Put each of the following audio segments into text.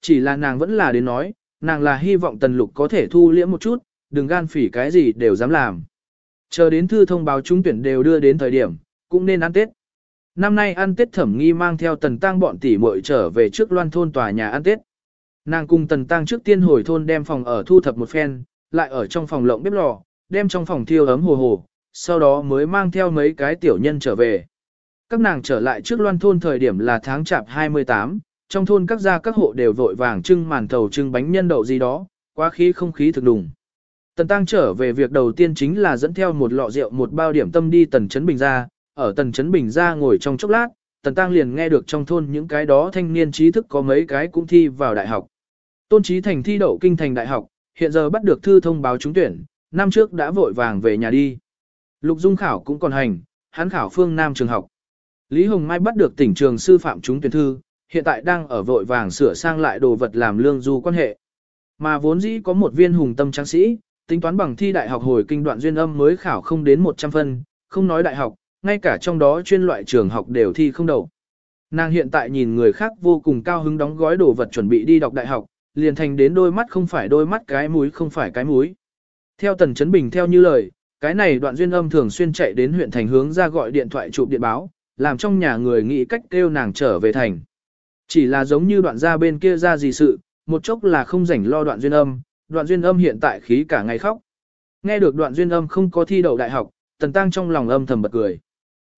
Chỉ là nàng vẫn là đến nói, nàng là hy vọng tần lục có thể thu liễm một chút, đừng gan phỉ cái gì đều dám làm. Chờ đến thư thông báo trúng tuyển đều đưa đến thời điểm, cũng nên ăn Tết. Năm nay ăn Tết thẩm nghi mang theo tần tăng bọn tỷ muội trở về trước loan thôn tòa nhà ăn Tết. Nàng cùng tần tăng trước tiên hồi thôn đem phòng ở thu thập một phen, lại ở trong phòng lộng bếp lò, đem trong phòng thiêu ấm hồ hồ, sau đó mới mang theo mấy cái tiểu nhân trở về. Các nàng trở lại trước loan thôn thời điểm là tháng chạp 28, trong thôn các gia các hộ đều vội vàng trưng màn thầu trưng bánh nhân đậu gì đó, quá khí không khí thực đùng. Tần Tăng trở về việc đầu tiên chính là dẫn theo một lọ rượu một bao điểm tâm đi Tần Trấn Bình ra, ở Tần Trấn Bình ra ngồi trong chốc lát, Tần Tăng liền nghe được trong thôn những cái đó thanh niên trí thức có mấy cái cũng thi vào đại học. Tôn Trí Thành thi đậu kinh thành đại học, hiện giờ bắt được thư thông báo trúng tuyển, năm trước đã vội vàng về nhà đi. Lục Dung khảo cũng còn hành, hắn khảo phương Nam trường học. Lý Hồng Mai bắt được tỉnh trường sư phạm trúng tuyển thư, hiện tại đang ở vội vàng sửa sang lại đồ vật làm lương du quan hệ. Mà vốn dĩ có một viên hùng tâm tráng sĩ, tính toán bằng thi đại học hồi kinh đoạn duyên âm mới khảo không đến 100 phân, không nói đại học, ngay cả trong đó chuyên loại trường học đều thi không đầu. Nàng hiện tại nhìn người khác vô cùng cao hứng đóng gói đồ vật chuẩn bị đi đọc đại học, liền thành đến đôi mắt không phải đôi mắt cái mũi không phải cái mũi. Theo Tần Chấn Bình theo như lời, cái này đoạn duyên âm thường xuyên chạy đến huyện thành hướng ra gọi điện thoại chụp điện báo, làm trong nhà người nghĩ cách kêu nàng trở về thành. Chỉ là giống như đoạn ra bên kia ra gì sự, một chốc là không rảnh lo đoạn duyên âm, đoạn duyên âm hiện tại khí cả ngày khóc. Nghe được đoạn duyên âm không có thi đậu đại học, tần tăng trong lòng âm thầm bật cười.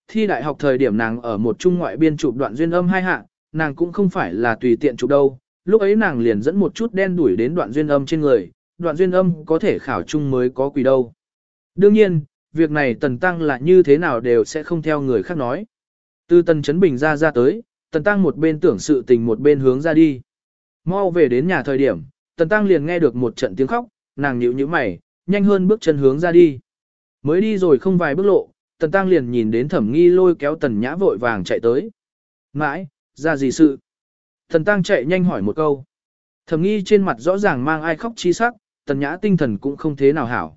Thi đại học thời điểm nàng ở một trung ngoại biên chụp đoạn duyên âm hai hạ, nàng cũng không phải là tùy tiện chụp đâu, lúc ấy nàng liền dẫn một chút đen đuổi đến đoạn duyên âm trên người, đoạn duyên âm có thể khảo chung mới có quỷ đâu. Đương nhiên, việc này tần tăng là như thế nào đều sẽ không theo người khác nói. Từ tần chấn bình ra ra tới, tần tăng một bên tưởng sự tình một bên hướng ra đi. Mau về đến nhà thời điểm, tần tăng liền nghe được một trận tiếng khóc, nàng nhíu nhíu mày, nhanh hơn bước chân hướng ra đi. Mới đi rồi không vài bước lộ, tần tăng liền nhìn đến thẩm nghi lôi kéo tần nhã vội vàng chạy tới. Mãi, ra gì sự? Tần tăng chạy nhanh hỏi một câu. Thẩm nghi trên mặt rõ ràng mang ai khóc chi sắc, tần nhã tinh thần cũng không thế nào hảo.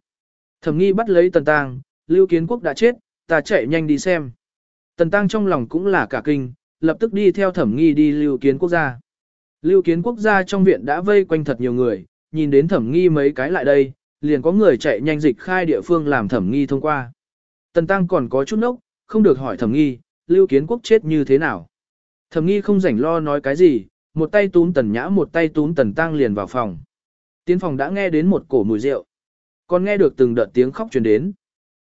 Thẩm nghi bắt lấy tần tăng, lưu kiến quốc đã chết, ta chạy nhanh đi xem. Tần tăng trong lòng cũng là cả kinh, lập tức đi theo thẩm nghi đi lưu kiến quốc gia. Lưu kiến quốc gia trong viện đã vây quanh thật nhiều người, nhìn đến thẩm nghi mấy cái lại đây, liền có người chạy nhanh dịch khai địa phương làm thẩm nghi thông qua. Tần tăng còn có chút nốc, không được hỏi thẩm nghi, lưu kiến quốc chết như thế nào. Thẩm nghi không rảnh lo nói cái gì, một tay túm tần nhã một tay túm tần tăng liền vào phòng. Tiến phòng đã nghe đến một cổ mùi rượu. Còn nghe được từng đợt tiếng khóc truyền đến.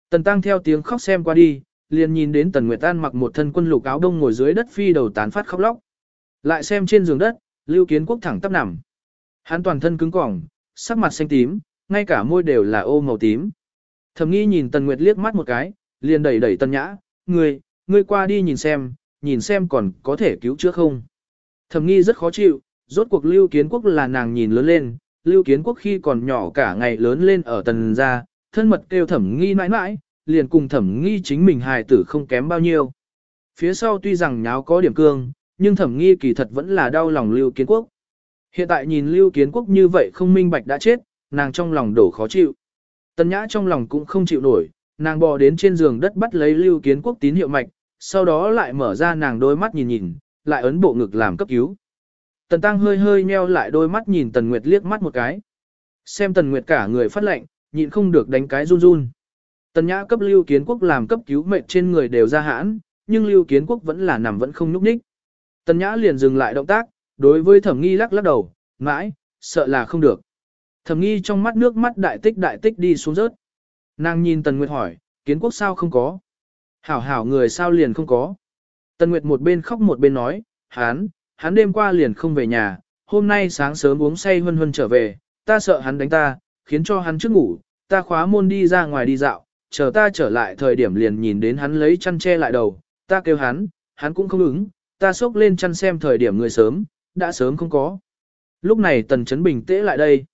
Tần tăng theo tiếng khóc xem qua đi, liền nhìn đến Tần Nguyệt An mặc một thân quân lục áo đông ngồi dưới đất phi đầu tán phát khóc lóc. Lại xem trên giường đất, Lưu Kiến Quốc thẳng tắp nằm. Hắn toàn thân cứng cỏng, sắc mặt xanh tím, ngay cả môi đều là ô màu tím. Thẩm Nghi nhìn Tần Nguyệt liếc mắt một cái, liền đẩy đẩy Tần Nhã, "Ngươi, ngươi qua đi nhìn xem, nhìn xem còn có thể cứu chữa không?" Thẩm Nghi rất khó chịu, rốt cuộc Lưu Kiến Quốc là nàng nhìn lớn lên, Lưu Kiến Quốc khi còn nhỏ cả ngày lớn lên ở Tần gia, thân mật kêu Thẩm Nghi mãi mãi, liền cùng thẩm nghi chính mình hài tử không kém bao nhiêu. Phía sau tuy rằng nháo có điểm cương, nhưng thẩm nghi kỳ thật vẫn là đau lòng Lưu Kiến Quốc. Hiện tại nhìn Lưu Kiến Quốc như vậy không minh bạch đã chết, nàng trong lòng đổ khó chịu. Tần Nhã trong lòng cũng không chịu nổi, nàng bò đến trên giường đất bắt lấy Lưu Kiến Quốc tín hiệu mạch, sau đó lại mở ra nàng đôi mắt nhìn nhìn, lại ấn bộ ngực làm cấp cứu. Tần Tăng hơi hơi nheo lại đôi mắt nhìn Tần Nguyệt liếc mắt một cái. Xem Tần Nguyệt cả người phát lệnh, nhịn không được đánh cái run run. Tần Nhã cấp Lưu Kiến Quốc làm cấp cứu mệnh trên người đều ra hãn, nhưng Lưu Kiến Quốc vẫn là nằm vẫn không nhúc nhích. Tần Nhã liền dừng lại động tác, đối với Thẩm Nghi lắc lắc đầu, mãi, sợ là không được. Thẩm Nghi trong mắt nước mắt đại tích đại tích đi xuống rớt. Nàng nhìn Tần Nguyệt hỏi, Kiến Quốc sao không có? Hảo hảo người sao liền không có? Tần Nguyệt một bên khóc một bên nói, hắn, hắn đêm qua liền không về nhà, hôm nay sáng sớm uống say hân hân trở về, ta sợ hắn đánh ta, khiến cho hắn trước ngủ, ta khóa môn đi ra ngoài đi dạo, chờ ta trở lại thời điểm liền nhìn đến hắn lấy chăn che lại đầu, ta kêu hắn, hắn cũng không ứng, ta xốc lên chăn xem thời điểm người sớm, đã sớm không có. Lúc này Tần Chấn Bình tễ lại đây.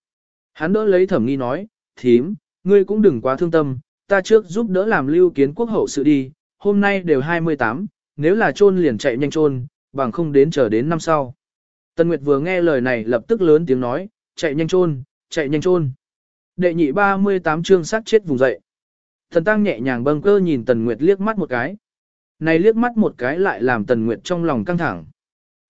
Hắn đỡ lấy thẩm nghi nói, thím, ngươi cũng đừng quá thương tâm, ta trước giúp đỡ làm lưu kiến quốc hậu sự đi, hôm nay đều 28, nếu là trôn liền chạy nhanh trôn, bằng không đến chờ đến năm sau. Tần Nguyệt vừa nghe lời này lập tức lớn tiếng nói, chạy nhanh trôn, chạy nhanh trôn. Đệ nhị 38 chương sát chết vùng dậy. Thần Tăng nhẹ nhàng bâng cơ nhìn Tần Nguyệt liếc mắt một cái. Này liếc mắt một cái lại làm Tần Nguyệt trong lòng căng thẳng.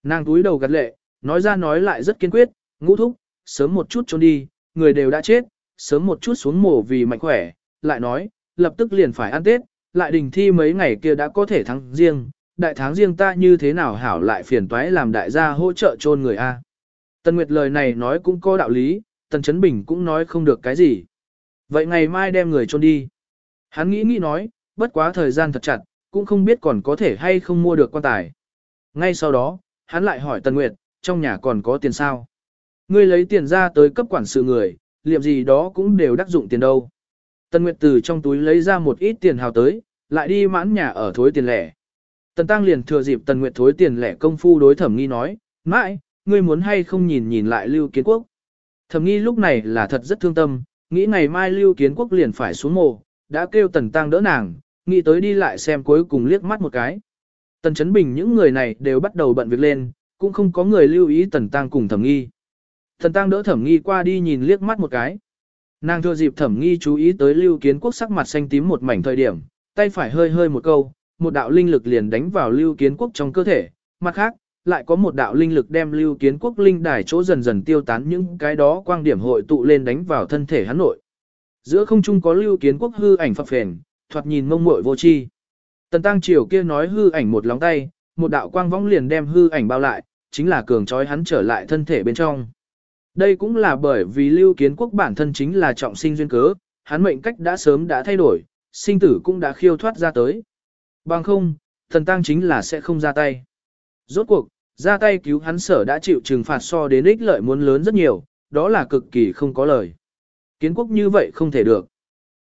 Nàng túi đầu gật lệ, Nói ra nói lại rất kiên quyết, ngũ thúc, sớm một chút trốn đi, người đều đã chết, sớm một chút xuống mổ vì mạnh khỏe, lại nói, lập tức liền phải ăn Tết, lại đình thi mấy ngày kia đã có thể thắng riêng, đại tháng riêng ta như thế nào hảo lại phiền toái làm đại gia hỗ trợ chôn người A. Tần Nguyệt lời này nói cũng có đạo lý, Tần Chấn Bình cũng nói không được cái gì. Vậy ngày mai đem người chôn đi. Hắn nghĩ nghĩ nói, bất quá thời gian thật chặt, cũng không biết còn có thể hay không mua được quan tài. Ngay sau đó, hắn lại hỏi Tần Nguyệt, trong nhà còn có tiền sao? Ngươi lấy tiền ra tới cấp quản sự người, liệm gì đó cũng đều đắc dụng tiền đâu. Tần Nguyệt từ trong túi lấy ra một ít tiền hào tới, lại đi mãn nhà ở thối tiền lẻ. Tần Tăng liền thừa dịp Tần Nguyệt thối tiền lẻ công phu đối thẩm nghi nói, mãi, ngươi muốn hay không nhìn nhìn lại Lưu Kiến Quốc. Thẩm nghi lúc này là thật rất thương tâm, nghĩ ngày mai Lưu Kiến Quốc liền phải xuống mồ, đã kêu Tần Tăng đỡ nàng, nghĩ tới đi lại xem cuối cùng liếc mắt một cái. Tần Chấn Bình những người này đều bắt đầu bận việc lên, cũng không có người lưu ý Tần Tăng cùng thẩm nghi. Tần Tăng đỡ thẩm nghi qua đi nhìn liếc mắt một cái. Nàng thừa dịp thẩm nghi chú ý tới Lưu Kiến Quốc sắc mặt xanh tím một mảnh thời điểm, tay phải hơi hơi một câu, một đạo linh lực liền đánh vào Lưu Kiến Quốc trong cơ thể, mặt khác, lại có một đạo linh lực đem Lưu Kiến Quốc linh đài chỗ dần dần tiêu tán những cái đó quang điểm hội tụ lên đánh vào thân thể hắn nội. Giữa không trung có Lưu Kiến Quốc hư ảnh phập phền, thoạt nhìn mông muội vô chi. Tần Tăng Triều kia nói hư ảnh một lóng tay, một đạo quang vong liền đem hư ảnh bao lại, chính là cường trói hắn trở lại thân thể bên trong. Đây cũng là bởi vì Lưu Kiến Quốc bản thân chính là trọng sinh duyên cớ, hắn mệnh cách đã sớm đã thay đổi, sinh tử cũng đã khiêu thoát ra tới. Bằng không, thần tăng chính là sẽ không ra tay. Rốt cuộc, ra tay cứu hắn sở đã chịu trừng phạt so đến ích lợi muốn lớn rất nhiều, đó là cực kỳ không có lời. Kiến quốc như vậy không thể được.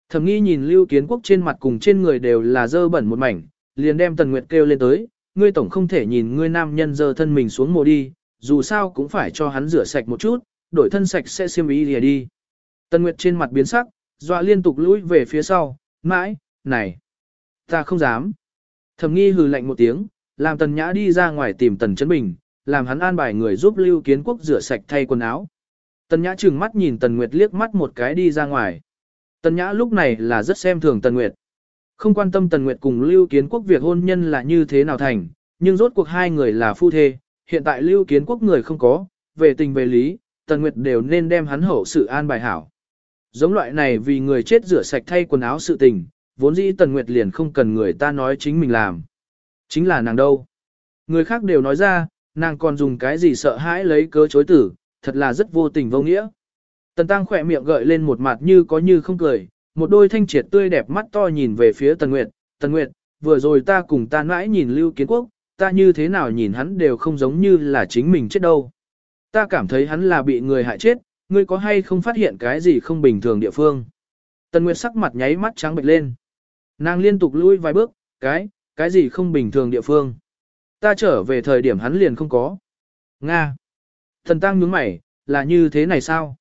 Thẩm nghi nhìn lưu kiến quốc trên mặt cùng trên người đều là dơ bẩn một mảnh, liền đem tần nguyệt kêu lên tới, ngươi tổng không thể nhìn ngươi nam nhân dơ thân mình xuống mồ đi, dù sao cũng phải cho hắn rửa sạch một chút, đổi thân sạch sẽ xiêm ý lìa đi. Tần nguyệt trên mặt biến sắc, dọa liên tục lùi về phía sau, mãi, này, ta không dám. Thẩm nghi hừ lạnh một tiếng, làm tần nhã đi ra ngoài tìm tần chấn bình, làm hắn an bài người giúp lưu kiến quốc rửa sạch thay quần áo. Tần nhã trừng mắt nhìn tần nguyệt liếc mắt một cái đi ra ngoài. Tần nhã lúc này là rất xem thường tần nguyệt. Không quan tâm tần nguyệt cùng lưu kiến quốc việc hôn nhân là như thế nào thành, nhưng rốt cuộc hai người là phu thê, hiện tại lưu kiến quốc người không có, về tình về lý, tần nguyệt đều nên đem hắn hậu sự an bài hảo. Giống loại này vì người chết rửa sạch thay quần áo sự tình, vốn dĩ Tần Nguyệt liền không cần người ta nói chính mình làm. Chính là nàng đâu. Người khác đều nói ra, nàng còn dùng cái gì sợ hãi lấy cớ chối tử, thật là rất vô tình vô nghĩa. Tần Tăng khỏe miệng gợi lên một mặt như có như không cười, một đôi thanh triệt tươi đẹp mắt to nhìn về phía Tần Nguyệt. Tần Nguyệt, vừa rồi ta cùng ta mãi nhìn Lưu Kiến Quốc, ta như thế nào nhìn hắn đều không giống như là chính mình chết đâu. Ta cảm thấy hắn là bị người hại chết, ngươi có hay không phát hiện cái gì không bình thường địa phương. Tần Nguyệt sắc mặt nháy mắt trắng bệch lên. Nàng liên tục lui vài bước, cái, cái gì không bình thường địa phương. Ta trở về thời điểm hắn liền không có. Nga. Thần tăng nhướng mày, là như thế này sao?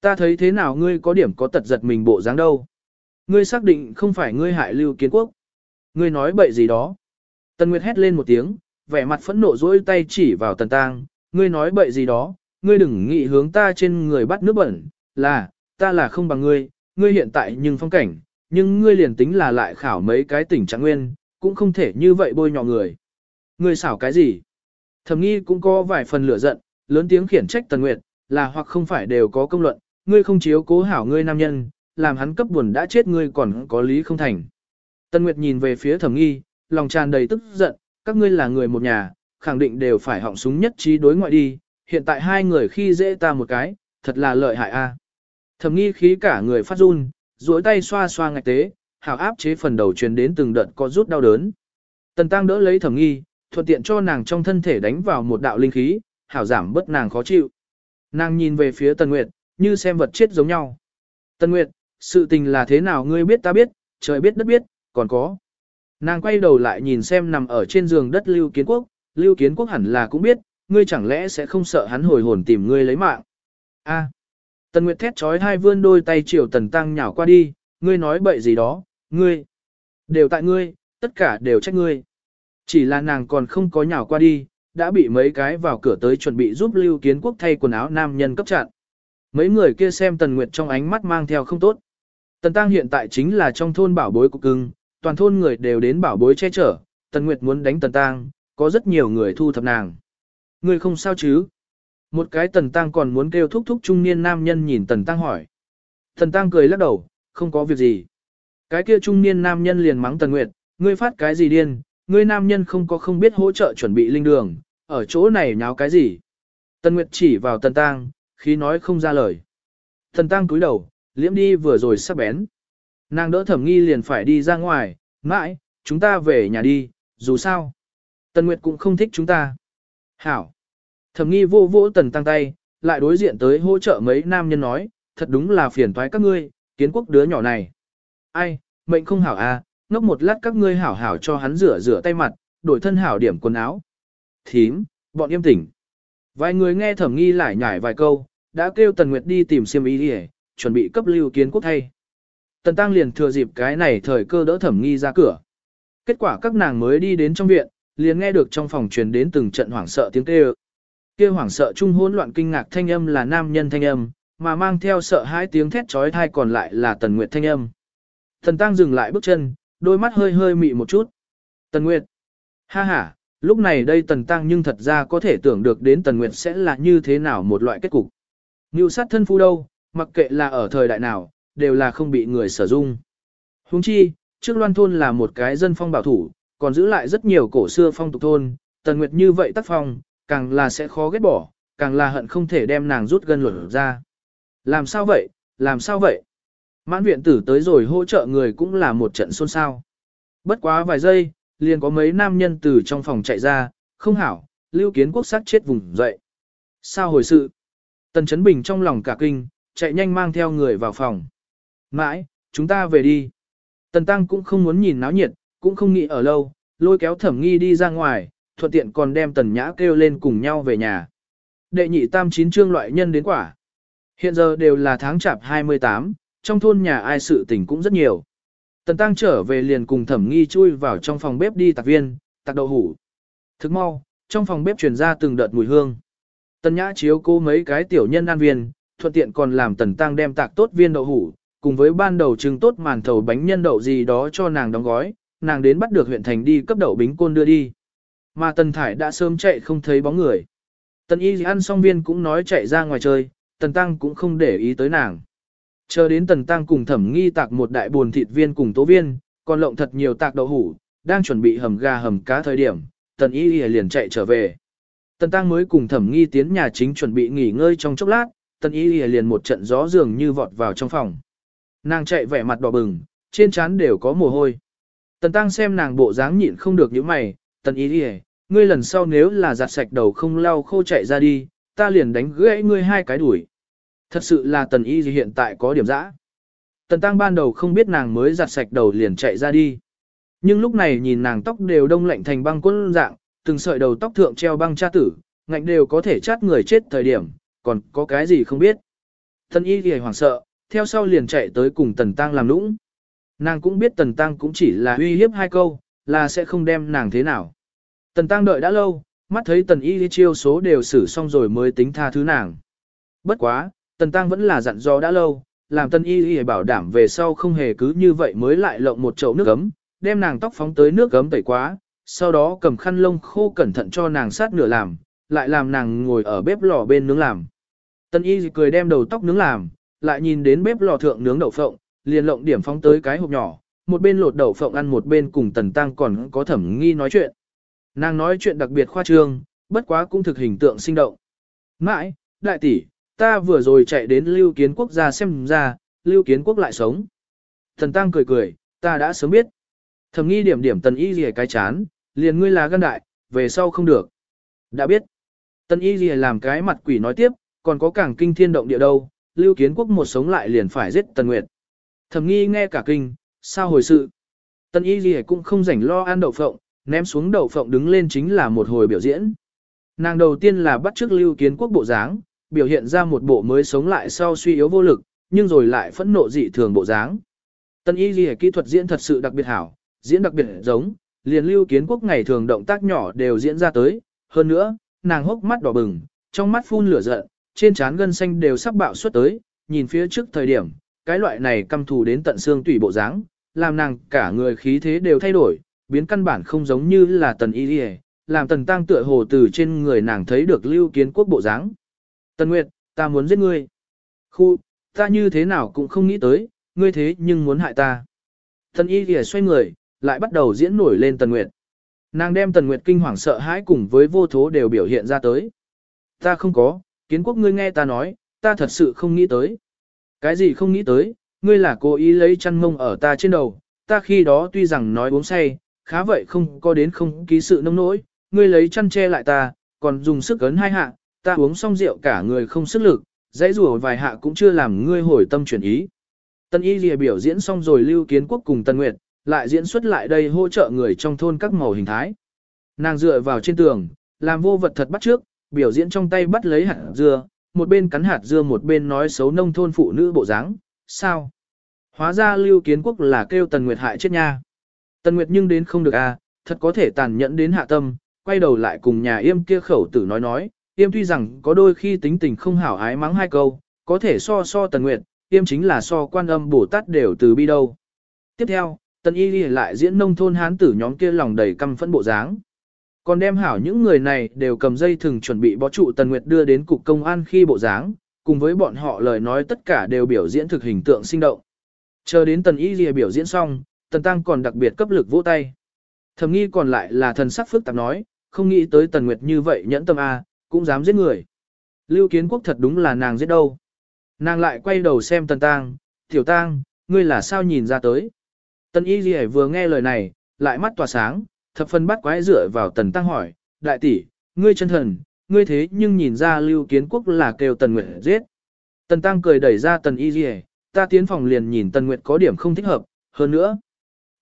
Ta thấy thế nào ngươi có điểm có tật giật mình bộ dáng đâu. Ngươi xác định không phải ngươi hại lưu kiến quốc. Ngươi nói bậy gì đó. Tần Nguyệt hét lên một tiếng, vẻ mặt phẫn nộ dỗi tay chỉ vào tần tang. Ngươi nói bậy gì đó, ngươi đừng nghĩ hướng ta trên người bắt nước bẩn, là, ta là không bằng ngươi, ngươi hiện tại nhưng phong cảnh, nhưng ngươi liền tính là lại khảo mấy cái tỉnh trạng nguyên, cũng không thể như vậy bôi nhọ người. Ngươi xảo cái gì? Thẩm nghi cũng có vài phần lửa giận, lớn tiếng khiển trách Tần Nguyệt, là hoặc không phải đều có công luận, ngươi không chiếu cố hảo ngươi nam nhân, làm hắn cấp buồn đã chết ngươi còn có lý không thành. Tần Nguyệt nhìn về phía thẩm nghi, lòng tràn đầy tức giận, các ngươi là người một nhà, khẳng định đều phải họng súng nhất trí đối ngoại đi, hiện tại hai người khi dễ ta một cái, thật là lợi hại a. Thẩm nghi khí cả người phát run, duỗi tay xoa xoa ngạch tế, hảo áp chế phần đầu truyền đến từng đợt có rút đau đớn. Tần tăng đỡ lấy thẩm nghi, thuận tiện cho nàng trong thân thể đánh vào một đạo linh khí, hảo giảm bớt nàng khó chịu. Nàng nhìn về phía Tần Nguyệt, như xem vật chết giống nhau. Tần Nguyệt, sự tình là thế nào ngươi biết ta biết, trời biết đất biết, còn có. Nàng quay đầu lại nhìn xem nằm ở trên giường đất Lưu Kiến Quốc, Lưu Kiến Quốc hẳn là cũng biết, ngươi chẳng lẽ sẽ không sợ hắn hồi hồn tìm ngươi lấy mạng. A. Tần Nguyệt thét trói hai vươn đôi tay chiều Tần Tăng nhào qua đi, ngươi nói bậy gì đó, ngươi. Đều tại ngươi, tất cả đều trách ngươi. Chỉ là nàng còn không có nhào qua đi, đã bị mấy cái vào cửa tới chuẩn bị giúp Lưu Kiến Quốc thay quần áo nam nhân cấp chặn. Mấy người kia xem Tần Nguyệt trong ánh mắt mang theo không tốt. Tần Tăng hiện tại chính là trong thôn bảo bối của cưng, toàn thôn người đều đến bảo bối che chở, Tần Nguyệt muốn đánh Tần Tăng, có rất nhiều người thu thập nàng. Ngươi không sao chứ? Một cái tần tăng còn muốn kêu thúc thúc trung niên nam nhân nhìn tần tăng hỏi. Tần tăng cười lắc đầu, không có việc gì. Cái kia trung niên nam nhân liền mắng tần nguyệt, ngươi phát cái gì điên, ngươi nam nhân không có không biết hỗ trợ chuẩn bị linh đường, ở chỗ này nháo cái gì. Tần nguyệt chỉ vào tần tăng, khi nói không ra lời. Tần tăng cúi đầu, liễm đi vừa rồi sắp bén. Nàng đỡ thẩm nghi liền phải đi ra ngoài, mãi, chúng ta về nhà đi, dù sao. Tần Nguyệt cũng không thích chúng ta. Hảo. Thẩm nghi vô vỗ tần tăng tay, lại đối diện tới hỗ trợ mấy nam nhân nói, thật đúng là phiền toái các ngươi, kiến quốc đứa nhỏ này. Ai, mệnh không hảo à, ngốc một lát các ngươi hảo hảo cho hắn rửa rửa tay mặt, đổi thân hảo điểm quần áo. Thím, bọn im tỉnh. Vài người nghe thẩm nghi lại nhải vài câu, đã kêu Tần Nguyệt đi tìm siêm ý đi chuẩn bị cấp lưu kiến quốc thay. Tần Tăng liền thừa dịp cái này thời cơ đỡ thẩm nghi ra cửa. Kết quả các nàng mới đi đến trong viện, liền nghe được trong phòng truyền đến từng trận hoảng sợ tiếng kêu. Kia hoảng sợ chung hỗn loạn kinh ngạc thanh âm là nam nhân thanh âm, mà mang theo sợ hãi tiếng thét chói tai còn lại là Tần Nguyệt thanh âm. Tần Tăng dừng lại bước chân, đôi mắt hơi hơi mị một chút. Tần Nguyệt. Ha ha, lúc này đây Tần Tăng nhưng thật ra có thể tưởng được đến Tần Nguyệt sẽ là như thế nào một loại kết cục. Ngưu sát thân phu đâu, mặc kệ là ở thời đại nào, đều là không bị người sử dụng. Huống chi, trước loan thôn là một cái dân phong bảo thủ, còn giữ lại rất nhiều cổ xưa phong tục thôn, Tần Nguyệt như vậy tác phong, càng là sẽ khó ghét bỏ, càng là hận không thể đem nàng rút gân luận ra. Làm sao vậy, làm sao vậy? Mãn viện tử tới rồi hỗ trợ người cũng là một trận xôn xao. Bất quá vài giây, liền có mấy nam nhân từ trong phòng chạy ra, không hảo, lưu kiến quốc sát chết vùng dậy. Sao hồi sự? Tần Chấn Bình trong lòng cả kinh, chạy nhanh mang theo người vào phòng. Mãi, chúng ta về đi. Tần Tăng cũng không muốn nhìn náo nhiệt, cũng không nghĩ ở lâu, lôi kéo thẩm nghi đi ra ngoài, thuận tiện còn đem tần nhã kêu lên cùng nhau về nhà. Đệ nhị tam chín trương loại nhân đến quả. Hiện giờ đều là tháng chạp 28, trong thôn nhà ai sự tình cũng rất nhiều. Tần Tăng trở về liền cùng thẩm nghi chui vào trong phòng bếp đi tạc viên, tạc đậu hủ. Thức mau, trong phòng bếp truyền ra từng đợt mùi hương. Tần nhã chiếu cô mấy cái tiểu nhân ăn viên, thuận tiện còn làm tần Tăng đem tạc tốt viên đậu hủ, cùng với ban đầu trưng tốt màn thầu bánh nhân đậu gì đó cho nàng đóng gói, nàng đến bắt được huyện thành đi cấp đậu bính côn đưa đi. Mà tần thải đã sớm chạy không thấy bóng người. Tần y ăn xong viên cũng nói chạy ra ngoài chơi, tần tăng cũng không để ý tới nàng. Chờ đến tần tăng cùng thẩm nghi tạc một đại buồn thịt viên cùng tố viên, còn lộng thật nhiều tạc đậu hủ, đang chuẩn bị hầm gà hầm cá thời điểm, tần y liền chạy trở về. Tần tăng mới cùng thẩm nghi tiến nhà chính chuẩn bị nghỉ ngơi trong chốc lát, tần y liền một trận gió dường như vọt vào trong phòng. Nàng chạy vẻ mặt đỏ bừng, trên trán đều có mồ hôi. Tần tăng xem nàng bộ dáng nhịn không được những mày, tần y y, ngươi lần sau nếu là giặt sạch đầu không lau khô chạy ra đi, ta liền đánh gãy ngươi hai cái đuổi. Thật sự là tần y gì hiện tại có điểm dã. Tần tăng ban đầu không biết nàng mới giặt sạch đầu liền chạy ra đi. Nhưng lúc này nhìn nàng tóc đều đông lạnh thành băng quân dạng, từng sợi đầu tóc thượng treo băng tra tử, ngạnh đều có thể chát người chết thời điểm, còn có cái gì không biết. Tần y gì hoảng sợ, theo sau liền chạy tới cùng tần tăng làm lũng. Nàng cũng biết tần tăng cũng chỉ là uy hiếp hai câu, là sẽ không đem nàng thế nào. Tần tăng đợi đã lâu, mắt thấy tần y chiêu số đều xử xong rồi mới tính tha thứ nàng. Bất quá, tần tăng vẫn là dặn dò đã lâu, làm tần y bảo đảm về sau không hề cứ như vậy mới lại lộng một chậu nước ấm, đem nàng tóc phóng tới nước ấm tẩy quá, sau đó cầm khăn lông khô cẩn thận cho nàng sát nửa làm, lại làm nàng ngồi ở bếp lò bên nướng làm. Tần y cười đem đầu tóc nướng làm, lại nhìn đến bếp lò thượng nướng đậu phộng, liền lộng điểm phóng tới cái hộp nhỏ, một bên lột đậu phộng ăn một bên cùng tần tăng còn có thẩm nghi nói chuyện. Nàng nói chuyện đặc biệt khoa trương, bất quá cũng thực hình tượng sinh động. Mãi, đại tỷ, ta vừa rồi chạy đến lưu kiến quốc gia xem ra, lưu kiến quốc lại sống. Thần tăng cười cười, ta đã sớm biết. Thẩm nghi điểm điểm tần y gì cái chán, liền ngươi là gân đại, về sau không được. Đã biết. Tần y gì làm cái mặt quỷ nói tiếp, còn có cảng kinh thiên động địa đâu, lưu kiến quốc một sống lại liền phải giết tần nguyệt. Thẩm nghi nghe cả kinh, sao hồi sự. Tần y gì cũng không rảnh lo ăn đậu phộng, ném xuống đậu phộng đứng lên chính là một hồi biểu diễn. Nàng đầu tiên là bắt trước lưu kiến quốc bộ dáng, biểu hiện ra một bộ mới sống lại sau suy yếu vô lực, nhưng rồi lại phẫn nộ dị thường bộ dáng. Tần y ghi kỹ thuật diễn thật sự đặc biệt hảo, diễn đặc biệt giống, liền lưu kiến quốc ngày thường động tác nhỏ đều diễn ra tới, hơn nữa, nàng hốc mắt đỏ bừng, trong mắt phun lửa giận, trên trán gân xanh đều sắp bạo xuất tới, nhìn phía trước thời điểm, cái loại này căm thù đến tận xương tủy bộ dáng, làm nàng cả người khí thế đều thay đổi, biến căn bản không giống như là tần y đi làm tần tăng tựa hồ từ trên người nàng thấy được lưu kiến quốc bộ dáng. Tần Nguyệt, ta muốn giết ngươi. Khu, ta như thế nào cũng không nghĩ tới, ngươi thế nhưng muốn hại ta. Tần y kìa xoay người, lại bắt đầu diễn nổi lên Tần Nguyệt. Nàng đem Tần Nguyệt kinh hoàng sợ hãi cùng với vô thố đều biểu hiện ra tới. Ta không có, kiến quốc ngươi nghe ta nói, ta thật sự không nghĩ tới. Cái gì không nghĩ tới, ngươi là cố ý lấy chăn mông ở ta trên đầu, ta khi đó tuy rằng nói uống say, khá vậy không có đến không ký sự nông nỗi, ngươi lấy chăn che lại ta, còn dùng sức ấn hai hạ, ta uống xong rượu cả người không sức lực, dãy rùa vài hạ cũng chưa làm ngươi hồi tâm chuyển ý. Tân y lìa biểu diễn xong rồi lưu kiến quốc cùng Tân Nguyệt, lại diễn xuất lại đây hỗ trợ người trong thôn các màu hình thái. Nàng dựa vào trên tường, làm vô vật thật bắt trước, biểu diễn trong tay bắt lấy hạt dưa, một bên cắn hạt dưa một bên nói xấu nông thôn phụ nữ bộ dáng. Sao? Hóa ra lưu kiến quốc là kêu Tần Nguyệt hại chết nha. Tần Nguyệt nhưng đến không được à, thật có thể tàn nhẫn đến hạ tâm, quay đầu lại cùng nhà yêm kia khẩu tử nói nói, yêm tuy rằng có đôi khi tính tình không hảo ái mắng hai câu, có thể so so Tần Nguyệt, yêm chính là so quan âm Bồ Tát đều từ bi đâu. Tiếp theo, Tần Y đi lại diễn nông thôn hán tử nhóm kia lòng đầy căm phẫn bộ dáng. Còn đem hảo những người này đều cầm dây thừng chuẩn bị bó trụ Tần Nguyệt đưa đến cục công an khi bộ dáng, cùng với bọn họ lời nói tất cả đều biểu diễn thực hình tượng sinh động. Chờ đến Tần Y Ghi biểu diễn xong, Tần Tăng còn đặc biệt cấp lực vỗ tay. Thầm nghi còn lại là thần sắc phức tạp nói, không nghĩ tới Tần Nguyệt như vậy nhẫn tâm A, cũng dám giết người. Lưu Kiến Quốc thật đúng là nàng giết đâu. Nàng lại quay đầu xem Tần Tăng, tiểu Tăng, ngươi là sao nhìn ra tới. Tần Y Ghi vừa nghe lời này, lại mắt tỏa sáng, thập phân bắt quái dựa vào Tần Tăng hỏi, đại tỷ, ngươi chân thần, ngươi thế nhưng nhìn ra Lưu Kiến Quốc là kêu Tần Nguyệt giết. Tần Tăng cười đẩy ra Tần Y Ghi, ta tiến phòng liền nhìn Tần Nguyệt có điểm không thích hợp, hơn nữa.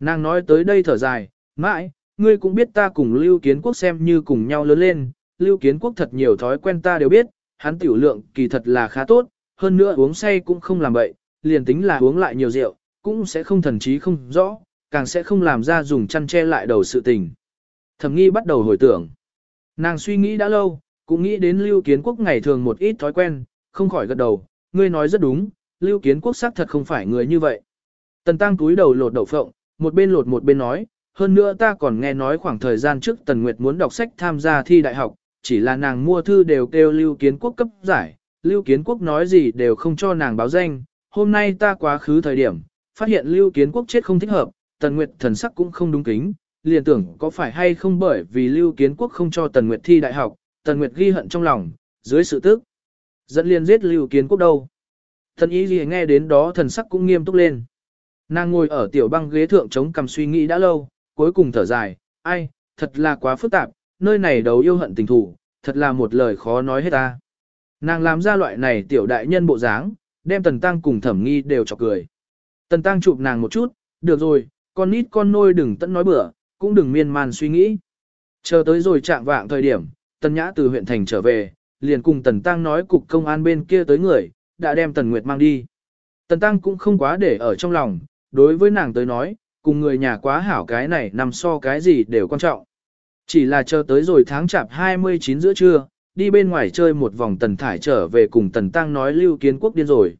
Nàng nói tới đây thở dài, mãi, ngươi cũng biết ta cùng Lưu Kiến Quốc xem như cùng nhau lớn lên, Lưu Kiến Quốc thật nhiều thói quen ta đều biết, hắn tiểu lượng kỳ thật là khá tốt, hơn nữa uống say cũng không làm bậy, liền tính là uống lại nhiều rượu, cũng sẽ không thần trí không rõ, càng sẽ không làm ra dùng chăn che lại đầu sự tình. Thẩm nghi bắt đầu hồi tưởng. Nàng suy nghĩ đã lâu, cũng nghĩ đến Lưu Kiến Quốc ngày thường một ít thói quen, không khỏi gật đầu, ngươi nói rất đúng, Lưu Kiến Quốc xác thật không phải người như vậy. Tần Tăng túi đầu lột đậu phộng, một bên lột một bên nói, hơn nữa ta còn nghe nói khoảng thời gian trước Tần Nguyệt muốn đọc sách tham gia thi đại học, chỉ là nàng mua thư đều kêu Lưu Kiến Quốc cấp giải, Lưu Kiến Quốc nói gì đều không cho nàng báo danh, hôm nay ta quá khứ thời điểm, phát hiện Lưu Kiến Quốc chết không thích hợp, Tần Nguyệt thần sắc cũng không đúng kính, liền tưởng có phải hay không bởi vì Lưu Kiến Quốc không cho Tần Nguyệt thi đại học, Tần Nguyệt ghi hận trong lòng, dưới sự tức, dẫn liền giết Lưu Kiến Quốc đâu. Thần ý gì nghe đến đó thần sắc cũng nghiêm túc lên. Nàng ngồi ở tiểu băng ghế thượng chống cầm suy nghĩ đã lâu, cuối cùng thở dài, ai, thật là quá phức tạp, nơi này đấu yêu hận tình thủ, thật là một lời khó nói hết ta. Nàng làm ra loại này tiểu đại nhân bộ dáng, đem tần tăng cùng thẩm nghi đều chọc cười. Tần tăng chụp nàng một chút, được rồi, con nít con nôi đừng tận nói bừa, cũng đừng miên man suy nghĩ. Chờ tới rồi chạm vạng thời điểm, tần nhã từ huyện thành trở về, liền cùng tần tăng nói cục công an bên kia tới người, đã đem tần nguyệt mang đi. Tần tăng cũng không quá để ở trong lòng, đối với nàng tới nói, cùng người nhà quá hảo cái này nằm so cái gì đều quan trọng. Chỉ là chờ tới rồi tháng chạp 29 giữa trưa, đi bên ngoài chơi một vòng tần thải trở về cùng tần tăng nói lưu kiến quốc điên rồi.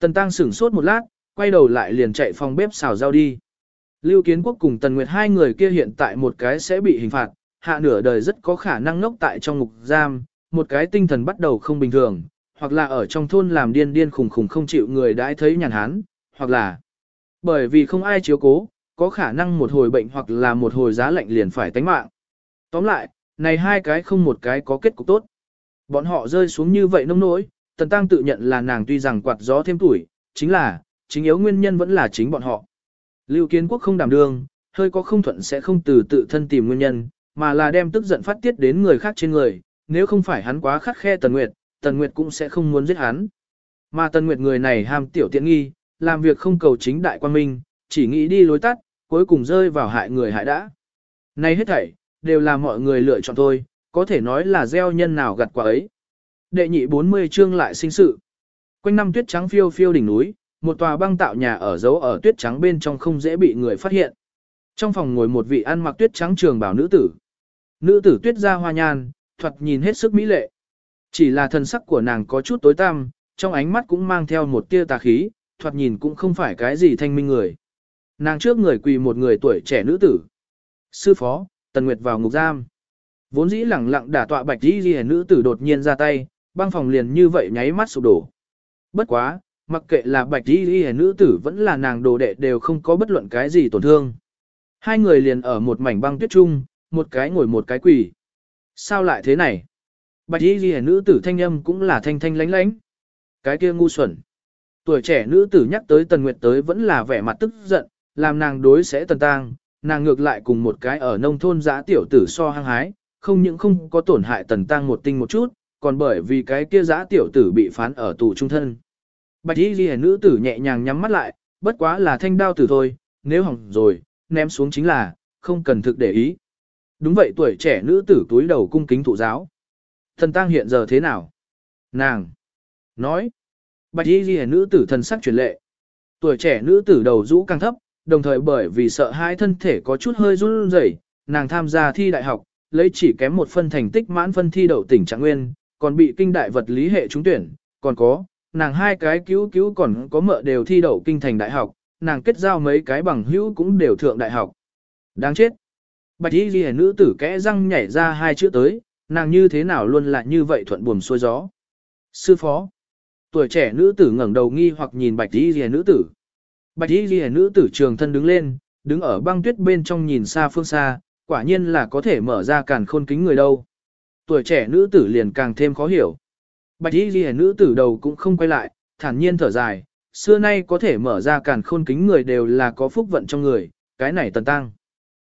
Tần tăng sửng sốt một lát, quay đầu lại liền chạy phòng bếp xào rau đi. Lưu kiến quốc cùng tần nguyệt hai người kia hiện tại một cái sẽ bị hình phạt, hạ nửa đời rất có khả năng ngốc tại trong ngục giam, một cái tinh thần bắt đầu không bình thường, hoặc là ở trong thôn làm điên điên khùng khùng không chịu người đãi thấy nhàn hán, hoặc là bởi vì không ai chiếu cố, có khả năng một hồi bệnh hoặc là một hồi giá lạnh liền phải tánh mạng. Tóm lại, này hai cái không một cái có kết cục tốt. Bọn họ rơi xuống như vậy nông nỗi, Tần Tăng tự nhận là nàng tuy rằng quạt gió thêm tuổi, chính là, chính yếu nguyên nhân vẫn là chính bọn họ. Lưu Kiến Quốc không đảm đương, hơi có không thuận sẽ không từ tự thân tìm nguyên nhân, mà là đem tức giận phát tiết đến người khác trên người, nếu không phải hắn quá khắc khe Tần Nguyệt, Tần Nguyệt cũng sẽ không muốn giết hắn. Mà Tần Nguyệt người này ham tiểu tiện nghi, làm việc không cầu chính đại quan minh, chỉ nghĩ đi lối tắt, cuối cùng rơi vào hại người hại đã. Này hết thảy, đều là mọi người lựa chọn thôi, có thể nói là gieo nhân nào gặt quả ấy. Đệ nhị 40 chương lại sinh sự. Quanh năm tuyết trắng phiêu phiêu đỉnh núi, một tòa băng tạo nhà ở dấu ở tuyết trắng bên trong không dễ bị người phát hiện. Trong phòng ngồi một vị ăn mặc tuyết trắng trường bảo nữ tử. Nữ tử tuyết ra hoa nhan, thoạt nhìn hết sức mỹ lệ. Chỉ là thần sắc của nàng có chút tối tăm, trong ánh mắt cũng mang theo một tia tà khí, thoạt nhìn cũng không phải cái gì thanh minh người. Nàng trước người quỳ một người tuổi trẻ nữ tử. Sư phó, Tần Nguyệt vào ngục giam. Vốn dĩ lẳng lặng đả tọa bạch đi ghi nữ tử đột nhiên ra tay, băng phòng liền như vậy nháy mắt sụp đổ. Bất quá, mặc kệ là bạch y y nữ tử vẫn là nàng đồ đệ đều không có bất luận cái gì tổn thương. Hai người liền ở một mảnh băng tuyết chung, một cái ngồi một cái quỳ. Sao lại thế này? Bạch y y nữ tử thanh âm cũng là thanh thanh lánh lánh. Cái kia ngu xuẩn. Tuổi trẻ nữ tử nhắc tới Tần Nguyệt tới vẫn là vẻ mặt tức giận, làm nàng đối sẽ tần tang, nàng ngược lại cùng một cái ở nông thôn giã tiểu tử so hăng hái, không những không có tổn hại tần tang một tinh một chút, còn bởi vì cái kia giã tiểu tử bị phán ở tù trung thân. Bạch y ghi nữ tử nhẹ nhàng nhắm mắt lại, bất quá là thanh đao tử thôi, nếu hỏng rồi, ném xuống chính là, không cần thực để ý. Đúng vậy tuổi trẻ nữ tử túi đầu cung kính thụ giáo. Thần tang hiện giờ thế nào? Nàng! Nói! Bạch y ghi nữ tử thần sắc truyền lệ. Tuổi trẻ nữ tử đầu rũ càng thấp, đồng thời bởi vì sợ hai thân thể có chút hơi run rẩy, nàng tham gia thi đại học, lấy chỉ kém một phân thành tích mãn phân thi đậu tỉnh trạng nguyên, còn bị kinh đại vật lý hệ trúng tuyển, còn có, nàng hai cái cứu cứu còn có mợ đều thi đậu kinh thành đại học, nàng kết giao mấy cái bằng hữu cũng đều thượng đại học. Đáng chết. Bạch y ghi nữ tử kẽ răng nhảy ra hai chữ tới, nàng như thế nào luôn là như vậy thuận buồm xuôi gió. Sư phó. Tuổi trẻ nữ tử ngẩng đầu nghi hoặc nhìn bạch y ghi nữ tử. Bạch y ghi nữ tử trường thân đứng lên, đứng ở băng tuyết bên trong nhìn xa phương xa, quả nhiên là có thể mở ra càn khôn kính người đâu. Tuổi trẻ nữ tử liền càng thêm khó hiểu. Bạch y ghi nữ tử đầu cũng không quay lại, thản nhiên thở dài, xưa nay có thể mở ra càn khôn kính người đều là có phúc vận trong người, cái này tần tăng.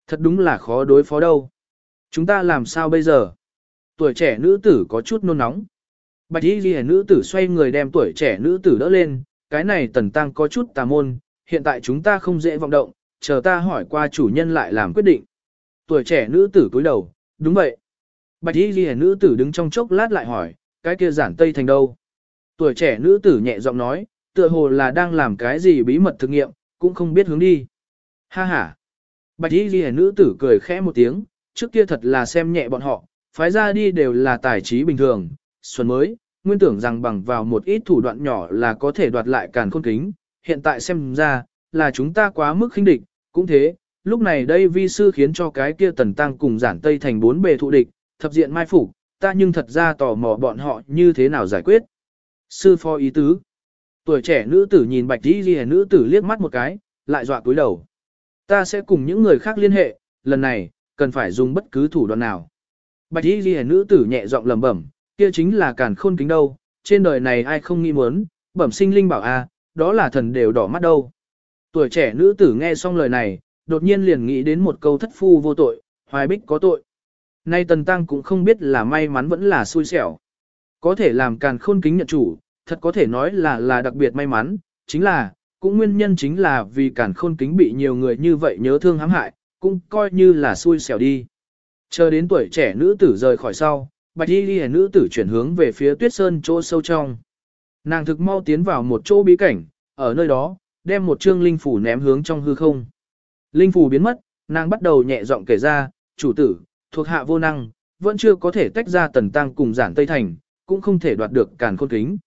Thật đúng là khó đối phó đâu. Chúng ta làm sao bây giờ? Tuổi trẻ nữ tử có chút nôn nóng. Bạch y ghi nữ tử xoay người đem tuổi trẻ nữ tử đỡ lên, cái này tần tăng có chút tà môn, hiện tại chúng ta không dễ vọng động, chờ ta hỏi qua chủ nhân lại làm quyết định. Tuổi trẻ nữ tử cúi đầu, đúng vậy. Bạch y ghi nữ tử đứng trong chốc lát lại hỏi, cái kia giản tây thành đâu? Tuổi trẻ nữ tử nhẹ giọng nói, tựa hồ là đang làm cái gì bí mật thực nghiệm, cũng không biết hướng đi. Ha ha. Bạch y ghi nữ tử cười khẽ một tiếng, trước kia thật là xem nhẹ bọn họ, phái ra đi đều là tài trí bình thường, xuân mới, nguyên tưởng rằng bằng vào một ít thủ đoạn nhỏ là có thể đoạt lại càn khôn kính, hiện tại xem ra, là chúng ta quá mức khinh địch, cũng thế, lúc này đây vi sư khiến cho cái kia tần tăng cùng giản tây thành bốn bề thụ địch, thập diện mai phục, ta nhưng thật ra tò mò bọn họ như thế nào giải quyết. Sư phó ý tứ. Tuổi trẻ nữ tử nhìn bạch đi ghi nữ tử liếc mắt một cái, lại dọa cúi đầu. Ta sẽ cùng những người khác liên hệ, lần này, cần phải dùng bất cứ thủ đoạn nào. Bạch y ghi nữ tử nhẹ giọng lẩm bẩm, kia chính là càn khôn kính đâu, trên đời này ai không nghĩ muốn, bẩm sinh linh bảo a, đó là thần đều đỏ mắt đâu. Tuổi trẻ nữ tử nghe xong lời này, đột nhiên liền nghĩ đến một câu thất phu vô tội, hoài bích có tội. Nay tần tăng cũng không biết là may mắn vẫn là xui xẻo. Có thể làm càn khôn kính nhận chủ, thật có thể nói là là đặc biệt may mắn, chính là, cũng nguyên nhân chính là vì càn khôn kính bị nhiều người như vậy nhớ thương hãm hại, cũng coi như là xui xẻo đi. Chờ đến tuổi trẻ nữ tử rời khỏi sau, bạch y ghi nữ tử chuyển hướng về phía tuyết sơn chỗ sâu trong. Nàng thực mau tiến vào một chỗ bí cảnh, ở nơi đó, đem một chương linh phủ ném hướng trong hư không. Linh phủ biến mất, nàng bắt đầu nhẹ giọng kể ra, chủ tử, thuộc hạ vô năng, vẫn chưa có thể tách ra tần tăng cùng giản Tây Thành, cũng không thể đoạt được càn khôn kính.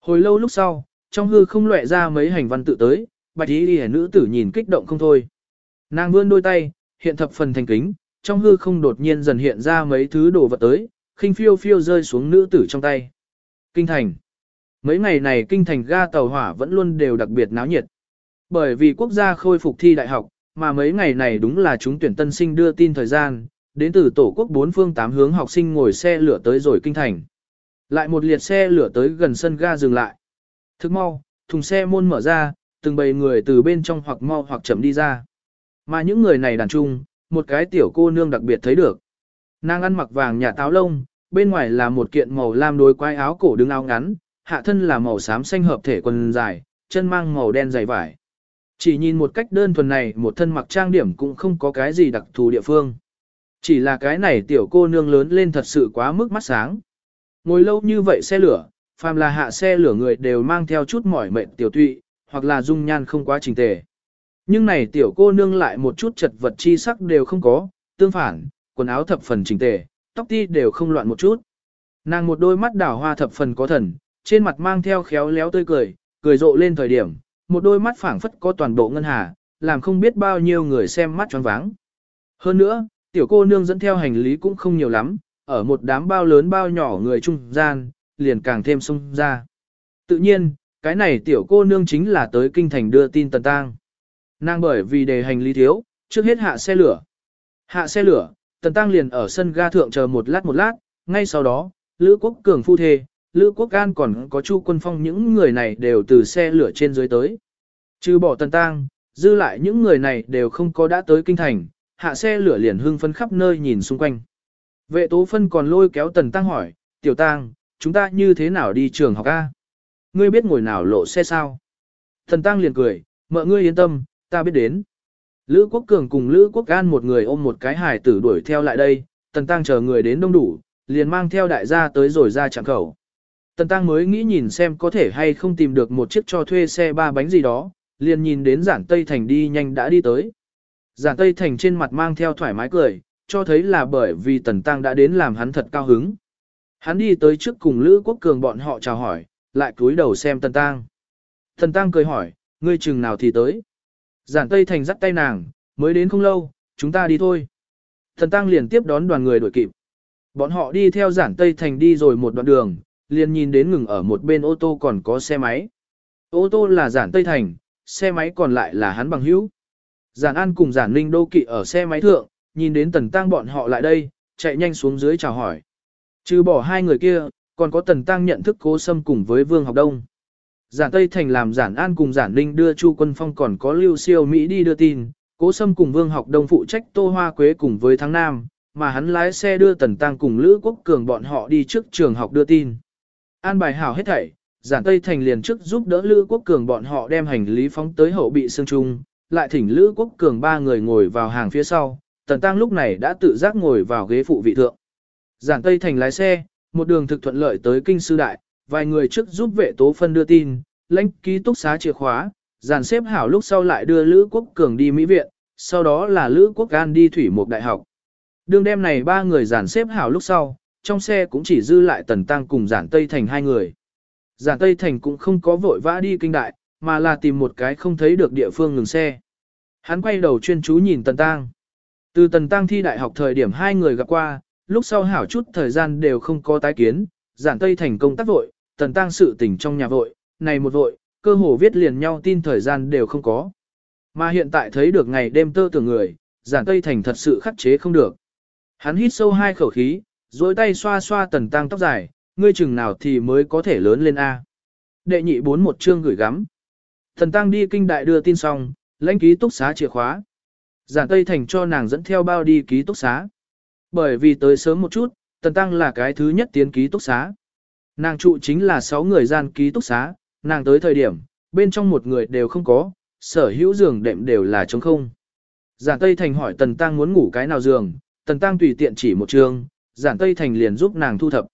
Hồi lâu lúc sau, trong hư không lệ ra mấy hành văn tự tới, bạch y đi nữ tử nhìn kích động không thôi. Nàng vươn đôi tay, hiện thập phần thành kính, trong hư không đột nhiên dần hiện ra mấy thứ đồ vật tới, khinh phiêu phiêu rơi xuống nữ tử trong tay. Kinh thành. Mấy ngày này kinh thành ga tàu hỏa vẫn luôn đều đặc biệt náo nhiệt. Bởi vì quốc gia khôi phục thi đại học, mà mấy ngày này đúng là chúng tuyển tân sinh đưa tin thời gian, đến từ tổ quốc bốn phương tám hướng học sinh ngồi xe lửa tới rồi kinh thành. Lại một liệt xe lửa tới gần sân ga dừng lại. Thức mau, thùng xe môn mở ra, từng bầy người từ bên trong hoặc mau hoặc chậm đi ra. Mà những người này đàn chung, một cái tiểu cô nương đặc biệt thấy được. Nàng ăn mặc vàng nhà táo lông, bên ngoài là một kiện màu lam đối quai áo cổ đứng áo ngắn, hạ thân là màu xám xanh hợp thể quần dài, chân mang màu đen dày vải. Chỉ nhìn một cách đơn thuần này một thân mặc trang điểm cũng không có cái gì đặc thù địa phương. Chỉ là cái này tiểu cô nương lớn lên thật sự quá mức mắt sáng. Ngồi lâu như vậy xe lửa, phàm là hạ xe lửa người đều mang theo chút mỏi mệt tiểu tụy, hoặc là dung nhan không quá trình tề. Nhưng này tiểu cô nương lại một chút chật vật chi sắc đều không có, tương phản, quần áo thập phần trình tề, tóc ti đều không loạn một chút. Nàng một đôi mắt đảo hoa thập phần có thần, trên mặt mang theo khéo léo tươi cười, cười rộ lên thời điểm, một đôi mắt phảng phất có toàn bộ ngân hà, làm không biết bao nhiêu người xem mắt choáng váng. Hơn nữa, tiểu cô nương dẫn theo hành lý cũng không nhiều lắm, ở một đám bao lớn bao nhỏ người trung gian, liền càng thêm sung ra. Tự nhiên, cái này tiểu cô nương chính là tới kinh thành đưa tin tần tang. Nàng bởi vì đề hành lý thiếu, trước hết hạ xe lửa. Hạ xe lửa, tần tăng liền ở sân ga thượng chờ một lát một lát, ngay sau đó, Lữ Quốc Cường phu thê, Lữ Quốc an còn có Chu Quân Phong những người này đều từ xe lửa trên dưới tới. Trừ bỏ tần tang, dư lại những người này đều không có đã tới kinh thành, hạ xe lửa liền hưng phấn khắp nơi nhìn xung quanh. Vệ tố phân còn lôi kéo tần tăng hỏi, tiểu tăng, chúng ta như thế nào đi trường học A? Ngươi biết ngồi nào lộ xe sao? Tần tăng liền cười, mợ ngươi yên tâm, ta biết đến. Lữ Quốc Cường cùng Lữ Quốc An một người ôm một cái hài tử đuổi theo lại đây, tần tăng chờ người đến đông đủ, liền mang theo đại gia tới rồi ra chạm khẩu. Tần tăng mới nghĩ nhìn xem có thể hay không tìm được một chiếc cho thuê xe ba bánh gì đó, liền nhìn đến giản Tây Thành đi nhanh đã đi tới. Giản Tây Thành trên mặt mang theo thoải mái cười, cho thấy là bởi vì Tần Tăng đã đến làm hắn thật cao hứng. Hắn đi tới trước cùng Lữ Quốc Cường bọn họ chào hỏi, lại cúi đầu xem Tần Tăng. Tần Tăng cười hỏi, ngươi chừng nào thì tới. Giản Tây Thành dắt tay nàng, mới đến không lâu, chúng ta đi thôi. Tần Tăng liền tiếp đón đoàn người đuổi kịp. Bọn họ đi theo giản Tây Thành đi rồi một đoạn đường, liền nhìn đến ngừng ở một bên ô tô còn có xe máy. Ô tô là giản Tây Thành, xe máy còn lại là hắn bằng hữu. Giản An cùng Giản Ninh đô kỵ ở xe máy thượng, nhìn đến Tần Tăng bọn họ lại đây, chạy nhanh xuống dưới chào hỏi. Trừ bỏ hai người kia, còn có Tần Tăng nhận thức cố sâm cùng với Vương Học Đông. Giản Tây Thành làm Giản An cùng Giản Ninh đưa Chu Quân Phong còn có Lưu Siêu Mỹ đi đưa tin, cố sâm cùng Vương Học Đông phụ trách Tô Hoa Quế cùng với Thắng Nam, mà hắn lái xe đưa Tần Tăng cùng Lữ Quốc Cường bọn họ đi trước trường học đưa tin. An bài hảo hết thảy, Giản Tây Thành liền trước giúp đỡ Lữ Quốc Cường bọn họ đem hành lý phóng tới hậu bị sương trung, lại thỉnh Lữ Quốc Cường ba người ngồi vào hàng phía sau, Tần Tăng lúc này đã tự giác ngồi vào ghế phụ vị thượng. Giản Tây Thành lái xe, một đường thực thuận lợi tới kinh sư đại, vài người trước giúp vệ tố phân đưa tin, lãnh ký túc xá chìa khóa, dàn xếp hảo lúc sau lại đưa Lữ Quốc Cường đi Mỹ viện, sau đó là Lữ Quốc Gan đi Thủy Mục Đại học. Đường đêm này ba người dàn xếp hảo lúc sau, trong xe cũng chỉ dư lại Tần Tăng cùng Giản Tây Thành hai người. Giản Tây Thành cũng không có vội vã đi kinh đại, mà là tìm một cái không thấy được địa phương ngừng xe. Hắn quay đầu chuyên chú nhìn Tần Tăng. Từ Tần Tăng thi đại học thời điểm hai người gặp qua, lúc sau hảo chút thời gian đều không có tái kiến, giản Tây thành công tác vội, Tần Tăng sự tình trong nhà vội, này một vội, cơ hồ viết liền nhau tin thời gian đều không có. Mà hiện tại thấy được ngày đêm tơ tưởng người, giản Tây thành thật sự khắc chế không được. Hắn hít sâu hai khẩu khí, dối tay xoa xoa Tần Tăng tóc dài, ngươi chừng nào thì mới có thể lớn lên A. Đệ nhị bốn một chương gửi gắm. Thần Tăng đi kinh đại đưa tin xong, lãnh ký túc xá chìa khóa. Giản Tây Thành cho nàng dẫn theo bao đi ký túc xá. Bởi vì tới sớm một chút, Tần Tăng là cái thứ nhất tiến ký túc xá. Nàng trụ chính là 6 người gian ký túc xá, nàng tới thời điểm, bên trong một người đều không có, sở hữu giường đệm đều là trống không. Giản Tây Thành hỏi Tần Tăng muốn ngủ cái nào giường, Tần Tăng tùy tiện chỉ một trường, Giản Tây Thành liền giúp nàng thu thập.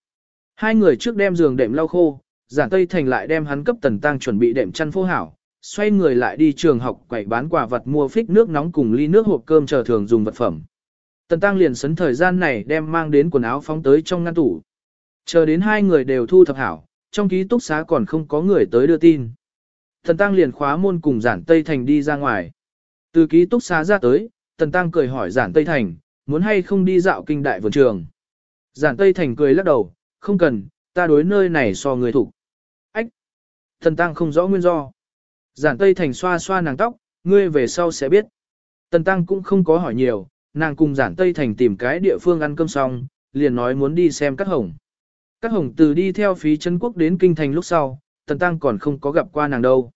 Hai người trước đem giường đệm lau khô, Giản Tây Thành lại đem hắn cấp Tần Tăng chuẩn bị đệm chăn phô hảo, xoay người lại đi trường học quẩy bán quà vật mua phích nước nóng cùng ly nước hộp cơm chờ thường dùng vật phẩm. Tần Tăng liền sấn thời gian này đem mang đến quần áo phóng tới trong ngăn tủ. Chờ đến hai người đều thu thập hảo, trong ký túc xá còn không có người tới đưa tin. Tần Tăng liền khóa môn cùng giản Tây Thành đi ra ngoài. Từ ký túc xá ra tới, Tần Tăng cười hỏi giản Tây Thành, muốn hay không đi dạo kinh đại vườn trường. Giản Tây Thành cười lắc đầu, không cần, ta đối nơi này so người thủ. Ách! Thần Tăng không rõ nguyên do. Giản Tây Thành xoa xoa nàng tóc, ngươi về sau sẽ biết. Tần Tăng cũng không có hỏi nhiều, nàng cùng Giản Tây Thành tìm cái địa phương ăn cơm xong, liền nói muốn đi xem Cát Hồng. Cát Hồng từ đi theo phí chân quốc đến Kinh Thành lúc sau, Tần Tăng còn không có gặp qua nàng đâu.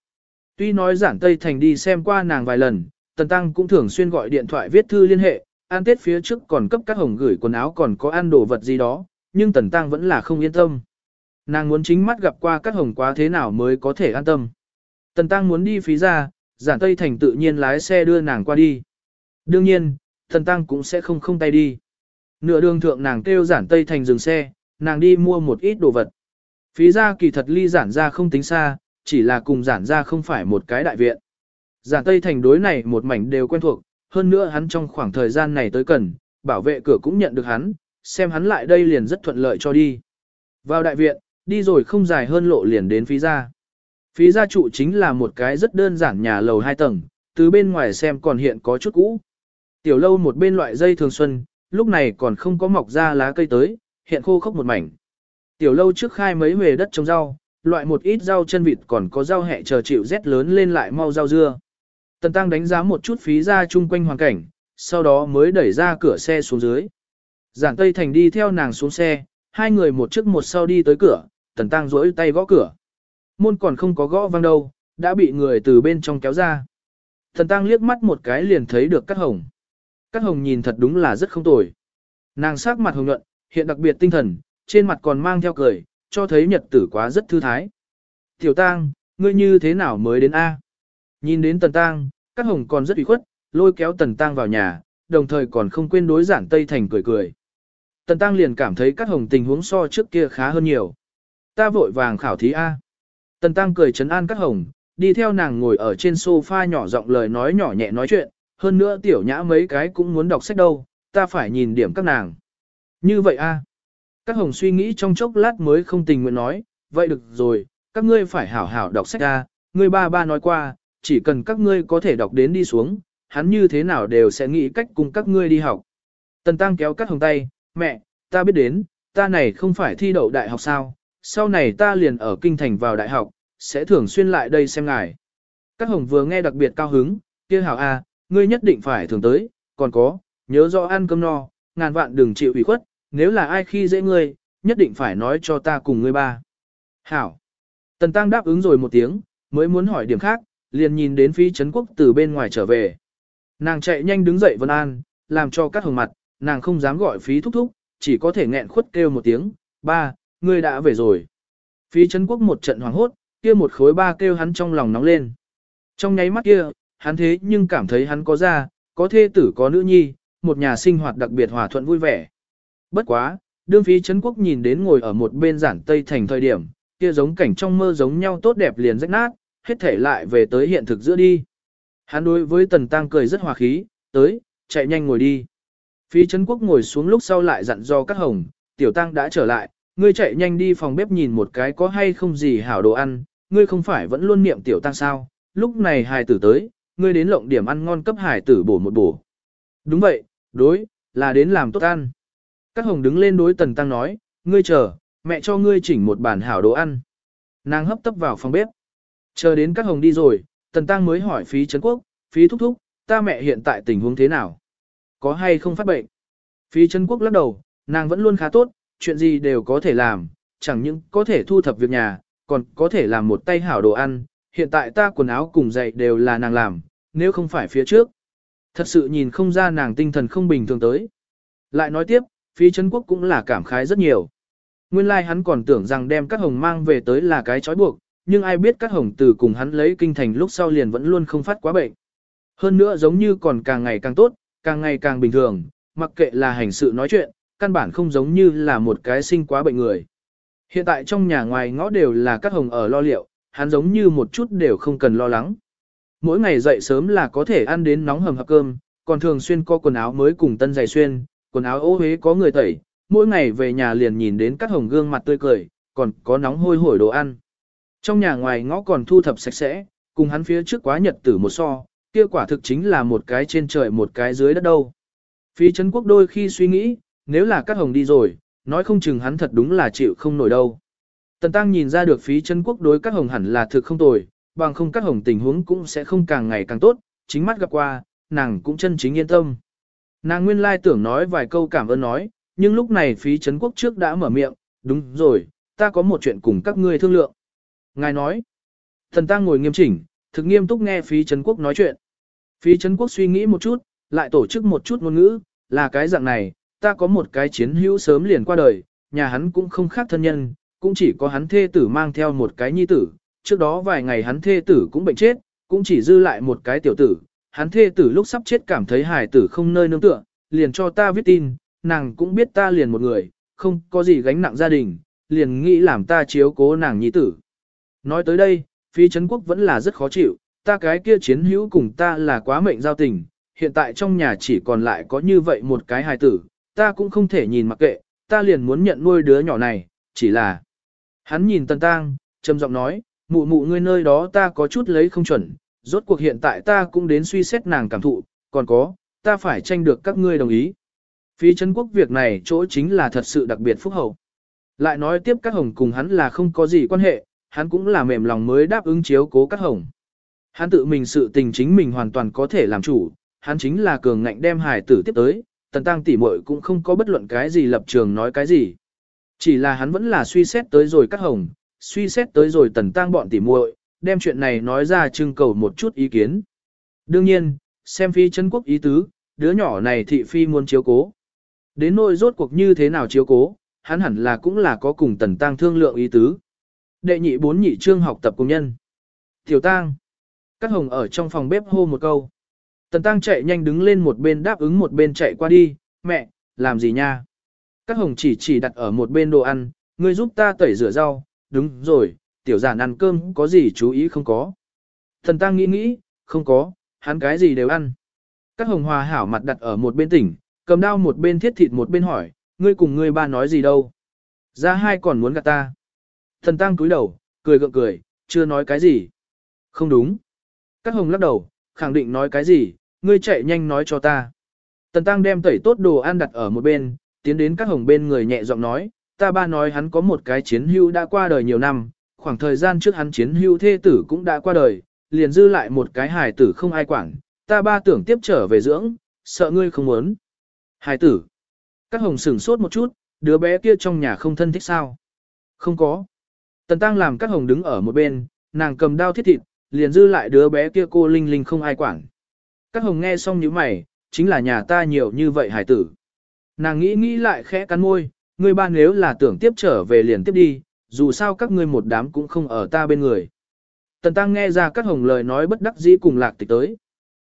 Tuy nói Giản Tây Thành đi xem qua nàng vài lần, Tần Tăng cũng thường xuyên gọi điện thoại viết thư liên hệ, ăn tết phía trước còn cấp các Hồng gửi quần áo còn có ăn đồ vật gì đó, nhưng Tần Tăng vẫn là không yên tâm. Nàng muốn chính mắt gặp qua các Hồng quá thế nào mới có thể an tâm. Tần Tăng muốn đi phí ra, giản Tây Thành tự nhiên lái xe đưa nàng qua đi. Đương nhiên, Tần Tăng cũng sẽ không không tay đi. Nửa đường thượng nàng kêu giản Tây Thành dừng xe, nàng đi mua một ít đồ vật. Phí ra kỳ thật ly giản ra không tính xa, chỉ là cùng giản ra không phải một cái đại viện. Giản Tây Thành đối này một mảnh đều quen thuộc, hơn nữa hắn trong khoảng thời gian này tới cần, bảo vệ cửa cũng nhận được hắn, xem hắn lại đây liền rất thuận lợi cho đi. Vào đại viện, đi rồi không dài hơn lộ liền đến phí gia Phí gia trụ chính là một cái rất đơn giản nhà lầu hai tầng, từ bên ngoài xem còn hiện có chút cũ. Tiểu lâu một bên loại dây thường xuân, lúc này còn không có mọc ra lá cây tới, hiện khô khốc một mảnh. tiểu lâu trước khai mấy huề đất trồng rau, loại một ít rau chân vịt còn có rau hẹ chờ chịu rét lớn lên lại mau rau dưa. Tần Tăng đánh giá một chút phí ra chung quanh hoàn cảnh, sau đó mới đẩy ra cửa xe xuống dưới. Giản Tây Thành đi theo nàng xuống xe, hai người một trước một sau đi tới cửa, Tần Tăng rỗi tay gõ cửa. Môn còn không có gõ vang đâu, đã bị người từ bên trong kéo ra. Tần Tăng liếc mắt một cái liền thấy được Cát Hồng. Cát Hồng nhìn thật đúng là rất không tồi. Nàng sắc mặt hồng nhuận, hiện đặc biệt tinh thần, trên mặt còn mang theo cười, cho thấy nhật tử quá rất thư thái. Tiểu Tăng, ngươi như thế nào mới đến A? Nhìn đến Tần Tăng, Cát Hồng còn rất ủy khuất, lôi kéo Tần Tăng vào nhà, đồng thời còn không quên đối giản Tây Thành cười cười. Tần Tăng liền cảm thấy Cát Hồng tình huống so trước kia khá hơn nhiều. Ta vội vàng khảo thí A. Tần Tăng cười chấn an Cát Hồng, đi theo nàng ngồi ở trên sofa nhỏ giọng lời nói nhỏ nhẹ nói chuyện, hơn nữa tiểu nhã mấy cái cũng muốn đọc sách đâu, ta phải nhìn điểm các nàng. Như vậy a Các hồng suy nghĩ trong chốc lát mới không tình nguyện nói, vậy được rồi, các ngươi phải hảo hảo đọc sách a ngươi ba ba nói qua, chỉ cần các ngươi có thể đọc đến đi xuống, hắn như thế nào đều sẽ nghĩ cách cùng các ngươi đi học. Tần Tăng kéo các hồng tay, mẹ, ta biết đến, ta này không phải thi đậu đại học sao, sau này ta liền ở kinh thành vào đại học, sẽ thường xuyên lại đây xem ngài. Các hồng vừa nghe đặc biệt cao hứng, kia hảo a, ngươi nhất định phải thường tới, còn có, nhớ rõ ăn cơm no, ngàn vạn đừng chịu ủy khuất, nếu là ai khi dễ ngươi, nhất định phải nói cho ta cùng ngươi ba. Hảo. Tần Tăng đáp ứng rồi một tiếng, mới muốn hỏi điểm khác, liền nhìn đến phi Trấn Quốc từ bên ngoài trở về. Nàng chạy nhanh đứng dậy vân an, làm cho các hồng mặt, nàng không dám gọi phí thúc thúc, chỉ có thể nghẹn khuất kêu một tiếng, ba, ngươi đã về rồi. Phi Trấn Quốc một trận hoảng hốt, kia một khối ba kêu hắn trong lòng nóng lên. Trong nháy mắt kia, hắn thế nhưng cảm thấy hắn có ra, có thê tử có nữ nhi, một nhà sinh hoạt đặc biệt hòa thuận vui vẻ. Bất quá, đương phí Trấn Quốc nhìn đến ngồi ở một bên giản Tây Thành thời điểm, kia giống cảnh trong mơ giống nhau tốt đẹp liền rách nát, hết thể lại về tới hiện thực giữa đi. Hắn đối với Tần Tăng cười rất hòa khí, tới, chạy nhanh ngồi đi. phi Trấn Quốc ngồi xuống lúc sau lại dặn do các hồng, Tiểu Tăng đã trở lại, ngươi chạy nhanh đi phòng bếp nhìn một cái có hay không gì hảo đồ ăn, ngươi không phải vẫn luôn niệm Tiểu Tăng sao, lúc này hài tử tới, ngươi đến lộng điểm ăn ngon cấp hài tử bổ một bổ. Đúng vậy, đối, là đến làm tốt ăn. Các hồng đứng lên đối Tần Tăng nói, ngươi chờ, mẹ cho ngươi chỉnh một bản hảo đồ ăn. Nàng hấp tấp vào phòng bếp. Chờ đến các hồng đi rồi, Tần Tăng mới hỏi phí Trấn Quốc, phí thúc thúc, ta mẹ hiện tại tình huống thế nào? Có hay không phát bệnh? Phí Trấn Quốc lắc đầu, nàng vẫn luôn khá tốt, chuyện gì đều có thể làm, chẳng những có thể thu thập việc nhà, còn có thể làm một tay hảo đồ ăn. Hiện tại ta quần áo cùng giày đều là nàng làm, nếu không phải phía trước. Thật sự nhìn không ra nàng tinh thần không bình thường tới. Lại nói tiếp, phí Trấn Quốc cũng là cảm khái rất nhiều. Nguyên lai like hắn còn tưởng rằng đem các hồng mang về tới là cái trói buộc, nhưng ai biết các hồng từ cùng hắn lấy kinh thành lúc sau liền vẫn luôn không phát quá bệnh. Hơn nữa giống như còn càng ngày càng tốt, càng ngày càng bình thường, mặc kệ là hành sự nói chuyện, căn bản không giống như là một cái sinh quá bệnh người. Hiện tại trong nhà ngoài ngõ đều là các hồng ở lo liệu, hắn giống như một chút đều không cần lo lắng. Mỗi ngày dậy sớm là có thể ăn đến nóng hầm hập cơm, còn thường xuyên có quần áo mới cùng tân giày xuyên, quần áo ô huế có người tẩy, mỗi ngày về nhà liền nhìn đến các hồng gương mặt tươi cười, còn có nóng hôi hổi đồ ăn. Trong nhà ngoài ngõ còn thu thập sạch sẽ, cùng hắn phía trước quá nhật tử một so, kia quả thực chính là một cái trên trời một cái dưới đất đâu. Phí Trấn Quốc đôi khi suy nghĩ, nếu là các hồng đi rồi, nói không chừng hắn thật đúng là chịu không nổi đâu. Tần Tăng nhìn ra được phí Trấn Quốc đối các hồng hẳn là thực không tồi, bằng không các hồng tình huống cũng sẽ không càng ngày càng tốt, chính mắt gặp qua, nàng cũng chân chính yên tâm. Nàng nguyên lai tưởng nói vài câu cảm ơn nói, nhưng lúc này phí Trấn Quốc trước đã mở miệng, đúng rồi, ta có một chuyện cùng các ngươi thương lượng. Ngài nói, thần ta ngồi nghiêm chỉnh, thực nghiêm túc nghe phí Trấn Quốc nói chuyện. Phí Trấn Quốc suy nghĩ một chút, lại tổ chức một chút ngôn ngữ, là cái dạng này, ta có một cái chiến hữu sớm liền qua đời, nhà hắn cũng không khác thân nhân, cũng chỉ có hắn thê tử mang theo một cái nhi tử, trước đó vài ngày hắn thê tử cũng bệnh chết, cũng chỉ dư lại một cái tiểu tử, hắn thê tử lúc sắp chết cảm thấy hài tử không nơi nương tựa, liền cho ta viết tin, nàng cũng biết ta liền một người, không có gì gánh nặng gia đình, liền nghĩ làm ta chiếu cố nàng nhi tử. Nói tới đây, phi Trấn Quốc vẫn là rất khó chịu, ta cái kia chiến hữu cùng ta là quá mệnh giao tình, hiện tại trong nhà chỉ còn lại có như vậy một cái hài tử, ta cũng không thể nhìn mặc kệ, ta liền muốn nhận nuôi đứa nhỏ này, chỉ là... Hắn nhìn Tần Tăng, trầm giọng nói, mụ mụ ngươi nơi đó ta có chút lấy không chuẩn, rốt cuộc hiện tại ta cũng đến suy xét nàng cảm thụ, còn có, ta phải tranh được các ngươi đồng ý. Phí Trấn Quốc việc này chỗ chính là thật sự đặc biệt phúc hậu. Lại nói tiếp các hồng cùng hắn là không có gì quan hệ, hắn cũng là mềm lòng mới đáp ứng chiếu cố các hồng. Hắn tự mình sự tình chính mình hoàn toàn có thể làm chủ, hắn chính là cường ngạnh đem hài tử tiếp tới, tần tăng tỉ muội cũng không có bất luận cái gì lập trường nói cái gì. Chỉ là hắn vẫn là suy xét tới rồi các hồng, suy xét tới rồi tần tăng bọn tỉ muội, đem chuyện này nói ra trưng cầu một chút ý kiến. Đương nhiên, xem phi chân quốc ý tứ, đứa nhỏ này thị phi muốn chiếu cố. Đến nỗi rốt cuộc như thế nào chiếu cố, hắn hẳn là cũng là có cùng tần tăng thương lượng ý tứ. Đệ nhị bốn nhị trương học tập công nhân. Tiểu tang. Cát hồng ở trong phòng bếp hô một câu. Tần tang chạy nhanh đứng lên một bên đáp ứng một bên chạy qua đi, mẹ, làm gì nha? Cát hồng chỉ chỉ đặt ở một bên đồ ăn, ngươi giúp ta tẩy rửa rau, đúng rồi, tiểu giản ăn cơm có gì chú ý không có. Thần tang nghĩ nghĩ, không có, hắn cái gì đều ăn. Các hồng hòa hảo mặt đặt ở một bên tỉnh, cầm đao một bên thiết thịt một bên hỏi, ngươi cùng ngươi ba nói gì đâu. Ra hai còn muốn gạt ta. Thần tăng cúi đầu, cười gượng cười, chưa nói cái gì. Không đúng. Các hồng lắc đầu, khẳng định nói cái gì, ngươi chạy nhanh nói cho ta. Tần tăng đem tẩy tốt đồ ăn đặt ở một bên, tiến đến các hồng bên người nhẹ giọng nói, ta ba nói hắn có một cái chiến hưu đã qua đời nhiều năm, khoảng thời gian trước hắn chiến hưu thê tử cũng đã qua đời, liền dư lại một cái hài tử không ai quản, ta ba tưởng tiếp trở về dưỡng, sợ ngươi không muốn. Hài tử. Các hồng sửng sốt một chút, đứa bé kia trong nhà không thân thích sao? Không có. Tần Tăng làm các hồng đứng ở một bên, nàng cầm đao thiết thịt, liền dư lại đứa bé kia cô Linh Linh không ai quản. Các hồng nghe xong như mày, chính là nhà ta nhiều như vậy hải tử. Nàng nghĩ nghĩ lại khẽ cắn môi, ngươi ba nếu là tưởng tiếp trở về liền tiếp đi, dù sao các ngươi một đám cũng không ở ta bên người. Tần Tăng nghe ra các hồng lời nói bất đắc dĩ cùng lạc tịch tới.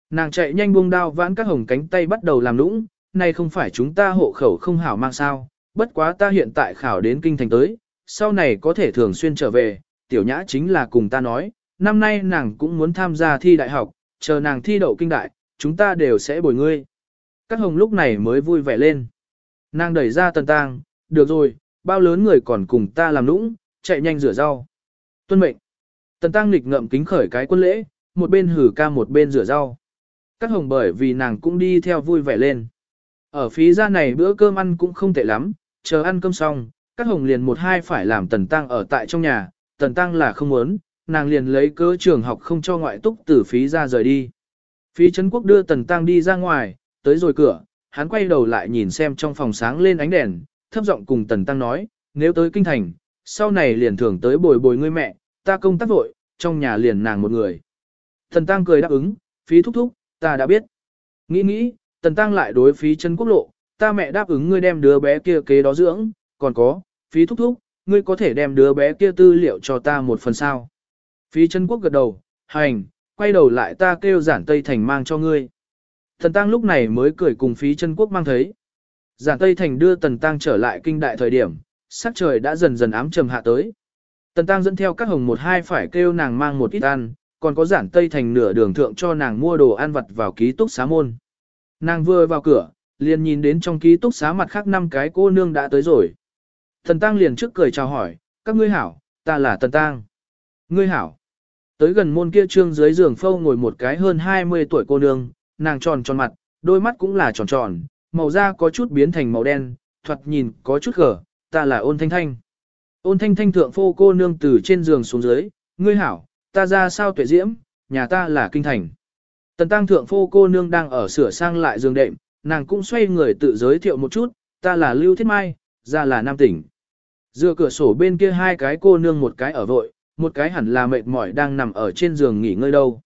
Nàng chạy nhanh buông đao vãn các hồng cánh tay bắt đầu làm lũng, này không phải chúng ta hộ khẩu không hảo mang sao, bất quá ta hiện tại khảo đến kinh thành tới, sau này có thể thường xuyên trở về, tiểu nhã chính là cùng ta nói, năm nay nàng cũng muốn tham gia thi đại học, chờ nàng thi đậu kinh đại, chúng ta đều sẽ bồi ngươi. Các hồng lúc này mới vui vẻ lên. Nàng đẩy ra tần tang, được rồi, bao lớn người còn cùng ta làm lũng, chạy nhanh rửa rau. Tuân mệnh. Tần tăng lịch ngậm kính khởi cái quân lễ, một bên hử ca một bên rửa rau. Các hồng bởi vì nàng cũng đi theo vui vẻ lên. Ở phí ra này bữa cơm ăn cũng không tệ lắm, chờ ăn cơm xong, các hồng liền một hai phải làm tần tăng ở tại trong nhà, tần tăng là không muốn, nàng liền lấy cớ trường học không cho ngoại túc tử phí ra rời đi. Phí Trấn Quốc đưa tần tăng đi ra ngoài, tới rồi cửa, hắn quay đầu lại nhìn xem trong phòng sáng lên ánh đèn, thấp giọng cùng tần tăng nói, nếu tới kinh thành, sau này liền thường tới bồi bồi ngươi mẹ, ta công tác vội, trong nhà liền nàng một người. Tần tăng cười đáp ứng, phí thúc thúc, ta đã biết. Nghĩ nghĩ, tần tăng lại đối phí Trấn quốc lộ, ta mẹ đáp ứng ngươi đem đứa bé kia kế đó dưỡng, còn có, phí thúc thúc, ngươi có thể đem đứa bé kia tư liệu cho ta một phần sao. Phí chân quốc gật đầu, hành, quay đầu lại ta kêu giản Tây Thành mang cho ngươi. Tần tăng lúc này mới cười cùng phí chân quốc mang thấy. Giản Tây Thành đưa Tần Tăng trở lại kinh đại thời điểm, sắc trời đã dần dần ám trầm hạ tới. Tần Tăng dẫn theo các hồng một hai phải kêu nàng mang một ít ăn, còn có Giản Tây Thành nửa đường thượng cho nàng mua đồ ăn vặt vào ký túc xá môn. Nàng vừa vào cửa, liền nhìn đến trong ký túc xá mặt khác năm cái cô nương đã tới rồi. Thần Tăng liền trước cười chào hỏi, các ngươi hảo, ta là Tần Tăng. Ngươi hảo. Tới gần môn kia trương dưới giường phâu ngồi một cái hơn 20 tuổi cô nương, nàng tròn tròn mặt, đôi mắt cũng là tròn tròn, màu da có chút biến thành màu đen, thoạt nhìn có chút gở, ta là ôn thanh thanh. Ôn thanh thanh thượng phô cô nương từ trên giường xuống dưới, ngươi hảo, ta ra sao tuệ diễm, nhà ta là kinh thành. Tần tăng thượng phô cô nương đang ở sửa sang lại giường đệm, nàng cũng xoay người tự giới thiệu một chút, ta là Lưu Thiết Mai, ra là Nam tỉnh. Dựa cửa sổ bên kia hai cái cô nương một cái ở vội, một cái hẳn là mệt mỏi đang nằm ở trên giường nghỉ ngơi đâu.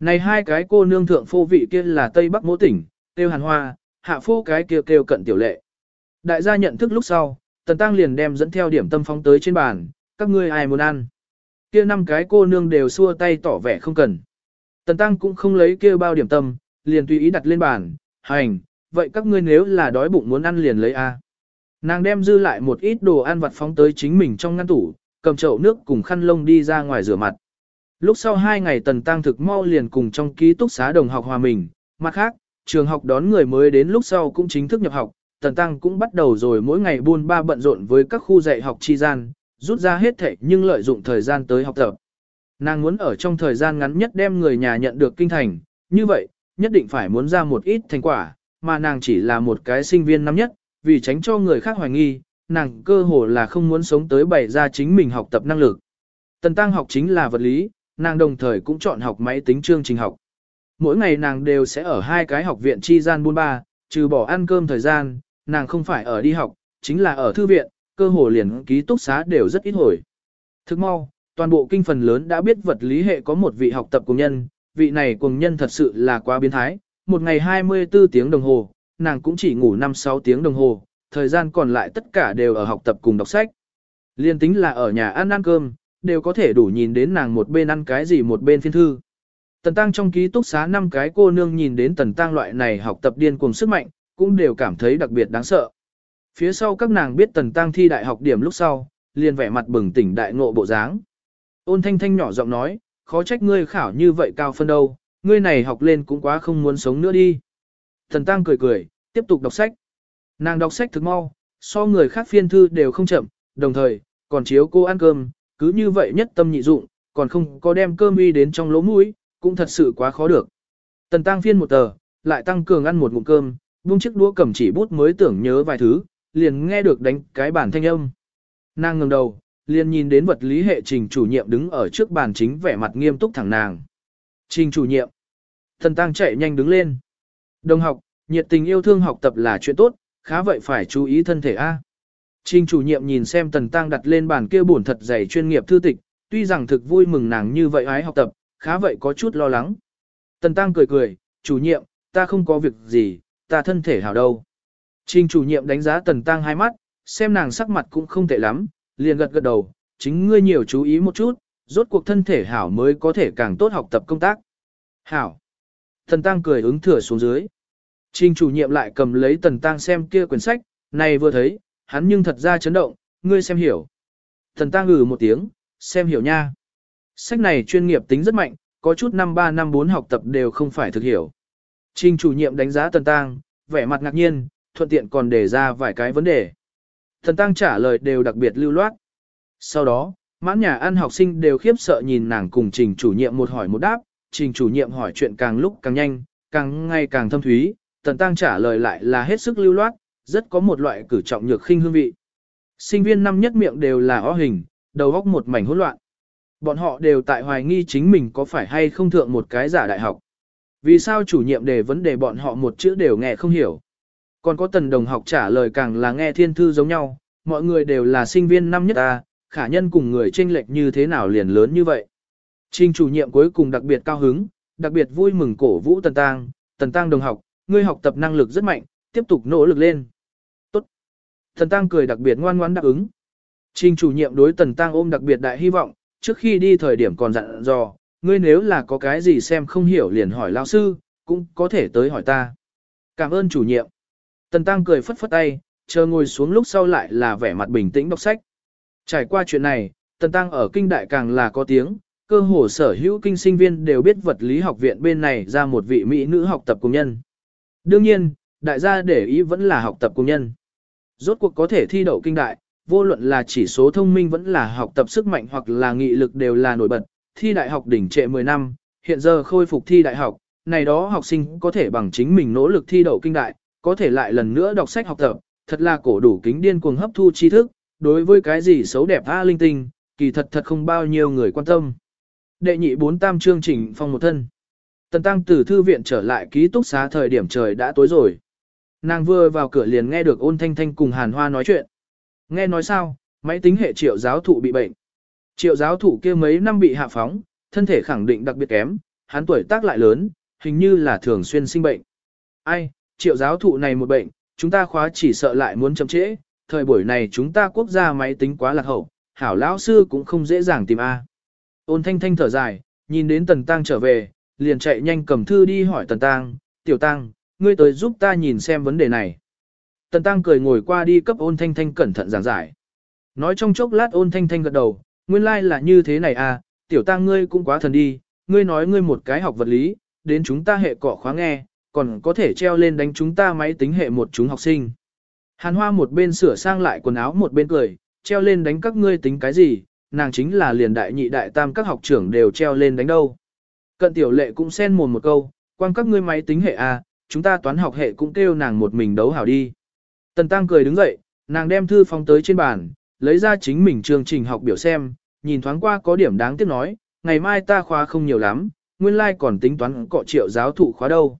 Này hai cái cô nương thượng phô vị kia là Tây Bắc Mỗ tỉnh, Tiêu Hàn Hoa, hạ phô cái kia kêu, cận tiểu lệ. Đại gia nhận thức lúc sau, Tần Tăng liền đem dẫn theo điểm tâm phóng tới trên bàn, các ngươi ai muốn ăn. Kia năm cái cô nương đều xua tay tỏ vẻ không cần. Tần Tăng cũng không lấy kia bao điểm tâm, liền tùy ý đặt lên bàn, hành, vậy các ngươi nếu là đói bụng muốn ăn liền lấy A. Nàng đem dư lại một ít đồ ăn vặt phóng tới chính mình trong ngăn tủ, cầm chậu nước cùng khăn lông đi ra ngoài rửa mặt. Lúc sau hai ngày Tần Tăng thực mau liền cùng trong ký túc xá đồng học hòa mình, mặt khác, trường học đón người mới đến lúc sau cũng chính thức nhập học, Tần Tăng cũng bắt đầu rồi mỗi ngày buôn ba bận rộn với các khu dạy học chi gian, rút ra hết thể nhưng lợi dụng thời gian tới học tập. Nàng muốn ở trong thời gian ngắn nhất đem người nhà nhận được kinh thành, như vậy, nhất định phải muốn ra một ít thành quả, mà nàng chỉ là một cái sinh viên năm nhất, vì tránh cho người khác hoài nghi, nàng cơ hồ là không muốn sống tới bày ra chính mình học tập năng lực. Tần Tăng học chính là vật lý, nàng đồng thời cũng chọn học máy tính chương trình học. Mỗi ngày nàng đều sẽ ở hai cái học viện chi gian buôn ba, trừ bỏ ăn cơm thời gian, nàng không phải ở đi học, chính là ở thư viện, cơ hồ liền ký túc xá đều rất ít hồi. Thức mau, toàn bộ kinh phần lớn đã biết vật lý hệ có một vị học tập cùng nhân, vị này cùng nhân thật sự là quá biến thái, một ngày 24 tiếng đồng hồ, nàng cũng chỉ ngủ 5-6 tiếng đồng hồ, thời gian còn lại tất cả đều ở học tập cùng đọc sách. Liên tính là ở nhà ăn ăn cơm, đều có thể đủ nhìn đến nàng một bên ăn cái gì một bên phiên thư. Tần Tăng trong ký túc xá năm cái cô nương nhìn đến Tần Tăng loại này học tập điên cuồng sức mạnh, cũng đều cảm thấy đặc biệt đáng sợ. Phía sau các nàng biết Tần Tăng thi đại học điểm lúc sau, liền vẻ mặt bừng tỉnh đại ngộ bộ dáng. Ôn thanh thanh nhỏ giọng nói, khó trách ngươi khảo như vậy cao phân đâu, ngươi này học lên cũng quá không muốn sống nữa đi. Tần Tăng cười cười, tiếp tục đọc sách. Nàng đọc sách thực mau, so người khác phiên thư đều không chậm, đồng thời, còn chiếu cô ăn cơm, cứ như vậy nhất tâm nhị dụng, còn không có đem cơm uy đến trong lỗ mũi, cũng thật sự quá khó được. Tần tăng phiên một tờ, lại tăng cường ăn một ngụm cơm, buông chiếc đũa cầm chỉ bút mới tưởng nhớ vài thứ, liền nghe được đánh cái bản thanh âm. Nàng ngẩng đầu, liền nhìn đến vật lý hệ trình chủ nhiệm đứng ở trước bàn chính vẻ mặt nghiêm túc thẳng nàng. Trình chủ nhiệm. Tần tăng chạy nhanh đứng lên. Đồng học, nhiệt tình yêu thương học tập là chuyện tốt, khá vậy phải chú ý thân thể A. Trình chủ nhiệm nhìn xem tần tăng đặt lên bàn kia bổn thật dày chuyên nghiệp thư tịch, tuy rằng thực vui mừng nàng như vậy ái học tập, khá vậy có chút lo lắng. Tần tăng cười cười, chủ nhiệm, ta không có việc gì, ta thân thể hảo đâu. Trình chủ nhiệm đánh giá tần tăng hai mắt, xem nàng sắc mặt cũng không tệ lắm, liền gật gật đầu, chính ngươi nhiều chú ý một chút, rốt cuộc thân thể hảo mới có thể càng tốt học tập công tác. Hảo. Tần tăng cười ứng thừa xuống dưới. Trình chủ nhiệm lại cầm lấy tần tăng xem kia quyển sách, này vừa thấy, hắn nhưng thật ra chấn động, ngươi xem hiểu. Tần tăng ngừ một tiếng, xem hiểu nha. Sách này chuyên nghiệp tính rất mạnh, có chút năm 3 năm 4 học tập đều không phải thực hiểu. Trình chủ nhiệm đánh giá tần tăng, vẻ mặt ngạc nhiên, thuận tiện còn đề ra vài cái vấn đề. Tần tăng trả lời đều đặc biệt lưu loát. Sau đó, mãn nhà ăn học sinh đều khiếp sợ nhìn nàng cùng trình chủ nhiệm một hỏi một đáp, trình chủ nhiệm hỏi chuyện càng lúc càng nhanh, càng ngày càng thâm thúy, Tần Tăng trả lời lại là hết sức lưu loát, rất có một loại cử trọng nhược khinh hương vị. Sinh viên năm nhất miệng đều là o hình, đầu óc một mảnh hỗn loạn. Bọn họ đều tại hoài nghi chính mình có phải hay không thượng một cái giả đại học. Vì sao chủ nhiệm đề vấn đề bọn họ một chữ đều nghe không hiểu. Còn có tần đồng học trả lời càng là nghe thiên thư giống nhau, mọi người đều là sinh viên năm nhất ta, khả nhân cùng người tranh lệch như thế nào liền lớn như vậy. Trình chủ nhiệm cuối cùng đặc biệt cao hứng, đặc biệt vui mừng cổ vũ tần tăng, tần tăng đồng học, ngươi học tập năng lực rất mạnh, tiếp tục nỗ lực lên. Tốt. Tần Tăng cười đặc biệt ngoan ngoãn đáp ứng. Trình chủ nhiệm đối Tần Tăng ôm đặc biệt đại hy vọng, trước khi đi thời điểm còn dặn dò, ngươi nếu là có cái gì xem không hiểu liền hỏi lão sư, cũng có thể tới hỏi ta. Cảm ơn chủ nhiệm. Tần Tăng cười phất phất tay, chờ ngồi xuống lúc sau lại là vẻ mặt bình tĩnh đọc sách. Trải qua chuyện này, Tần Tăng ở kinh đại càng là có tiếng, cơ hồ sở hữu kinh sinh viên đều biết vật lý học viện bên này ra một vị mỹ nữ học tập công nhân. Đương nhiên, đại gia để ý vẫn là học tập công nhân. Rốt cuộc có thể thi đậu kinh đại, vô luận là chỉ số thông minh vẫn là học tập sức mạnh hoặc là nghị lực đều là nổi bật. Thi đại học đỉnh trệ 10 năm, hiện giờ khôi phục thi đại học, này đó học sinh có thể bằng chính mình nỗ lực thi đậu kinh đại, có thể lại lần nữa đọc sách học tập, thật là cổ đủ kính điên cuồng hấp thu tri thức, đối với cái gì xấu đẹp a linh tinh, kỳ thật thật không bao nhiêu người quan tâm. Đệ nhị bốn tam chương trình phong một thân. Tần Tăng từ thư viện trở lại ký túc xá thời điểm trời đã tối rồi. Nàng vừa vào cửa liền nghe được ôn thanh thanh cùng hàn hoa nói chuyện. Nghe nói sao, máy tính hệ triệu giáo thụ bị bệnh. Triệu giáo thụ kia mấy năm bị hạ phóng, thân thể khẳng định đặc biệt kém, hắn tuổi tác lại lớn, hình như là thường xuyên sinh bệnh. Ai, triệu giáo thụ này một bệnh, chúng ta khóa chỉ sợ lại muốn chậm trễ, thời buổi này chúng ta quốc gia máy tính quá lạc hậu, hảo lão sư cũng không dễ dàng tìm A. Ôn thanh thanh thở dài, nhìn đến tần tăng trở về, liền chạy nhanh cầm thư đi hỏi Tần Tăng, tiểu Tăng, ngươi tới giúp ta nhìn xem vấn đề này. Tần Tăng cười ngồi qua đi cấp ôn thanh thanh cẩn thận giảng giải. Nói trong chốc lát ôn thanh thanh gật đầu, nguyên lai like là như thế này à, tiểu Tăng ngươi cũng quá thần đi, ngươi nói ngươi một cái học vật lý, đến chúng ta hệ cọ khóa nghe, còn có thể treo lên đánh chúng ta máy tính hệ một chúng học sinh. Hàn Hoa một bên sửa sang lại quần áo một bên cười, treo lên đánh các ngươi tính cái gì, nàng chính là liền đại nhị đại tam các học trưởng đều treo lên đánh đâu. Cận tiểu lệ cũng xen mồm một câu, quan các ngươi máy tính hệ A, chúng ta toán học hệ cũng kêu nàng một mình đấu hảo đi. Tần Tăng cười đứng dậy, Nàng đem thư phóng tới trên bàn, lấy ra chính mình chương trình học biểu xem, nhìn thoáng qua có điểm đáng tiếc nói, ngày mai ta khóa không nhiều lắm, nguyên lai like còn tính toán cọ triệu giáo thụ khóa đâu.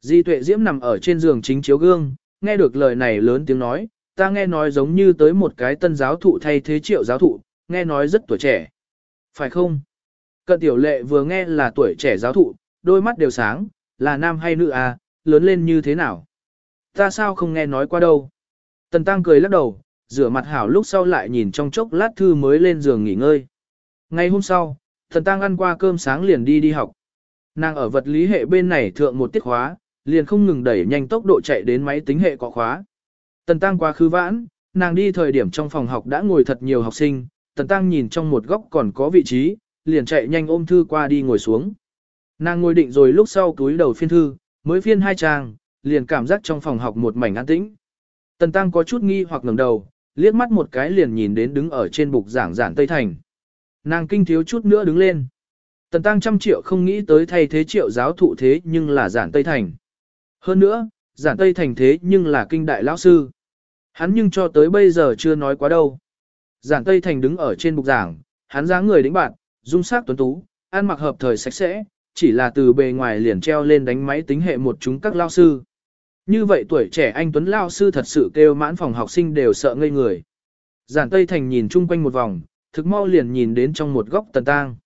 Di tuệ diễm nằm ở trên giường chính chiếu gương, nghe được lời này lớn tiếng nói, ta nghe nói giống như tới một cái tân giáo thụ thay thế triệu giáo thụ, nghe nói rất tuổi trẻ. Phải không? Cận tiểu lệ vừa nghe là tuổi trẻ giáo thụ, đôi mắt đều sáng, là nam hay nữ à, lớn lên như thế nào? Ta sao không nghe nói qua đâu? Tần Tăng cười lắc đầu, rửa mặt hảo lúc sau lại nhìn trong chốc lát thư mới lên giường nghỉ ngơi. Ngày hôm sau, thần Tăng ăn qua cơm sáng liền đi đi học. Nàng ở vật lý hệ bên này thượng một tiết khóa, liền không ngừng đẩy nhanh tốc độ chạy đến máy tính hệ có khóa. Tần Tăng quá khứ vãn, nàng đi thời điểm trong phòng học đã ngồi thật nhiều học sinh, Tần Tăng nhìn trong một góc còn có vị trí, liền chạy nhanh ôm thư qua đi ngồi xuống. Nàng ngồi định rồi lúc sau túi đầu phiên thư, mới phiên hai trang, liền cảm giác trong phòng học một mảnh an tĩnh. Tần Tăng có chút nghi hoặc ngẩng đầu, liếc mắt một cái liền nhìn đến đứng ở trên bục giảng giản Tây Thành. Nàng kinh thiếu chút nữa đứng lên. Tần Tăng trăm triệu không nghĩ tới thay thế triệu giáo thụ thế nhưng là giản Tây Thành. Hơn nữa, giản Tây Thành thế nhưng là kinh đại lão sư. Hắn nhưng cho tới bây giờ chưa nói quá đâu. Giản Tây Thành đứng ở trên bục giảng, hắn dáng người đĩnh bạn, dung sắc tuấn tú, ăn mặc hợp thời sạch sẽ, chỉ là từ bề ngoài liền treo lên đánh máy tính hệ một chúng các lao sư. Như vậy tuổi trẻ anh Tuấn Lao sư thật sự kêu mãn phòng học sinh đều sợ ngây người. Giản Tây Thành nhìn chung quanh một vòng, thực mau liền nhìn đến trong một góc Tần Tăng.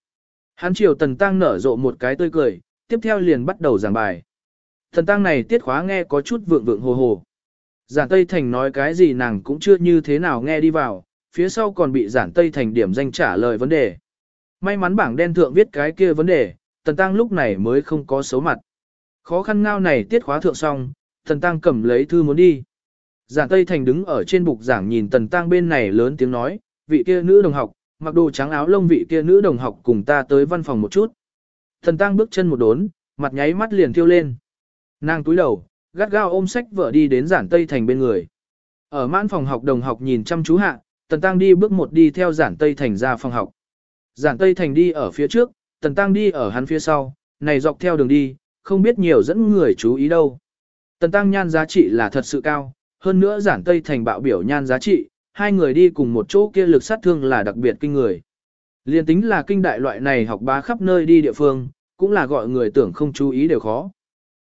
Hắn chiều Tần Tăng nở rộ một cái tươi cười, tiếp theo liền bắt đầu giảng bài. Tần Tăng này tiết khóa nghe có chút vượng vượng hồ hồ. Giản Tây Thành nói cái gì nàng cũng chưa như thế nào nghe đi vào, phía sau còn bị Giản Tây Thành điểm danh trả lời vấn đề. May mắn bảng đen thượng viết cái kia vấn đề, Tần Tăng lúc này mới không có xấu mặt. Khó khăn ngao này tiết khóa thượng xong, Tần Tăng cầm lấy thư muốn đi. Giản Tây Thành đứng ở trên bục giảng nhìn Tần Tăng bên này lớn tiếng nói, vị kia nữ đồng học, mặc đồ trắng áo lông vị kia nữ đồng học cùng ta tới văn phòng một chút. Tần Tăng bước chân một đốn, mặt nháy mắt liền thiêu lên. Nàng túi đầu, gắt gao ôm sách vợ đi đến Giản Tây Thành bên người. Ở mãn phòng học đồng học nhìn chăm chú hạ, Tần Tăng đi bước một đi theo Giản Tây Thành ra phòng học. Giản Tây Thành đi ở phía trước, Tần Tăng đi ở hắn phía sau, này dọc theo đường đi, không biết nhiều dẫn người chú ý đâu. Tần Tăng nhan giá trị là thật sự cao, hơn nữa giản Tây Thành bạo biểu nhan giá trị, hai người đi cùng một chỗ kia lực sát thương là đặc biệt kinh người. Liên tính là kinh đại loại này học bá khắp nơi đi địa phương, cũng là gọi người tưởng không chú ý đều khó.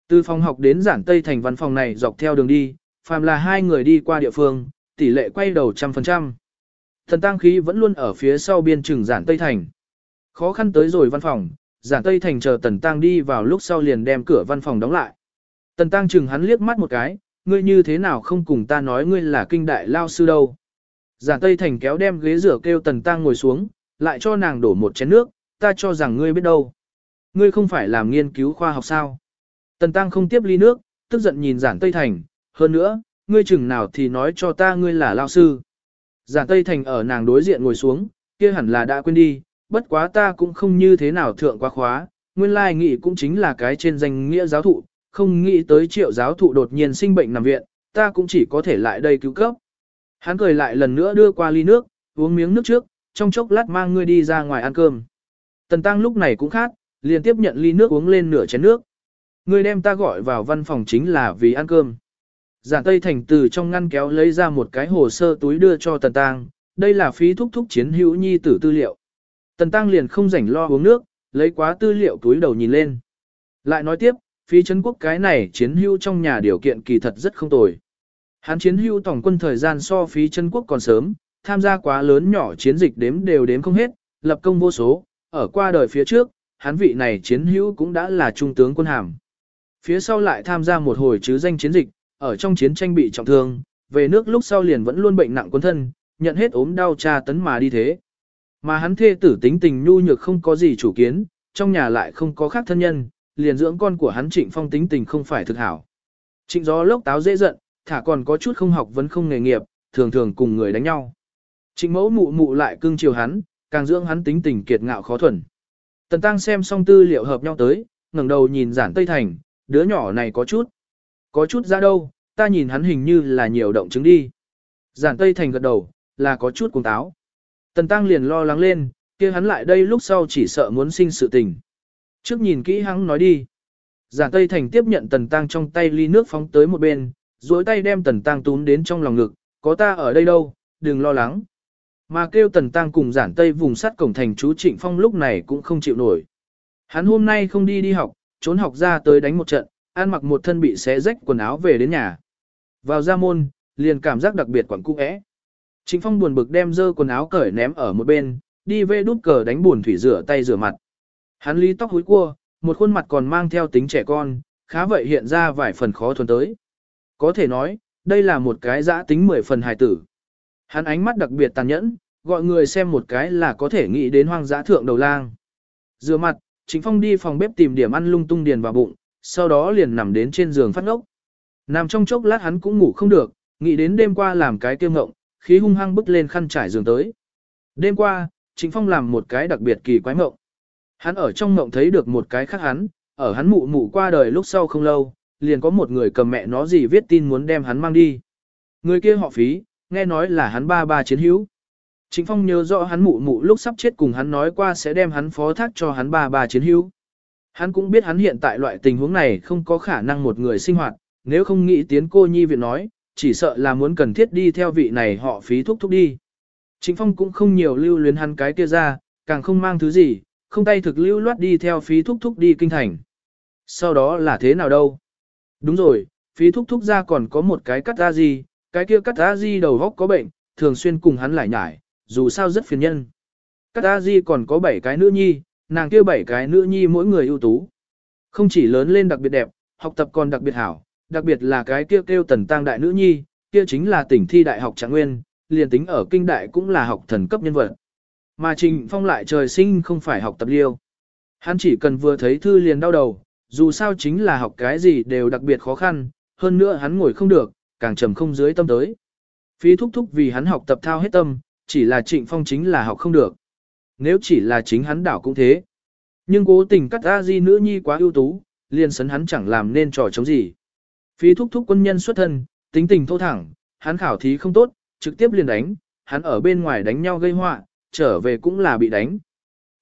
Từ phòng học đến giản Tây Thành văn phòng này dọc theo đường đi, phàm là hai người đi qua địa phương, tỷ lệ quay đầu trăm phần trăm. Thần tăng khí vẫn luôn ở phía sau biên trừng giản Tây Thành. Khó khăn tới rồi văn phòng, giản Tây Thành chờ Tần Tăng đi vào lúc sau liền đem cửa văn phòng đóng lại. Tần Tăng chừng hắn liếc mắt một cái, ngươi như thế nào không cùng ta nói ngươi là kinh đại lao sư đâu. Giản Tây Thành kéo đem ghế rửa kêu Tần Tăng ngồi xuống, lại cho nàng đổ một chén nước, ta cho rằng ngươi biết đâu. Ngươi không phải làm nghiên cứu khoa học sao. Tần Tăng không tiếp ly nước, tức giận nhìn Giản Tây Thành, hơn nữa, ngươi chừng nào thì nói cho ta ngươi là lao sư. Giản Tây Thành ở nàng đối diện ngồi xuống, kia hẳn là đã quên đi, bất quá ta cũng không như thế nào thượng quá khóa, nguyên lai nghị cũng chính là cái trên danh nghĩa giáo thụ, không nghĩ tới triệu giáo thụ đột nhiên sinh bệnh nằm viện, ta cũng chỉ có thể lại đây cứu cấp. Hắn cười lại lần nữa đưa qua ly nước, uống miếng nước trước, trong chốc lát mang ngươi đi ra ngoài ăn cơm. Tần Tăng lúc này cũng khát, liền tiếp nhận ly nước uống lên nửa chén nước. Ngươi đem ta gọi vào văn phòng chính là vì ăn cơm. Giản Tây Thành từ trong ngăn kéo lấy ra một cái hồ sơ túi đưa cho Tần Tăng, đây là phí thúc thúc chiến hữu nhi tử tư liệu. Tần Tăng liền không rảnh lo uống nước, lấy quá tư liệu túi đầu nhìn lên. Lại nói tiếp, phí chân quốc cái này chiến hữu trong nhà điều kiện kỳ thật rất không tồi. Hắn chiến hữu tổng quân thời gian so phí chân quốc còn sớm, tham gia quá lớn nhỏ chiến dịch đếm đều đếm không hết, lập công vô số, ở qua đời phía trước, hắn vị này chiến hữu cũng đã là trung tướng quân hàm. Phía sau lại tham gia một hồi chứ danh chiến dịch, ở trong chiến tranh bị trọng thương, về nước lúc sau liền vẫn luôn bệnh nặng quân thân, nhận hết ốm đau tra tấn mà đi thế. Mà hắn thê tử tính tình nhu nhược không có gì chủ kiến, trong nhà lại không có khác thân nhân, liền dưỡng con của hắn trịnh phong tính tình không phải thực hảo. Trịnh gió lốc táo dễ giận, thả còn có chút không học vẫn không nghề nghiệp, thường thường cùng người đánh nhau. Trịnh mẫu mụ mụ lại cưng chiều hắn, càng dưỡng hắn tính tình kiệt ngạo khó thuần. Tần tăng xem xong tư liệu hợp nhau tới, ngẩng đầu nhìn giản Tây Thành, đứa nhỏ này có chút. Có chút ra đâu, ta nhìn hắn hình như là nhiều động chứng đi. Giản Tây Thành gật đầu, là có chút cuồng táo. Tần Tăng liền lo lắng lên, kia hắn lại đây lúc sau chỉ sợ muốn sinh sự tình. Trước nhìn kỹ hắn nói đi. Giản Tây Thành tiếp nhận Tần Tăng trong tay ly nước phóng tới một bên, duỗi tay đem Tần Tăng tún đến trong lòng ngực, có ta ở đây đâu, đừng lo lắng. Mà kêu tần tăng cùng giản tây vùng sắt cổng thành chú Trịnh Phong lúc này cũng không chịu nổi. Hắn hôm nay không đi đi học, trốn học ra tới đánh một trận, ăn mặc một thân bị xé rách quần áo về đến nhà. Vào ra môn, liền cảm giác đặc biệt quẩn cung ẽ. Trịnh Phong buồn bực đem dơ quần áo cởi ném ở một bên, đi về đút cờ đánh buồn thủy rửa tay rửa mặt. Hắn lý tóc húi cua, một khuôn mặt còn mang theo tính trẻ con, khá vậy hiện ra vài phần khó thuần tới. Có thể nói, đây là một cái giã tính mười phần hài tử. Hắn ánh mắt đặc biệt tàn nhẫn, gọi người xem một cái là có thể nghĩ đến hoang dã thượng đầu lang. Rửa mặt, Trịnh Phong đi phòng bếp tìm điểm ăn lung tung điền vào bụng, sau đó liền nằm đến trên giường phát ngốc. Nằm trong chốc lát hắn cũng ngủ không được, nghĩ đến đêm qua làm cái tiêu ngộng, khí hung hăng bức lên khăn trải giường tới. Đêm qua, Trịnh Phong làm một cái đặc biệt kỳ quái mộng. Hắn ở trong mộng thấy được một cái khác hắn, ở hắn mụ mụ qua đời lúc sau không lâu, liền có một người cầm mẹ nó gì viết tin muốn đem hắn mang đi. Người kia họ phí, nghe nói là hắn ba ba chiến hữu. Trịnh Phong nhớ rõ hắn mụ mụ lúc sắp chết cùng hắn nói qua sẽ đem hắn phó thác cho hắn ba ba chiến hữu. Hắn cũng biết hắn hiện tại loại tình huống này không có khả năng một người sinh hoạt, nếu không nghĩ tiến cô nhi viện nói, chỉ sợ là muốn cần thiết đi theo vị này họ phí thúc thúc đi. Trịnh Phong cũng không nhiều lưu luyến hắn cái kia ra, càng không mang thứ gì, không tay thực lưu loát đi theo phí thúc thúc đi kinh thành. Sau đó là thế nào đâu? Đúng rồi, phí thúc thúc ra còn có một cái cắt ra gì, cái kia cắt ra gì đầu góc có bệnh, thường xuyên cùng hắn lại nhải, dù sao rất phiền nhân. Cắt ra gì còn có 7 cái nữ nhi, nàng kia bảy cái nữ nhi mỗi người ưu tú. Không chỉ lớn lên đặc biệt đẹp, học tập còn đặc biệt hảo, đặc biệt là cái kia kêu, kêu tần tang đại nữ nhi, kia chính là tỉnh thi đại học trạng nguyên, liền tính ở kinh đại cũng là học thần cấp nhân vật. Mà Trình Phong lại trời sinh không phải học tập liêu. Hắn chỉ cần vừa thấy thư liền đau đầu, dù sao chính là học cái gì đều đặc biệt khó khăn, hơn nữa hắn ngồi không được, càng trầm không dưới tâm tới. Phí thúc thúc vì hắn học tập thao hết tâm, chỉ là Trịnh Phong chính là học không được. Nếu chỉ là chính hắn đảo cũng thế. Nhưng cố tình cắt A di nữ nhi quá ưu tú, liền sấn hắn chẳng làm nên trò chống gì. Phí thúc thúc quân nhân xuất thân, tính tình thô thẳng, hắn khảo thí không tốt, trực tiếp liền đánh, hắn ở bên ngoài đánh nhau gây họa, trở về cũng là bị đánh.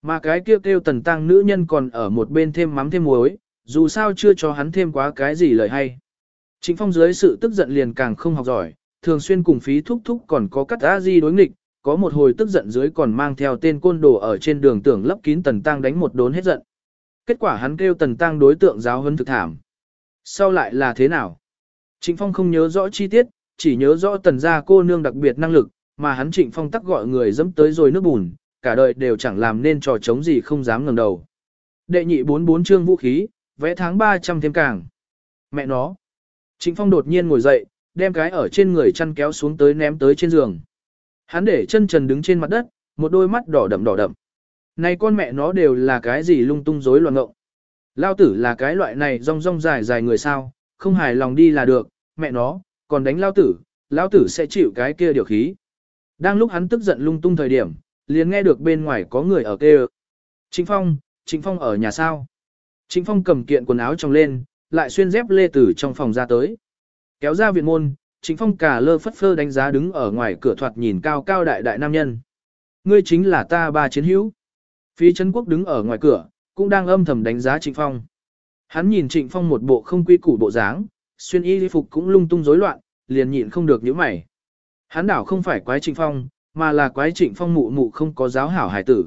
Mà cái kêu kêu tần tăng nữ nhân còn ở một bên thêm mắm thêm muối, dù sao chưa cho hắn thêm quá cái gì lời hay. Trịnh Phong dưới sự tức giận liền càng không học giỏi, thường xuyên cùng phí thúc thúc còn có cắt A di đối nghịch, có một hồi tức giận dưới còn mang theo tên côn đồ ở trên đường tưởng lấp kín tần tăng đánh một đốn hết giận. Kết quả hắn kêu tần tăng đối tượng giáo huấn thực thảm. Sau lại là thế nào? Trịnh Phong không nhớ rõ chi tiết, chỉ nhớ rõ tần gia cô nương đặc biệt năng lực, mà hắn Trịnh Phong tắc gọi người dẫm tới rồi nước bùn, cả đời đều chẳng làm nên trò chống gì không dám ngẩng đầu. Đệ nhị bốn bốn chương vũ khí, vẽ tháng 300 thêm càng. Mẹ nó. Trịnh Phong đột nhiên ngồi dậy, đem cái ở trên người chăn kéo xuống tới ném tới trên giường. Hắn để chân trần đứng trên mặt đất, một đôi mắt đỏ đậm đỏ đậm. Này con mẹ nó đều là cái gì lung tung rối loạn ngộng. Lao tử là cái loại này rong rong dài dài người sao, không hài lòng đi là được, mẹ nó, còn đánh lao tử, lao tử sẽ chịu cái kia điều khí. Đang lúc hắn tức giận lung tung thời điểm, liền nghe được bên ngoài có người ở kêu. Trịnh Phong, Trịnh Phong ở nhà sao? Trịnh Phong cầm kiện quần áo trong lên, lại xuyên dép lê tử trong phòng ra tới. Kéo ra viện môn, Trịnh Phong cả lơ phất phơ đánh giá đứng ở ngoài cửa thoạt nhìn cao cao đại đại nam nhân. Ngươi chính là ta ba chiến hữu. Phi Trấn Quốc đứng ở ngoài cửa, cũng đang âm thầm đánh giá Trịnh Phong. Hắn nhìn Trịnh Phong một bộ không quy củ bộ dáng, xuyên y phục cũng lung tung rối loạn, liền nhịn không được nhíu mày. Hắn đảo không phải quái Trịnh Phong, mà là quái Trịnh Phong mụ mụ không có giáo hảo hải tử.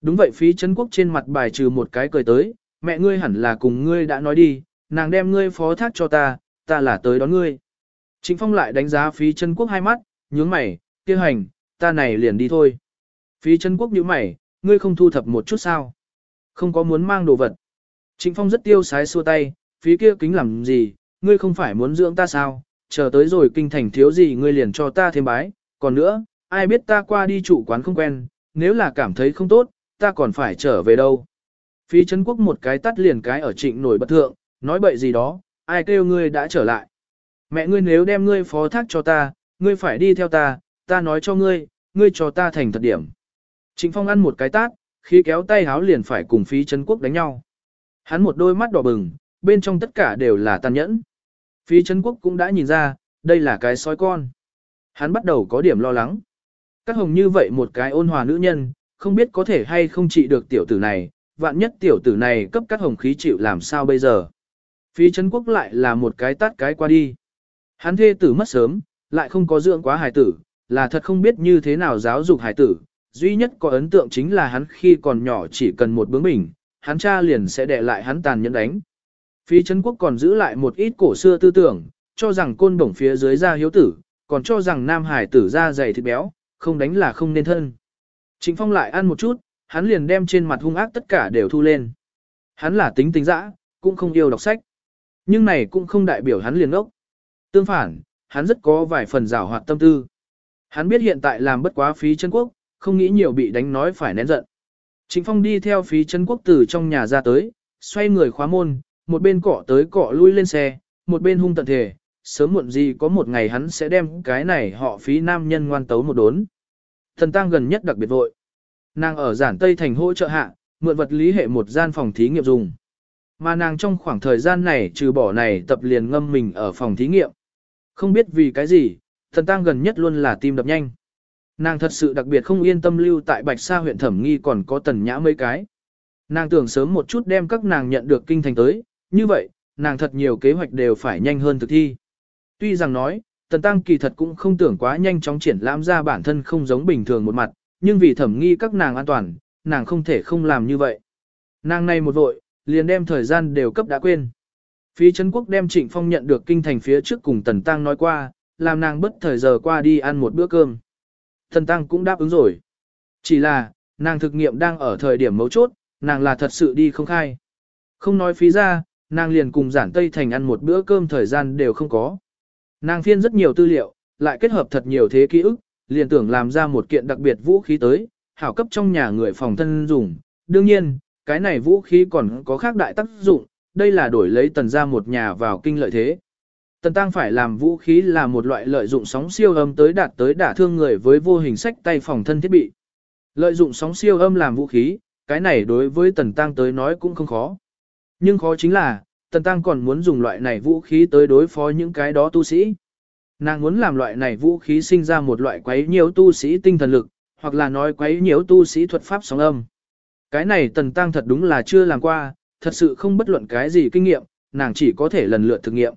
Đúng vậy phí Trấn Quốc trên mặt bài trừ một cái cười tới, mẹ ngươi hẳn là cùng ngươi đã nói đi, nàng đem ngươi phó thác cho ta, ta là tới đón ngươi. Trịnh Phong lại đánh giá phí chân Quốc hai mắt, nhướng mày, kia hành, ta này liền đi thôi. Phí chân Quốc nhíu mày, ngươi không thu thập một chút sao? Không có muốn mang đồ vật. Trịnh Phong rất tiêu sái xua tay, phí kia kính làm gì, ngươi không phải muốn dưỡng ta sao, chờ tới rồi kinh thành thiếu gì ngươi liền cho ta thêm bái, còn nữa, ai biết ta qua đi chủ quán không quen, nếu là cảm thấy không tốt, ta còn phải trở về đâu. Phí Trấn Quốc một cái tắt liền cái ở trịnh nổi bất thượng, nói bậy gì đó, ai kêu ngươi đã trở lại. Mẹ ngươi nếu đem ngươi phó thác cho ta, ngươi phải đi theo ta, ta nói cho ngươi, ngươi cho ta thành thật điểm. Trịnh Phong ăn một cái tát, khi kéo tay háo liền phải cùng phí Trấn Quốc đánh nhau. Hắn một đôi mắt đỏ bừng, bên trong tất cả đều là tàn nhẫn. Phí Trấn Quốc cũng đã nhìn ra, đây là cái sói con. Hắn bắt đầu có điểm lo lắng. Các hồng như vậy một cái ôn hòa nữ nhân, không biết có thể hay không trị được tiểu tử này, vạn nhất tiểu tử này cấp các hồng khí chịu làm sao bây giờ. Phí Trấn Quốc lại là một cái tát cái qua đi. Hắn thê tử mất sớm, lại không có dưỡng quá hài tử, là thật không biết như thế nào giáo dục hài tử. Duy nhất có ấn tượng chính là hắn khi còn nhỏ chỉ cần một bướng bình, hắn cha liền sẽ để lại hắn tàn nhẫn đánh. Phi Trấn Quốc còn giữ lại một ít cổ xưa tư tưởng, cho rằng côn đồng phía dưới ra hiếu tử, còn cho rằng nam hải tử ra dày thịt béo, không đánh là không nên thân. Trịnh Phong lại ăn một chút, hắn liền đem trên mặt hung ác tất cả đều thu lên. Hắn là tính tính dã, cũng không yêu đọc sách. Nhưng này cũng không đại biểu hắn liền ốc. Tương phản, hắn rất có vài phần rào hoạt tâm tư. Hắn biết hiện tại làm bất quá phí chân quốc, không nghĩ nhiều bị đánh nói phải nén giận. Trịnh Phong đi theo phí chân quốc từ trong nhà ra tới, xoay người khóa môn, một bên cọ tới cọ lui lên xe, một bên hung tận thể, sớm muộn gì có một ngày hắn sẽ đem cái này họ phí nam nhân ngoan tấu một đốn. Thần tang gần nhất đặc biệt vội. Nàng ở giản Tây thành hỗ trợ hạ, mượn vật lý hệ một gian phòng thí nghiệm dùng. Mà nàng trong khoảng thời gian này trừ bỏ này tập liền ngâm mình ở phòng thí nghiệm. Không biết vì cái gì, thần tang gần nhất luôn là tim đập nhanh. Nàng thật sự đặc biệt không yên tâm lưu tại Bạch Sa huyện Thẩm Nghi còn có tần nhã mấy cái. Nàng tưởng sớm một chút đem các nàng nhận được kinh thành tới, như vậy, nàng thật nhiều kế hoạch đều phải nhanh hơn thực thi. Tuy rằng nói, Tần Tăng kỳ thật cũng không tưởng quá nhanh chóng triển lãm ra bản thân không giống bình thường một mặt, nhưng vì thẩm nghi các nàng an toàn, nàng không thể không làm như vậy. Nàng này một vội, liền đem thời gian đều cấp đã quên. Phí Trấn Quốc đem Trịnh Phong nhận được kinh thành phía trước cùng Tần Tăng nói qua, làm nàng bất thời giờ qua đi ăn một bữa cơm. Tần Tăng cũng đáp ứng rồi. Chỉ là, nàng thực nghiệm đang ở thời điểm mấu chốt, nàng là thật sự đi không khai. Không nói phí ra, nàng liền cùng giản Tây Thành ăn một bữa cơm thời gian đều không có. Nàng phiên rất nhiều tư liệu, lại kết hợp thật nhiều thế ký ức, liền tưởng làm ra một kiện đặc biệt vũ khí tới, hảo cấp trong nhà người phòng thân dùng. Đương nhiên, cái này vũ khí còn có khác đại tác dụng, đây là đổi lấy tần ra một nhà vào kinh lợi thế. Tần Tăng phải làm vũ khí là một loại lợi dụng sóng siêu âm tới đạt tới đả thương người với vô hình sách tay phòng thân thiết bị. Lợi dụng sóng siêu âm làm vũ khí, cái này đối với Tần Tăng tới nói cũng không khó. Nhưng khó chính là, Tần Tăng còn muốn dùng loại này vũ khí tới đối phó những cái đó tu sĩ. Nàng muốn làm loại này vũ khí sinh ra một loại quấy nhiễu tu sĩ tinh thần lực, hoặc là nói quấy nhiễu tu sĩ thuật pháp sóng âm. Cái này Tần Tăng thật đúng là chưa làm qua, thật sự không bất luận cái gì kinh nghiệm, nàng chỉ có thể lần lượt thực nghiệm.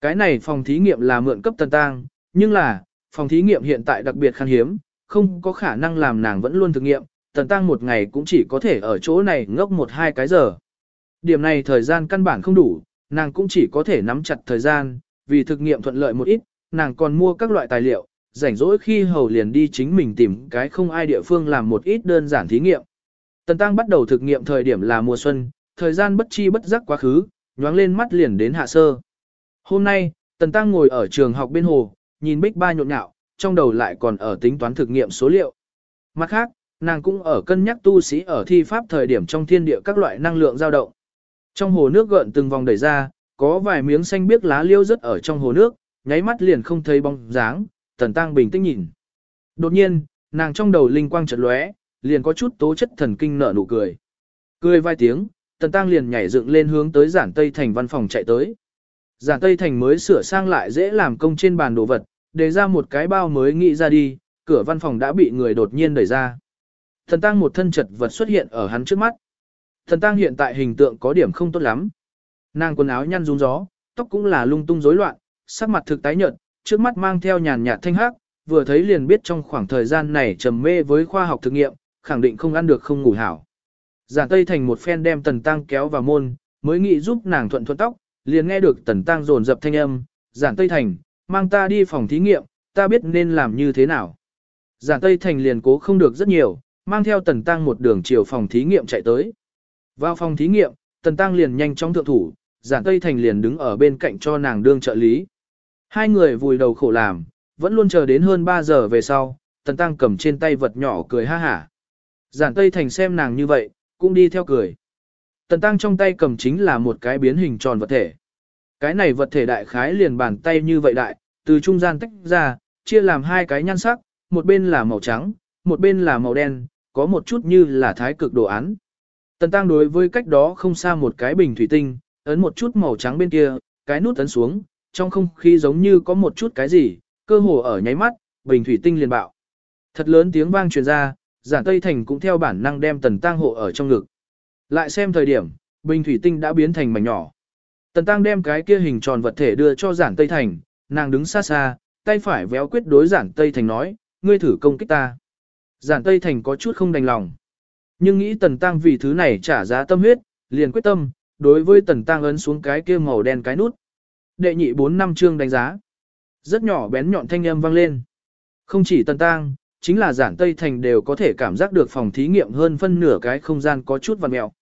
Cái này phòng thí nghiệm là mượn cấp Tần Tăng, nhưng là, phòng thí nghiệm hiện tại đặc biệt khan hiếm, không có khả năng làm nàng vẫn luôn thực nghiệm, Tần Tăng một ngày cũng chỉ có thể ở chỗ này ngốc một hai cái giờ. Điểm này thời gian căn bản không đủ, nàng cũng chỉ có thể nắm chặt thời gian, vì thực nghiệm thuận lợi một ít, nàng còn mua các loại tài liệu, rảnh rỗi khi hầu liền đi chính mình tìm cái không ai địa phương làm một ít đơn giản thí nghiệm. Tần Tăng bắt đầu thực nghiệm thời điểm là mùa xuân, thời gian bất chi bất giác quá khứ, nhoáng lên mắt liền đến hạ sơ. Hôm nay, Tần Tăng ngồi ở trường học bên hồ, nhìn bích ba nhộn nhạo, trong đầu lại còn ở tính toán thực nghiệm số liệu. Mặt khác, nàng cũng ở cân nhắc tu sĩ ở thi pháp thời điểm trong thiên địa các loại năng lượng dao động. Trong hồ nước gợn từng vòng đẩy ra, có vài miếng xanh biếc lá liêu rớt ở trong hồ nước, nháy mắt liền không thấy bóng dáng, Tần Tăng bình tĩnh nhìn. Đột nhiên, nàng trong đầu linh quang chợt lóe, liền có chút tố chất thần kinh nở nụ cười. Cười vài tiếng, Tần Tăng liền nhảy dựng lên hướng tới giản Tây Thành văn phòng chạy tới. Giản Tây Thành mới sửa sang lại dễ làm công trên bàn đồ vật, để ra một cái bao mới nghĩ ra đi, cửa văn phòng đã bị người đột nhiên đẩy ra. Thần Tăng một thân chật vật xuất hiện ở hắn trước mắt. Thần Tăng hiện tại hình tượng có điểm không tốt lắm. Nàng quần áo nhăn rung gió, tóc cũng là lung tung rối loạn, sắc mặt thực tái nhợt, trước mắt mang theo nhàn nhạt thanh hắc, vừa thấy liền biết trong khoảng thời gian này trầm mê với khoa học thực nghiệm, khẳng định không ăn được không ngủ hảo. Giản Tây Thành một phen đem Tần Tăng kéo vào môn, mới nghĩ giúp nàng thuận thuận tóc, liền nghe được Tần Tăng dồn dập thanh âm, Giản Tây Thành, mang ta đi phòng thí nghiệm, ta biết nên làm như thế nào. Giản Tây Thành liền cố không được rất nhiều, mang theo Tần Tăng một đường chiều phòng thí nghiệm chạy tới. Vào phòng thí nghiệm, Tần Tăng liền nhanh chóng thượng thủ, Giản Tây Thành liền đứng ở bên cạnh cho nàng đương trợ lý. Hai người vùi đầu khổ làm, vẫn luôn chờ đến hơn 3 giờ về sau, Tần Tăng cầm trên tay vật nhỏ cười ha hả. Giản Tây Thành xem nàng như vậy, cũng đi theo cười. Tần Tăng trong tay cầm chính là một cái biến hình tròn vật thể. Cái này vật thể đại khái liền bàn tay như vậy đại, từ trung gian tách ra, chia làm hai cái nhan sắc, một bên là màu trắng, một bên là màu đen, có một chút như là thái cực đồ án. Tần Tăng đối với cách đó không xa một cái bình thủy tinh, ấn một chút màu trắng bên kia, cái nút ấn xuống, trong không khí giống như có một chút cái gì, cơ hồ ở nháy mắt, bình thủy tinh liền bạo. Thật lớn tiếng vang truyền ra, giản Tây Thành cũng theo bản năng đem Tần Tăng hộ ở trong ngực. Lại xem thời điểm, bình thủy tinh đã biến thành mảnh nhỏ. Tần Tăng đem cái kia hình tròn vật thể đưa cho giản Tây Thành, nàng đứng xa xa, tay phải véo quyết đối giản Tây Thành nói, ngươi thử công kích ta. Giản Tây Thành có chút không đành lòng. Nhưng nghĩ Tần Tăng vì thứ này trả giá tâm huyết, liền quyết tâm, đối với Tần Tăng ấn xuống cái kia màu đen cái nút. Đệ nhị bốn năm chương đánh giá. Rất nhỏ bén nhọn thanh âm vang lên. Không chỉ Tần Tăng, chính là giản Tây Thành đều có thể cảm giác được phòng thí nghiệm hơn phân nửa cái không gian có chút vằn mẹo.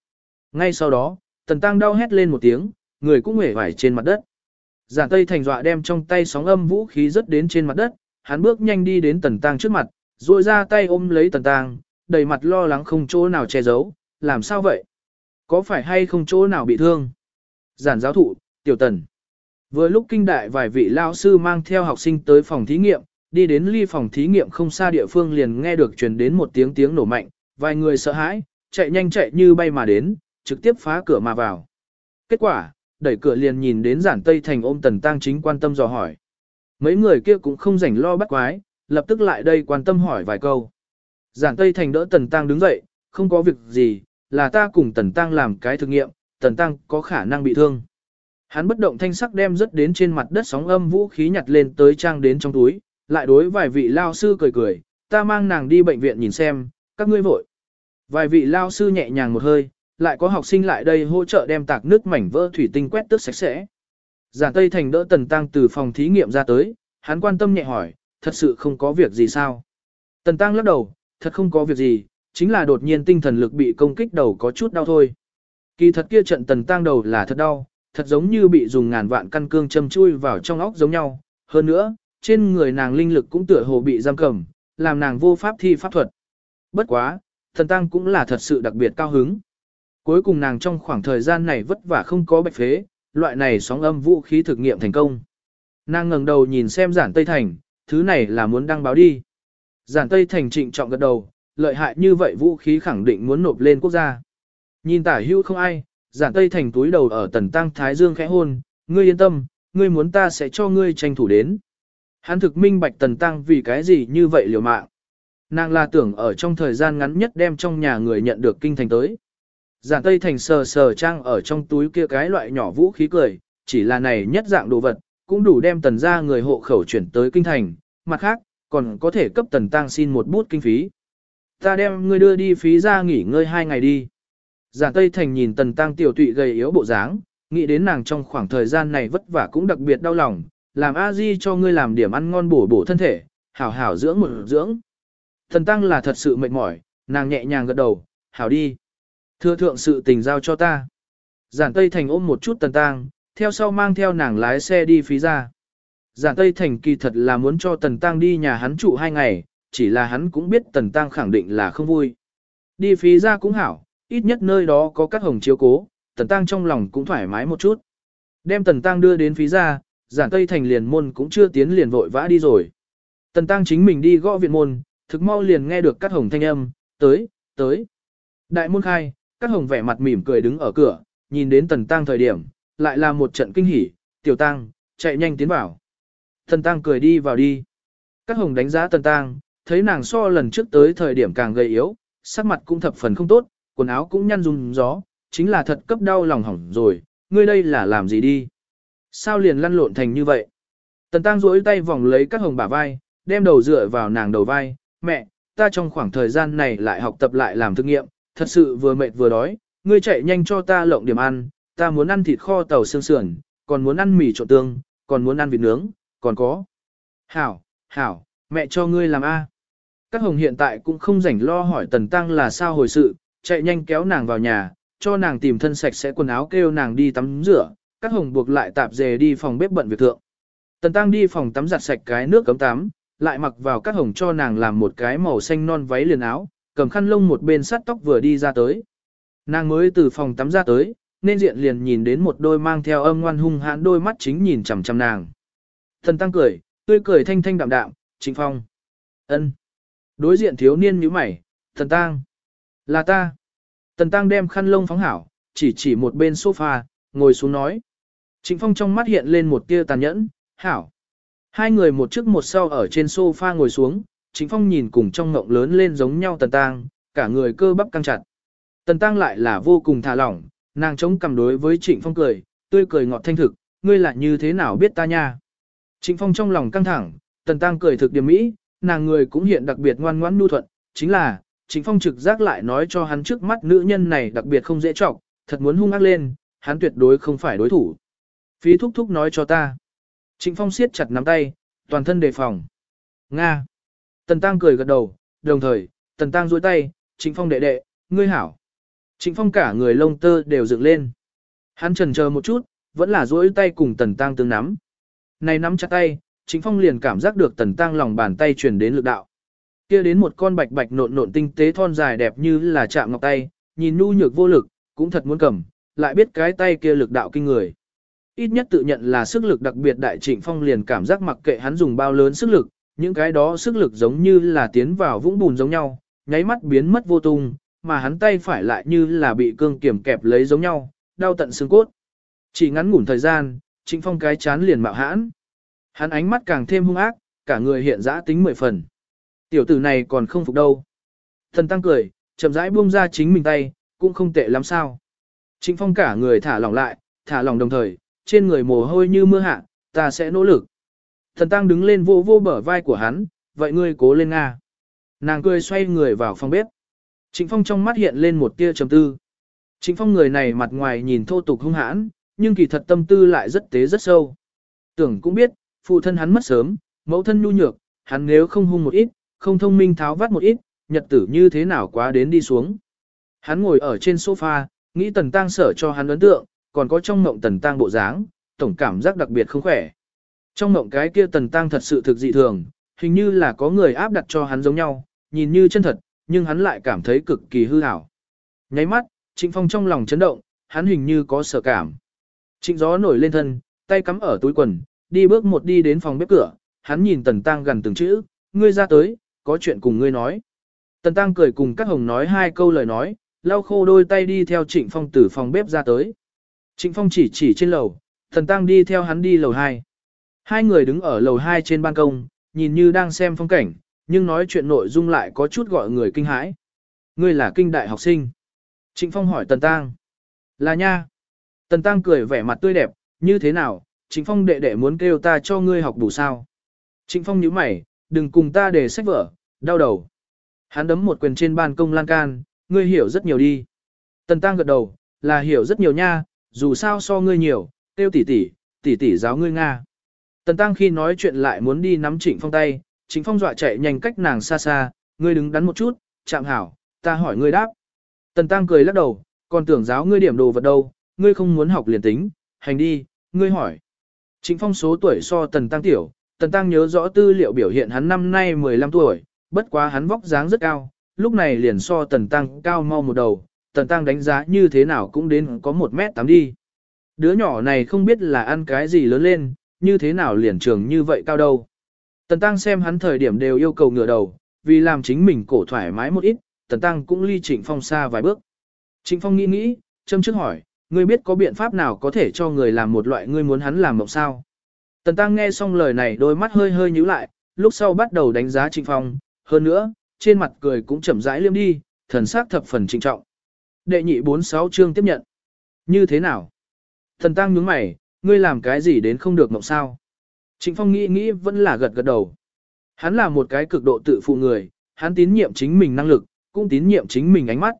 Ngay sau đó, Tần Tăng đau hét lên một tiếng, người cũng hể vải trên mặt đất. Giản Tây Thành dọa đem trong tay sóng âm vũ khí rớt đến trên mặt đất, hắn bước nhanh đi đến Tần Tăng trước mặt, rồi ra tay ôm lấy Tần Tăng, đầy mặt lo lắng không chỗ nào che giấu, làm sao vậy? Có phải hay không chỗ nào bị thương? Giản giáo thụ, tiểu tần. Vừa lúc kinh đại vài vị lao sư mang theo học sinh tới phòng thí nghiệm, đi đến ly phòng thí nghiệm không xa địa phương liền nghe được truyền đến một tiếng tiếng nổ mạnh, vài người sợ hãi, chạy nhanh chạy như bay mà đến, trực tiếp phá cửa mà vào. Kết quả, đẩy cửa liền nhìn đến giản Tây Thành ôm Tần Tăng chính quan tâm dò hỏi. Mấy người kia cũng không rảnh lo bắt quái, lập tức lại đây quan tâm hỏi vài câu. Giản Tây Thành đỡ Tần Tăng đứng dậy, không có việc gì, là ta cùng Tần Tăng làm cái thực nghiệm, Tần Tăng có khả năng bị thương. Hắn bất động thanh sắc đem rất đến trên mặt đất sóng âm vũ khí nhặt lên tới trang đến trong túi, lại đối vài vị lao sư cười cười, ta mang nàng đi bệnh viện nhìn xem, các ngươi vội. Vài vị lao sư nhẹ nhàng một hơi, lại có học sinh lại đây hỗ trợ đem tạc nước mảnh vỡ thủy tinh quét tước sạch sẽ. Giản Tây Thành đỡ Tần Tăng từ phòng thí nghiệm ra tới, hắn quan tâm nhẹ hỏi, thật sự không có việc gì sao? Tần Tăng lắc đầu, thật không có việc gì, chính là đột nhiên tinh thần lực bị công kích đầu có chút đau thôi. Kỳ thật kia trận Tần Tăng đầu là thật đau, thật giống như bị dùng ngàn vạn căn cương châm chui vào trong óc giống nhau. Hơn nữa, trên người nàng linh lực cũng tựa hồ bị giam cầm, làm nàng vô pháp thi pháp thuật. Bất quá, thần Tăng cũng là thật sự đặc biệt cao hứng. Cuối cùng nàng trong khoảng thời gian này vất vả không có bạch phế, loại này sóng âm vũ khí thực nghiệm thành công. Nàng ngẩng đầu nhìn xem giản Tây Thành, thứ này là muốn đăng báo đi. Giản Tây Thành trịnh trọng gật đầu, lợi hại như vậy vũ khí khẳng định muốn nộp lên quốc gia. Nhìn tả hữu không ai, giản Tây Thành túi đầu ở tần tăng Thái Dương khẽ hôn, ngươi yên tâm, ngươi muốn ta sẽ cho ngươi tranh thủ đến. Hắn thực minh bạch tần tăng vì cái gì như vậy liều mạng. Nàng là tưởng ở trong thời gian ngắn nhất đem trong nhà người nhận được kinh thành tới. Giản Tây Thành sờ sờ trang ở trong túi kia cái loại nhỏ vũ khí cười, chỉ là này nhất dạng đồ vật, cũng đủ đem tần ra người hộ khẩu chuyển tới kinh thành, mặt khác, còn có thể cấp tần tăng xin một bút kinh phí. Ta đem ngươi đưa đi phí ra nghỉ ngơi hai ngày đi. Giản Tây Thành nhìn tần tăng tiểu tụy gầy yếu bộ dáng, nghĩ đến nàng trong khoảng thời gian này vất vả cũng đặc biệt đau lòng, làm a di cho ngươi làm điểm ăn ngon bổ bổ thân thể, hảo hảo dưỡng một dưỡng. Thần tăng là thật sự mệt mỏi, nàng nhẹ nhàng gật đầu, hảo đi. Thưa thượng sự tình giao cho ta. Giản Tây Thành ôm một chút tần tăng, theo sau mang theo nàng lái xe đi phí ra. Giản Tây Thành kỳ thật là muốn cho tần tăng đi nhà hắn trụ hai ngày, chỉ là hắn cũng biết tần tăng khẳng định là không vui. Đi phí ra cũng hảo, ít nhất nơi đó có các hồng chiếu cố, tần tăng trong lòng cũng thoải mái một chút. Đem tần tăng đưa đến phí ra, giản Tây Thành liền môn cũng chưa tiến liền vội vã đi rồi. Tần tăng chính mình đi gõ viện môn, thực mau liền nghe được các hồng thanh âm, tới, tới. Đại môn khai, các hồng vẻ mặt mỉm cười đứng ở cửa, nhìn đến tần tăng thời điểm, lại là một trận kinh hỉ, tiểu tăng, chạy nhanh tiến vào. Tần tăng cười đi vào đi. Các hồng đánh giá tần tăng, thấy nàng so lần trước tới thời điểm càng gầy yếu, sắc mặt cũng thập phần không tốt, quần áo cũng nhăn rung gió, chính là thật cấp đau lòng hỏng rồi, ngươi đây là làm gì đi? Sao liền lăn lộn thành như vậy? Tần tăng duỗi tay vòng lấy các hồng bả vai, đem đầu dựa vào nàng đầu vai, mẹ, ta trong khoảng thời gian này lại học tập lại làm thực nghiệm, thật sự vừa mệt vừa đói, ngươi chạy nhanh cho ta lộng điểm ăn, ta muốn ăn thịt kho tàu xương sườn, còn muốn ăn mì trộn tương, còn muốn ăn vịt nướng, còn có. Hảo, hảo, mẹ cho ngươi làm A. Các hồng hiện tại cũng không rảnh lo hỏi tần tăng là sao hồi sự, chạy nhanh kéo nàng vào nhà, cho nàng tìm thân sạch sẽ quần áo kêu nàng đi tắm rửa, các hồng buộc lại tạp dề đi phòng bếp bận việc thượng. Tần tăng đi phòng tắm giặt sạch cái nước cấm tắm, lại mặc vào các hồng cho nàng làm một cái màu xanh non váy liền áo, cầm khăn lông một bên sắt tóc vừa đi ra tới. Nàng mới từ phòng tắm ra tới, nên diện liền nhìn đến một đôi mang theo âm ngoan hung hãn đôi mắt chính nhìn chằm chằm nàng. Thần tăng cười, tươi cười thanh thanh đạm đạm, chính phong. ân. Đối diện thiếu niên nhíu mày, thần tăng. Là ta. Tần tăng đem khăn lông phóng hảo, chỉ chỉ một bên sofa, ngồi xuống nói. Trịnh phong trong mắt hiện lên một tia tàn nhẫn, hảo. Hai người một trước một sau ở trên sofa ngồi xuống, Trịnh Phong nhìn cùng trong ngộng lớn lên giống nhau Tần Tăng, cả người cơ bắp căng chặt. Tần Tăng lại là vô cùng thả lỏng, nàng chống cầm đối với Trịnh Phong cười, tươi cười ngọt thanh thực, ngươi lại như thế nào biết ta nha. Trịnh Phong trong lòng căng thẳng, Tần Tăng cười thực điểm mỹ, nàng người cũng hiện đặc biệt ngoan ngoãn nhu thuận, chính là, Trịnh Phong trực giác lại nói cho hắn trước mắt nữ nhân này đặc biệt không dễ trọng, thật muốn hung ác lên, hắn tuyệt đối không phải đối thủ. Phí thúc thúc nói cho ta. Trịnh Phong siết chặt nắm tay, toàn thân đề phòng. Nga. Tần Tăng cười gật đầu, đồng thời, Tần Tăng duỗi tay, Trịnh Phong đệ đệ, ngươi hảo. Trịnh Phong cả người lông tơ đều dựng lên. Hắn trần chờ một chút, vẫn là duỗi tay cùng Tần Tăng tương nắm. Này nắm chặt tay, Trịnh Phong liền cảm giác được Tần Tăng lòng bàn tay truyền đến lực đạo. Kia đến một con bạch bạch nộn nộn tinh tế thon dài đẹp như là chạm ngọc tay, nhìn nhu nhược vô lực, cũng thật muốn cầm, lại biết cái tay kia lực đạo kinh người. Ít nhất tự nhận là sức lực đặc biệt đại trịnh phong liền cảm giác mặc kệ hắn dùng bao lớn sức lực, những cái đó sức lực giống như là tiến vào vũng bùn giống nhau, nháy mắt biến mất vô tung, mà hắn tay phải lại như là bị cương kiểm kẹp lấy giống nhau, đau tận xương cốt. Chỉ ngắn ngủn thời gian, trịnh phong cái chán liền mạo hãn. Hắn ánh mắt càng thêm hung ác, cả người hiện giã tính mười phần. Tiểu tử này còn không phục đâu. Thần tăng cười, chậm rãi buông ra chính mình tay, cũng không tệ lắm sao. Trịnh phong cả người thả lỏng lại, thả lỏng đồng thời, trên người mồ hôi như mưa hạ, ta sẽ nỗ lực. Thần tăng đứng lên vô vô bờ vai của hắn, vậy ngươi cố lên Nga. Nàng cười xoay người vào phòng bếp. Trịnh phong trong mắt hiện lên một tia trầm tư. Trịnh phong người này mặt ngoài nhìn thô tục hung hãn, nhưng kỳ thật tâm tư lại rất tế rất sâu. Tưởng cũng biết, phụ thân hắn mất sớm, mẫu thân nhu nhược, hắn nếu không hung một ít, không thông minh tháo vắt một ít, nhật tử như thế nào quá đến đi xuống. Hắn ngồi ở trên sofa, nghĩ tần tăng sở cho hắn ấn tượng, còn có trong mộng tần tang bộ dáng, tổng cảm giác đặc biệt không khỏe. Trong mộng cái kia tần tang thật sự thực dị thường, hình như là có người áp đặt cho hắn giống nhau, nhìn như chân thật, nhưng hắn lại cảm thấy cực kỳ hư ảo. Nháy mắt, Trịnh Phong trong lòng chấn động, hắn hình như có sợ cảm. Trịnh gió nổi lên thân, tay cắm ở túi quần, đi bước một đi đến phòng bếp cửa, hắn nhìn tần tăng gần từng chữ, ngươi ra tới, có chuyện cùng ngươi nói. Tần tăng cười cùng các hồng nói hai câu lời nói, lau khô đôi tay đi theo trịnh phong từ phòng bếp ra tới. Trịnh phong chỉ chỉ trên lầu, tần tăng đi theo hắn đi lầu 2. Hai người đứng ở lầu 2 trên ban công, nhìn như đang xem phong cảnh, nhưng nói chuyện nội dung lại có chút gọi người kinh hãi. Ngươi là kinh đại học sinh. Trịnh phong hỏi tần tăng. Là nha. Tần tăng cười vẻ mặt tươi đẹp, như thế nào, Trịnh Phong đệ đệ muốn kêu ta cho ngươi học đủ sao. Trịnh Phong nhíu mày, đừng cùng ta để sách vở, đau đầu. Hắn đấm một quyền trên ban công lan can, ngươi hiểu rất nhiều đi. Tần Tăng gật đầu, là hiểu rất nhiều nha, dù sao so ngươi nhiều, tiêu tỷ tỷ, tỷ tỷ giáo ngươi Nga. Tần Tăng khi nói chuyện lại muốn đi nắm Trịnh Phong tay, Trịnh Phong dọa chạy nhanh cách nàng xa xa, ngươi đứng đắn một chút, chạm hảo, ta hỏi ngươi đáp. Tần Tăng cười lắc đầu, còn tưởng giáo ngươi điểm đồ vật đâu, ngươi không muốn học liền tính, hành đi, ngươi hỏi. Trịnh Phong số tuổi so Tần Tăng tiểu, Tần Tăng nhớ rõ tư liệu biểu hiện hắn năm nay 15 tuổi, bất quá hắn vóc dáng rất cao, lúc này liền so Tần Tăng cao mau một đầu, Tần Tăng đánh giá như thế nào cũng đến có 1 mét 8 đi. Đứa nhỏ này không biết là ăn cái gì lớn lên, như thế nào liền trường như vậy cao đâu. Tần Tăng xem hắn thời điểm đều yêu cầu ngửa đầu, vì làm chính mình cổ thoải mái một ít, Tần Tăng cũng ly Trịnh Phong xa vài bước. Trịnh Phong nghĩ nghĩ, châm trước hỏi, ngươi biết có biện pháp nào có thể cho người làm một loại ngươi muốn hắn làm mộng sao? Tần Tăng nghe xong lời này đôi mắt hơi hơi nhíu lại, lúc sau bắt đầu đánh giá Trịnh Phong, hơn nữa, trên mặt cười cũng chậm rãi liêm đi, thần sắc thập phần trịnh trọng. Đệ nhị 46 chương tiếp nhận. Như thế nào? Thần Tăng nhướng mày, ngươi làm cái gì đến không được mộng sao? Trịnh Phong nghĩ nghĩ vẫn là gật gật đầu. Hắn là một cái cực độ tự phụ người, hắn tín nhiệm chính mình năng lực, cũng tín nhiệm chính mình ánh mắt.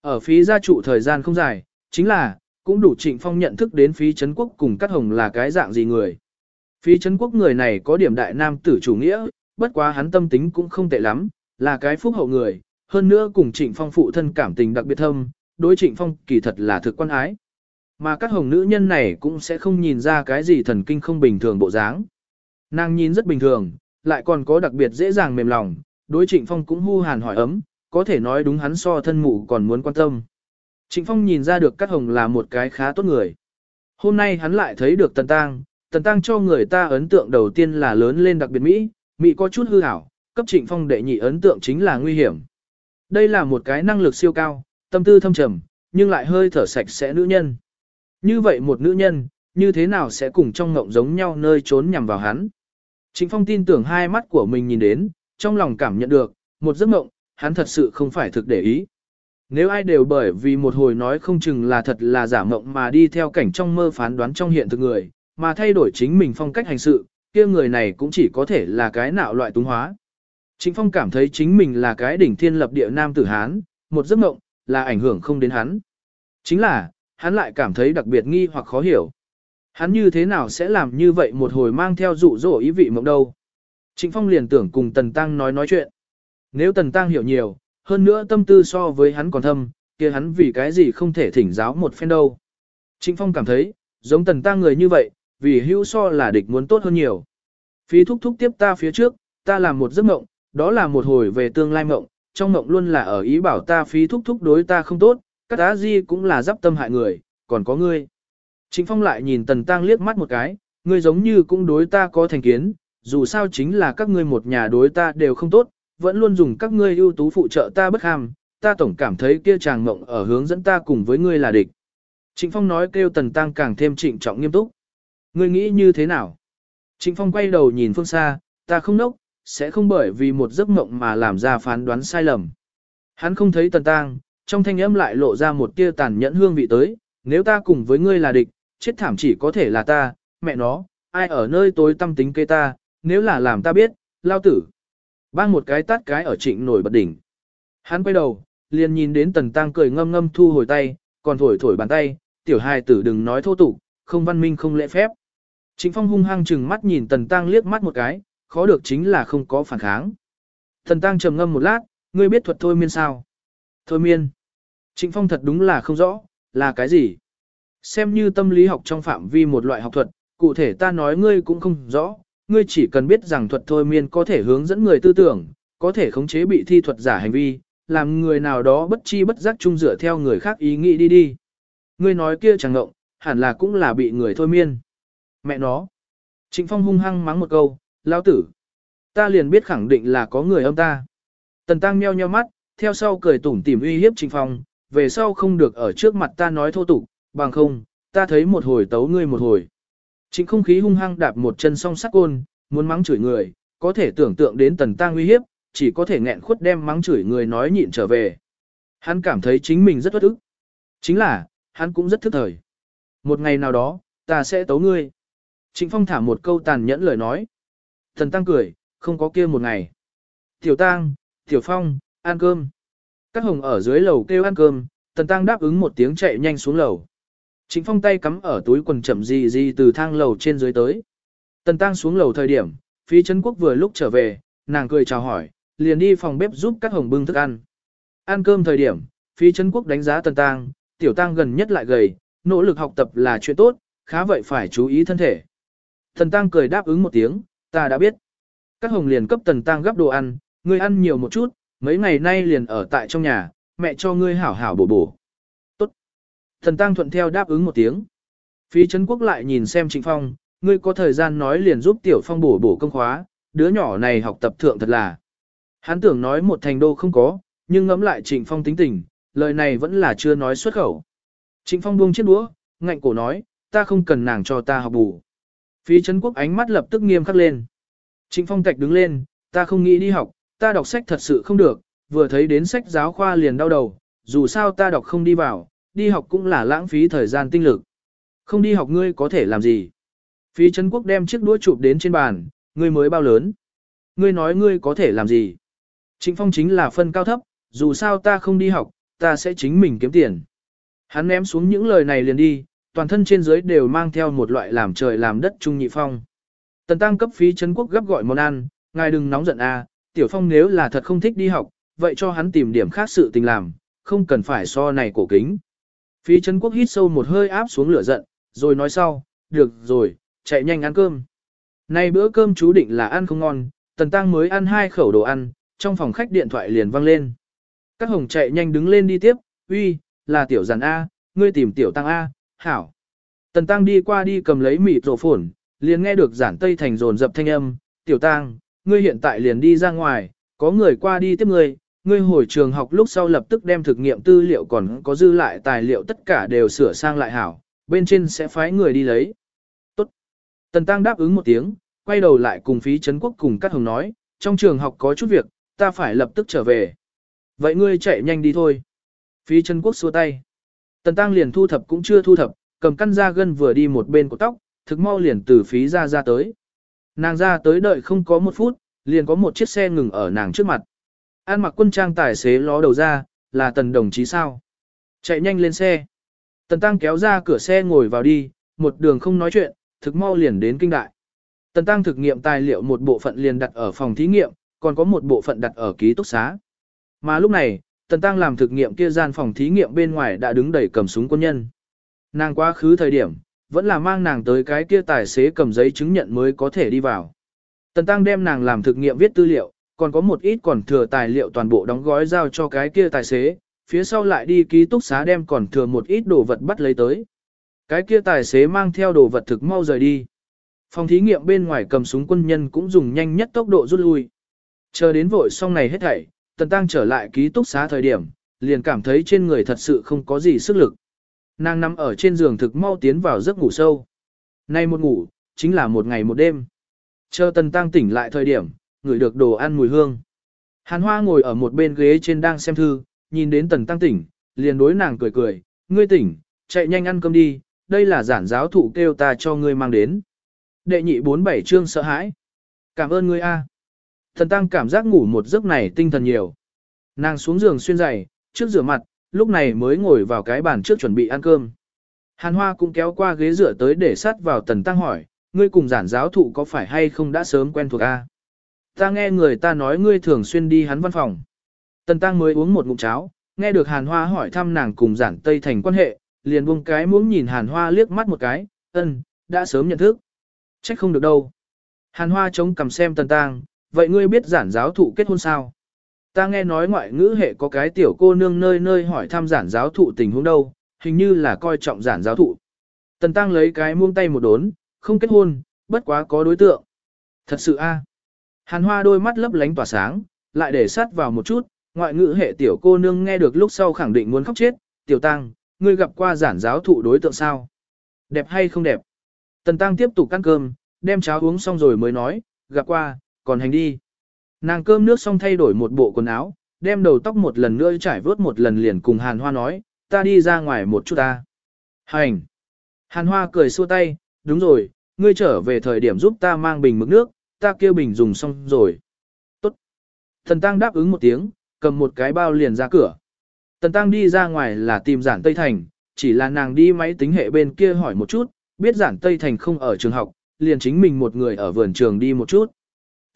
Ở phí gia trụ thời gian không dài, chính là, cũng đủ trịnh phong nhận thức đến phí Trấn quốc cùng Cát hồng là cái dạng gì người. Phí Trấn quốc người này có điểm đại nam tử chủ nghĩa, bất quá hắn tâm tính cũng không tệ lắm, là cái phúc hậu người, hơn nữa cùng trịnh phong phụ thân cảm tình đặc biệt thâm, đối trịnh phong kỳ thật là thực quan ái. Mà các hồng nữ nhân này cũng sẽ không nhìn ra cái gì thần kinh không bình thường bộ dáng. Nàng nhìn rất bình thường, lại còn có đặc biệt dễ dàng mềm lòng, đối trịnh phong cũng hu hàn hỏi ấm, có thể nói đúng hắn so thân mụ còn muốn quan tâm. Trịnh Phong nhìn ra được Cát Hồng là một cái khá tốt người. Hôm nay hắn lại thấy được Tần Tăng, Tần Tăng cho người ta ấn tượng đầu tiên là lớn lên đặc biệt Mỹ, Mỹ có chút hư hảo, cấp Trịnh Phong đệ nhị ấn tượng chính là nguy hiểm. Đây là một cái năng lực siêu cao, tâm tư thâm trầm, nhưng lại hơi thở sạch sẽ nữ nhân. Như vậy một nữ nhân, như thế nào sẽ cùng trong ngộng giống nhau nơi trốn nhằm vào hắn. Trịnh Phong tin tưởng hai mắt của mình nhìn đến, trong lòng cảm nhận được, một giấc ngộng, hắn thật sự không phải thực để ý. Nếu ai đều bởi vì một hồi nói không chừng là thật là giả mộng mà đi theo cảnh trong mơ phán đoán trong hiện thực người, mà thay đổi chính mình phong cách hành sự, kia người này cũng chỉ có thể là cái nạo loại túng hóa. Trịnh Phong cảm thấy chính mình là cái đỉnh thiên lập địa nam tử Hán, một giấc mộng, là ảnh hưởng không đến hắn. Chính là, hắn lại cảm thấy đặc biệt nghi hoặc khó hiểu. Hắn như thế nào sẽ làm như vậy một hồi mang theo dụ dỗ ý vị mộng đâu. Trịnh Phong liền tưởng cùng Tần Tăng nói nói chuyện. Nếu Tần Tăng hiểu nhiều, hơn nữa tâm tư so với hắn còn thâm, kia hắn vì cái gì không thể thỉnh giáo một phen đâu. Trịnh Phong cảm thấy, giống Tần Tăng người như vậy, vì hữu so là địch muốn tốt hơn nhiều. Phí thúc thúc tiếp ta phía trước, ta làm một giấc mộng, đó là một hồi về tương lai mộng, trong mộng luôn là ở ý bảo ta phí thúc thúc đối ta không tốt, các á di cũng là giáp tâm hại người, còn có ngươi. Trịnh Phong lại nhìn Tần Tăng liếc mắt một cái, ngươi giống như cũng đối ta có thành kiến, dù sao chính là các ngươi một nhà đối ta đều không tốt, vẫn luôn dùng các ngươi ưu tú phụ trợ ta bất ham, ta tổng cảm thấy kia chàng mộng ở hướng dẫn ta cùng với ngươi là địch. Trịnh Phong nói kêu Tần Tăng càng thêm trịnh trọng nghiêm túc. Ngươi nghĩ như thế nào? Trịnh Phong quay đầu nhìn phương xa, ta không nốc, sẽ không bởi vì một giấc mộng mà làm ra phán đoán sai lầm. Hắn không thấy Tần tang, trong thanh âm lại lộ ra một tia tàn nhẫn hương vị tới, nếu ta cùng với ngươi là địch, chết thảm chỉ có thể là ta, mẹ nó, ai ở nơi tối tâm tính kê ta, nếu là làm ta biết, lao tử. Bang một cái tát cái ở trịnh nổi bật đỉnh. Hắn quay đầu, liền nhìn đến tần tang cười ngâm ngâm thu hồi tay, còn thổi thổi bàn tay, tiểu hài tử đừng nói thô tục, không văn minh không lễ phép. Trịnh phong hung hăng chừng mắt nhìn tần tang liếc mắt một cái, khó được chính là không có phản kháng. Thần tăng trầm ngâm một lát, ngươi biết thuật thôi miên sao? Thôi miên. Trịnh phong thật đúng là không rõ, là cái gì? Xem như tâm lý học trong phạm vi một loại học thuật, cụ thể ta nói ngươi cũng không rõ, ngươi chỉ cần biết rằng thuật thôi miên có thể hướng dẫn người tư tưởng, có thể khống chế bị thi thuật giả hành vi, làm người nào đó bất chi bất giác chung dựa theo người khác ý nghĩ đi đi. Ngươi nói kia chẳng ngộng, hẳn là cũng là bị người thôi miên. Mẹ nó. Trịnh Phong hung hăng mắng một câu, lão tử. Ta liền biết khẳng định là có người âm ta. Tần Tăng meo nheo mắt, theo sau cười tủm tỉm uy hiếp Trình Phong, về sau không được ở trước mặt ta nói thô tục, bằng không, ta thấy một hồi tấu ngươi một hồi. Chính không khí hung hăng đạp một chân song sắc côn, muốn mắng chửi người, có thể tưởng tượng đến tần tăng uy hiếp, chỉ có thể nghẹn khuất đem mắng chửi người nói nhịn trở về. Hắn cảm thấy chính mình rất bất ức. Chính là, hắn cũng rất thức thời. Một ngày nào đó, ta sẽ tấu ngươi. Trịnh Phong thả một câu tàn nhẫn lời nói. Thần Tăng cười, không có kia một ngày. Tiểu Tăng, Tiểu Phong, ăn cơm. Các hồng ở dưới lầu kêu ăn cơm, Tần Tăng đáp ứng một tiếng chạy nhanh xuống lầu. Trịnh Phong tay cắm ở túi quần chậm gì gì từ thang lầu trên dưới tới. Tần Tăng xuống lầu thời điểm, Phi Trấn Quốc vừa lúc trở về, nàng cười chào hỏi, liền đi phòng bếp giúp các hồng bưng thức ăn. Ăn cơm thời điểm, Phi Trấn Quốc đánh giá Tần Tăng, tiểu Tăng gần nhất lại gầy, nỗ lực học tập là chuyện tốt, khá vậy phải chú ý thân thể. Tần Tăng cười đáp ứng một tiếng, ta đã biết. Các hồng liền cấp Tần Tăng gấp đồ ăn, ngươi ăn nhiều một chút, mấy ngày nay liền ở tại trong nhà, mẹ cho ngươi hảo hảo bổ bổ. Tốt. Thần Tăng thuận theo đáp ứng một tiếng. Phí Trấn Quốc lại nhìn xem Trịnh Phong, ngươi có thời gian nói liền giúp Tiểu Phong bổ bổ công khóa, đứa nhỏ này học tập thượng thật là. Hắn tưởng nói một thành đô không có, nhưng ngẫm lại Trịnh Phong tính tình, lời này vẫn là chưa nói xuất khẩu. Trịnh Phong buông chiếc đũa, ngạnh cổ nói, ta không cần nàng cho ta học bù. Phí Trấn Quốc ánh mắt lập tức nghiêm khắc lên. Trịnh Phong tạch đứng lên, ta không nghĩ đi học, ta đọc sách thật sự không được, vừa thấy đến sách giáo khoa liền đau đầu, dù sao ta đọc không đi vào, đi học cũng là lãng phí thời gian tinh lực. Không đi học ngươi có thể làm gì? Phí Trấn Quốc đem chiếc đũa chụp đến trên bàn, ngươi mới bao lớn. Ngươi nói ngươi có thể làm gì? Trịnh Phong chính là phân cao thấp, dù sao ta không đi học, ta sẽ chính mình kiếm tiền. Hắn ném xuống những lời này liền đi, toàn thân trên dưới đều mang theo một loại làm trời làm đất trung nhị phong. Tần tăng cấp phí Trấn Quốc gấp gọi món ăn, ngài đừng nóng giận a, Tiểu Phong nếu là thật không thích đi học, vậy cho hắn tìm điểm khác sự tình làm, không cần phải so này cổ kính. Phí Trấn Quốc hít sâu một hơi áp xuống lửa giận, rồi nói sau, được rồi, chạy nhanh ăn cơm. Nay bữa cơm chú định là ăn không ngon, Tần Tăng mới ăn hai khẩu đồ ăn, trong phòng khách điện thoại liền vang lên. Các hồng chạy nhanh đứng lên đi tiếp, uy, là tiểu giàn A, ngươi tìm tiểu Tăng A, hảo. Tần Tăng đi qua đi cầm lấy mịt rổ phổn, liền nghe được giản tây thành rồn dập thanh âm, tiểu Tăng, ngươi hiện tại liền đi ra ngoài, có người qua đi tiếp ngươi, ngươi hồi trường học lúc sau lập tức đem thực nghiệm tư liệu còn có dư lại tài liệu tất cả đều sửa sang lại hảo, bên trên sẽ phái người đi lấy. Tốt. Tần Tăng đáp ứng một tiếng, quay đầu lại cùng phí Trấn Quốc cùng các hồng nói, trong trường học có chút việc, ta phải lập tức trở về. Vậy ngươi chạy nhanh đi thôi. Phí Trấn Quốc xua tay. Tần Tăng liền thu thập cũng chưa thu thập, cầm căn da gân vừa đi một bên của tóc, thực mau liền từ phí ra ra tới. Nàng ra tới đợi không có một phút, liền có một chiếc xe ngừng ở nàng trước mặt. An mặc quân trang tài xế ló đầu ra, là tần đồng chí sao. Chạy nhanh lên xe. Tần tăng kéo ra cửa xe ngồi vào đi, một đường không nói chuyện, thực mau liền đến kinh đại. Tần tăng thực nghiệm tài liệu một bộ phận liền đặt ở phòng thí nghiệm, còn có một bộ phận đặt ở ký túc xá. Mà lúc này, Tần tăng làm thực nghiệm kia gian phòng thí nghiệm bên ngoài đã đứng đầy cầm súng quân nhân. Nàng quá khứ thời điểm, vẫn là mang nàng tới cái kia tài xế cầm giấy chứng nhận mới có thể đi vào. Tần tăng đem nàng làm thực nghiệm viết tư liệu, còn có một ít còn thừa tài liệu toàn bộ đóng gói giao cho cái kia tài xế, phía sau lại đi ký túc xá đem còn thừa một ít đồ vật bắt lấy tới. Cái kia tài xế mang theo đồ vật thực mau rời đi. Phòng thí nghiệm bên ngoài cầm súng quân nhân cũng dùng nhanh nhất tốc độ rút lui. Chờ đến vội xong này hết thảy, Tần Tăng trở lại ký túc xá thời điểm, liền cảm thấy trên người thật sự không có gì sức lực. Nàng nằm ở trên giường thực mau tiến vào giấc ngủ sâu. Nay một ngủ, chính là một ngày một đêm. Chờ Tần Tăng tỉnh lại thời điểm, ngửi được đồ ăn mùi hương. Hàn Hoa ngồi ở một bên ghế trên đang xem thư, nhìn đến Tần Tăng tỉnh, liền đối nàng cười cười, ngươi tỉnh, chạy nhanh ăn cơm đi, đây là giản giáo thụ kêu ta cho ngươi mang đến. Đệ nhị bốn bảy chương sợ hãi. Cảm ơn ngươi a. Thần Tăng cảm giác ngủ một giấc này tinh thần nhiều. Nàng xuống giường xuyên giày, trước rửa mặt, lúc này mới ngồi vào cái bàn trước chuẩn bị ăn cơm. Hàn Hoa cũng kéo qua ghế rửa tới để sát vào Tần Tăng hỏi, ngươi cùng giản giáo thụ có phải hay không đã sớm quen thuộc a? Ta nghe người ta nói ngươi thường xuyên đi hắn văn phòng. Tần Tăng mới uống một ngụm cháo, nghe được Hàn Hoa hỏi thăm nàng cùng giản Tây Thành quan hệ, liền buông cái muỗng nhìn Hàn Hoa liếc mắt một cái, ân, đã sớm nhận thức. Trách không được đâu. Hàn Hoa chống cầm xem Tần Tăng, vậy ngươi biết giản giáo thụ kết hôn sao? Ta nghe nói ngoại ngữ hệ có cái tiểu cô nương nơi nơi hỏi thăm giản giáo thụ tình huống đâu, hình như là coi trọng giản giáo thụ. Tần Tăng lấy cái muông tay một đốn, không kết hôn, bất quá có đối tượng. Thật sự a. Hàn Hoa đôi mắt lấp lánh tỏa sáng, lại để sát vào một chút, ngoại ngữ hệ tiểu cô nương nghe được lúc sau khẳng định muốn khóc chết, tiểu tăng, ngươi gặp qua giản giáo thụ đối tượng sao? Đẹp hay không đẹp? Tần tăng tiếp tục ăn cơm, đem cháo uống xong rồi mới nói, gặp qua, còn hành đi. Nàng cơm nước xong thay đổi một bộ quần áo, đem đầu tóc một lần nữa trải vớt một lần liền cùng Hàn Hoa nói, ta đi ra ngoài một chút ta. Hành! Hàn Hoa cười xua tay, đúng rồi, ngươi trở về thời điểm giúp ta mang bình mực nước, ta kêu bình dùng xong rồi. Tốt. Thần Tăng đáp ứng một tiếng, cầm một cái bao liền ra cửa. Tần Tăng đi ra ngoài là tìm giản Tây Thành, chỉ là nàng đi máy tính hệ bên kia hỏi một chút, biết giản Tây Thành không ở trường học, liền chính mình một người ở vườn trường đi một chút.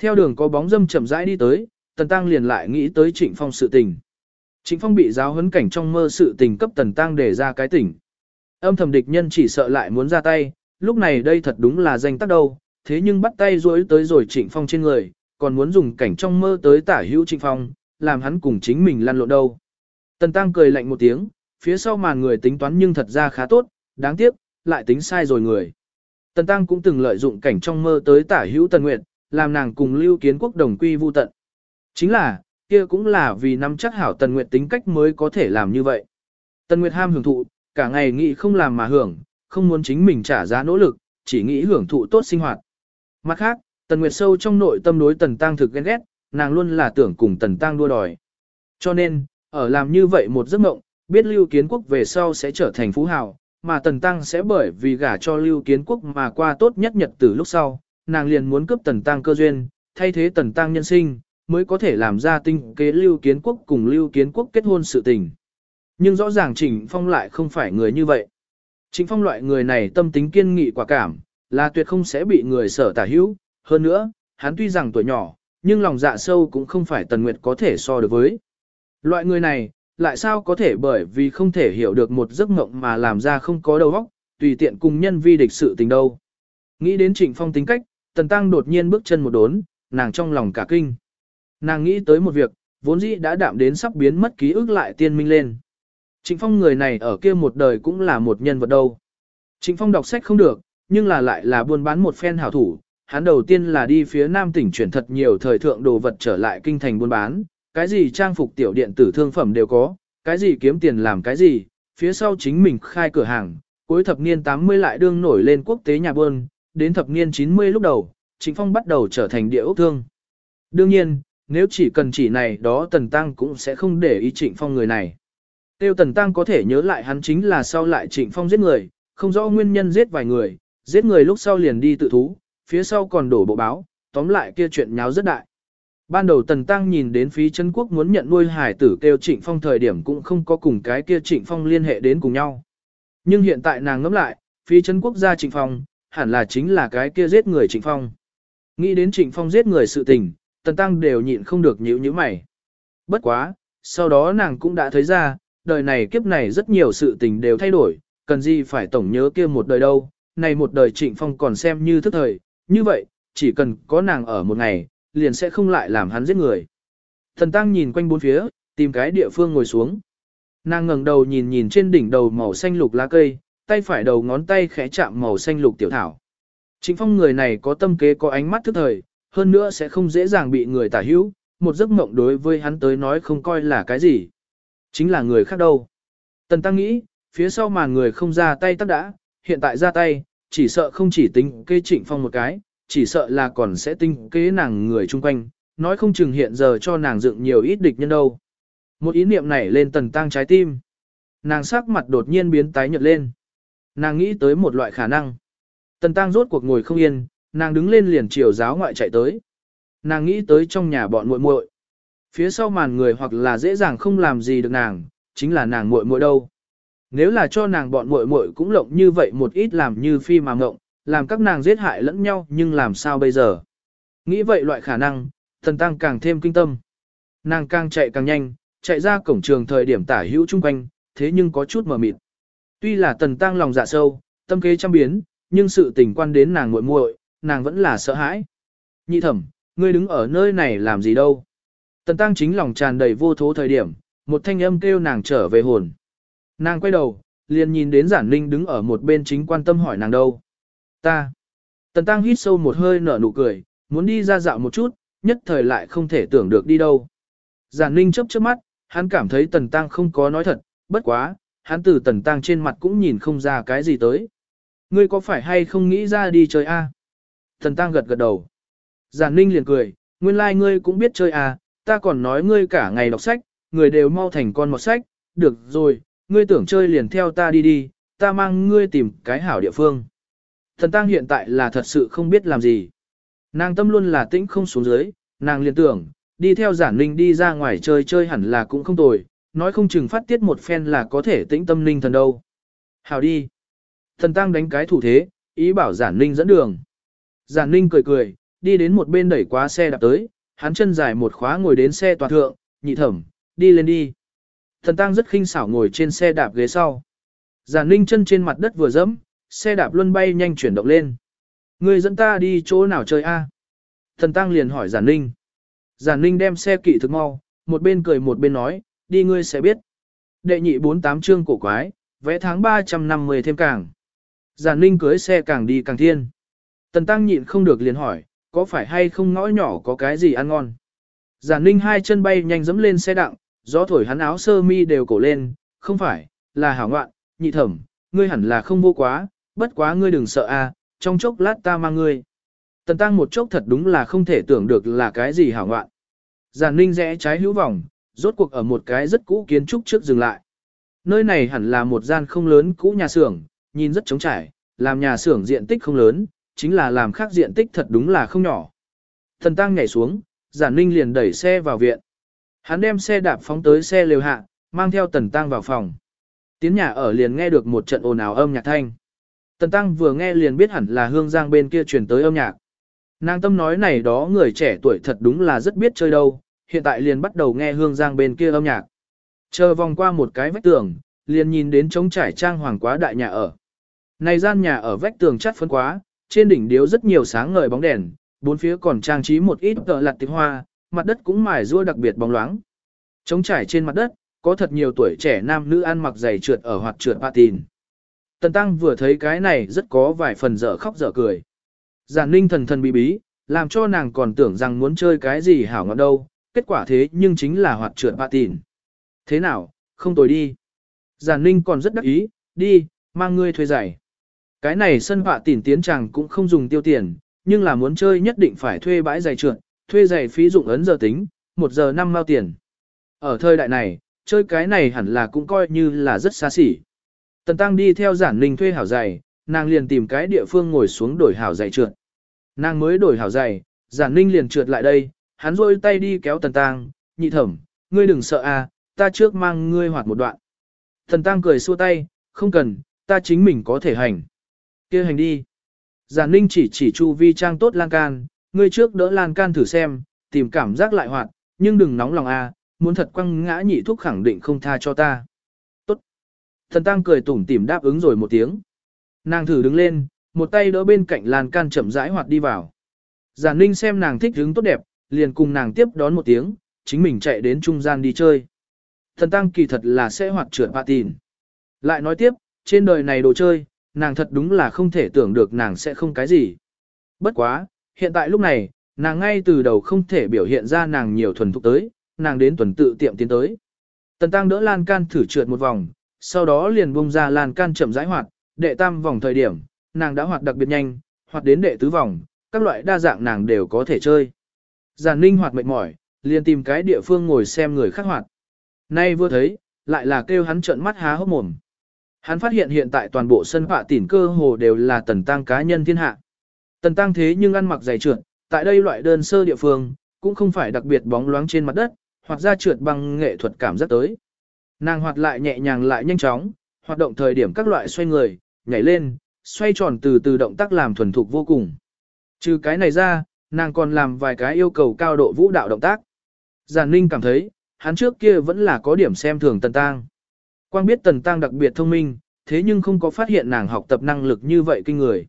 Theo đường có bóng dâm chậm rãi đi tới, Tần Tăng liền lại nghĩ tới Trịnh Phong sự tình. Trịnh Phong bị giáo huấn cảnh trong mơ sự tình cấp Tần Tăng để ra cái tỉnh. Âm thầm địch nhân chỉ sợ lại muốn ra tay, lúc này đây thật đúng là danh tác đâu, thế nhưng bắt tay rối tới rồi Trịnh Phong trên người, còn muốn dùng cảnh trong mơ tới tả hữu Trịnh Phong, làm hắn cùng chính mình lăn lộn đâu. Tần Tăng cười lạnh một tiếng, phía sau màn người tính toán nhưng thật ra khá tốt, đáng tiếc, lại tính sai rồi người. Tần Tăng cũng từng lợi dụng cảnh trong mơ tới tả hữu Tần Nguyệt, làm nàng cùng lưu kiến quốc đồng quy vu tận. Chính là, kia cũng là vì nắm chắc hảo Tần Nguyệt tính cách mới có thể làm như vậy. Tần Nguyệt ham hưởng thụ, cả ngày nghĩ không làm mà hưởng, không muốn chính mình trả giá nỗ lực, chỉ nghĩ hưởng thụ tốt sinh hoạt. Mặt khác, Tần Nguyệt sâu trong nội tâm đối Tần Tăng thực ghen ghét, nàng luôn là tưởng cùng Tần Tăng đua đòi. Cho nên, ở làm như vậy một giấc mộng, biết Lưu Kiến Quốc về sau sẽ trở thành phú hào, mà Tần Tăng sẽ bởi vì gả cho Lưu Kiến Quốc mà qua tốt nhất nhật từ lúc sau, nàng liền muốn cướp Tần Tăng cơ duyên, thay thế Tần Tăng nhân sinh, mới có thể làm ra tinh kế Lưu Kiến Quốc cùng Lưu Kiến Quốc kết hôn sự tình. Nhưng rõ ràng Trịnh Phong lại không phải người như vậy. Trịnh Phong loại người này tâm tính kiên nghị quả cảm, là tuyệt không sẽ bị người sở tả hữu. Hơn nữa, hắn tuy rằng tuổi nhỏ, nhưng lòng dạ sâu cũng không phải Tần Nguyệt có thể so được với. Loại người này, lại sao có thể bởi vì không thể hiểu được một giấc mộng mà làm ra không có đầu óc, tùy tiện cùng nhân vi địch sự tình đâu. Nghĩ đến Trịnh Phong tính cách, Tần Tăng đột nhiên bước chân một đốn, nàng trong lòng cả kinh. Nàng nghĩ tới một việc, vốn dĩ đã đạm đến sắp biến mất ký ức lại tiên minh lên. Trịnh Phong người này ở kia một đời cũng là một nhân vật đâu. Trịnh Phong đọc sách không được, nhưng là lại là buôn bán một phen hảo thủ. Hắn đầu tiên là đi phía Nam tỉnh chuyển thật nhiều thời thượng đồ vật trở lại kinh thành buôn bán, cái gì trang phục tiểu điện tử thương phẩm đều có, cái gì kiếm tiền làm cái gì, phía sau chính mình khai cửa hàng, cuối thập niên 80 lại đương nổi lên quốc tế nhà buôn, đến thập niên 90 lúc đầu, Trịnh Phong bắt đầu trở thành địa ốc thương. Đương nhiên, nếu chỉ cần chỉ này đó Tần Tăng cũng sẽ không để ý Trịnh Phong người này. Tiêu Tần Tăng có thể nhớ lại hắn chính là sau lại Trịnh Phong giết người, không rõ nguyên nhân giết vài người, giết người lúc sau liền đi tự thú, phía sau còn đổ bộ báo, tóm lại kia chuyện nháo rất đại. Ban đầu Tần Tăng nhìn đến phí chân quốc muốn nhận nuôi hải tử kêu Trịnh Phong thời điểm cũng không có cùng cái kia Trịnh Phong liên hệ đến cùng nhau. Nhưng hiện tại nàng ngẫm lại, phí chân quốc gia Trịnh Phong, hẳn là chính là cái kia giết người Trịnh Phong. Nghĩ đến Trịnh Phong giết người sự tình, Tần Tăng đều nhịn không được nhíu nhíu mày. Bất quá, sau đó nàng cũng đã thấy ra, đời này kiếp này rất nhiều sự tình đều thay đổi, cần gì phải tổng nhớ kia một đời đâu, này một đời Trịnh Phong còn xem như thức thời, như vậy, chỉ cần có nàng ở một ngày, liền sẽ không lại làm hắn giết người. Thần Tăng nhìn quanh bốn phía, tìm cái địa phương ngồi xuống. Nàng ngẩng đầu nhìn nhìn trên đỉnh đầu màu xanh lục lá cây, tay phải đầu ngón tay khẽ chạm màu xanh lục tiểu thảo. Trịnh Phong người này có tâm kế có ánh mắt thức thời, hơn nữa sẽ không dễ dàng bị người tả hữu, một giấc mộng đối với hắn tới nói không coi là cái gì. Chính là người khác đâu. Tần Tăng nghĩ, phía sau mà người không ra tay tắc đã, hiện tại ra tay, chỉ sợ không chỉ tính kê trịnh phong một cái, chỉ sợ là còn sẽ tinh kế nàng người chung quanh, nói không chừng hiện giờ cho nàng dựng nhiều ít địch nhân đâu. Một ý niệm này lên tần tăng trái tim. Nàng sắc mặt đột nhiên biến tái nhợt lên. Nàng nghĩ tới một loại khả năng. Tần tăng rốt cuộc ngồi không yên, nàng đứng lên liền chiều giáo ngoại chạy tới. Nàng nghĩ tới trong nhà bọn muội muội. Phía sau màn người hoặc là dễ dàng không làm gì được nàng, chính là nàng muội muội đâu. Nếu là cho nàng bọn muội muội cũng lộng như vậy một ít làm như phi mà ngộng, làm các nàng giết hại lẫn nhau nhưng làm sao bây giờ? Nghĩ vậy loại khả năng, thần tăng càng thêm kinh tâm. Nàng càng chạy càng nhanh, chạy ra cổng trường thời điểm tả hữu chung quanh, thế nhưng có chút mờ mịt. Tuy là tần tăng lòng dạ sâu, tâm kế trăm biến, nhưng sự tình quan đến nàng muội muội, nàng vẫn là sợ hãi. Nhị thẩm, ngươi đứng ở nơi này làm gì đâu? Tần tăng chính lòng tràn đầy vô thố thời điểm, một thanh âm kêu nàng trở về hồn. Nàng quay đầu, liền nhìn đến giản ninh đứng ở một bên chính quan tâm hỏi nàng đâu. Ta. Tần tăng hít sâu một hơi nở nụ cười, muốn đi ra dạo một chút, nhất thời lại không thể tưởng được đi đâu. Giản ninh chấp chớp mắt, hắn cảm thấy tần tăng không có nói thật, bất quá, hắn từ tần tăng trên mặt cũng nhìn không ra cái gì tới. Ngươi có phải hay không nghĩ ra đi chơi a? Tần tăng gật gật đầu. Giản ninh liền cười, nguyên lai like ngươi cũng biết chơi à, ta còn nói ngươi cả ngày đọc sách, người đều mau thành con một sách, được rồi, ngươi tưởng chơi liền theo ta đi đi, ta mang ngươi tìm cái hảo địa phương. Thần tăng hiện tại là thật sự không biết làm gì. Nàng tâm luôn là tĩnh không xuống dưới, nàng liền tưởng, đi theo giản ninh đi ra ngoài chơi chơi hẳn là cũng không tồi, nói không chừng phát tiết một phen là có thể tĩnh tâm ninh thần đâu. Hảo đi. Thần tăng đánh cái thủ thế, ý bảo giản ninh dẫn đường. Giản ninh cười cười, đi đến một bên đẩy quá xe đạp tới, hắn chân dài một khóa ngồi đến xe toàn thượng, nhị thẩm, đi lên đi. Thần tăng rất khinh xảo ngồi trên xe đạp ghế sau. Giản ninh chân trên mặt đất vừa dẫm, xe đạp luân bay nhanh chuyển động lên. Người dẫn ta đi chỗ nào chơi a? Thần tăng liền hỏi giản ninh. Giản ninh đem xe kỵ thực mau, một bên cười một bên nói, đi ngươi sẽ biết. Đệ nhị 48 chương cổ quái, vẽ tháng 350 thêm càng. Giản ninh cưới xe càng đi càng thiên. Tần tăng nhịn không được liền hỏi, có phải hay không ngõ nhỏ có cái gì ăn ngon. Giản ninh hai chân bay nhanh dẫm lên xe đặng, gió thổi hắn áo sơ mi đều cổ lên, không phải, là hảo ngoạn, nhị thẩm, ngươi hẳn là không vô quá, bất quá ngươi đừng sợ a, trong chốc lát ta mang ngươi. Tần tăng một chốc thật đúng là không thể tưởng được là cái gì hảo ngoạn. Giản ninh rẽ trái hữu vòng, rốt cuộc ở một cái rất cũ kiến trúc trước dừng lại. Nơi này hẳn là một gian không lớn cũ nhà xưởng, nhìn rất trống trải, làm nhà xưởng diện tích không lớn, chính là làm khác diện tích thật đúng là không nhỏ. Thần tăng nhảy xuống, giản ninh liền đẩy xe vào viện. Hắn đem xe đạp phóng tới xe lều hạ, mang theo tần tăng vào phòng. Tiến nhà ở liền nghe được một trận ồn ào âm nhạc thanh. Tần tăng vừa nghe liền biết hẳn là hương giang bên kia truyền tới âm nhạc. Nàng tâm nói này đó người trẻ tuổi thật đúng là rất biết chơi đâu, hiện tại liền bắt đầu nghe hương giang bên kia âm nhạc. Chờ vòng qua một cái vách tường, liền nhìn đến trống trải trang hoàng quá đại nhà ở. Này gian nhà ở vách tường chắt phấn quá, trên đỉnh điếu rất nhiều sáng ngời bóng đèn, bốn phía còn trang trí một ít tờ lặt tiếng hoa, mặt đất cũng mài rua đặc biệt bóng loáng. Trống trải trên mặt đất, có thật nhiều tuổi trẻ nam nữ ăn mặc giày trượt ở hoạt trượt patin. Tần Tăng vừa thấy cái này rất có vài phần dở khóc dở cười. Giản ninh thần thần bí bí, làm cho nàng còn tưởng rằng muốn chơi cái gì hảo ngọt đâu, kết quả thế nhưng chính là hoạt trượt patin. Thế nào, không tồi đi. Giản ninh còn rất đắc ý, đi, mang ngươi thuê giày. Cái này sân bạ tỉn tiến chàng cũng không dùng tiêu tiền, nhưng là muốn chơi nhất định phải thuê bãi giày trượt, thuê giày phí dụng ấn giờ tính, một giờ năm mao tiền. Ở thời đại này, chơi cái này hẳn là cũng coi như là rất xa xỉ. Tần Tăng đi theo giản ninh thuê hảo giày, nàng liền tìm cái địa phương ngồi xuống đổi hảo giày trượt. Nàng mới đổi hảo giày, giản ninh liền trượt lại đây, hắn rôi tay đi kéo tần tăng, nhị thẩm, ngươi đừng sợ à, ta trước mang ngươi hoạt một đoạn. Tần tăng cười xua tay, không cần, ta chính mình có thể hành. kia hành đi. Giản ninh chỉ chỉ chu vi trang tốt lan can, ngươi trước đỡ lan can thử xem, tìm cảm giác lại hoạt, nhưng đừng nóng lòng à, muốn thật quăng ngã nhị thuốc khẳng định không tha cho ta. Tốt. Thần tăng cười tủm tỉm đáp ứng rồi một tiếng. Nàng thử đứng lên, một tay đỡ bên cạnh lan can chậm rãi hoạt đi vào. Giản ninh xem nàng thích hứng tốt đẹp, liền cùng nàng tiếp đón một tiếng, chính mình chạy đến trung gian đi chơi. Thần tăng kỳ thật là sẽ hoạt trượt bạ tìn. Lại nói tiếp, trên đời này đồ chơi, nàng thật đúng là không thể tưởng được nàng sẽ không cái gì. Bất quá, hiện tại lúc này, nàng ngay từ đầu không thể biểu hiện ra nàng nhiều thuần thục tới, nàng đến tuần tự tiệm tiến tới. Tần tăng đỡ lan can thử trượt một vòng, sau đó liền bung ra lan can chậm rãi hoạt, đệ tam vòng thời điểm, nàng đã hoạt đặc biệt nhanh, hoạt đến đệ tứ vòng, các loại đa dạng nàng đều có thể chơi. Giản ninh hoạt mệt mỏi, liền tìm cái địa phương ngồi xem người khác hoạt. Nay vừa thấy, lại là kêu hắn trợn mắt há hốc mồm. Hắn phát hiện hiện tại toàn bộ sân họa tỉn cơ hồ đều là tần tăng cá nhân thiên hạ. Tần tăng thế nhưng ăn mặc dày trượt, tại đây loại đơn sơ địa phương, cũng không phải đặc biệt bóng loáng trên mặt đất, hoặc ra trượt bằng nghệ thuật cảm giác tới. Nàng hoạt lại nhẹ nhàng lại nhanh chóng, hoạt động thời điểm các loại xoay người, nhảy lên, xoay tròn từ từ động tác làm thuần thục vô cùng. Trừ cái này ra, nàng còn làm vài cái yêu cầu cao độ vũ đạo động tác. Giản Ninh cảm thấy, hắn trước kia vẫn là có điểm xem thường Tần Tăng. Quang biết Tần Tăng đặc biệt thông minh, thế nhưng không có phát hiện nàng học tập năng lực như vậy kinh người.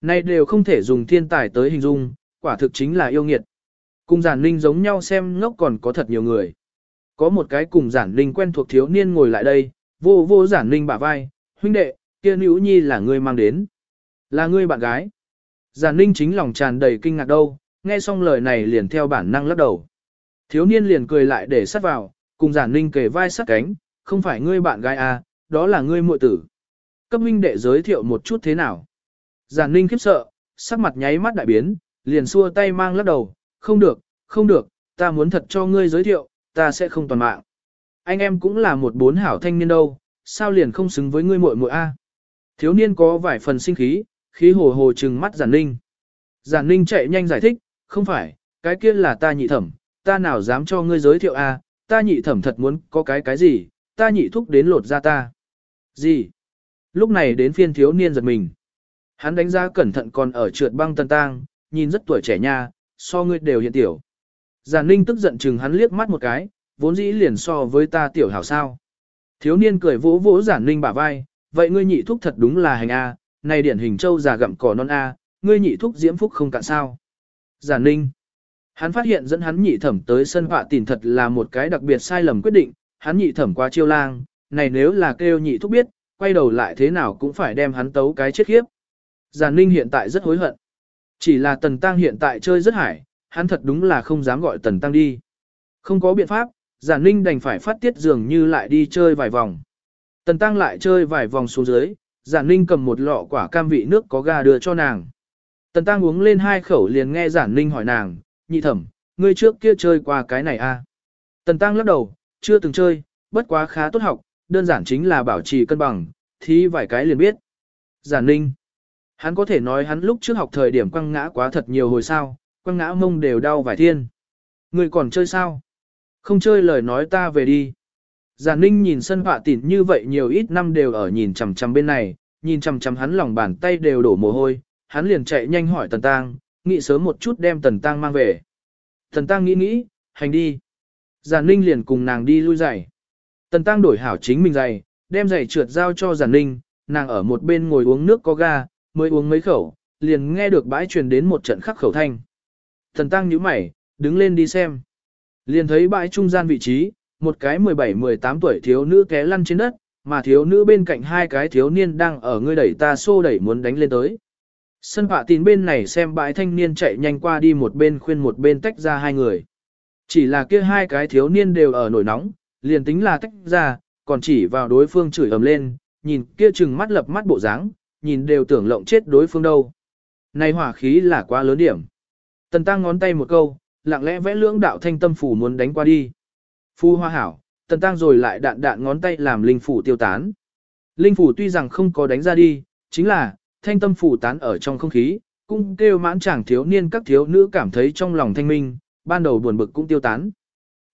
Này đều không thể dùng thiên tài tới hình dung, quả thực chính là yêu nghiệt. Cùng giản linh giống nhau xem ngốc còn có thật nhiều người. Có một cái cùng giản linh quen thuộc thiếu niên ngồi lại đây, vô vô giản linh bả vai, huynh đệ, kia nữ nhi là ngươi mang đến. Là ngươi bạn gái. Giản linh chính lòng tràn đầy kinh ngạc đâu, nghe xong lời này liền theo bản năng lắc đầu. Thiếu niên liền cười lại để sát vào, cùng giản linh kề vai sát cánh, không phải ngươi bạn gái à, đó là ngươi muội tử. Cấp huynh đệ giới thiệu một chút thế nào. Giản linh khiếp sợ, sắc mặt nháy mắt đại biến, liền xua tay mang lắc đầu, không được, không được, ta muốn thật cho ngươi giới thiệu, ta sẽ không toàn mạng. Anh em cũng là một bốn hảo thanh niên đâu, sao liền không xứng với ngươi muội muội a? Thiếu niên có vài phần sinh khí, khí hồ hồ trừng mắt giản ninh. Giản ninh chạy nhanh giải thích, không phải, cái kia là ta nhị thẩm, ta nào dám cho ngươi giới thiệu a? ta nhị thẩm thật muốn có cái cái gì, ta nhị thúc đến lột ra ta. Gì? Lúc này đến phiên thiếu niên giật mình. Hắn đánh giá cẩn thận còn ở trượt băng tân tang, nhìn rất tuổi trẻ nha, so ngươi đều hiện tiểu. Giản Ninh tức giận chừng hắn liếc mắt một cái, vốn dĩ liền so với ta tiểu hảo sao. Thiếu niên cười vỗ vỗ Giản Ninh bả vai, vậy ngươi nhị thúc thật đúng là hành A, này điển hình châu già gặm cỏ non A, ngươi nhị thúc diễm phúc không cạn sao. Giả Ninh, hắn phát hiện dẫn hắn nhị thẩm tới sân họa tìm thật là một cái đặc biệt sai lầm quyết định, hắn nhị thẩm qua chiêu lang, này nếu là kêu nhị thúc biết, quay đầu lại thế nào cũng phải đem hắn tấu cái chết khiếp. Giản Ninh hiện tại rất hối hận. Chỉ là Tần Tăng hiện tại chơi rất hải, hắn thật đúng là không dám gọi Tần Tăng đi. Không có biện pháp, Giản Ninh đành phải phát tiết dường như lại đi chơi vài vòng. Tần Tăng lại chơi vài vòng xuống dưới, Giản Ninh cầm một lọ quả cam vị nước có ga đưa cho nàng. Tần Tăng uống lên hai khẩu liền nghe Giản Ninh hỏi nàng, nhị thẩm, ngươi trước kia chơi qua cái này a? À? Tần Tăng lắc đầu, chưa từng chơi, bất quá khá tốt học, đơn giản chính là bảo trì cân bằng, thì vài cái liền biết. Giản Ninh. Hắn có thể nói hắn lúc trước học thời điểm quăng ngã quá thật nhiều hồi sao, quăng ngã mông đều đau vài thiên. Ngươi còn chơi sao? Không chơi lời nói ta về đi. Giản Ninh nhìn sân họa tỉn như vậy nhiều ít năm đều ở nhìn chằm chằm bên này, nhìn chằm chằm hắn lòng bàn tay đều đổ mồ hôi, hắn liền chạy nhanh hỏi Tần Tăng, nghĩ sớm một chút đem Tần Tăng mang về. Tần Tăng nghĩ nghĩ, hành đi. Giản Ninh liền cùng nàng đi lui giày. Tần Tăng đổi hảo chính mình giày, đem giày trượt giao cho Giản Ninh, nàng ở một bên ngồi uống nước có ga, mới uống mấy khẩu, liền nghe được bãi truyền đến một trận khắc khẩu thanh. Thần tăng nhíu mày, đứng lên đi xem. Liền thấy bãi trung gian vị trí, một cái 17-18 tuổi thiếu nữ té lăn trên đất, mà thiếu nữ bên cạnh hai cái thiếu niên đang ở ngươi đẩy ta xô đẩy muốn đánh lên tới. Sân họa tín bên này xem bãi thanh niên chạy nhanh qua đi một bên khuyên một bên tách ra hai người. Chỉ là kia hai cái thiếu niên đều ở nổi nóng, liền tính là tách ra, còn chỉ vào đối phương chửi ầm lên, nhìn kia chừng mắt lập mắt bộ dáng, nhìn đều tưởng lộng chết đối phương đâu. Này hỏa khí là quá lớn điểm. Tần tăng ngón tay một câu, lặng lẽ vẽ lưỡng đạo thanh tâm phủ muốn đánh qua đi. Phu hoa hảo, tần tăng rồi lại đạn đạn ngón tay làm linh phủ tiêu tán. Linh phủ tuy rằng không có đánh ra đi, chính là, thanh tâm phủ tán ở trong không khí, cũng kêu mãn chàng thiếu niên các thiếu nữ cảm thấy trong lòng thanh minh, ban đầu buồn bực cũng tiêu tán.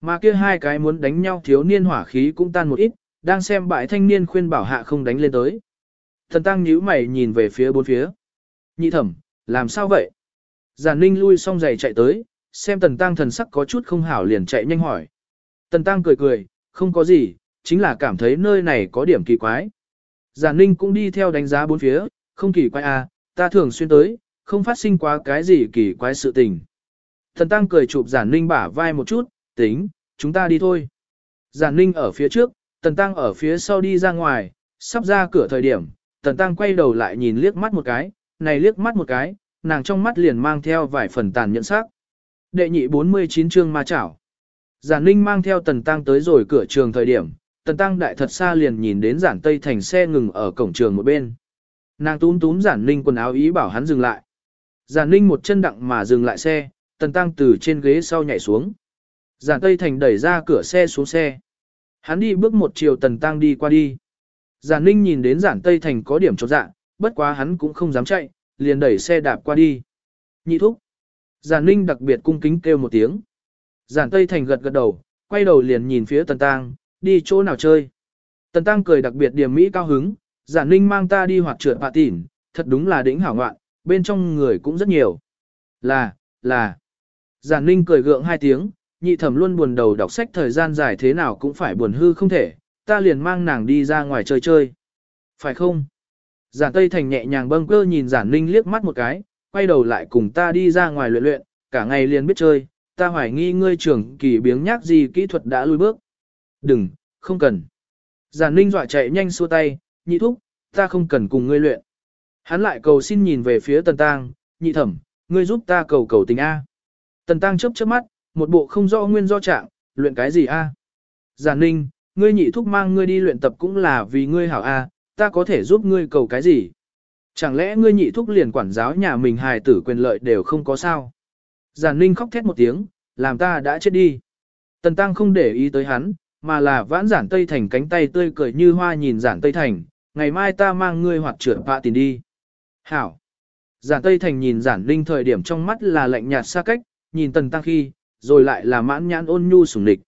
Mà kia hai cái muốn đánh nhau thiếu niên hỏa khí cũng tan một ít, đang xem bại thanh niên khuyên bảo hạ không đánh lên tới. Thần tăng nhíu mày nhìn về phía bốn phía. Nhị thẩm, làm sao vậy? Giản ninh lui xong giày chạy tới, xem tần tăng thần sắc có chút không hảo liền chạy nhanh hỏi. Tần tăng cười cười, không có gì, chính là cảm thấy nơi này có điểm kỳ quái. Giản ninh cũng đi theo đánh giá bốn phía, không kỳ quái à, ta thường xuyên tới, không phát sinh quá cái gì kỳ quái sự tình. Tần tăng cười chụp giản ninh bả vai một chút, tính, chúng ta đi thôi. Giản ninh ở phía trước, tần tăng ở phía sau đi ra ngoài, sắp ra cửa thời điểm, tần tăng quay đầu lại nhìn liếc mắt một cái, này liếc mắt một cái, nàng trong mắt liền mang theo vài phần tàn nhẫn sắc. Đệ nhị 49 chương ma chảo. Giản ninh mang theo tần tăng tới rồi cửa trường thời điểm, tần tăng đại thật xa liền nhìn đến giản tây thành xe ngừng ở cổng trường một bên. Nàng túm túm giản ninh quần áo ý bảo hắn dừng lại. Giản ninh một chân đặng mà dừng lại xe, tần tăng từ trên ghế sau nhảy xuống. Giản tây thành đẩy ra cửa xe xuống xe. Hắn đi bước một chiều tần tăng đi qua đi. Giản ninh nhìn đến giản tây thành có điểm chột dạ, bất quá hắn cũng không dám chạy, liền đẩy xe đạp qua đi. Nhị thúc. Giản ninh đặc biệt cung kính kêu một tiếng. Giản tây thành gật gật đầu, quay đầu liền nhìn phía tần tăng, đi chỗ nào chơi. Tần tăng cười đặc biệt điểm mỹ cao hứng, giản ninh mang ta đi hoạt trượt bạ tỉn, thật đúng là đỉnh hảo ngoạn, bên trong người cũng rất nhiều. Là, là. Giản ninh cười gượng hai tiếng, nhị thẩm luôn buồn đầu đọc sách thời gian dài thế nào cũng phải buồn hư không thể, ta liền mang nàng đi ra ngoài chơi chơi. Phải không? Giản Tây Thành nhẹ nhàng bâng cơ nhìn Giản Ninh liếc mắt một cái, quay đầu lại cùng ta đi ra ngoài luyện luyện, cả ngày liền biết chơi, ta hoài nghi ngươi trưởng kỳ biếng nhác gì kỹ thuật đã lui bước. Đừng, không cần. Giản Ninh dọa chạy nhanh xua tay, nhị thúc, ta không cần cùng ngươi luyện. Hắn lại cầu xin nhìn về phía Tần Tăng, nhị thẩm, ngươi giúp ta cầu cầu tình A. Tần Tăng chớp chớp mắt, một bộ không rõ nguyên do trạng, luyện cái gì A. Giản Ninh, ngươi nhị thúc mang ngươi đi luyện tập cũng là vì ngươi hảo A, ta có thể giúp ngươi cầu cái gì? Chẳng lẽ ngươi nhị thúc liền quản giáo nhà mình hài tử quyền lợi đều không có sao? Giản Ninh khóc thét một tiếng, làm ta đã chết đi. Tần Tăng không để ý tới hắn, mà là vãn giản Tây Thành cánh tay tươi cười như hoa nhìn giản Tây Thành, ngày mai ta mang ngươi hoạt trưởng vạ tiền đi. Hảo. Giản Tây Thành nhìn giản Ninh thời điểm trong mắt là lạnh nhạt xa cách, nhìn Tần Tăng khi, rồi lại là mãn nhãn ôn nhu sủng địch.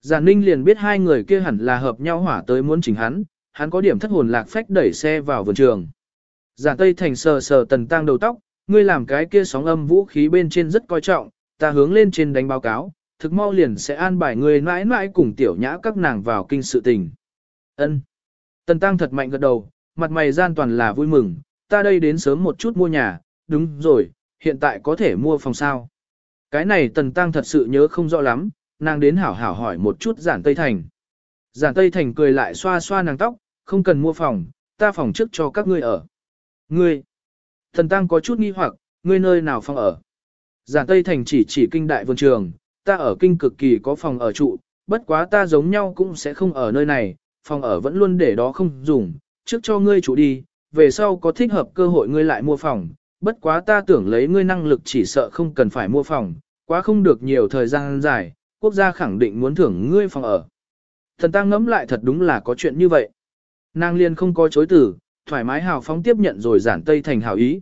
Giản Ninh liền biết hai người kia hẳn là hợp nhau hỏa tới muốn chỉnh hắn, hắn có điểm thất hồn lạc phách đẩy xe vào vườn trường. Giản Tây Thành sờ sờ tần tăng đầu tóc, ngươi làm cái kia sóng âm vũ khí bên trên rất coi trọng, ta hướng lên trên đánh báo cáo, thực mau liền sẽ an bài ngươi mãi mãi cùng tiểu nhã các nàng vào kinh sự tình. Ân. Tần tăng thật mạnh gật đầu, mặt mày gian toàn là vui mừng, ta đây đến sớm một chút mua nhà, đúng rồi, hiện tại có thể mua phòng sao. Cái này tần tăng thật sự nhớ không rõ lắm, nàng đến hảo hảo hỏi một chút giản Tây Thành. Giản Tây Thành cười lại xoa xoa nàng tóc, không cần mua phòng, ta phòng trước cho các ngươi ở. Ngươi, thần tăng có chút nghi hoặc, ngươi nơi nào phòng ở. Giản Tây Thành chỉ chỉ kinh đại vườn trường, ta ở kinh cực kỳ có phòng ở trụ, bất quá ta giống nhau cũng sẽ không ở nơi này, phòng ở vẫn luôn để đó không dùng, trước cho ngươi trụ đi, về sau có thích hợp cơ hội ngươi lại mua phòng, bất quá ta tưởng lấy ngươi năng lực chỉ sợ không cần phải mua phòng, quá không được nhiều thời gian dài, quốc gia khẳng định muốn thưởng ngươi phòng ở. Thần ta ngẫm lại thật đúng là có chuyện như vậy. Nàng liên không có chối từ, thoải mái hào phóng tiếp nhận rồi giản Tây Thành hảo ý.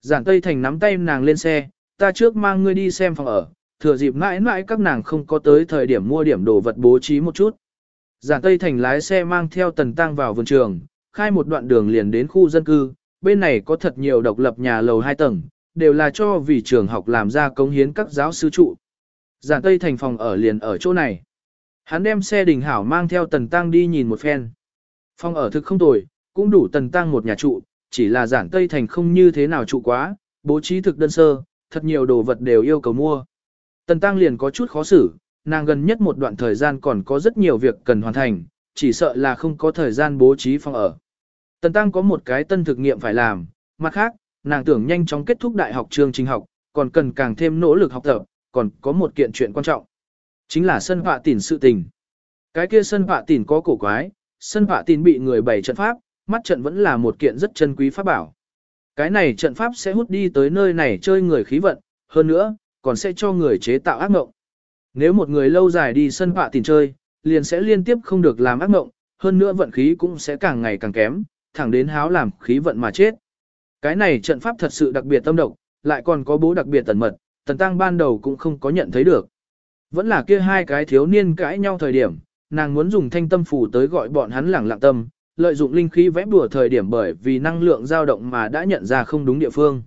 Giản Tây Thành nắm tay nàng lên xe, ta trước mang ngươi đi xem phòng ở, thừa dịp mãi mãi các nàng không có tới thời điểm mua điểm đồ vật bố trí một chút. Giản Tây Thành lái xe mang theo tần tăng vào vườn trường, khai một đoạn đường liền đến khu dân cư, bên này có thật nhiều độc lập nhà lầu hai tầng, đều là cho vì trường học làm ra cống hiến các giáo sư trụ. Giản Tây Thành phòng ở liền ở chỗ này. Hắn đem xe đình hảo mang theo tần tăng đi nhìn một phen. Phòng ở thực không tồi, cũng đủ tần tăng một nhà trụ, chỉ là giản Tây Thành không như thế nào trụ quá, bố trí thực đơn sơ, thật nhiều đồ vật đều yêu cầu mua. Tần tăng liền có chút khó xử, nàng gần nhất một đoạn thời gian còn có rất nhiều việc cần hoàn thành, chỉ sợ là không có thời gian bố trí phòng ở. Tần tăng có một cái tân thực nghiệm phải làm, mặt khác, nàng tưởng nhanh chóng kết thúc đại học trường trình học, còn cần càng thêm nỗ lực học tập, còn có một kiện chuyện quan trọng. Chính là sân họa tỉn sự tình. Cái kia sân họa tỉn có cổ quái, sân họa tỉn bị người bày trận pháp, mắt trận vẫn là một kiện rất chân quý pháp bảo. Cái này trận pháp sẽ hút đi tới nơi này chơi người khí vận, hơn nữa, còn sẽ cho người chế tạo ác mộng. Nếu một người lâu dài đi sân họa tìm chơi, liền sẽ liên tiếp không được làm ác mộng, hơn nữa vận khí cũng sẽ càng ngày càng kém, thẳng đến háo làm khí vận mà chết. Cái này trận pháp thật sự đặc biệt tâm độc, lại còn có bố đặc biệt tẩn mật, tần tăng ban đầu cũng không có nhận thấy được. Vẫn là kia hai cái thiếu niên cãi nhau thời điểm, nàng muốn dùng thanh tâm phủ tới gọi bọn hắn lẳng lặng tâm, lợi dụng linh khí vẽ đùa thời điểm bởi vì năng lượng dao động mà đã nhận ra không đúng địa phương.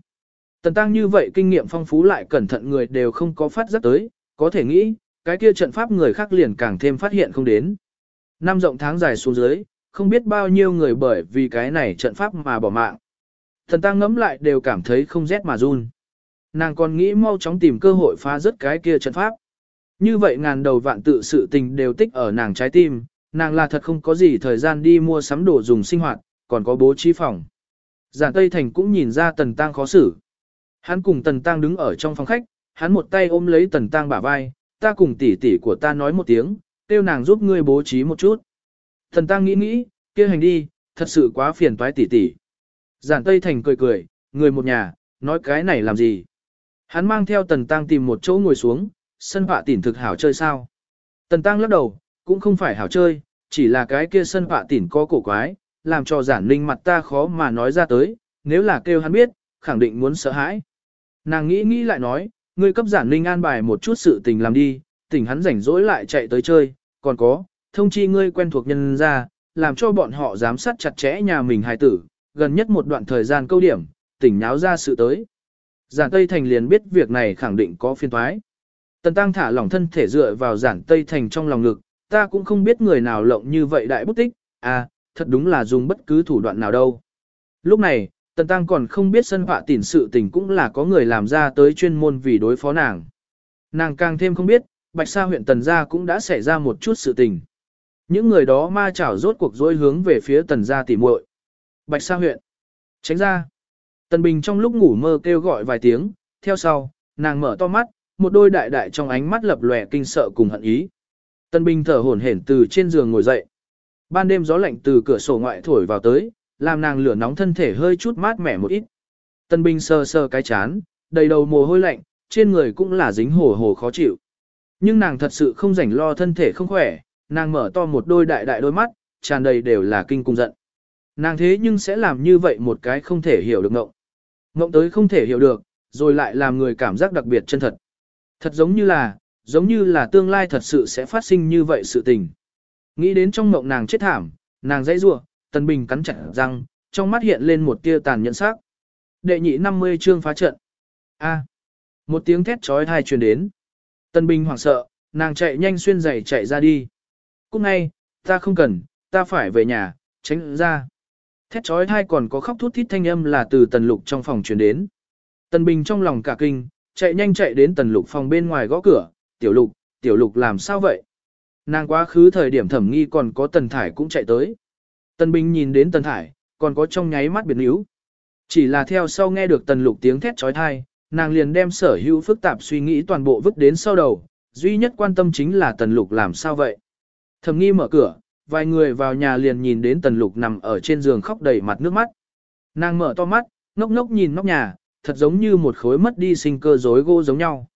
Tần tăng như vậy kinh nghiệm phong phú lại cẩn thận người đều không có phát giác tới, có thể nghĩ, cái kia trận pháp người khác liền càng thêm phát hiện không đến. Năm rộng tháng dài xuống dưới, không biết bao nhiêu người bởi vì cái này trận pháp mà bỏ mạng. Thần tăng ngẫm lại đều cảm thấy không rét mà run. Nàng còn nghĩ mau chóng tìm cơ hội phá rớt cái kia trận pháp. Như vậy ngàn đầu vạn tự sự tình đều tích ở nàng trái tim, nàng là thật không có gì thời gian đi mua sắm đồ dùng sinh hoạt, còn có bố trí phòng. Giản Tây Thành cũng nhìn ra Tần Tăng khó xử. Hắn cùng Tần Tăng đứng ở trong phòng khách, hắn một tay ôm lấy Tần Tăng bả vai, ta cùng tỷ tỷ của ta nói một tiếng, kêu nàng giúp ngươi bố trí một chút. Tần Tăng nghĩ nghĩ, kia hành đi, thật sự quá phiền toái tỷ tỷ. Giản Tây Thành cười cười, người một nhà, nói cái này làm gì. Hắn mang theo Tần Tăng tìm một chỗ ngồi xuống, sân họa tỉn thực hảo chơi sao. Tần Tăng lắc đầu, cũng không phải hảo chơi, chỉ là cái kia sân họa tỉn có cổ quái, làm cho giản ninh mặt ta khó mà nói ra tới, nếu là kêu hắn biết, khẳng định muốn sợ hãi. Nàng nghĩ nghĩ lại nói, ngươi cấp giản ninh an bài một chút sự tình làm đi, tỉnh hắn rảnh rỗi lại chạy tới chơi, còn có, thông chi ngươi quen thuộc nhân ra, làm cho bọn họ giám sát chặt chẽ nhà mình hài tử, gần nhất một đoạn thời gian câu điểm, tỉnh nháo ra sự tới. Giản Tây Thành liền biết việc này khẳng định có phiên thoái. Tần Tăng thả lỏng thân thể dựa vào giản Tây Thành trong lòng ngực, ta cũng không biết người nào lộng như vậy đại bút tích, à, thật đúng là dùng bất cứ thủ đoạn nào đâu. Lúc này, Tần Tăng còn không biết sân họa tỉn sự tình cũng là có người làm ra tới chuyên môn vì đối phó nàng. Nàng càng thêm không biết, Bạch Sa huyện Tần Gia cũng đã xảy ra một chút sự tình. Những người đó ma chảo rốt cuộc dối hướng về phía Tần Gia tỉ muội. Bạch Sa huyện. Tránh ra. Tần Bình trong lúc ngủ mơ kêu gọi vài tiếng, theo sau, nàng mở to mắt, một đôi đại đại trong ánh mắt lập lòe kinh sợ cùng hận ý. Tân Bình thở hổn hển từ trên giường ngồi dậy. Ban đêm gió lạnh từ cửa sổ ngoại thổi vào tới, làm nàng lửa nóng thân thể hơi chút mát mẻ một ít. Tân Bình sờ sờ cái chán, đầy đầu mồ hôi lạnh, trên người cũng là dính hổ hổ khó chịu. Nhưng nàng thật sự không rảnh lo thân thể không khỏe, nàng mở to một đôi đại đại đôi mắt, tràn đầy đều là kinh cung giận. Nàng thế nhưng sẽ làm như vậy một cái không thể hiểu được ngộng. Ngộng tới không thể hiểu được, rồi lại làm người cảm giác đặc biệt chân thật. Thật giống như là, giống như là tương lai thật sự sẽ phát sinh như vậy sự tình. Nghĩ đến trong mộng nàng chết thảm, nàng dãy rủa, Tần Bình cắn chặt răng, trong mắt hiện lên một tia tàn nhẫn sắc. Đệ nhị 50 chương phá trận. A. một tiếng thét chói tai truyền đến. Tần Bình hoảng sợ, nàng chạy nhanh xuyên giày chạy ra đi. Cúc ngay, ta không cần, ta phải về nhà, tránh ra. Thét chói tai còn có khóc thút thít thanh âm là từ Tần Lục trong phòng truyền đến. Tần Bình trong lòng cả kinh, chạy nhanh chạy đến Tần Lục phòng bên ngoài gõ cửa, "Tiểu Lục, Tiểu Lục làm sao vậy?" Nàng quá khứ thời điểm thẩm nghi còn có Tần Thải cũng chạy tới. Tần Bình nhìn đến Tần Thải, còn có trong nháy mắt biệt níu. Chỉ là theo sau nghe được Tần Lục tiếng thét trói thai, nàng liền đem sở hữu phức tạp suy nghĩ toàn bộ vứt đến sau đầu, duy nhất quan tâm chính là Tần Lục làm sao vậy. Thẩm nghi mở cửa, vài người vào nhà liền nhìn đến Tần Lục nằm ở trên giường khóc đầy mặt nước mắt. Nàng mở to mắt, ngốc ngốc nhìn nóc nhà, thật giống như một khối mất đi sinh cơ rối gỗ giống nhau.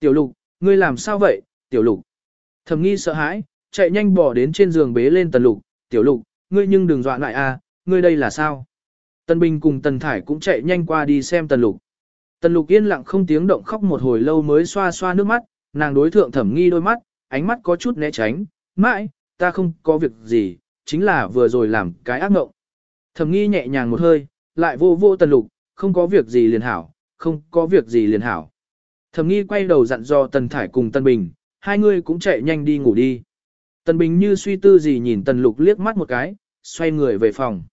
Tiểu Lục, ngươi làm sao vậy, Tiểu Lục? Thẩm nghi sợ hãi, chạy nhanh bỏ đến trên giường bế lên Tần Lục, Tiểu Lục, ngươi nhưng đừng dọa lại a, à, ngươi đây là sao? Tần Bình cùng Tần Thải cũng chạy nhanh qua đi xem Tần Lục. Tần Lục yên lặng không tiếng động khóc một hồi lâu mới xoa xoa nước mắt, nàng đối thượng thẩm nghi đôi mắt, ánh mắt có chút né tránh, mãi, ta không có việc gì, chính là vừa rồi làm cái ác mộng. Thẩm nghi nhẹ nhàng một hơi, lại vô vô Tần Lục, không có việc gì liền hảo, không có việc gì liền hảo. Thẩm nghi quay đầu dặn dò Tần Thải cùng Tần Bình, hai người cũng chạy nhanh đi ngủ đi. Tần Bình như suy tư gì nhìn Tần Lục liếc mắt một cái, xoay người về phòng.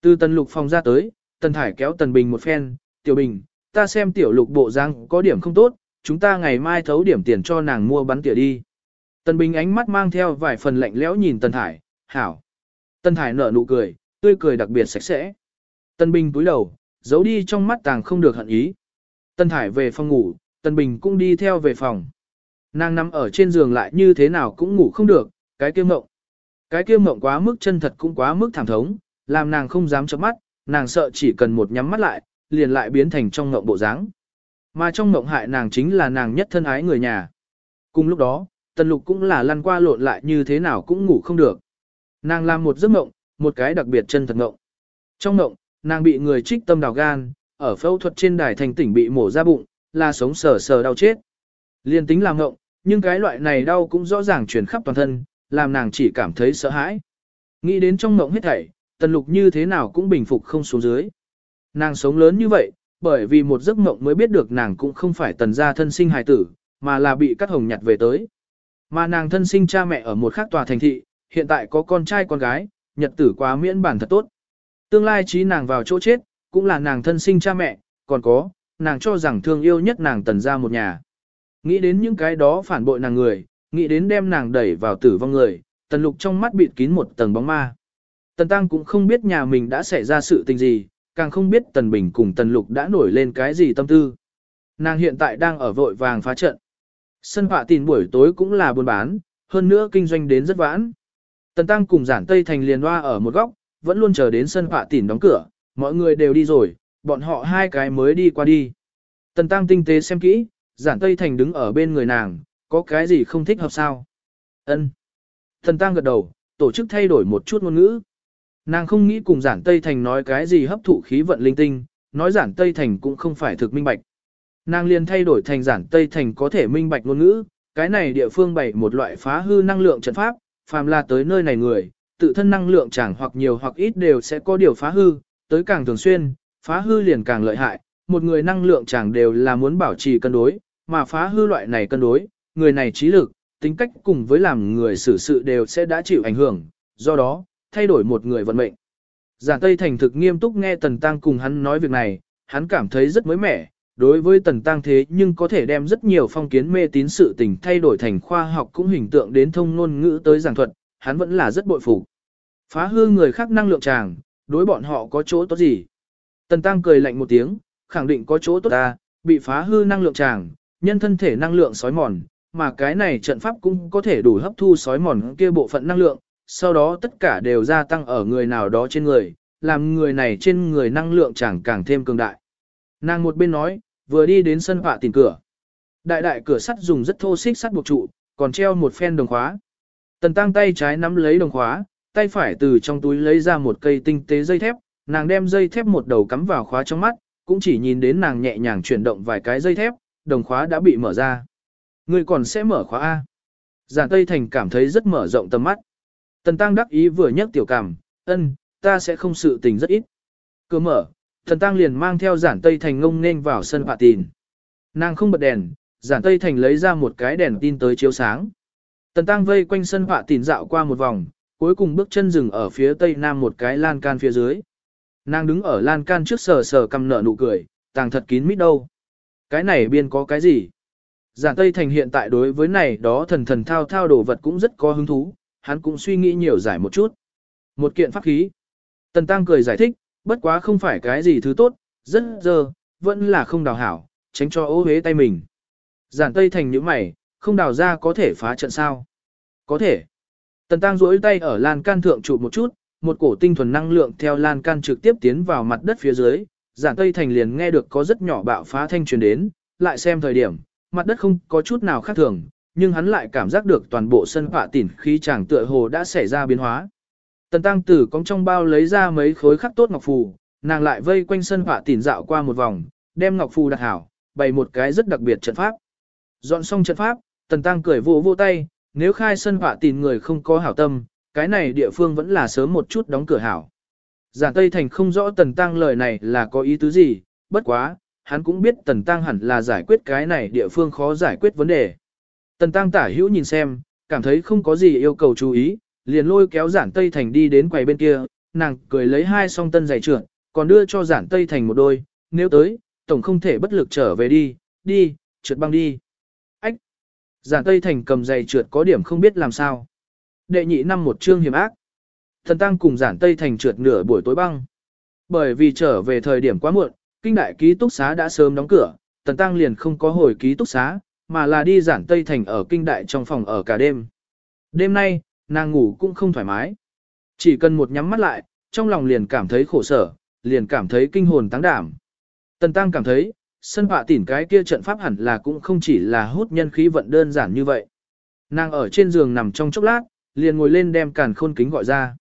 Từ Tần Lục phòng ra tới, Tần Thải kéo Tần Bình một phen, Tiểu Bình, ta xem Tiểu Lục bộ răng có điểm không tốt, chúng ta ngày mai thấu điểm tiền cho nàng mua bắn tỉa đi. Tần Bình ánh mắt mang theo vài phần lạnh lẽo nhìn Tần Thải, hảo. Tần Thải nở nụ cười, tươi cười đặc biệt sạch sẽ. Tần Bình túi đầu, giấu đi trong mắt tàng không được hận ý. Tần Thải về phòng ngủ, Tần Bình cũng đi theo về phòng. Nàng nằm ở trên giường lại như thế nào cũng ngủ không được, cái kia mộng. Cái kia mộng quá mức chân thật cũng quá mức thảm thống, làm nàng không dám chớp mắt, nàng sợ chỉ cần một nhắm mắt lại, liền lại biến thành trong mộng bộ dáng. Mà trong mộng hại nàng chính là nàng nhất thân ái người nhà. Cùng lúc đó, Tần Lục cũng là lăn qua lộn lại như thế nào cũng ngủ không được. Nàng làm một giấc mộng, một cái đặc biệt chân thật mộng. Trong mộng, nàng bị người trích tâm đào gan, ở phẫu thuật trên đài thành tỉnh bị mổ ra bụng, là sống sờ sờ đau chết. Liên tính làm ngộng, nhưng cái loại này đau cũng rõ ràng truyền khắp toàn thân, làm nàng chỉ cảm thấy sợ hãi. Nghĩ đến trong ngộng hết thảy, tần lục như thế nào cũng bình phục không xuống dưới. Nàng sống lớn như vậy, bởi vì một giấc mộng mới biết được nàng cũng không phải tần gia thân sinh hài tử, mà là bị cắt hồng nhặt về tới. Mà nàng thân sinh cha mẹ ở một khác tòa thành thị, hiện tại có con trai con gái, nhật tử quá miễn bản thật tốt. Tương lai trí nàng vào chỗ chết, cũng là nàng thân sinh cha mẹ, còn có, nàng cho rằng thương yêu nhất nàng tần ra một nhà. Nghĩ đến những cái đó phản bội nàng người, nghĩ đến đem nàng đẩy vào tử vong người, tần lục trong mắt bịt kín một tầng bóng ma. Tần tăng cũng không biết nhà mình đã xảy ra sự tình gì, càng không biết tần bình cùng tần lục đã nổi lên cái gì tâm tư. Nàng hiện tại đang ở vội vàng phá trận. Sân họa tin buổi tối cũng là buôn bán, hơn nữa kinh doanh đến rất vãn. Tần tăng cùng giản tây thành liền hoa ở một góc, vẫn luôn chờ đến sân họa tỉn đóng cửa, mọi người đều đi rồi, bọn họ hai cái mới đi qua đi. Tần tăng tinh tế xem kỹ, giản tây thành đứng ở bên người nàng, có cái gì không thích hợp sao? Ân. Tần tăng gật đầu, tổ chức thay đổi một chút ngôn ngữ. Nàng không nghĩ cùng giản tây thành nói cái gì hấp thụ khí vận linh tinh, nói giản tây thành cũng không phải thực minh bạch. Nàng liền thay đổi thành giản tây thành có thể minh bạch ngôn ngữ, cái này địa phương bày một loại phá hư năng lượng trận pháp, phàm là tới nơi này người, tự thân năng lượng chẳng hoặc nhiều hoặc ít đều sẽ có điều phá hư, tới càng thường xuyên, phá hư liền càng lợi hại, một người năng lượng chẳng đều là muốn bảo trì cân đối, mà phá hư loại này cân đối, người này trí lực, tính cách cùng với làm người xử sự đều sẽ đã chịu ảnh hưởng, do đó, thay đổi một người vận mệnh. Giản Tây Thành thực nghiêm túc nghe Tần Tăng cùng hắn nói việc này, hắn cảm thấy rất mới mẻ, đối với Tần Tăng thế nhưng có thể đem rất nhiều phong kiến mê tín sự tình thay đổi thành khoa học cũng hình tượng đến thông ngôn ngữ tới giảng thuật, hắn vẫn là rất bội phục. Phá hư người khác năng lượng chàng, đối bọn họ có chỗ tốt gì? Tần Tăng cười lạnh một tiếng, khẳng định có chỗ tốt ta, bị phá hư năng lượng chàng, nhân thân thể năng lượng sói mòn, mà cái này trận pháp cũng có thể đủ hấp thu sói mòn kia bộ phận năng lượng, sau đó tất cả đều gia tăng ở người nào đó trên người, làm người này trên người năng lượng chàng càng thêm cường đại. Nàng một bên nói, vừa đi đến sân họa tìm cửa. Đại đại cửa sắt dùng rất thô xích sắt buộc trụ, còn treo một phen đồng khóa. Tần tăng tay trái nắm lấy đồng khóa, tay phải từ trong túi lấy ra một cây tinh tế dây thép, nàng đem dây thép một đầu cắm vào khóa trong mắt, cũng chỉ nhìn đến nàng nhẹ nhàng chuyển động vài cái dây thép, đồng khóa đã bị mở ra. Người còn sẽ mở khóa A. Giản Tây Thành cảm thấy rất mở rộng tầm mắt. Tần Tăng đắc ý vừa nhấc tiểu cảm, ân, ta sẽ không sự tình rất ít. cứ mở, Tần Tăng liền mang theo giản Tây Thành ngông nên vào sân bạ tìn. Nàng không bật đèn, giản Tây Thành lấy ra một cái đèn tin tới chiếu sáng. Tần Tăng vây quanh sân bạ tìn dạo qua một vòng, cuối cùng bước chân dừng ở phía tây nam một cái lan can phía dưới. Nàng đứng ở lan can trước sờ sờ cầm nợ nụ cười, tàng thật kín mít đâu. Cái này biên có cái gì? Giản Tây Thành hiện tại đối với này đó thần thần thao thao đồ vật cũng rất có hứng thú, hắn cũng suy nghĩ nhiều giải một chút. Một kiện pháp khí. Tần Tăng cười giải thích, bất quá không phải cái gì thứ tốt, rất dơ, vẫn là không đào hảo, tránh cho ô hế tay mình. Giản Tây Thành những mày, không đào ra có thể phá trận sao? Có thể. Tần Tăng duỗi tay ở lan can thượng trụ một chút, một cổ tinh thuần năng lượng theo lan can trực tiếp tiến vào mặt đất phía dưới, Giản Tây Thành liền nghe được có rất nhỏ bạo phá thanh truyền đến, lại xem thời điểm, mặt đất không có chút nào khác thường, nhưng hắn lại cảm giác được toàn bộ sân phạ tỉn khí chàng tựa hồ đã xảy ra biến hóa. Tần tăng tử cong trong bao lấy ra mấy khối khắc tốt ngọc phù, nàng lại vây quanh sân phạ tỉn dạo qua một vòng, đem ngọc phù đặt hảo, bày một cái rất đặc biệt trận pháp. Dọn xong trận pháp, tần tăng cười vỗ vỗ tay, nếu khai sân phạ tỉn người không có hảo tâm, cái này địa phương vẫn là sớm một chút đóng cửa hảo. Giản Tây Thành không rõ tần tăng lời này là có ý tứ gì, bất quá, hắn cũng biết tần tăng hẳn là giải quyết cái này địa phương khó giải quyết vấn đề. Tần tăng tả hữu nhìn xem, cảm thấy không có gì yêu cầu chú ý, liền lôi kéo giản tây thành đi đến quầy bên kia, nàng cười lấy hai song tân giày trượt, còn đưa cho giản tây thành một đôi, nếu tới, tổng không thể bất lực trở về đi, đi, trượt băng đi. Ách! Giản tây thành cầm giày trượt có điểm không biết làm sao. Đệ nhị năm một chương hiểm ác. Thần tăng cùng giản tây thành trượt nửa buổi tối băng. Bởi vì trở về thời điểm quá muộn, kinh đại ký túc xá đã sớm đóng cửa, tần tăng liền không có hồi ký túc xá, mà là đi giản Tây Thành ở kinh đại trong phòng ở cả đêm. Đêm nay, nàng ngủ cũng không thoải mái. Chỉ cần một nhắm mắt lại, trong lòng liền cảm thấy khổ sở, liền cảm thấy kinh hồn tăng đảm. Tần Tăng cảm thấy, sân họa tỉn cái kia trận pháp hẳn là cũng không chỉ là hút nhân khí vận đơn giản như vậy. Nàng ở trên giường nằm trong chốc lát, liền ngồi lên đem càn khôn kính gọi ra.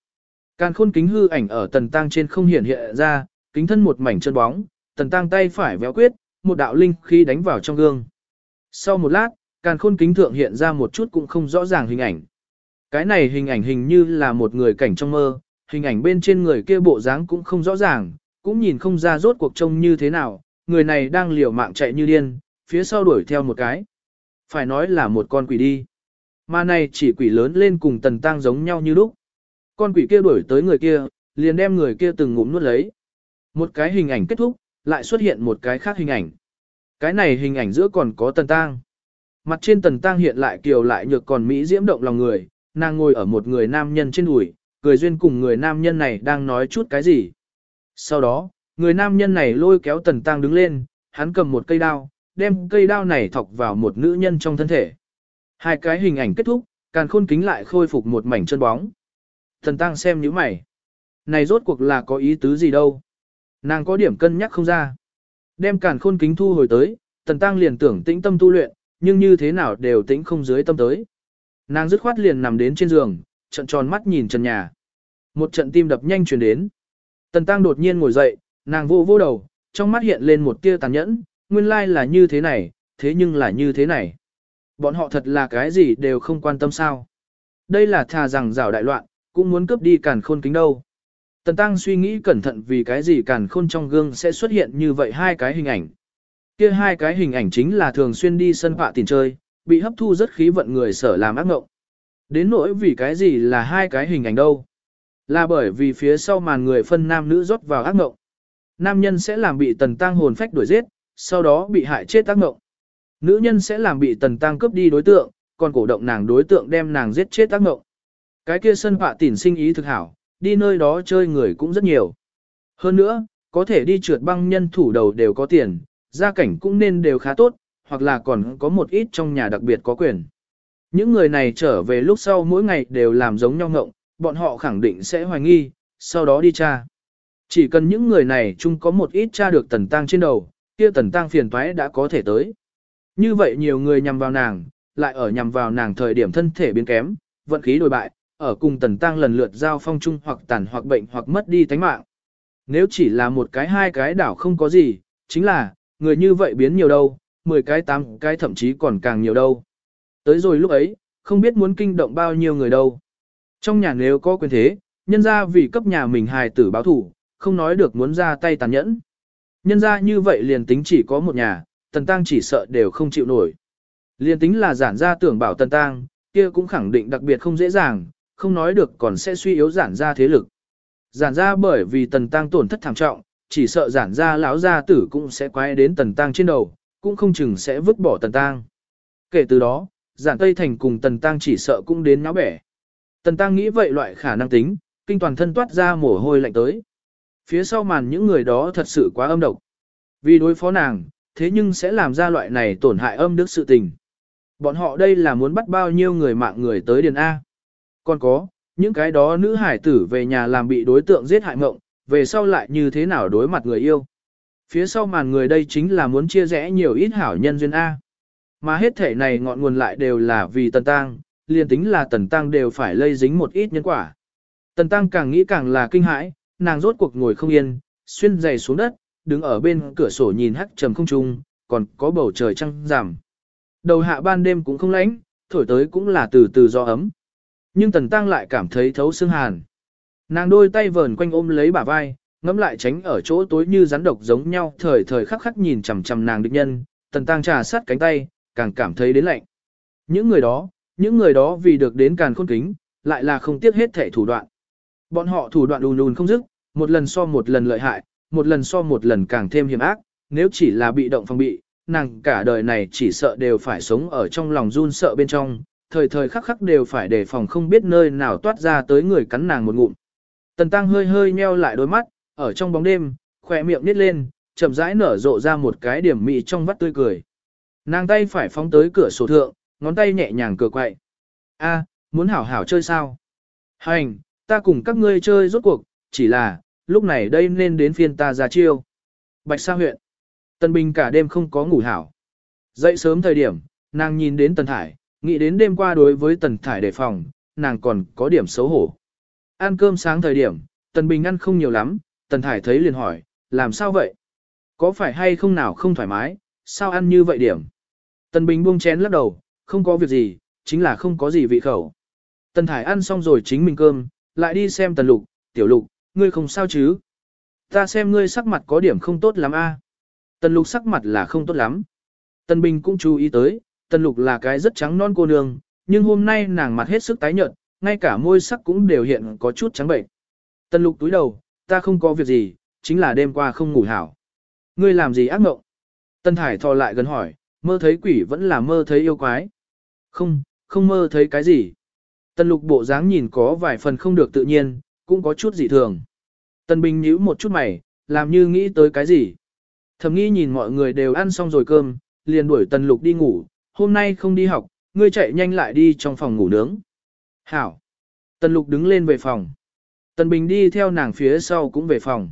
Càn khôn kính hư ảnh ở tần tăng trên không hiển hiện ra, kính thân một mảnh chân bóng, tần tăng tay phải véo quyết, một đạo linh khí đánh vào trong gương. Sau một lát, càn khôn kính thượng hiện ra một chút cũng không rõ ràng hình ảnh. Cái này hình ảnh hình như là một người cảnh trong mơ, hình ảnh bên trên người kia bộ dáng cũng không rõ ràng, cũng nhìn không ra rốt cuộc trông như thế nào, người này đang liều mạng chạy như điên, phía sau đuổi theo một cái. Phải nói là một con quỷ đi. Mà này chỉ quỷ lớn lên cùng tần tang giống nhau như lúc. Con quỷ kia đuổi tới người kia, liền đem người kia từng ngụm nuốt lấy. Một cái hình ảnh kết thúc, lại xuất hiện một cái khác hình ảnh. Cái này hình ảnh giữa còn có tần tang, Mặt trên tần tang hiện lại kiều lại nhược còn mỹ diễm động lòng người, nàng ngồi ở một người nam nhân trên đùi, cười duyên cùng người nam nhân này đang nói chút cái gì. Sau đó, người nam nhân này lôi kéo tần tang đứng lên, hắn cầm một cây đao, đem cây đao này thọc vào một nữ nhân trong thân thể. Hai cái hình ảnh kết thúc, càn khôn kính lại khôi phục một mảnh chân bóng. Thần tăng xem như mày. Này rốt cuộc là có ý tứ gì đâu. Nàng có điểm cân nhắc không ra. Đem càn khôn kính thu hồi tới, tần tăng liền tưởng tĩnh tâm tu luyện, nhưng như thế nào đều tĩnh không dưới tâm tới. Nàng dứt khoát liền nằm đến trên giường, trận tròn mắt nhìn trần nhà. Một trận tim đập nhanh truyền đến. Tần tăng đột nhiên ngồi dậy, nàng vô vô đầu, trong mắt hiện lên một tia tàn nhẫn, nguyên lai là như thế này, thế nhưng là như thế này. Bọn họ thật là cái gì đều không quan tâm sao. Đây là thà rằng rào đại loạn, cũng muốn cướp đi càn khôn kính đâu. Tần Tăng suy nghĩ cẩn thận vì cái gì càn khôn trong gương sẽ xuất hiện như vậy hai cái hình ảnh. Kia hai cái hình ảnh chính là thường xuyên đi sân họa tiền chơi, bị hấp thu rất khí vận người sở làm ác ngộng. Đến nỗi vì cái gì là hai cái hình ảnh đâu. Là bởi vì phía sau màn người phân nam nữ rót vào ác ngộng. Nam nhân sẽ làm bị tần tăng hồn phách đuổi giết, sau đó bị hại chết ác ngộng. Nữ nhân sẽ làm bị tần tăng cướp đi đối tượng, còn cổ động nàng đối tượng đem nàng giết chết tác ngộng. Cái kia sân họa tỉn sinh ý thực hảo, đi nơi đó chơi người cũng rất nhiều. Hơn nữa, có thể đi trượt băng nhân thủ đầu đều có tiền, gia cảnh cũng nên đều khá tốt, hoặc là còn có một ít trong nhà đặc biệt có quyền. Những người này trở về lúc sau mỗi ngày đều làm giống nhau ngộng, bọn họ khẳng định sẽ hoài nghi, sau đó đi tra. Chỉ cần những người này chung có một ít tra được tần tăng trên đầu, kia tần tăng phiền toái đã có thể tới. Như vậy nhiều người nhằm vào nàng, lại ở nhằm vào nàng thời điểm thân thể biến kém, vận khí đổi bại, ở cùng tần tăng lần lượt giao phong chung hoặc tàn hoặc bệnh hoặc mất đi tánh mạng. Nếu chỉ là một cái hai cái đảo không có gì, chính là, người như vậy biến nhiều đâu, 10 cái 8 cái thậm chí còn càng nhiều đâu. Tới rồi lúc ấy, không biết muốn kinh động bao nhiêu người đâu. Trong nhà nếu có quyền thế, nhân ra vì cấp nhà mình hài tử báo thủ, không nói được muốn ra tay tàn nhẫn. Nhân ra như vậy liền tính chỉ có một nhà, tần tăng chỉ sợ đều không chịu nổi. Liền tính là giản ra tưởng bảo tần tăng, kia cũng khẳng định đặc biệt không dễ dàng, không nói được còn sẽ suy yếu giản ra thế lực. Giản ra bởi vì tần tăng tổn thất thảm trọng, chỉ sợ giản ra lão gia tử cũng sẽ quay đến tần tăng trên đầu, cũng không chừng sẽ vứt bỏ tần tăng. Kể từ đó, giản Tây Thành cùng tần tăng chỉ sợ cũng đến náo bẻ. Tần tăng nghĩ vậy loại khả năng tính, kinh toàn thân toát ra mồ hôi lạnh tới. Phía sau màn những người đó thật sự quá âm độc. Vì đối phó nàng, thế nhưng sẽ làm ra loại này tổn hại âm đức sự tình. Bọn họ đây là muốn bắt bao nhiêu người mạng người tới Điền A. Còn có, những cái đó nữ hải tử về nhà làm bị đối tượng giết hại mộng, về sau lại như thế nào đối mặt người yêu. Phía sau màn người đây chính là muốn chia rẽ nhiều ít hảo nhân duyên A. Mà hết thể này ngọn nguồn lại đều là vì tần tăng, liền tính là tần tăng đều phải lây dính một ít nhân quả. Tần tăng càng nghĩ càng là kinh hãi, nàng rốt cuộc ngồi không yên, xuyên giày xuống đất, đứng ở bên cửa sổ nhìn hắc trầm không trung, còn có bầu trời trăng giảm. Đầu hạ ban đêm cũng không lạnh, thổi tới cũng là từ từ do ấm. Nhưng tần tăng lại cảm thấy thấu xương hàn. Nàng đôi tay vờn quanh ôm lấy bả vai, ngắm lại tránh ở chỗ tối như rắn độc giống nhau thời thời khắc khắc nhìn chằm chằm nàng địch nhân, tần tăng trà sát cánh tay, càng cảm thấy đến lạnh. Những người đó, những người đó vì được đến càn khôn kính, lại là không tiếc hết thể thủ đoạn. Bọn họ thủ đoạn đùn đùn không dứt, một lần so một lần lợi hại, một lần so một lần càng thêm hiểm ác, nếu chỉ là bị động phòng bị, nàng cả đời này chỉ sợ đều phải sống ở trong lòng run sợ bên trong, thời thời khắc khắc đều phải đề phòng không biết nơi nào toát ra tới người cắn nàng một ngụm. Tần Tăng hơi hơi nheo lại đôi mắt, ở trong bóng đêm, khỏe miệng nít lên, chậm rãi nở rộ ra một cái điểm mị trong vắt tươi cười. Nàng tay phải phóng tới cửa sổ thượng, ngón tay nhẹ nhàng cửa quậy. A, muốn hảo hảo chơi sao? Hành, ta cùng các ngươi chơi rốt cuộc, chỉ là, lúc này đây nên đến phiên ta ra chiêu. Bạch Sa huyện. Tần Bình cả đêm không có ngủ hảo. Dậy sớm thời điểm, nàng nhìn đến Tần Thải, nghĩ đến đêm qua đối với Tần Thải đề phòng, nàng còn có điểm xấu hổ. Ăn cơm sáng thời điểm, Tần Bình ăn không nhiều lắm, Tần Thải thấy liền hỏi, làm sao vậy? Có phải hay không nào không thoải mái, sao ăn như vậy điểm? Tần Bình buông chén lắc đầu, không có việc gì, chính là không có gì vị khẩu. Tần Thải ăn xong rồi chính mình cơm, lại đi xem Tần Lục, tiểu Lục, ngươi không sao chứ? Ta xem ngươi sắc mặt có điểm không tốt lắm a. Tần Lục sắc mặt là không tốt lắm. Tần Bình cũng chú ý tới, Tần Lục là cái rất trắng non cô nương, nhưng hôm nay nàng mặt hết sức tái nhợt, ngay cả môi sắc cũng đều hiện có chút trắng bệnh. Tần Lục túi đầu, ta không có việc gì, chính là đêm qua không ngủ hảo. Ngươi làm gì ác mộng? Tần Thải thò lại gần hỏi, mơ thấy quỷ vẫn là mơ thấy yêu quái. Không, không mơ thấy cái gì. Tần Lục bộ dáng nhìn có vài phần không được tự nhiên, cũng có chút dị thường. Tần Bình nhíu một chút mày, làm như nghĩ tới cái gì. Thầm nghĩ nhìn mọi người đều ăn xong rồi cơm, liền đuổi Tần Lục đi ngủ, hôm nay không đi học, ngươi chạy nhanh lại đi trong phòng ngủ nướng. Hảo. Tần Lục đứng lên về phòng. Tần Bình đi theo nàng phía sau cũng về phòng.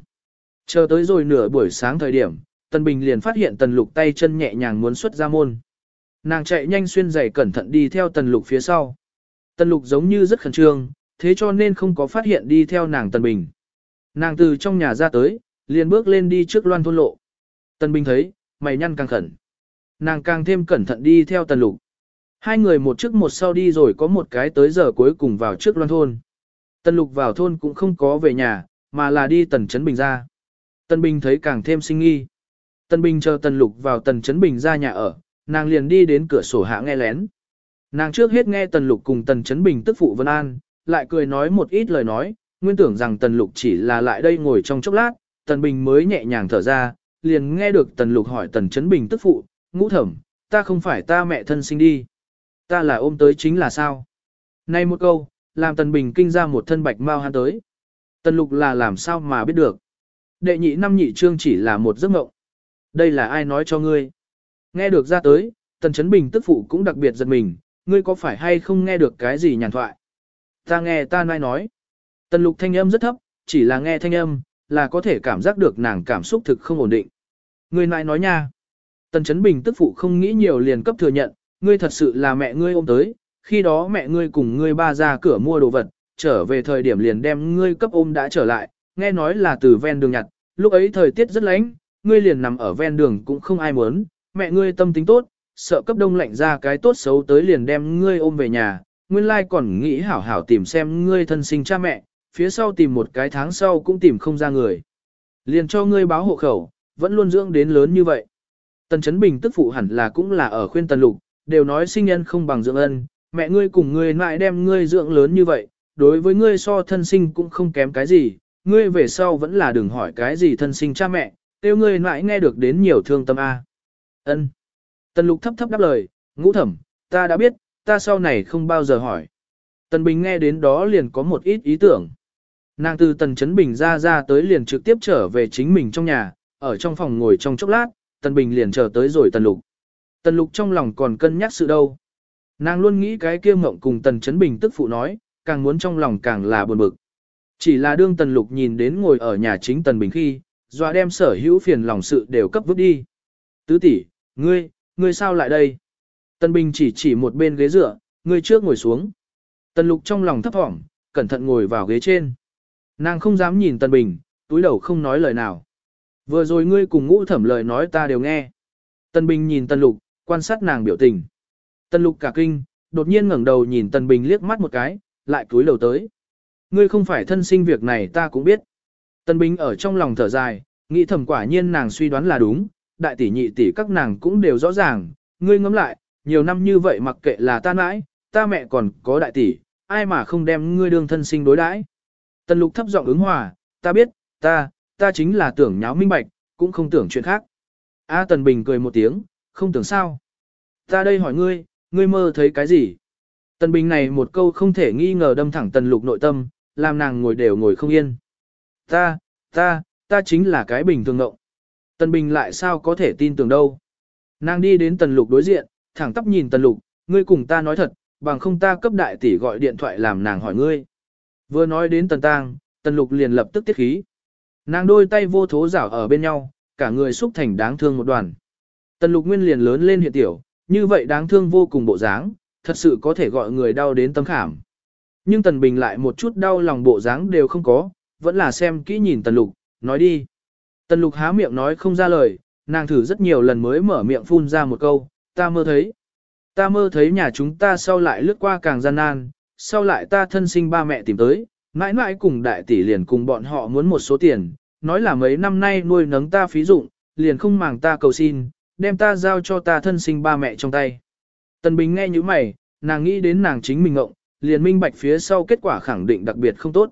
Chờ tới rồi nửa buổi sáng thời điểm, Tần Bình liền phát hiện Tần Lục tay chân nhẹ nhàng muốn xuất ra môn. Nàng chạy nhanh xuyên giày cẩn thận đi theo Tần Lục phía sau. Tần Lục giống như rất khẩn trương, thế cho nên không có phát hiện đi theo nàng Tần Bình. Nàng từ trong nhà ra tới, liền bước lên đi trước loan thôn lộ. Tần Bình thấy, mày nhăn càng khẩn. Nàng càng thêm cẩn thận đi theo Tần Lục. Hai người một trước một sau đi rồi có một cái tới giờ cuối cùng vào trước loan thôn. Tần Lục vào thôn cũng không có về nhà, mà là đi Tần Trấn Bình ra. Tần Bình thấy càng thêm sinh nghi. Tần Bình chờ Tần Lục vào Tần Trấn Bình ra nhà ở, nàng liền đi đến cửa sổ hạ nghe lén. Nàng trước hết nghe Tần Lục cùng Tần Trấn Bình tức phụ Vân An, lại cười nói một ít lời nói, nguyên tưởng rằng Tần Lục chỉ là lại đây ngồi trong chốc lát, Tần Bình mới nhẹ nhàng thở ra, liền nghe được Tần Lục hỏi Tần chấn Bình tức phụ, ngũ thẩm, ta không phải ta mẹ thân sinh đi. Ta là ôm tới chính là sao? Nay một câu, làm Tần Bình kinh ra một thân bạch mau hắn tới. Tần Lục là làm sao mà biết được. Đệ nhị năm nhị trương chỉ là một giấc mộng. Đây là ai nói cho ngươi? Nghe được ra tới, Tần Chấn Bình tức phụ cũng đặc biệt giật mình, ngươi có phải hay không nghe được cái gì nhàn thoại? Ta nghe ta nai nói. Tần Lục thanh âm rất thấp, chỉ là nghe thanh âm, là có thể cảm giác được nàng cảm xúc thực không ổn định. Người nai nói nha. Tần Chấn Bình tức phụ không nghĩ nhiều liền cấp thừa nhận, ngươi thật sự là mẹ ngươi ôm tới, khi đó mẹ ngươi cùng ngươi ba ra cửa mua đồ vật, trở về thời điểm liền đem ngươi cấp ôm đã trở lại, nghe nói là từ ven đường nhặt, lúc ấy thời tiết rất lạnh, ngươi liền nằm ở ven đường cũng không ai muốn, mẹ ngươi tâm tính tốt, sợ cấp đông lạnh ra cái tốt xấu tới liền đem ngươi ôm về nhà, nguyên lai còn nghĩ hảo hảo tìm xem ngươi thân sinh cha mẹ, phía sau tìm một cái tháng sau cũng tìm không ra người. Liền cho ngươi báo hộ khẩu, vẫn luôn dưỡng đến lớn như vậy. Tần Chấn Bình tức phụ hẳn là cũng là ở khuyên Tần Lục, đều nói sinh nhân không bằng dưỡng ân, mẹ ngươi cùng ngươi lại đem ngươi dưỡng lớn như vậy, đối với ngươi so thân sinh cũng không kém cái gì, ngươi về sau vẫn là đừng hỏi cái gì thân sinh cha mẹ, tiêu ngươi lại nghe được đến nhiều thương tâm A. ân Tần lục thấp thấp đáp lời, ngũ thẩm, ta đã biết, ta sau này không bao giờ hỏi. Tần Bình nghe đến đó liền có một ít ý tưởng. Nàng từ Tần Chấn Bình ra ra tới liền trực tiếp trở về chính mình trong nhà, ở trong phòng ngồi trong chốc lát, Tần Bình liền chờ tới rồi Tần Lục. Tần Lục trong lòng còn cân nhắc sự đâu. Nàng luôn nghĩ cái kia mộng cùng Tần Chấn Bình tức phụ nói, càng muốn trong lòng càng là buồn bực. Chỉ là đương Tần Lục nhìn đến ngồi ở nhà chính Tần Bình khi, dọa đem sở hữu phiền lòng sự đều cấp vứt đi. Tứ tỷ, ngươi, ngươi sao lại đây? Tân Bình chỉ chỉ một bên ghế dựa, người trước ngồi xuống. Tần Lục trong lòng thấp thỏm, cẩn thận ngồi vào ghế trên. Nàng không dám nhìn Tần Bình, túi đầu không nói lời nào. Vừa rồi ngươi cùng ngũ thẩm lời nói ta đều nghe. Tần Bình nhìn Tần Lục, quan sát nàng biểu tình. Tần Lục cả kinh, đột nhiên ngẩng đầu nhìn Tần Bình liếc mắt một cái, lại túi đầu tới. Ngươi không phải thân sinh việc này ta cũng biết. Tần Bình ở trong lòng thở dài, nghĩ thầm quả nhiên nàng suy đoán là đúng, đại tỷ nhị tỷ các nàng cũng đều rõ ràng, ngươi ngẫm lại, nhiều năm như vậy mặc kệ là ta mãi, ta mẹ còn có đại tỷ, ai mà không đem ngươi đương thân sinh đối đãi. Tần Lục thấp giọng ứng hòa, ta biết, ta, ta chính là tưởng nháo minh bạch, cũng không tưởng chuyện khác. A Tần Bình cười một tiếng, không tưởng sao. Ta đây hỏi ngươi, ngươi mơ thấy cái gì? Tần Bình này một câu không thể nghi ngờ đâm thẳng Tần Lục nội tâm, làm nàng ngồi đều ngồi không yên. Ta, ta, ta chính là cái bình thường ngộng. Tần Bình lại sao có thể tin tưởng đâu. Nàng đi đến Tần Lục đối diện, thẳng tắp nhìn Tần Lục, ngươi cùng ta nói thật, bằng không ta cấp đại tỷ gọi điện thoại làm nàng hỏi ngươi. Vừa nói đến Tần Tang, Tần Lục liền lập tức tiết khí. Nàng đôi tay vô thố rảo ở bên nhau, cả người xúc thành đáng thương một đoàn. Tần Lục nguyên liền lớn lên hiện tiểu, như vậy đáng thương vô cùng bộ dáng, thật sự có thể gọi người đau đến tâm khảm. Nhưng Tần Bình lại một chút đau lòng bộ dáng đều không có, vẫn là xem kỹ nhìn Tần Lục, nói đi. Tần lục há miệng nói không ra lời, nàng thử rất nhiều lần mới mở miệng phun ra một câu, ta mơ thấy. Ta mơ thấy nhà chúng ta sau lại lướt qua càng gian nan, sau lại ta thân sinh ba mẹ tìm tới, mãi mãi cùng đại tỷ liền cùng bọn họ muốn một số tiền, nói là mấy năm nay nuôi nấng ta phí dụng, liền không màng ta cầu xin, đem ta giao cho ta thân sinh ba mẹ trong tay. Tần Bình nghe như mày, nàng nghĩ đến nàng chính mình ngộng, liền minh bạch phía sau kết quả khẳng định đặc biệt không tốt.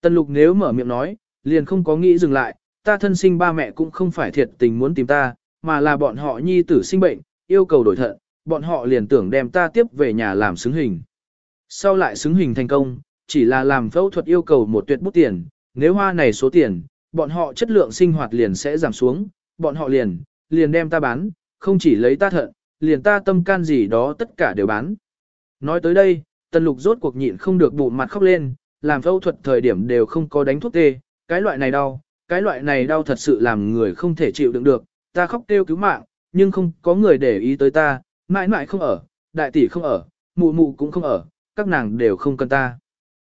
Tần Lục nếu mở miệng nói, liền không có nghĩ dừng lại, ta thân sinh ba mẹ cũng không phải thiệt tình muốn tìm ta, mà là bọn họ nhi tử sinh bệnh, yêu cầu đổi thận, bọn họ liền tưởng đem ta tiếp về nhà làm xứng hình. Sau lại xứng hình thành công, chỉ là làm phẫu thuật yêu cầu một tuyệt bút tiền, nếu hoa này số tiền, bọn họ chất lượng sinh hoạt liền sẽ giảm xuống, bọn họ liền, liền đem ta bán, không chỉ lấy ta thận, liền ta tâm can gì đó tất cả đều bán. Nói tới đây, tần lục rốt cuộc nhịn không được bụng mặt khóc lên, làm phẫu thuật thời điểm đều không có đánh thuốc tê, cái loại này đau, cái loại này đau thật sự làm người không thể chịu đựng được, ta khóc kêu cứu mạng, nhưng không có người để ý tới ta, mãi mãi không ở, đại tỷ không ở, mụ mụ cũng không ở, các nàng đều không cần ta.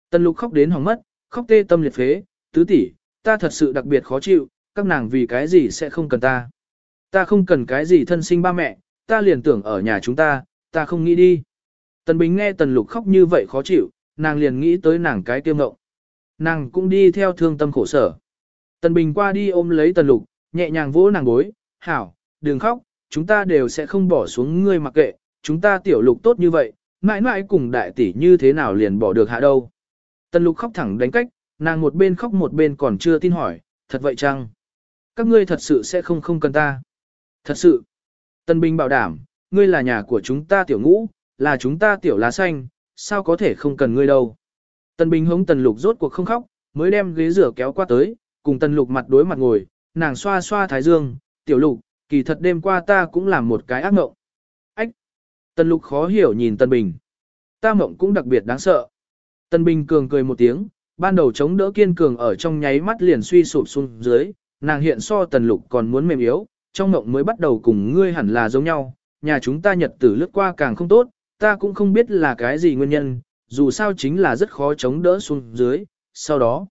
Tần lục khóc đến hỏng mất, khóc tê tâm liệt phế, tứ tỷ, ta thật sự đặc biệt khó chịu, các nàng vì cái gì sẽ không cần ta. Ta không cần cái gì thân sinh ba mẹ, ta liền tưởng ở nhà chúng ta, ta không nghĩ đi. Tần Bình nghe Tần Lục khóc như vậy khó chịu, nàng liền nghĩ tới nàng cái tiêu ngộng. Nàng cũng đi theo thương tâm khổ sở. Tần Bình qua đi ôm lấy Tần Lục, nhẹ nhàng vỗ nàng gối, hảo, đừng khóc, chúng ta đều sẽ không bỏ xuống ngươi mặc kệ, chúng ta tiểu lục tốt như vậy, mãi mãi cùng đại tỷ như thế nào liền bỏ được hạ đâu. Tần Lục khóc thẳng đánh cách, nàng một bên khóc một bên còn chưa tin hỏi, thật vậy chăng? Các ngươi thật sự sẽ không không cần ta. Thật sự. Tần Bình bảo đảm, ngươi là nhà của chúng ta tiểu ngũ, là chúng ta tiểu lá xanh, sao có thể không cần ngươi đâu. Tần Bình hống Tần Lục rốt cuộc không khóc, mới đem ghế rửa kéo qua tới, cùng Tần Lục mặt đối mặt ngồi, nàng xoa xoa thái dương, tiểu lục, kỳ thật đêm qua ta cũng làm một cái ác mộng. Ách! Tần Lục khó hiểu nhìn Tần Bình. Ta mộng cũng đặc biệt đáng sợ. Tần Bình cường cười một tiếng, ban đầu chống đỡ kiên cường ở trong nháy mắt liền suy sụp xuống dưới, nàng hiện so Tần Lục còn muốn mềm yếu, trong mộng mới bắt đầu cùng ngươi hẳn là giống nhau, nhà chúng ta nhật tử lướt qua càng không tốt, ta cũng không biết là cái gì nguyên nhân, dù sao chính là rất khó chống đỡ xuống dưới, sau đó.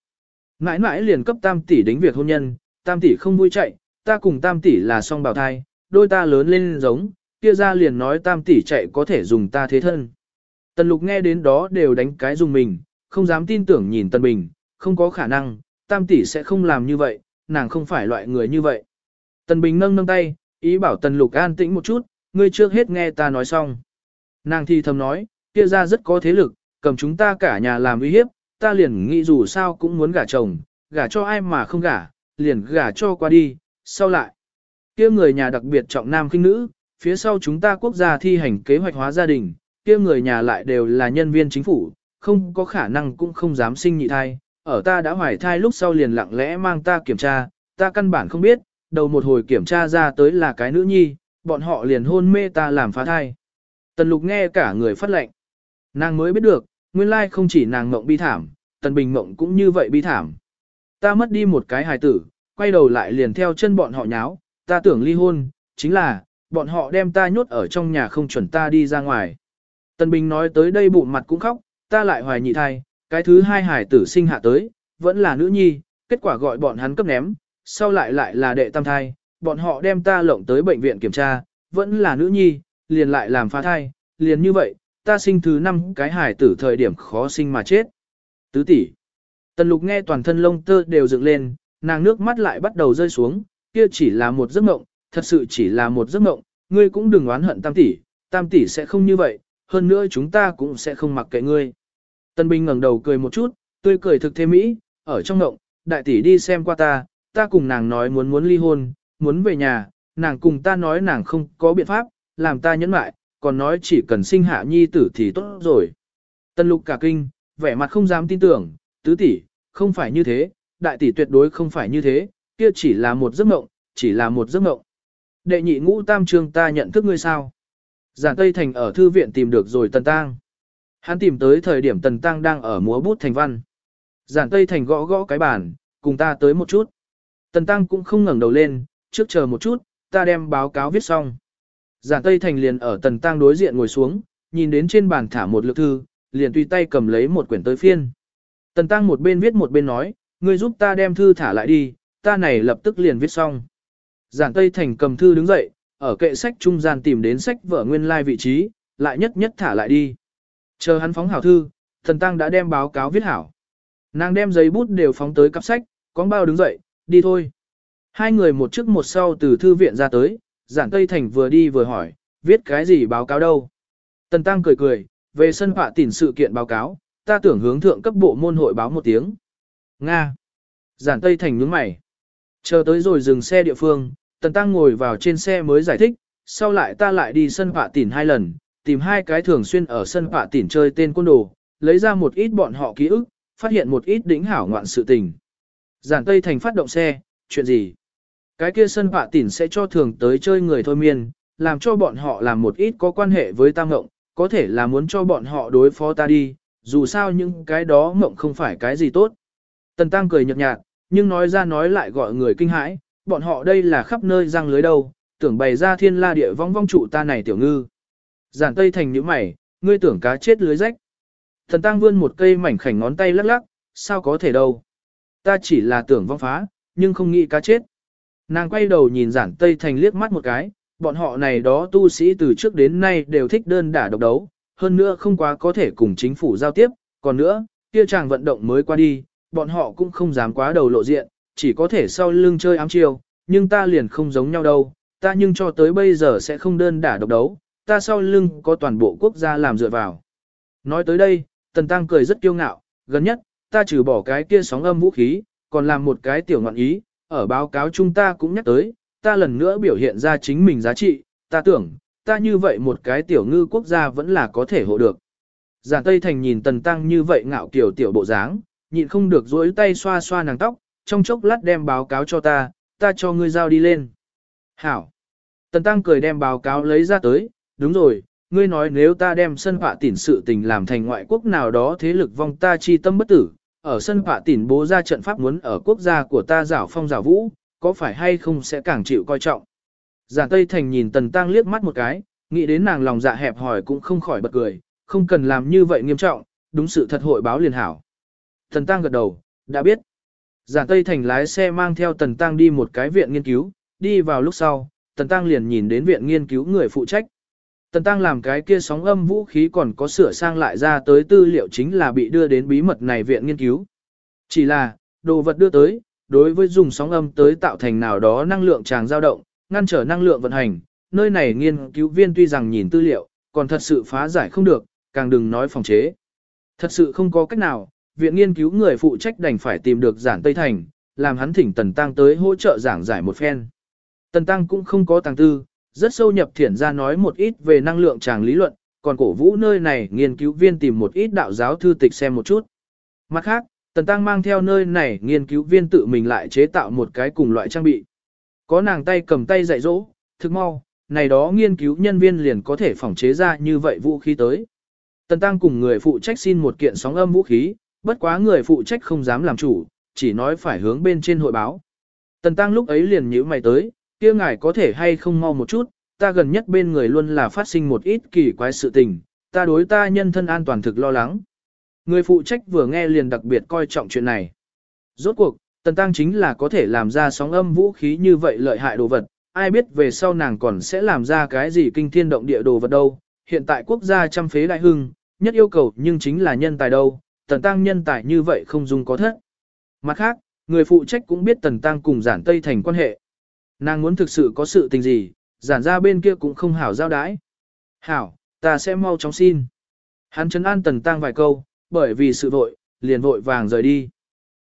Mãi mãi liền cấp tam tỷ đính việc hôn nhân, tam tỷ không vui chạy, ta cùng tam tỷ là song bào thai, đôi ta lớn lên giống, kia ra liền nói tam tỷ chạy có thể dùng ta thế thân. Tần lục nghe đến đó đều đánh cái dùng mình, không dám tin tưởng nhìn Tần Bình, không có khả năng, tam tỷ sẽ không làm như vậy, nàng không phải loại người như vậy. Tần Bình nâng nâng tay, ý bảo Tần Lục an tĩnh một chút, ngươi trước hết nghe ta nói xong. Nàng thì thầm nói, kia ra rất có thế lực, cầm chúng ta cả nhà làm uy hiếp, ta liền nghĩ dù sao cũng muốn gả chồng, gả cho ai mà không gả, liền gả cho qua đi, sau lại. Kia người nhà đặc biệt trọng nam khinh nữ, phía sau chúng ta quốc gia thi hành kế hoạch hóa gia đình, kia người nhà lại đều là nhân viên chính phủ, không có khả năng cũng không dám sinh nhị thai, ở ta đã hoài thai lúc sau liền lặng lẽ mang ta kiểm tra, ta căn bản không biết, đầu một hồi kiểm tra ra tới là cái nữ nhi, bọn họ liền hôn mê ta làm phá thai. Tần lục nghe cả người phát lệnh. Nàng mới biết được, nguyên lai không chỉ nàng mộng bi thảm, tần bình mộng cũng như vậy bi thảm. Ta mất đi một cái hài tử, quay đầu lại liền theo chân bọn họ nháo, ta tưởng ly hôn, chính là, bọn họ đem ta nhốt ở trong nhà không chuẩn ta đi ra ngoài. Tần Bình nói tới đây bụng mặt cũng khóc, ta lại hoài nhị thai, cái thứ hai hải tử sinh hạ tới, vẫn là nữ nhi, kết quả gọi bọn hắn cấp ném, sau lại lại là đệ tam thai, bọn họ đem ta lộng tới bệnh viện kiểm tra, vẫn là nữ nhi, liền lại làm phá thai, liền như vậy, ta sinh thứ năm cái hải tử thời điểm khó sinh mà chết. Tứ tỷ. Tần lục nghe toàn thân lông tơ đều dựng lên, nàng nước mắt lại bắt đầu rơi xuống, kia chỉ là một giấc mộng, thật sự chỉ là một giấc mộng, ngươi cũng đừng oán hận tam tỷ, tam tỷ sẽ không như vậy, hơn nữa chúng ta cũng sẽ không mặc kệ ngươi. Tân Bình ngẩng đầu cười một chút, tươi cười thực thêm mỹ, ở trong mộng, đại tỷ đi xem qua ta, ta cùng nàng nói muốn muốn ly hôn, muốn về nhà, nàng cùng ta nói nàng không có biện pháp, làm ta nhẫn lại, còn nói chỉ cần sinh hạ nhi tử thì tốt rồi. Tân lục cả kinh, vẻ mặt không dám tin tưởng, tứ tỷ, không phải như thế, đại tỷ tuyệt đối không phải như thế, kia chỉ là một giấc mộng, chỉ là một giấc mộng. Đệ nhị ngũ tam trường ta nhận thức ngươi sao? Giản Tây Thành ở thư viện tìm được rồi Tần Tăng. Hắn tìm tới thời điểm Tần Tăng đang ở múa bút thành văn. Giản Tây Thành gõ gõ cái bàn, cùng ta tới một chút. Tần Tăng cũng không ngẩng đầu lên, trước chờ một chút, ta đem báo cáo viết xong. Giản Tây Thành liền ở Tần Tăng đối diện ngồi xuống, nhìn đến trên bàn thả một lược thư, liền tùy tay cầm lấy một quyển tới phiên. Tần Tăng một bên viết một bên nói, ngươi giúp ta đem thư thả lại đi, ta này lập tức liền viết xong. Giản Tây Thành cầm thư đứng dậy, ở kệ sách trung gian tìm đến sách vở nguyên lai like vị trí, lại nhất nhất thả lại đi. Chờ hắn phóng hảo thư, thần tăng đã đem báo cáo viết hảo. Nàng đem giấy bút đều phóng tới cặp sách, con bao đứng dậy, đi thôi. Hai người một trước một sau từ thư viện ra tới, giản Tây Thành vừa đi vừa hỏi, viết cái gì báo cáo đâu. Tần Tăng cười cười, về sân họa tỉn sự kiện báo cáo, ta tưởng hướng thượng cấp bộ môn hội báo một tiếng. Nga. Giản Tây Thành nhướng mày. Chờ tới rồi dừng xe địa phương, Tần Tăng ngồi vào trên xe mới giải thích, sau lại ta lại đi sân phạ tỉn hai lần, tìm hai cái thường xuyên ở sân phạ tỉn chơi tên côn đồ, lấy ra một ít bọn họ ký ức, phát hiện một ít đỉnh hảo ngoạn sự tình. Giản Tây Thành phát động xe, chuyện gì? Cái kia sân phạ tỉn sẽ cho thường tới chơi người thôi miên, làm cho bọn họ làm một ít có quan hệ với ta ngộng, có thể là muốn cho bọn họ đối phó ta đi, dù sao những cái đó ngộng không phải cái gì tốt. Tần Tăng cười nhợt nhạt, nhưng nói ra nói lại gọi người kinh hãi, bọn họ đây là khắp nơi răng lưới đâu, tưởng bày ra thiên la địa vong vong trụ ta này tiểu ngư. Giản Tây Thành nhíu mày, ngươi tưởng cá chết lưới rách. Thần Tăng vươn một cây mảnh khảnh ngón tay lắc lắc, sao có thể đâu. Ta chỉ là tưởng vong phá, nhưng không nghĩ cá chết. Nàng quay đầu nhìn Giản Tây Thành liếc mắt một cái, bọn họ này đó tu sĩ từ trước đến nay đều thích đơn đả độc đấu, hơn nữa không quá có thể cùng chính phủ giao tiếp, còn nữa, kia chàng vận động mới qua đi, bọn họ cũng không dám quá đầu lộ diện, chỉ có thể sau lưng chơi ám chiêu, nhưng ta liền không giống nhau đâu, ta nhưng cho tới bây giờ sẽ không đơn đả độc đấu, ta sau lưng có toàn bộ quốc gia làm dựa vào. Nói tới đây, Tần Tăng cười rất kiêu ngạo, gần nhất, ta trừ bỏ cái kia sóng âm vũ khí, còn làm một cái tiểu ngọn ý, ở báo cáo chúng ta cũng nhắc tới, ta lần nữa biểu hiện ra chính mình giá trị, ta tưởng, ta như vậy một cái tiểu ngư quốc gia vẫn là có thể hộ được. Giản Tây Thành nhìn Tần Tăng như vậy ngạo kiểu tiểu bộ dáng, nhịn không được dối tay xoa xoa nàng tóc, trong chốc lát đem báo cáo cho ta, ta cho ngươi giao đi lên. Hảo. Tần Tăng cười đem báo cáo lấy ra tới, đúng rồi, ngươi nói nếu ta đem sân họa tỉn sự tình làm thành ngoại quốc nào đó thế lực vong ta chi tâm bất tử, ở sân họa tỉn bố ra trận pháp muốn ở quốc gia của ta giảo phong giảo vũ, có phải hay không sẽ càng chịu coi trọng. Giản Tây Thành nhìn Tần Tăng liếc mắt một cái, nghĩ đến nàng lòng dạ hẹp hỏi cũng không khỏi bật cười, không cần làm như vậy nghiêm trọng, đúng sự thật hội báo liền hảo. Tần Tăng gật đầu, đã biết. Giản Tây Thành lái xe mang theo Tần Tăng đi một cái viện nghiên cứu, đi vào lúc sau, Tần Tăng liền nhìn đến viện nghiên cứu người phụ trách. Tần Tăng làm cái kia sóng âm vũ khí còn có sửa sang lại ra tới tư liệu chính là bị đưa đến bí mật này viện nghiên cứu. Chỉ là, đồ vật đưa tới, đối với dùng sóng âm tới tạo thành nào đó năng lượng tràng dao động, ngăn trở năng lượng vận hành, nơi này nghiên cứu viên tuy rằng nhìn tư liệu, còn thật sự phá giải không được, càng đừng nói phòng chế. Thật sự không có cách nào, viện nghiên cứu người phụ trách đành phải tìm được giản Tây Thành, làm hắn thỉnh Tần Tăng tới hỗ trợ giảng giải một phen. Tần Tăng cũng không có tàng tư, rất sâu nhập thiển ra nói một ít về năng lượng tràng lý luận, còn cổ vũ nơi này nghiên cứu viên tìm một ít đạo giáo thư tịch xem một chút. Mặt khác, Tần Tăng mang theo nơi này nghiên cứu viên tự mình lại chế tạo một cái cùng loại trang bị. Có nàng tay cầm tay dạy dỗ, thực mau, này đó nghiên cứu nhân viên liền có thể phỏng chế ra như vậy vũ khí tới. Tần Tăng cùng người phụ trách xin một kiện sóng âm vũ khí, bất quá người phụ trách không dám làm chủ, chỉ nói phải hướng bên trên hội báo. Tần Tăng lúc ấy liền nhíu mày tới, kia ngài có thể hay không mau một chút, ta gần nhất bên người luôn là phát sinh một ít kỳ quái sự tình, ta đối ta nhân thân an toàn thực lo lắng. Người phụ trách vừa nghe liền đặc biệt coi trọng chuyện này. Rốt cuộc, Tần Tăng chính là có thể làm ra sóng âm vũ khí như vậy lợi hại đồ vật, ai biết về sau nàng còn sẽ làm ra cái gì kinh thiên động địa đồ vật đâu. Hiện tại quốc gia trăm phế đại hưng, nhất yêu cầu nhưng chính là nhân tài đâu, Tần Tăng nhân tài như vậy không dùng có thất. Mặt khác, người phụ trách cũng biết Tần Tăng cùng giản Tây thành quan hệ. Nàng muốn thực sự có sự tình gì, giản ra bên kia cũng không hảo giao đái. Hảo, ta sẽ mau chóng xin. Hắn chấn an Tần Tăng vài câu, bởi vì sự vội, liền vội vàng rời đi.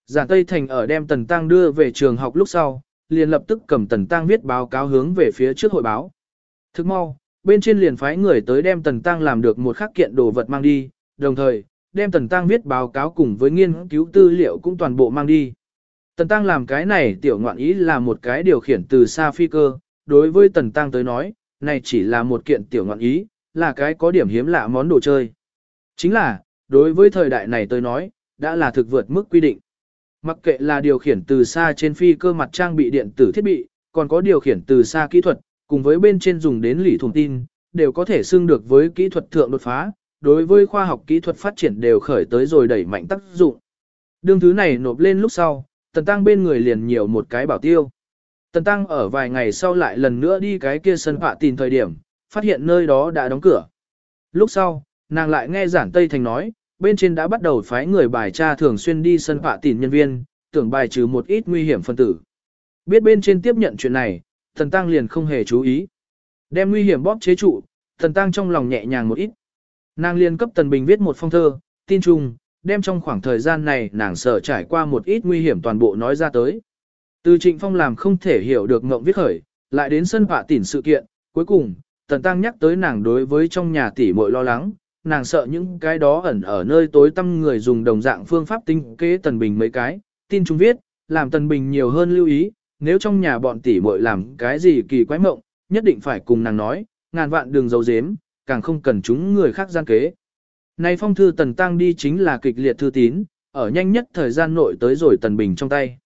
Giản Tây Thành ở đem Tần Tăng đưa về trường học lúc sau, liền lập tức cầm Tần Tăng viết báo cáo hướng về phía trước hội báo. Thức mau, bên trên liền phái người tới đem Tần Tăng làm được một khắc kiện đồ vật mang đi, đồng thời, đem Tần Tăng viết báo cáo cùng với nghiên cứu tư liệu cũng toàn bộ mang đi. Tần Tăng làm cái này tiểu ngoạn ý là một cái điều khiển từ xa phi cơ, đối với Tần Tăng tới nói, này chỉ là một kiện tiểu ngoạn ý, là cái có điểm hiếm lạ món đồ chơi. Chính là, đối với thời đại này tôi nói, đã là thực vượt mức quy định. Mặc kệ là điều khiển từ xa trên phi cơ mặt trang bị điện tử thiết bị, còn có điều khiển từ xa kỹ thuật, cùng với bên trên dùng đến lỷ thùng tin, đều có thể xưng được với kỹ thuật thượng đột phá, đối với khoa học kỹ thuật phát triển đều khởi tới rồi đẩy mạnh tác dụng. Đương thứ này nộp lên lúc sau, Tần Tăng bên người liền nhiều một cái bảo tiêu. Tần Tăng ở vài ngày sau lại lần nữa đi cái kia sân họa tìm thời điểm, phát hiện nơi đó đã đóng cửa. Lúc sau, nàng lại nghe giản Tây Thành nói, bên trên đã bắt đầu phái người bài tra thường xuyên đi sân họa tìm nhân viên, tưởng bài trừ một ít nguy hiểm phân tử. Biết bên trên tiếp nhận chuyện này, Tần Tăng liền không hề chú ý. Đem nguy hiểm bóp chế trụ, Tần Tăng trong lòng nhẹ nhàng một ít. Nàng liền cấp Tần Bình viết một phong thơ, tin chung, đem trong khoảng thời gian này nàng sợ trải qua một ít nguy hiểm toàn bộ nói ra tới. Từ Trịnh Phong làm không thể hiểu được ngộng viết khởi, lại đến sân họa tỉn sự kiện, cuối cùng, Tần Tăng nhắc tới nàng đối với trong nhà tỷ muội lo lắng, nàng sợ những cái đó ẩn ở nơi tối tăm người dùng đồng dạng phương pháp tinh kế Tần Bình mấy cái, tin chúng viết, làm Tần Bình nhiều hơn lưu ý, nếu trong nhà bọn tỷ muội làm cái gì kỳ quái mộng, nhất định phải cùng nàng nói, ngàn vạn đường giấu giếm, càng không cần chúng người khác gian kế. Này phong thư Tần Tăng đi chính là kịch liệt thư tín, ở nhanh nhất thời gian nội tới rồi Tần Bình trong tay.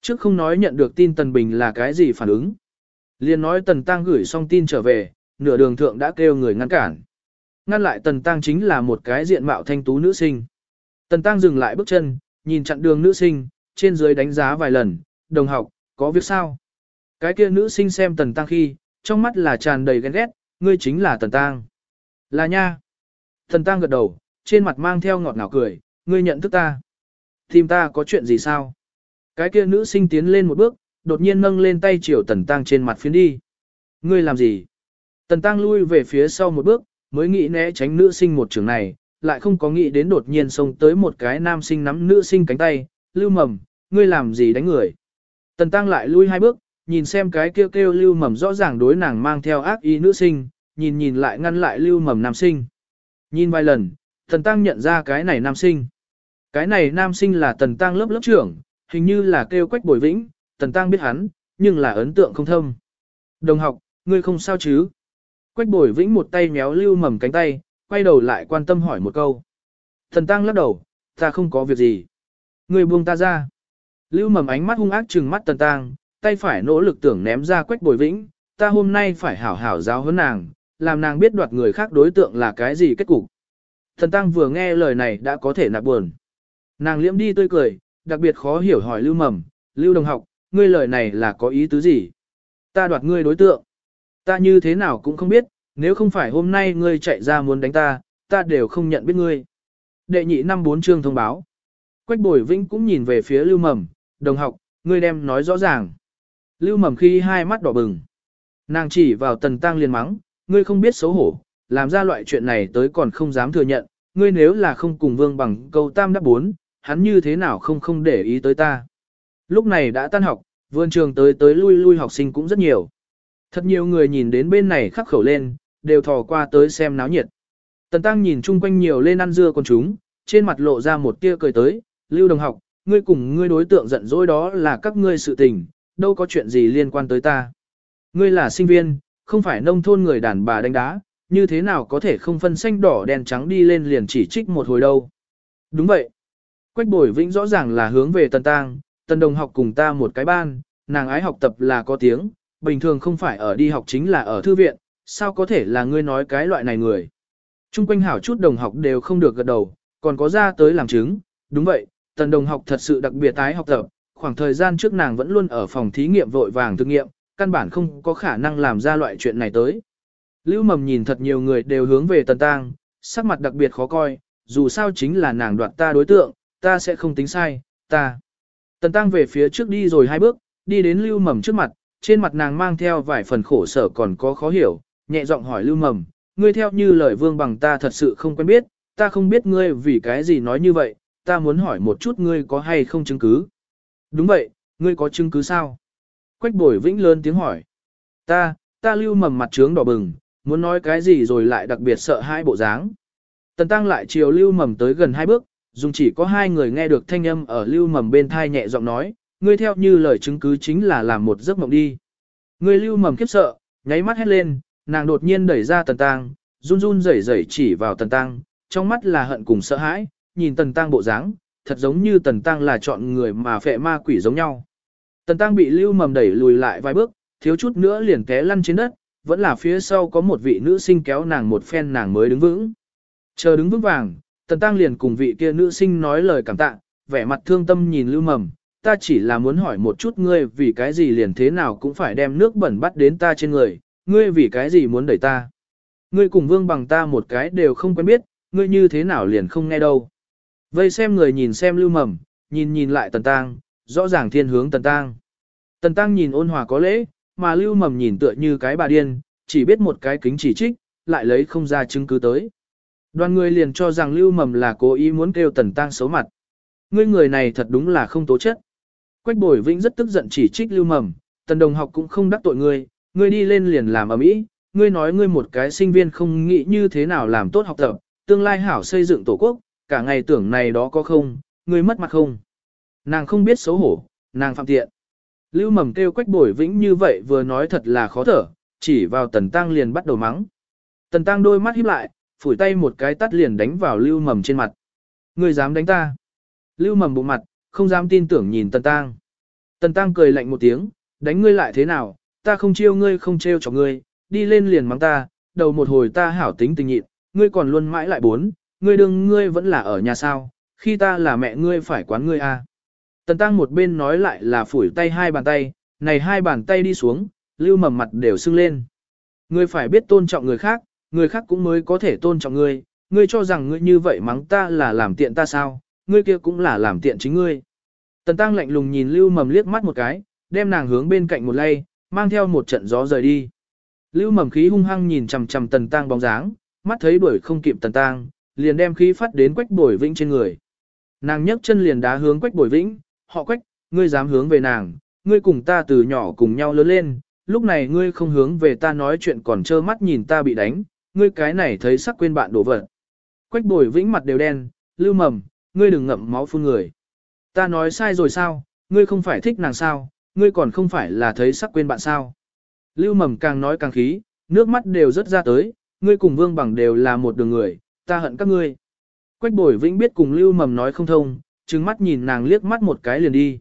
Trước không nói nhận được tin Tần Bình là cái gì phản ứng. liền nói Tần Tăng gửi xong tin trở về, nửa đường thượng đã kêu người ngăn cản. Ngăn lại Tần Tăng chính là một cái diện mạo thanh tú nữ sinh. Tần Tăng dừng lại bước chân, nhìn chặn đường nữ sinh, trên dưới đánh giá vài lần, đồng học, có việc sao? Cái kia nữ sinh xem Tần Tăng khi, trong mắt là tràn đầy ghen ghét, ngươi chính là Tần Tăng. Là nha. Tần Tăng gật đầu, trên mặt mang theo ngọt ngào cười, ngươi nhận thức ta. Tìm ta có chuyện gì sao? Cái kia nữ sinh tiến lên một bước, đột nhiên nâng lên tay chiều Tần Tăng trên mặt phiến đi. Ngươi làm gì? Tần Tăng lui về phía sau một bước, mới nghĩ né tránh nữ sinh một trường này, lại không có nghĩ đến đột nhiên xông tới một cái nam sinh nắm nữ sinh cánh tay, lưu mầm, ngươi làm gì đánh người. Tần Tăng lại lui hai bước, nhìn xem cái kêu kêu lưu mầm rõ ràng đối nàng mang theo ác ý nữ sinh, nhìn nhìn lại ngăn lại lưu mầm nam sinh. Nhìn vài lần, Tần Tăng nhận ra cái này nam sinh. Cái này nam sinh là Tần Tăng lớp lớp trưởng, hình như là kêu quách bồi vĩnh, Tần Tăng biết hắn, nhưng là ấn tượng không thâm. Đồng học, ngươi không sao chứ? Quách bồi vĩnh một tay méo lưu mầm cánh tay, quay đầu lại quan tâm hỏi một câu. Thần Tăng lắc đầu, ta không có việc gì. Ngươi buông ta ra. Lưu mầm ánh mắt hung ác trừng mắt Tần Tăng, tay phải nỗ lực tưởng ném ra quách bồi vĩnh, ta hôm nay phải hảo hảo giáo huấn nàng, làm nàng biết đoạt người khác đối tượng là cái gì kết cục. Thần Tăng vừa nghe lời này đã có thể nạp buồn. Nàng liễm đi tươi cười, đặc biệt khó hiểu hỏi Lưu Mầm, Lưu Đồng học, ngươi lời này là có ý tứ gì? Ta đoạt ngươi đối tượng. Ta như thế nào cũng không biết, nếu không phải hôm nay ngươi chạy ra muốn đánh ta, ta đều không nhận biết ngươi. Đệ nhị năm bốn chương thông báo. Quách bồi vĩnh cũng nhìn về phía Lưu Mầm, đồng học, ngươi đem nói rõ ràng. Lưu Mầm khi hai mắt đỏ bừng. Nàng chỉ vào tần tăng liền mắng, ngươi không biết xấu hổ, làm ra loại chuyện này tới còn không dám thừa nhận, ngươi nếu là không cùng vương bằng câu tam đáp bốn, hắn như thế nào không không để ý tới ta. Lúc này đã tan học, vườn trường tới tới lui lui học sinh cũng rất nhiều. Thật nhiều người nhìn đến bên này khắc khẩu lên, đều thò qua tới xem náo nhiệt. Tần Tăng nhìn chung quanh nhiều lên ăn dưa con chúng, trên mặt lộ ra một tia cười tới, Lưu đồng học, ngươi cùng ngươi đối tượng giận dỗi đó là các ngươi sự tình, đâu có chuyện gì liên quan tới ta. Ngươi là sinh viên, không phải nông thôn người đàn bà đánh đá, như thế nào có thể không phân xanh đỏ đen trắng đi lên liền chỉ trích một hồi đâu. Đúng vậy. Quách bồi vĩnh rõ ràng là hướng về tần tang, tần đồng học cùng ta một cái ban, nàng ái học tập là có tiếng, bình thường không phải ở đi học chính là ở thư viện, sao có thể là ngươi nói cái loại này người. Trung quanh hảo chút đồng học đều không được gật đầu, còn có ra tới làm chứng, đúng vậy, tần đồng học thật sự đặc biệt tái học tập, khoảng thời gian trước nàng vẫn luôn ở phòng thí nghiệm vội vàng thực nghiệm, căn bản không có khả năng làm ra loại chuyện này tới. Lưu mầm nhìn thật nhiều người đều hướng về tần tang, sắc mặt đặc biệt khó coi, dù sao chính là nàng đoạt ta đối tượng, ta sẽ không tính sai, ta. Tần tăng về phía trước đi rồi hai bước, đi đến lưu mầm trước mặt, trên mặt nàng mang theo vài phần khổ sở còn có khó hiểu, nhẹ giọng hỏi lưu mầm, ngươi theo như lời vương bằng ta thật sự không quen biết, ta không biết ngươi vì cái gì nói như vậy, ta muốn hỏi một chút ngươi có hay không chứng cứ. Đúng vậy, ngươi có chứng cứ sao? Quách bồi vĩnh lớn tiếng hỏi. Ta, ta lưu mầm mặt trướng đỏ bừng, muốn nói cái gì rồi lại đặc biệt sợ hai bộ dáng. Tần tăng lại chiều lưu mầm tới gần hai bước, dùng chỉ có hai người nghe được thanh âm ở lưu mầm bên thai nhẹ giọng nói, ngươi theo như lời chứng cứ chính là làm một giấc mộng đi. Ngươi lưu mầm khiếp sợ, nháy mắt hét lên, nàng đột nhiên đẩy ra tần tăng, run run rẩy rẩy chỉ vào tần tăng, trong mắt là hận cùng sợ hãi, nhìn tần tăng bộ dáng, thật giống như tần tăng là chọn người mà phệ ma quỷ giống nhau. Tần tăng bị lưu mầm đẩy lùi lại vài bước, thiếu chút nữa liền té lăn trên đất, vẫn là phía sau có một vị nữ sinh kéo nàng một phen nàng mới đứng vững. Chờ đứng vững vàng, Tần Tăng liền cùng vị kia nữ sinh nói lời cảm tạ, vẻ mặt thương tâm nhìn Lưu Mầm, ta chỉ là muốn hỏi một chút ngươi vì cái gì liền thế nào cũng phải đem nước bẩn bắt đến ta trên người, ngươi vì cái gì muốn đẩy ta. Ngươi cùng vương bằng ta một cái đều không quen biết, ngươi như thế nào liền không nghe đâu. Vây xem người nhìn xem lưu mầm, nhìn nhìn lại tần tang, rõ ràng thiên hướng tần tang. Tần tăng nhìn ôn hòa có lễ, mà lưu mầm nhìn tựa như cái bà điên, chỉ biết một cái kính chỉ trích, lại lấy không ra chứng cứ tới. Đoàn người liền cho rằng lưu mầm là cố ý muốn kêu tần tăng xấu mặt. Ngươi người này thật đúng là không tố chất. Quách bồi vĩnh rất tức giận chỉ trích lưu mầm, tần đồng học cũng không đắc tội ngươi, ngươi đi lên liền làm ở mỹ, ngươi nói ngươi một cái sinh viên không nghĩ như thế nào làm tốt học tập, tương lai hảo xây dựng tổ quốc, cả ngày tưởng này đó có không, ngươi mất mặt không. Nàng không biết xấu hổ, nàng phạm tiện. Lưu mầm kêu quách bổi vĩnh như vậy vừa nói thật là khó thở, chỉ vào tần tăng liền bắt đầu mắng. Tần tăng đôi mắt híp lại, phủi tay một cái tắt liền đánh vào lưu mầm trên mặt. Ngươi dám đánh ta? Lưu mầm bụng mặt, không dám tin tưởng nhìn tần tăng. Tần tăng cười lạnh một tiếng, đánh ngươi lại thế nào, ta không chiêu ngươi không trêu cho ngươi, đi lên liền mắng ta, đầu một hồi ta hảo tính tình nhịn, ngươi còn luôn mãi lại bốn, ngươi đừng ngươi vẫn là ở nhà sao, khi ta là mẹ ngươi phải quán ngươi à. Tần tăng một bên nói lại là phủi tay hai bàn tay, này hai bàn tay đi xuống, lưu mầm mặt đều sưng lên. Ngươi phải biết tôn trọng người khác, người khác cũng mới có thể tôn trọng ngươi, ngươi cho rằng ngươi như vậy mắng ta là làm tiện ta sao, ngươi kia cũng là làm tiện chính ngươi. Tần tăng lạnh lùng nhìn lưu mầm liếc mắt một cái, đem nàng hướng bên cạnh một lay, mang theo một trận gió rời đi. Lưu mầm khí hung hăng nhìn chằm chằm tần tăng bóng dáng, mắt thấy đuổi không kịp tần tăng, liền đem khí phát đến quách bồi vĩnh trên người. Nàng nhấc chân liền đá hướng quách bồi vĩnh, họ quách, ngươi dám hướng về nàng, ngươi cùng ta từ nhỏ cùng nhau lớn lên, lúc này ngươi không hướng về ta nói chuyện còn trơ mắt nhìn ta bị đánh, ngươi cái này thấy sắc quên bạn đổ vật. Quách bồi vĩnh mặt đều đen, lưu mầm, ngươi đừng ngậm máu phun người. Ta nói sai rồi sao, ngươi không phải thích nàng sao, ngươi còn không phải là thấy sắc quên bạn sao. Lưu mầm càng nói càng khí, nước mắt đều rớt ra tới, ngươi cùng vương bằng đều là một đường người, ta hận các ngươi. Quách bồi vĩnh biết cùng lưu mầm nói không thông, trừng mắt nhìn nàng liếc mắt một cái liền đi.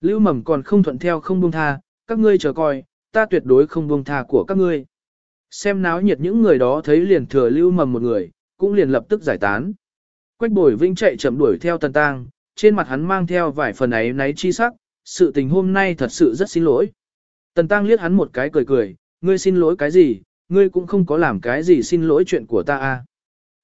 Lưu mầm còn không thuận theo không buông tha, các ngươi chờ coi, ta tuyệt đối không buông tha của các ngươi. Xem náo nhiệt những người đó thấy liền thừa lưu mầm một người, cũng liền lập tức giải tán. Quách bồi vinh chạy chậm đuổi theo tần tang, trên mặt hắn mang theo vài phần ấy náy chi sắc, sự tình hôm nay thật sự rất xin lỗi. Tần tang liếc hắn một cái cười cười, ngươi xin lỗi cái gì, ngươi cũng không có làm cái gì xin lỗi chuyện của ta à.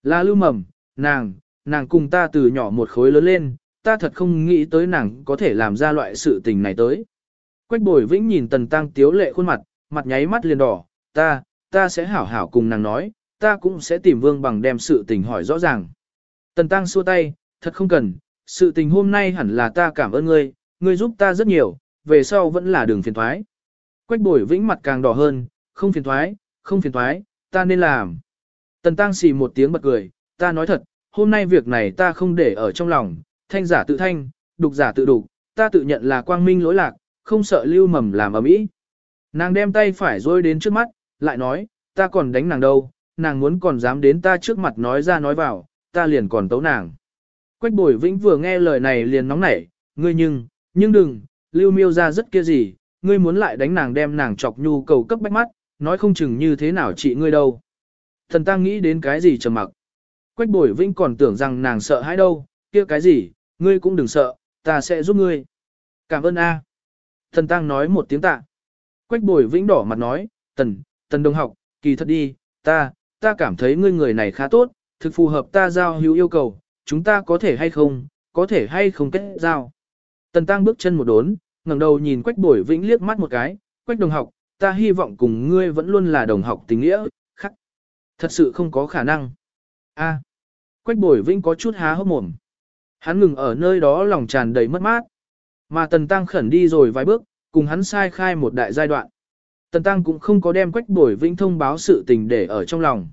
Là lưu mầm, nàng, nàng cùng ta từ nhỏ một khối lớn lên, ta thật không nghĩ tới nàng có thể làm ra loại sự tình này tới. Quách bồi vĩnh nhìn tần tăng tiếu lệ khuôn mặt, mặt nháy mắt liền đỏ, ta, ta sẽ hảo hảo cùng nàng nói, ta cũng sẽ tìm vương bằng đem sự tình hỏi rõ ràng. Tần tăng xua tay, thật không cần, sự tình hôm nay hẳn là ta cảm ơn ngươi, ngươi giúp ta rất nhiều, về sau vẫn là đường phiền thoái. Quách bồi vĩnh mặt càng đỏ hơn, không phiền thoái, không phiền thoái, ta nên làm. Tần tăng xì một tiếng bật cười, ta nói thật, hôm nay việc này ta không để ở trong lòng, thanh giả tự thanh, đục giả tự đục, ta tự nhận là quang minh lỗi lạc, không sợ lưu mầm làm ở mỹ. Nàng đem tay phải rôi đến trước mắt, lại nói, ta còn đánh nàng đâu, nàng muốn còn dám đến ta trước mặt nói ra nói vào, ta liền còn tấu nàng. Quách bồi vĩnh vừa nghe lời này liền nóng nảy, ngươi nhưng, nhưng đừng, lưu miêu ra rất kia gì, ngươi muốn lại đánh nàng đem nàng chọc nhu cầu cấp bách mắt, nói không chừng như thế nào chị ngươi đâu. Thần ta nghĩ đến cái gì trầm mặc. Quách bồi vĩnh còn tưởng rằng nàng sợ hãi đâu, kia cái gì, ngươi cũng đừng sợ, ta sẽ giúp ngươi. Cảm ơn a. Thần tăng nói một tiếng tạ. Quách bồi vĩnh đỏ mặt nói, tần, tần đồng học, kỳ thật đi, ta, ta cảm thấy ngươi người này khá tốt, thực phù hợp ta giao hữu yêu cầu, chúng ta có thể hay không, có thể hay không kết giao. Tần tăng bước chân một đốn, ngẩng đầu nhìn quách bồi vĩnh liếc mắt một cái, quách đồng học, ta hy vọng cùng ngươi vẫn luôn là đồng học tình nghĩa, khắc. Thật sự không có khả năng. A. Quách bồi vĩnh có chút há hốc mồm. Hắn ngừng ở nơi đó lòng tràn đầy mất mát. Mà tần tăng khẩn đi rồi vài bước, cùng hắn sai khai một đại giai đoạn. Tần tăng cũng không có đem quách bổi vĩnh thông báo sự tình để ở trong lòng.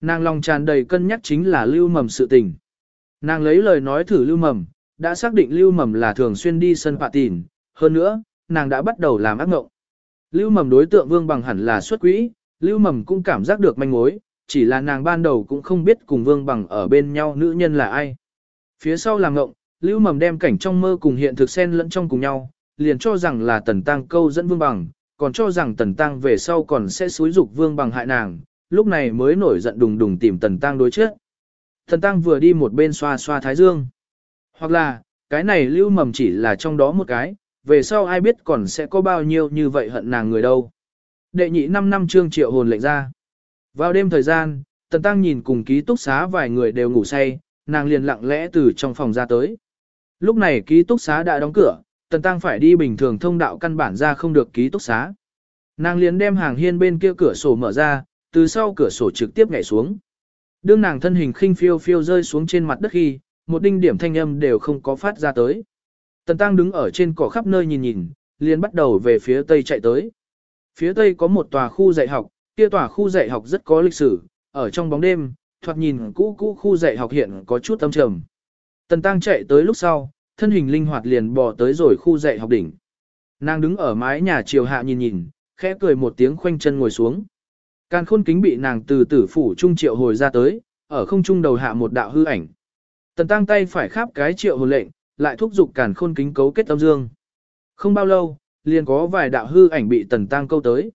Nàng lòng tràn đầy cân nhắc chính là lưu mầm sự tình. Nàng lấy lời nói thử lưu mầm, đã xác định lưu mầm là thường xuyên đi sân phạ tìn, hơn nữa, nàng đã bắt đầu làm ác ngộng. Lưu mầm đối tượng vương bằng hẳn là xuất quỹ, lưu mầm cũng cảm giác được manh mối, chỉ là nàng ban đầu cũng không biết cùng vương bằng ở bên nhau nữ nhân là ai. Phía sau làm ngộng, lưu mầm đem cảnh trong mơ cùng hiện thực xen lẫn trong cùng nhau, liền cho rằng là tần tăng câu dẫn vương bằng, còn cho rằng tần tăng về sau còn sẽ xúi dục vương bằng hại nàng, lúc này mới nổi giận đùng đùng tìm tần tăng đối chết. Tần tăng vừa đi một bên xoa xoa thái dương. Hoặc là, cái này lưu mầm chỉ là trong đó một cái, về sau ai biết còn sẽ có bao nhiêu như vậy hận nàng người đâu. Đệ nhị 5 năm trương triệu hồn lệnh ra. Vào đêm thời gian, Tần Tăng nhìn cùng ký túc xá vài người đều ngủ say, nàng liền lặng lẽ từ trong phòng ra tới. Lúc này ký túc xá đã đóng cửa, Tần Tăng phải đi bình thường thông đạo căn bản ra không được ký túc xá. Nàng liền đem hàng hiên bên kia cửa sổ mở ra, từ sau cửa sổ trực tiếp nhảy xuống. Đương nàng thân hình khinh phiêu phiêu rơi xuống trên mặt đất khi, một đinh điểm thanh âm đều không có phát ra tới. Tần Tăng đứng ở trên cỏ khắp nơi nhìn nhìn, liền bắt đầu về phía tây chạy tới. Phía tây có một tòa khu dạy học, kia tòa khu dạy học rất có lịch sử, ở trong bóng đêm, thoạt nhìn cũ cũ khu dạy học hiện có chút âm trầm. Tần Tăng chạy tới lúc sau, thân hình linh hoạt liền bò tới rồi khu dạy học đỉnh. Nàng đứng ở mái nhà chiều hạ nhìn nhìn, khẽ cười một tiếng khoanh chân ngồi xuống. Càn khôn kính bị nàng từ tử phủ trung triệu hồi ra tới, ở không trung đầu hạ một đạo hư ảnh. Tần tăng tay phải khắp cái triệu hồn lệnh, lại thúc giục càn khôn kính cấu kết âm dương. Không bao lâu, liền có vài đạo hư ảnh bị tần tăng câu tới.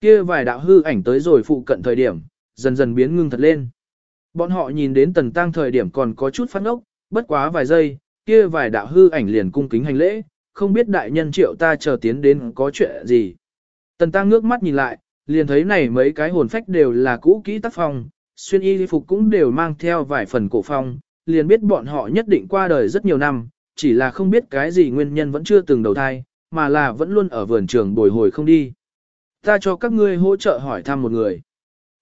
Kia vài đạo hư ảnh tới rồi phụ cận thời điểm, dần dần biến ngưng thật lên. Bọn họ nhìn đến tần tăng thời điểm còn có chút phát ốc, bất quá vài giây, kia vài đạo hư ảnh liền cung kính hành lễ, không biết đại nhân triệu ta chờ tiến đến có chuyện gì. Tần tăng ngước mắt nhìn lại, liền thấy này mấy cái hồn phách đều là cũ kỹ tác phong, xuyên y phục cũng đều mang theo vài phần cổ phong, liền biết bọn họ nhất định qua đời rất nhiều năm, chỉ là không biết cái gì nguyên nhân vẫn chưa từng đầu thai, mà là vẫn luôn ở vườn trường bồi hồi không đi. Ta cho các ngươi hỗ trợ hỏi thăm một người.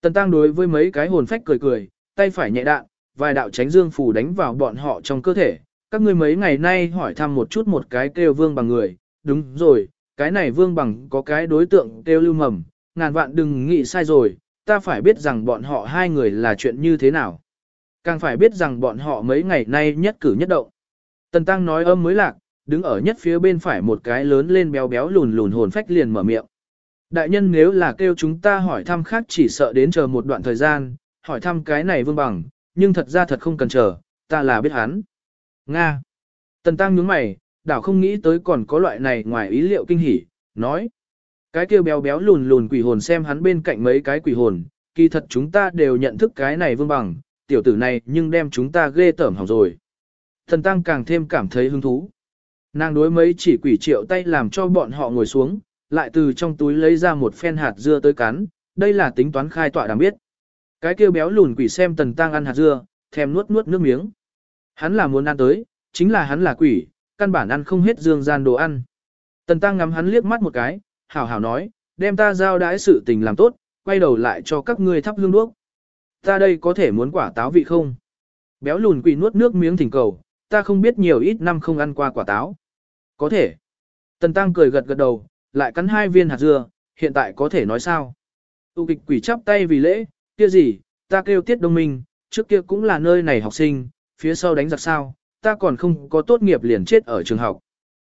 Tần tăng đối với mấy cái hồn phách cười cười, tay phải nhẹ đạn, vài đạo tránh dương phủ đánh vào bọn họ trong cơ thể. Các ngươi mấy ngày nay hỏi thăm một chút một cái kêu vương bằng người, đúng rồi, cái này vương bằng có cái đối tượng kêu lưu mầm, ngàn vạn đừng nghĩ sai rồi, ta phải biết rằng bọn họ hai người là chuyện như thế nào. Càng phải biết rằng bọn họ mấy ngày nay nhất cử nhất động. Tần Tăng nói âm mới lạc, đứng ở nhất phía bên phải một cái lớn lên béo béo lùn lùn hồn phách liền mở miệng. Đại nhân nếu là kêu chúng ta hỏi thăm khác chỉ sợ đến chờ một đoạn thời gian, hỏi thăm cái này vương bằng, nhưng thật ra thật không cần chờ, ta là biết hắn. Nga. Tần Tăng nhướng mày, đảo không nghĩ tới còn có loại này ngoài ý liệu kinh hỉ, nói. Cái kia béo béo lùn lùn quỷ hồn xem hắn bên cạnh mấy cái quỷ hồn, kỳ thật chúng ta đều nhận thức cái này vương bằng, tiểu tử này nhưng đem chúng ta ghê tởm hỏng rồi. Thần tăng càng thêm cảm thấy hứng thú. Nàng đối mấy chỉ quỷ triệu tay làm cho bọn họ ngồi xuống, lại từ trong túi lấy ra một phen hạt dưa tới cắn, đây là tính toán khai tọa đáng biết. Cái kia béo lùn quỷ xem tần tăng ăn hạt dưa, thèm nuốt nuốt nước miếng. Hắn là muốn ăn tới, chính là hắn là quỷ, căn bản ăn không hết dương gian đồ ăn. Tần tăng ngắm hắn liếc mắt một cái, hảo hảo nói, đem ta giao đãi sự tình làm tốt, quay đầu lại cho các ngươi thắp hương đuốc. Ta đây có thể muốn quả táo vị không? Béo lùn quỷ nuốt nước miếng thỉnh cầu, ta không biết nhiều ít năm không ăn qua quả táo. Có thể. Tần Tăng cười gật gật đầu, lại cắn hai viên hạt dưa, hiện tại có thể nói sao? Tu kịch quỷ chắp tay vì lễ, kia gì, ta kêu tiết đông minh, trước kia cũng là nơi này học sinh, phía sau đánh giặc sao, ta còn không có tốt nghiệp liền chết ở trường học.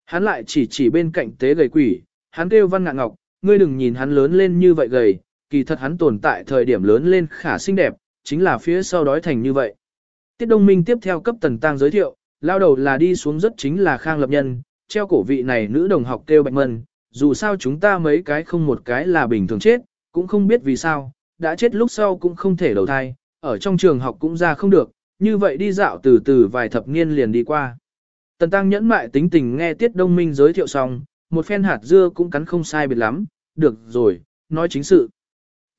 Hắn lại chỉ chỉ bên cạnh tế gầy quỷ, hắn kêu văn ngạn ngọc, ngươi đừng nhìn hắn lớn lên như vậy gầy, kỳ thật hắn tồn tại thời điểm lớn lên khả xinh đẹp, chính là phía sau đói thành như vậy. Tiết Đông Minh tiếp theo cấp Tần Tăng giới thiệu, lao đầu là đi xuống rất chính là Khang Lập Nhân, treo cổ vị này nữ đồng học kêu Bạch Mân, dù sao chúng ta mấy cái không một cái là bình thường chết, cũng không biết vì sao, đã chết lúc sau cũng không thể đầu thai, ở trong trường học cũng ra không được, như vậy đi dạo từ từ vài thập niên liền đi qua. Tần Tăng nhẫn mại tính tình nghe Tiết Đông Minh giới thiệu xong, một phen hạt dưa cũng cắn không sai biệt lắm, được rồi, nói chính sự.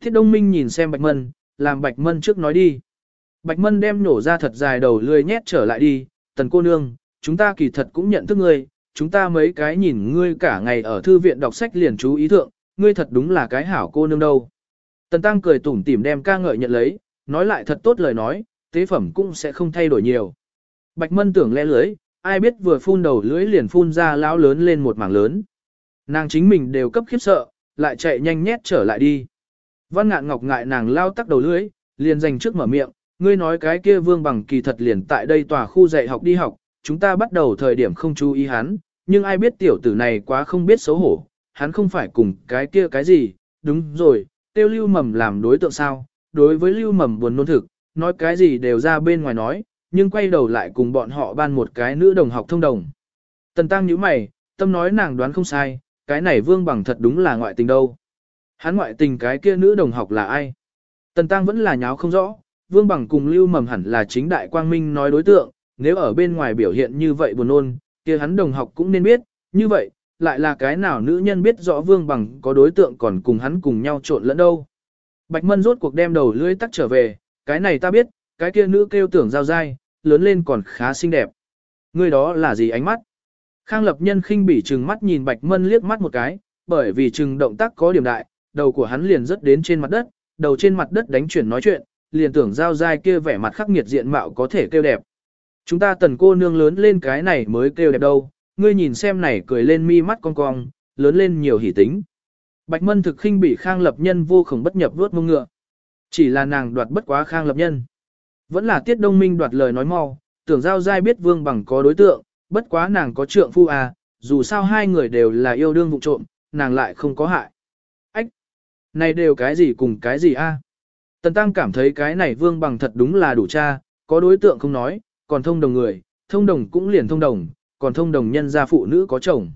Tiết Đông Minh nhìn xem Bạch Mân, làm Bạch Mân trước nói đi. Bạch Mân đem nổ ra thật dài đầu lươi nhét trở lại đi, tần cô nương, chúng ta kỳ thật cũng nhận thức ngươi, chúng ta mấy cái nhìn ngươi cả ngày ở thư viện đọc sách liền chú ý thượng, ngươi thật đúng là cái hảo cô nương đâu. Tần Tăng cười tủm tỉm đem ca ngợi nhận lấy, nói lại thật tốt lời nói, tế phẩm cũng sẽ không thay đổi nhiều. Bạch Mân tưởng lẽ lưới, ai biết vừa phun đầu lưỡi liền phun ra lão lớn lên một mảng lớn. Nàng chính mình đều cấp khiếp sợ, lại chạy nhanh nhét trở lại đi. Văn ngạn ngọc ngại nàng lao tắc đầu lưỡi, liền dành trước mở miệng, ngươi nói cái kia vương bằng kỳ thật liền tại đây tòa khu dạy học đi học, chúng ta bắt đầu thời điểm không chú ý hắn, nhưng ai biết tiểu tử này quá không biết xấu hổ, hắn không phải cùng cái kia cái gì, đúng rồi, tiêu lưu mầm làm đối tượng sao, đối với lưu mầm buồn nôn thực, nói cái gì đều ra bên ngoài nói, nhưng quay đầu lại cùng bọn họ ban một cái nữ đồng học thông đồng. Tần tăng nhíu mày, tâm nói nàng đoán không sai, cái này vương bằng thật đúng là ngoại tình đâu. Hắn ngoại tình cái kia nữ đồng học là ai? Tần tăng vẫn là nháo không rõ, vương bằng cùng lưu mầm hẳn là chính đại quang minh nói đối tượng, nếu ở bên ngoài biểu hiện như vậy buồn nôn, kia hắn đồng học cũng nên biết, như vậy, lại là cái nào nữ nhân biết rõ Vương Bằng có đối tượng còn cùng hắn cùng nhau trộn lẫn đâu. Bạch Mân rốt cuộc đem đầu lưỡi tắt trở về, cái này ta biết, cái kia nữ kêu tưởng giao dai, lớn lên còn khá xinh đẹp. Người đó là gì ánh mắt? Khang lập nhân khinh bỉ trừng mắt nhìn Bạch Mân liếc mắt một cái, bởi vì trừng động tác có điểm đại, đầu của hắn liền rớt đến trên mặt đất, đầu trên mặt đất đánh chuyển nói chuyện, liền tưởng giao dai kia vẻ mặt khắc nghiệt diện mạo có thể kêu đẹp. Chúng ta tần cô nương lớn lên cái này mới kêu đẹp đâu, ngươi nhìn xem này cười lên mi mắt cong cong, lớn lên nhiều hỉ tính. Bạch Mân thực khinh bị Khang Lập Nhân vô khổng bất nhập vuốt mông ngựa. Chỉ là nàng đoạt bất quá Khang Lập Nhân. Vẫn là Tiết Đông Minh đoạt lời nói mau, tưởng giao giai biết Vương Bằng có đối tượng, bất quá nàng có trượng phu à, dù sao hai người đều là yêu đương vụ trộm, nàng lại không có hại. Ách! Này đều cái gì cùng cái gì a? Tần Tăng cảm thấy cái này Vương Bằng thật đúng là đủ cha, có đối tượng không nói, còn thông đồng người, thông đồng cũng liền thông đồng, còn thông đồng nhân gia phụ nữ có chồng.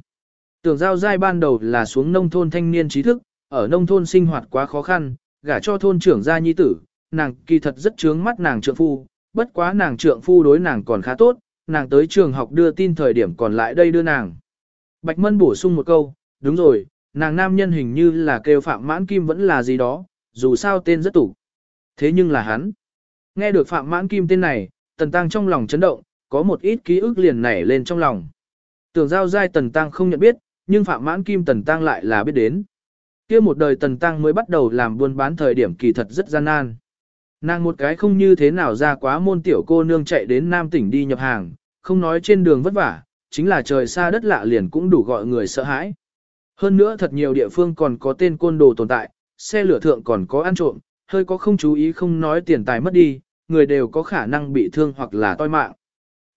Tưởng giao giai ban đầu là xuống nông thôn thanh niên trí thức, ở nông thôn sinh hoạt quá khó khăn, gả cho thôn trưởng gia nhi tử, nàng kỳ thật rất chướng mắt nàng trượng phu, bất quá nàng trượng phu đối nàng còn khá tốt, nàng tới trường học đưa tin thời điểm còn lại đây đưa nàng. Bạch Mân bổ sung một câu, đúng rồi, nàng nam nhân hình như là kêu Phạm Mãn Kim vẫn là gì đó, dù sao tên rất tủ. Thế nhưng là hắn. Nghe được Phạm Mãn Kim tên này, Tần Tăng trong lòng chấn động, có một ít ký ức liền nảy lên trong lòng. Tưởng giao giai Tần Tăng không nhận biết, nhưng Phạm Mãn Kim Tần Tăng lại là biết đến. kia một đời Tần Tăng mới bắt đầu làm buôn bán thời điểm kỳ thật rất gian nan. Nàng một cái không như thế nào ra quá môn tiểu cô nương chạy đến Nam tỉnh đi nhập hàng, không nói trên đường vất vả, chính là trời xa đất lạ liền cũng đủ gọi người sợ hãi. Hơn nữa thật nhiều địa phương còn có tên côn đồ tồn tại, xe lửa thượng còn có ăn trộm, hơi có không chú ý không nói tiền tài mất đi, người đều có khả năng bị thương hoặc là toi mạng.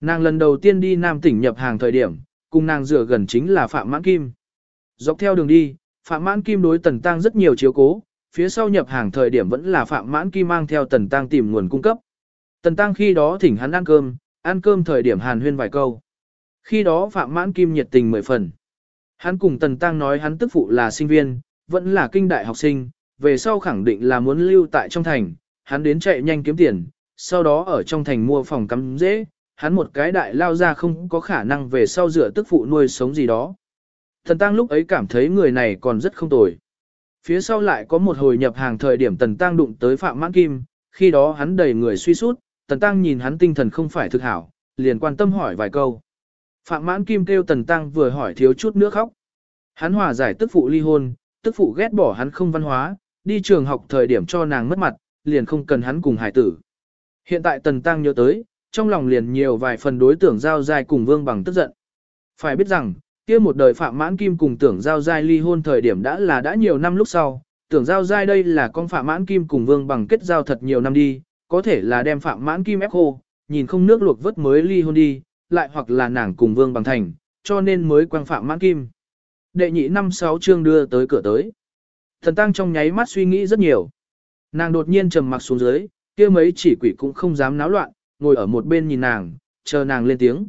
Nàng lần đầu tiên đi Nam tỉnh nhập hàng thời điểm, cùng nàng rửa gần chính là Phạm Mãn Kim. Dọc theo đường đi, Phạm Mãn Kim đối Tần Tăng rất nhiều chiếu cố, phía sau nhập hàng thời điểm vẫn là Phạm Mãn Kim mang theo Tần Tăng tìm nguồn cung cấp. Tần Tăng khi đó thỉnh hắn ăn cơm, ăn cơm thời điểm hàn huyên vài câu. Khi đó Phạm Mãn Kim nhiệt tình mười phần. Hắn cùng Tần Tăng nói hắn tức phụ là sinh viên, vẫn là kinh đại học sinh, về sau khẳng định là muốn lưu tại trong thành, hắn đến chạy nhanh kiếm tiền, sau đó ở trong thành mua phòng cắm dễ, hắn một cái đại lao ra không có khả năng về sau rửa tức phụ nuôi sống gì đó. Tần Tăng lúc ấy cảm thấy người này còn rất không tồi. Phía sau lại có một hồi nhập hàng thời điểm Tần Tăng đụng tới Phạm Mãn Kim, khi đó hắn đầy người suy sút, Tần Tăng nhìn hắn tinh thần không phải thực hảo, liền quan tâm hỏi vài câu. Phạm Mãn Kim kêu Tần Tăng vừa hỏi thiếu chút nước khóc. Hắn hòa giải tức phụ ly hôn, tức phụ ghét bỏ hắn không văn hóa, đi trường học thời điểm cho nàng mất mặt, liền không cần hắn cùng hải tử. Hiện tại Tần Tăng nhớ tới, trong lòng liền nhiều vài phần đối tưởng giao dài cùng Vương Bằng tức giận. Phải biết rằng, kia một đời Phạm Mãn Kim cùng tưởng giao giai ly hôn thời điểm đã là đã nhiều năm lúc sau, tưởng giao giai đây là con Phạm Mãn Kim cùng Vương bằng kết giao thật nhiều năm đi, có thể là đem Phạm Mãn Kim ép khô, nhìn không nước luộc vớt mới ly hôn đi, lại hoặc là nàng cùng Vương bằng thành, cho nên mới quăng Phạm Mãn Kim. Đệ nhị năm sáu chương đưa tới cửa tới. Thần Tăng trong nháy mắt suy nghĩ rất nhiều. Nàng đột nhiên trầm mặc xuống dưới, kia mấy chỉ quỷ cũng không dám náo loạn, ngồi ở một bên nhìn nàng, chờ nàng lên tiếng.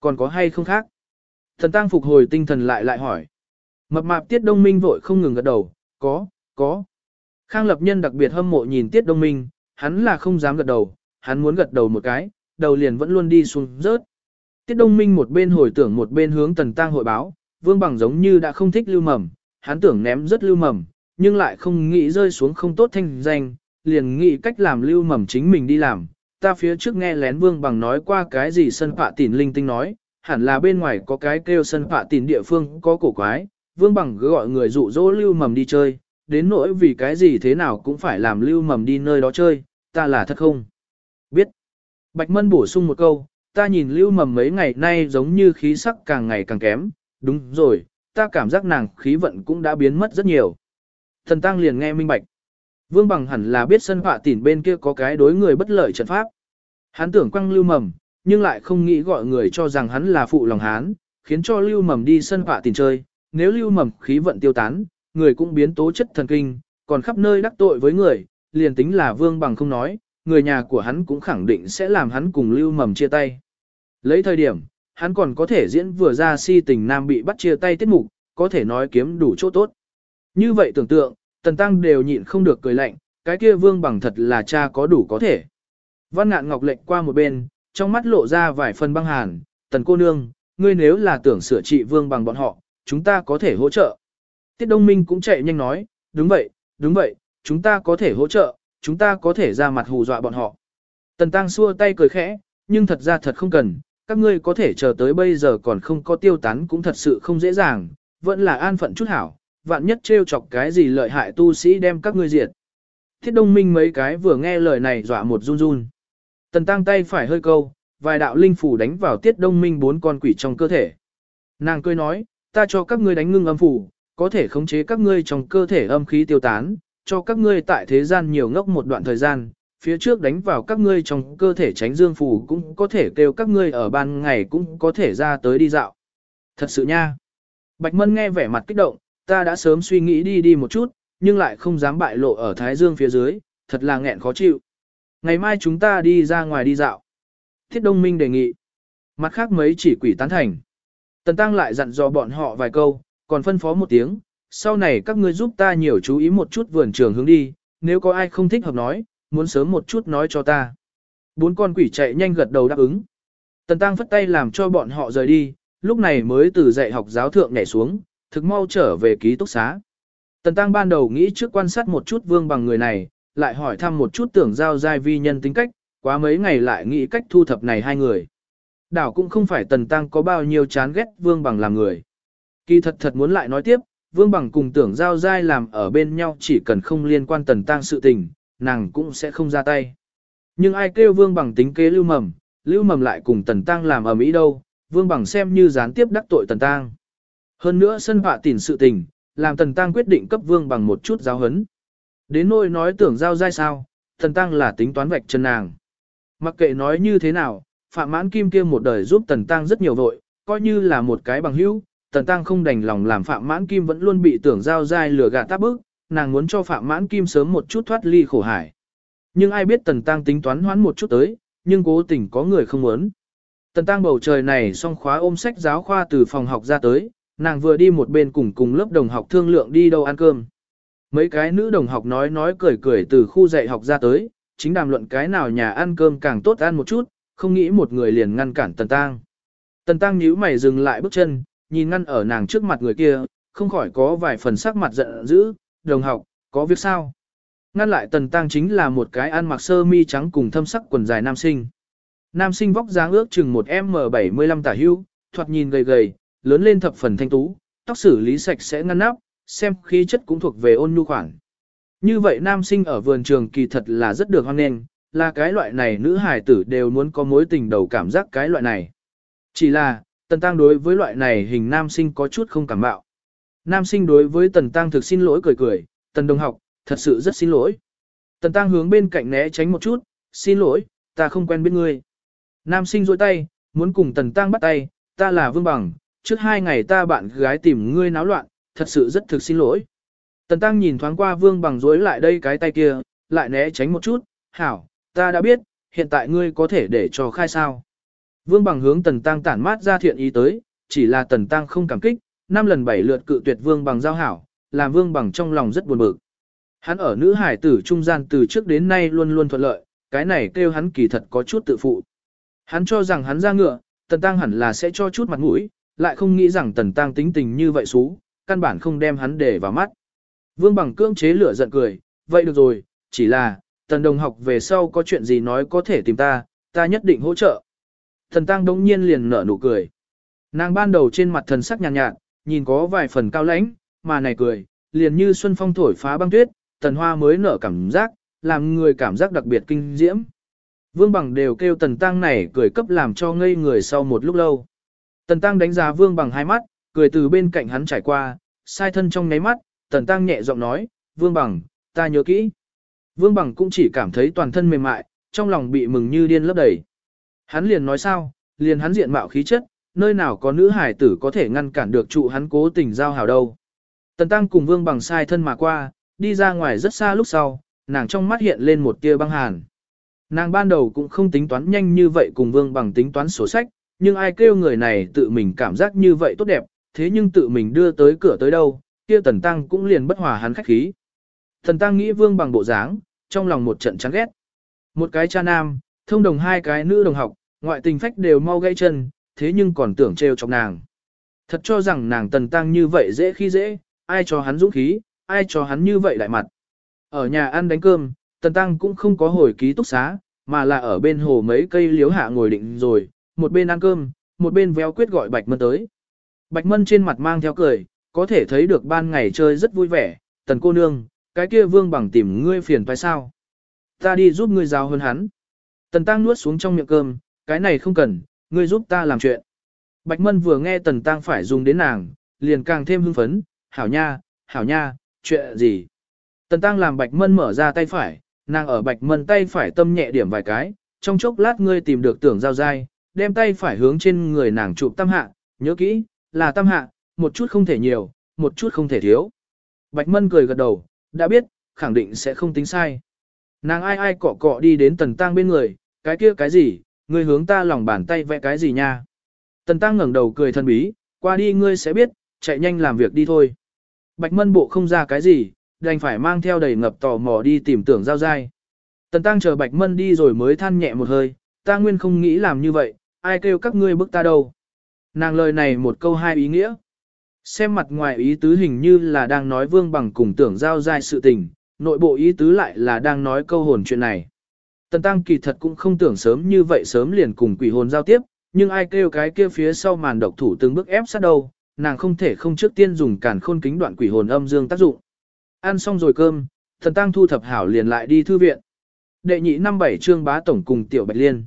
Còn có hay không khác? Thần tăng phục hồi tinh thần lại lại hỏi. Mập mạp tiết đông minh vội không ngừng gật đầu, có, có. Khang lập nhân đặc biệt hâm mộ nhìn tiết đông minh, hắn là không dám gật đầu, hắn muốn gật đầu một cái, đầu liền vẫn luôn đi xuống rớt. Tiết đông minh một bên hồi tưởng một bên hướng tần tăng hội báo, vương bằng giống như đã không thích lưu mầm, hắn tưởng ném rất lưu mầm, nhưng lại không nghĩ rơi xuống không tốt thanh danh, liền nghĩ cách làm lưu mầm chính mình đi làm. Ta phía trước nghe lén vương bằng nói qua cái gì sân phạ tỉn linh tinh nói, hẳn là bên ngoài có cái kêu sân phạ tỉn địa phương có cổ quái, vương bằng cứ gọi người dụ dỗ lưu mầm đi chơi, đến nỗi vì cái gì thế nào cũng phải làm lưu mầm đi nơi đó chơi, ta là thật không? Biết. Bạch Mân bổ sung một câu, ta nhìn lưu mầm mấy ngày nay giống như khí sắc càng ngày càng kém, đúng rồi, ta cảm giác nàng khí vận cũng đã biến mất rất nhiều. Thần Tăng liền nghe minh bạch. Vương bằng hẳn là biết sân họa tỉn bên kia có cái đối người bất lợi trận pháp. Hắn tưởng quăng lưu mầm, nhưng lại không nghĩ gọi người cho rằng hắn là phụ lòng hán, khiến cho lưu mầm đi sân họa tìm chơi, nếu lưu mầm khí vận tiêu tán, người cũng biến tố chất thần kinh, còn khắp nơi đắc tội với người, liền tính là vương bằng không nói, người nhà của hắn cũng khẳng định sẽ làm hắn cùng lưu mầm chia tay. Lấy thời điểm, hắn còn có thể diễn vừa ra si tình nam bị bắt chia tay tiết mục, có thể nói kiếm đủ chỗ tốt. Như vậy tưởng tượng, tần tăng đều nhịn không được cười lạnh, cái kia vương bằng thật là cha có đủ có thể. Văn ngạn ngọc lệnh qua một bên, trong mắt lộ ra vài phần băng hàn, tần cô nương, ngươi nếu là tưởng sửa trị vương bằng bọn họ, chúng ta có thể hỗ trợ. Tiết Đông Minh cũng chạy nhanh nói, đúng vậy, đúng vậy, chúng ta có thể hỗ trợ, chúng ta có thể ra mặt hù dọa bọn họ. Tần Tăng xua tay cười khẽ, nhưng thật ra thật không cần, các ngươi có thể chờ tới bây giờ còn không có tiêu tán cũng thật sự không dễ dàng, vẫn là an phận chút hảo, vạn nhất trêu chọc cái gì lợi hại tu sĩ đem các ngươi diệt. Thiết đông minh mấy cái vừa nghe lời này dọa một run run. Tần tăng tay phải hơi câu, vài đạo linh phủ đánh vào tiết đông minh bốn con quỷ trong cơ thể. Nàng cười nói, ta cho các ngươi đánh ngưng âm phủ, có thể khống chế các ngươi trong cơ thể âm khí tiêu tán, cho các ngươi tại thế gian nhiều ngốc một đoạn thời gian, phía trước đánh vào các ngươi trong cơ thể tránh dương phủ cũng có thể kêu các ngươi ở ban ngày cũng có thể ra tới đi dạo. Thật sự nha. Bạch Mân nghe vẻ mặt kích động, ta đã sớm suy nghĩ đi đi một chút, nhưng lại không dám bại lộ ở Thái Dương phía dưới, thật là nghẹn khó chịu. Ngày mai chúng ta đi ra ngoài đi dạo. Thiết Đông Minh đề nghị. Mặt khác mấy chỉ quỷ tán thành. Tần Tăng lại dặn dò bọn họ vài câu, còn phân phó một tiếng, sau này các ngươi giúp ta nhiều chú ý một chút vườn trường hướng đi, nếu có ai không thích hợp nói, muốn sớm một chút nói cho ta. Bốn con quỷ chạy nhanh gật đầu đáp ứng. Tần Tăng phất tay làm cho bọn họ rời đi, lúc này mới từ dạy học giáo thượng nhảy xuống, thực mau trở về ký túc xá. Tần Tăng ban đầu nghĩ trước quan sát một chút vương bằng người này, lại hỏi thăm một chút tưởng giao giai vi nhân tính cách, quá mấy ngày lại nghĩ cách thu thập này hai người. Đảo cũng không phải Tần Tăng có bao nhiêu chán ghét vương bằng làm người. Kỳ thật thật muốn lại nói tiếp, vương bằng cùng tưởng giao giai làm ở bên nhau chỉ cần không liên quan Tần Tăng sự tình, nàng cũng sẽ không ra tay. Nhưng ai kêu vương bằng tính kế lưu mầm, lưu mầm lại cùng Tần Tăng làm ở Mỹ đâu, vương bằng xem như gián tiếp đắc tội Tần Tăng. Hơn nữa sân họa tỉn sự tình, làm Tần Tăng quyết định cấp vương bằng một chút giáo hấn. Đến nỗi nói tưởng giao dai sao, Tần Tăng là tính toán vạch chân nàng. Mặc kệ nói như thế nào, Phạm Mãn Kim kia một đời giúp Tần Tăng rất nhiều vội, coi như là một cái bằng hữu, Tần Tăng không đành lòng làm Phạm Mãn Kim vẫn luôn bị tưởng giao dai lừa gạt tác bức, nàng muốn cho Phạm Mãn Kim sớm một chút thoát ly khổ hải. Nhưng ai biết Tần Tăng tính toán hoán một chút tới, nhưng cố tình có người không muốn. Tần Tăng bầu trời này song khóa ôm sách giáo khoa từ phòng học ra tới, nàng vừa đi một bên cùng cùng lớp đồng học thương lượng đi đâu ăn cơm. Mấy cái nữ đồng học nói nói cười cười từ khu dạy học ra tới, chính đàm luận cái nào nhà ăn cơm càng tốt ăn một chút, không nghĩ một người liền ngăn cản Tần Tăng. Tần Tăng nhíu mày dừng lại bước chân, nhìn ngăn ở nàng trước mặt người kia, không khỏi có vài phần sắc mặt giận dữ, đồng học, có việc sao? Ngăn lại Tần Tăng chính là một cái ăn mặc sơ mi trắng cùng thâm sắc quần dài nam sinh. Nam sinh vóc dáng ước chừng một M75 tả hưu, thoạt nhìn gầy gầy, lớn lên thập phần thanh tú, tóc xử lý sạch sẽ ngăn nắp, xem khí chất cũng thuộc về ôn nhu khoản. Như vậy nam sinh ở vườn trường kỳ thật là rất được hoan nghênh, là cái loại này nữ hài tử đều muốn có mối tình đầu cảm giác cái loại này. Chỉ là, Tần Tăng đối với loại này hình nam sinh có chút không cảm bạo. Nam sinh đối với Tần Tăng thực xin lỗi cười cười, Tần Đồng học, thật sự rất xin lỗi. Tần Tăng hướng bên cạnh né tránh một chút, xin lỗi, ta không quen biết ngươi. Nam sinh rôi tay, muốn cùng Tần Tăng bắt tay, ta là Vương Bằng, trước hai ngày ta bạn gái tìm ngươi náo loạn, thật sự rất thực xin lỗi. Tần Tăng nhìn thoáng qua Vương Bằng rối lại đây cái tay kia, lại né tránh một chút, hảo, ta đã biết, hiện tại ngươi có thể để cho khai sao. Vương Bằng hướng Tần Tăng tản mát ra thiện ý tới, chỉ là Tần Tăng không cảm kích, năm lần bảy lượt cự tuyệt Vương Bằng giao hảo, làm Vương Bằng trong lòng rất buồn bực. Hắn ở nữ hải tử trung gian từ trước đến nay luôn luôn thuận lợi, cái này kêu hắn kỳ thật có chút tự phụ. Hắn cho rằng hắn ra ngựa, Tần Tăng hẳn là sẽ cho chút mặt mũi, lại không nghĩ rằng Tần Tăng tính tình như vậy xú, căn bản không đem hắn để vào mắt. Vương Bằng cưỡng chế lửa giận cười, vậy được rồi, chỉ là, Tần Đồng học về sau có chuyện gì nói có thể tìm ta, ta nhất định hỗ trợ. Thần Tăng đống nhiên liền nở nụ cười. Nàng ban đầu trên mặt thần sắc nhàn nhạt, nhạt, nhìn có vài phần cao lãnh, mà này cười, liền như xuân phong thổi phá băng tuyết, tần hoa mới nở cảm giác, làm người cảm giác đặc biệt kinh diễm. Vương Bằng đều kêu Tần Tăng này cười cấp làm cho ngây người sau một lúc lâu. Tần Tăng đánh giá Vương Bằng hai mắt, cười từ bên cạnh hắn trải qua, sai thân trong nháy mắt, Tần Tăng nhẹ giọng nói, Vương Bằng, ta nhớ kỹ. Vương Bằng cũng chỉ cảm thấy toàn thân mềm mại, trong lòng bị mừng như điên lấp đầy. Hắn liền nói sao, liền hắn diện mạo khí chất, nơi nào có nữ hải tử có thể ngăn cản được trụ hắn cố tình giao hảo đâu. Tần Tăng cùng Vương Bằng sai thân mà qua, đi ra ngoài rất xa lúc sau, nàng trong mắt hiện lên một tia băng hàn. Nàng ban đầu cũng không tính toán nhanh như vậy cùng Vương Bằng tính toán sổ sách, nhưng ai kêu người này tự mình cảm giác như vậy tốt đẹp, thế nhưng tự mình đưa tới cửa tới đâu, kia Tần Tăng cũng liền bất hòa hắn khách khí. Thần Tăng nghĩ Vương Bằng bộ dáng, trong lòng một trận chán ghét. Một cái cha nam, thông đồng hai cái nữ đồng học, Ngoại tình phách đều mau gãy chân, thế nhưng còn tưởng trêu chọc nàng. Thật cho rằng nàng tần tăng như vậy dễ khi dễ, ai cho hắn dũng khí, ai cho hắn như vậy lại mặt. Ở nhà ăn đánh cơm, tần tăng cũng không có hồi ký túc xá, mà là ở bên hồ mấy cây liếu hạ ngồi định rồi, một bên ăn cơm, một bên véo quyết gọi Bạch Mân tới. Bạch Mân trên mặt mang theo cười, có thể thấy được ban ngày chơi rất vui vẻ, tần cô nương, cái kia vương bằng tìm ngươi phiền phải sao. Ta đi giúp ngươi giao hơn hắn. Tần tăng nuốt xuống trong miệng cơm, cái này không cần, ngươi giúp ta làm chuyện. Bạch Mân vừa nghe tần tăng phải dùng đến nàng, liền càng thêm hưng phấn, hảo nha, hảo nha, chuyện gì. Tần tăng làm Bạch Mân mở ra tay phải, nàng ở Bạch Mân tay phải tâm nhẹ điểm vài cái, trong chốc lát ngươi tìm được tưởng giao dai, đem tay phải hướng trên người nàng chụp tam hạ, nhớ kỹ, là tam hạ, một chút không thể nhiều, một chút không thể thiếu. Bạch Mân cười gật đầu, đã biết, khẳng định sẽ không tính sai. Nàng ai ai cọ cọ đi đến tần tăng bên người, cái kia cái gì, ngươi hướng ta lòng bàn tay vẽ cái gì nha. Tần tăng ngẩng đầu cười thân bí, qua đi ngươi sẽ biết, chạy nhanh làm việc đi thôi. Bạch Mân bộ không ra cái gì, đành phải mang theo đầy ngập tò mò đi tìm tưởng giao dai. Tần tăng chờ Bạch Mân đi rồi mới than nhẹ một hơi, ta nguyên không nghĩ làm như vậy, ai kêu các ngươi bức ta đâu. Nàng lời này một câu hai ý nghĩa. Xem mặt ngoài ý tứ hình như là đang nói vương bằng cùng tưởng giao dai sự tình, nội bộ ý tứ lại là đang nói câu hồn chuyện này. Tần tăng kỳ thật cũng không tưởng sớm như vậy sớm liền cùng quỷ hồn giao tiếp, nhưng ai kêu cái kia phía sau màn độc thủ từng bước ép sát đâu, nàng không thể không trước tiên dùng cản khôn kính đoạn quỷ hồn âm dương tác dụng. Ăn xong rồi cơm, thần tăng thu thập hảo liền lại đi thư viện. Đệ nhị năm bảy chương bá tổng cùng tiểu bạch liên.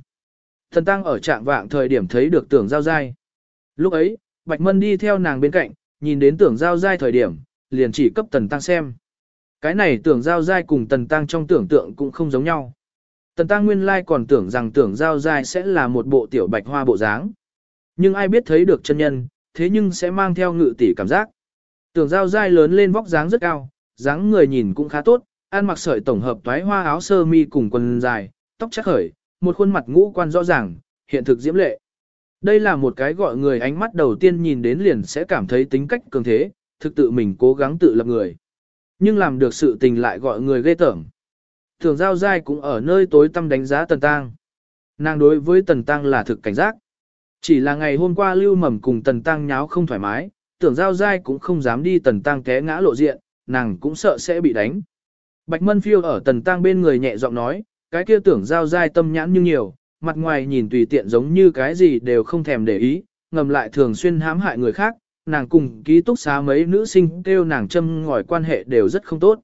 Thần tăng ở trạng vạng thời điểm thấy được tưởng giao dai. Lúc ấy, Bạch Mân đi theo nàng bên cạnh, nhìn đến tưởng giao dai thời điểm, liền chỉ cấp tần tăng xem. Cái này tưởng giao dai cùng tần tăng trong tưởng tượng cũng không giống nhau. Tần tăng nguyên lai còn tưởng rằng tưởng giao dai sẽ là một bộ tiểu bạch hoa bộ dáng. Nhưng ai biết thấy được chân nhân, thế nhưng sẽ mang theo ngự tỷ cảm giác. Tưởng giao dai lớn lên vóc dáng rất cao, dáng người nhìn cũng khá tốt, ăn mặc sợi tổng hợp toái hoa áo sơ mi cùng quần dài, tóc chắc khởi, một khuôn mặt ngũ quan rõ ràng, hiện thực diễm lệ. Đây là một cái gọi người ánh mắt đầu tiên nhìn đến liền sẽ cảm thấy tính cách cường thế, thực tự mình cố gắng tự lập người. Nhưng làm được sự tình lại gọi người ghê tởm. Thường giao dai cũng ở nơi tối tâm đánh giá Tần Tăng. Nàng đối với Tần Tăng là thực cảnh giác. Chỉ là ngày hôm qua lưu mầm cùng Tần Tăng nháo không thoải mái, tưởng giao dai cũng không dám đi Tần Tăng té ngã lộ diện, nàng cũng sợ sẽ bị đánh. Bạch Mân phiêu ở Tần Tăng bên người nhẹ giọng nói, cái kia tưởng giao dai tâm nhãn như nhiều, mặt ngoài nhìn tùy tiện giống như cái gì đều không thèm để ý, ngầm lại thường xuyên hãm hại người khác, nàng cùng ký túc xá mấy nữ sinh kêu nàng châm ngòi quan hệ đều rất không tốt.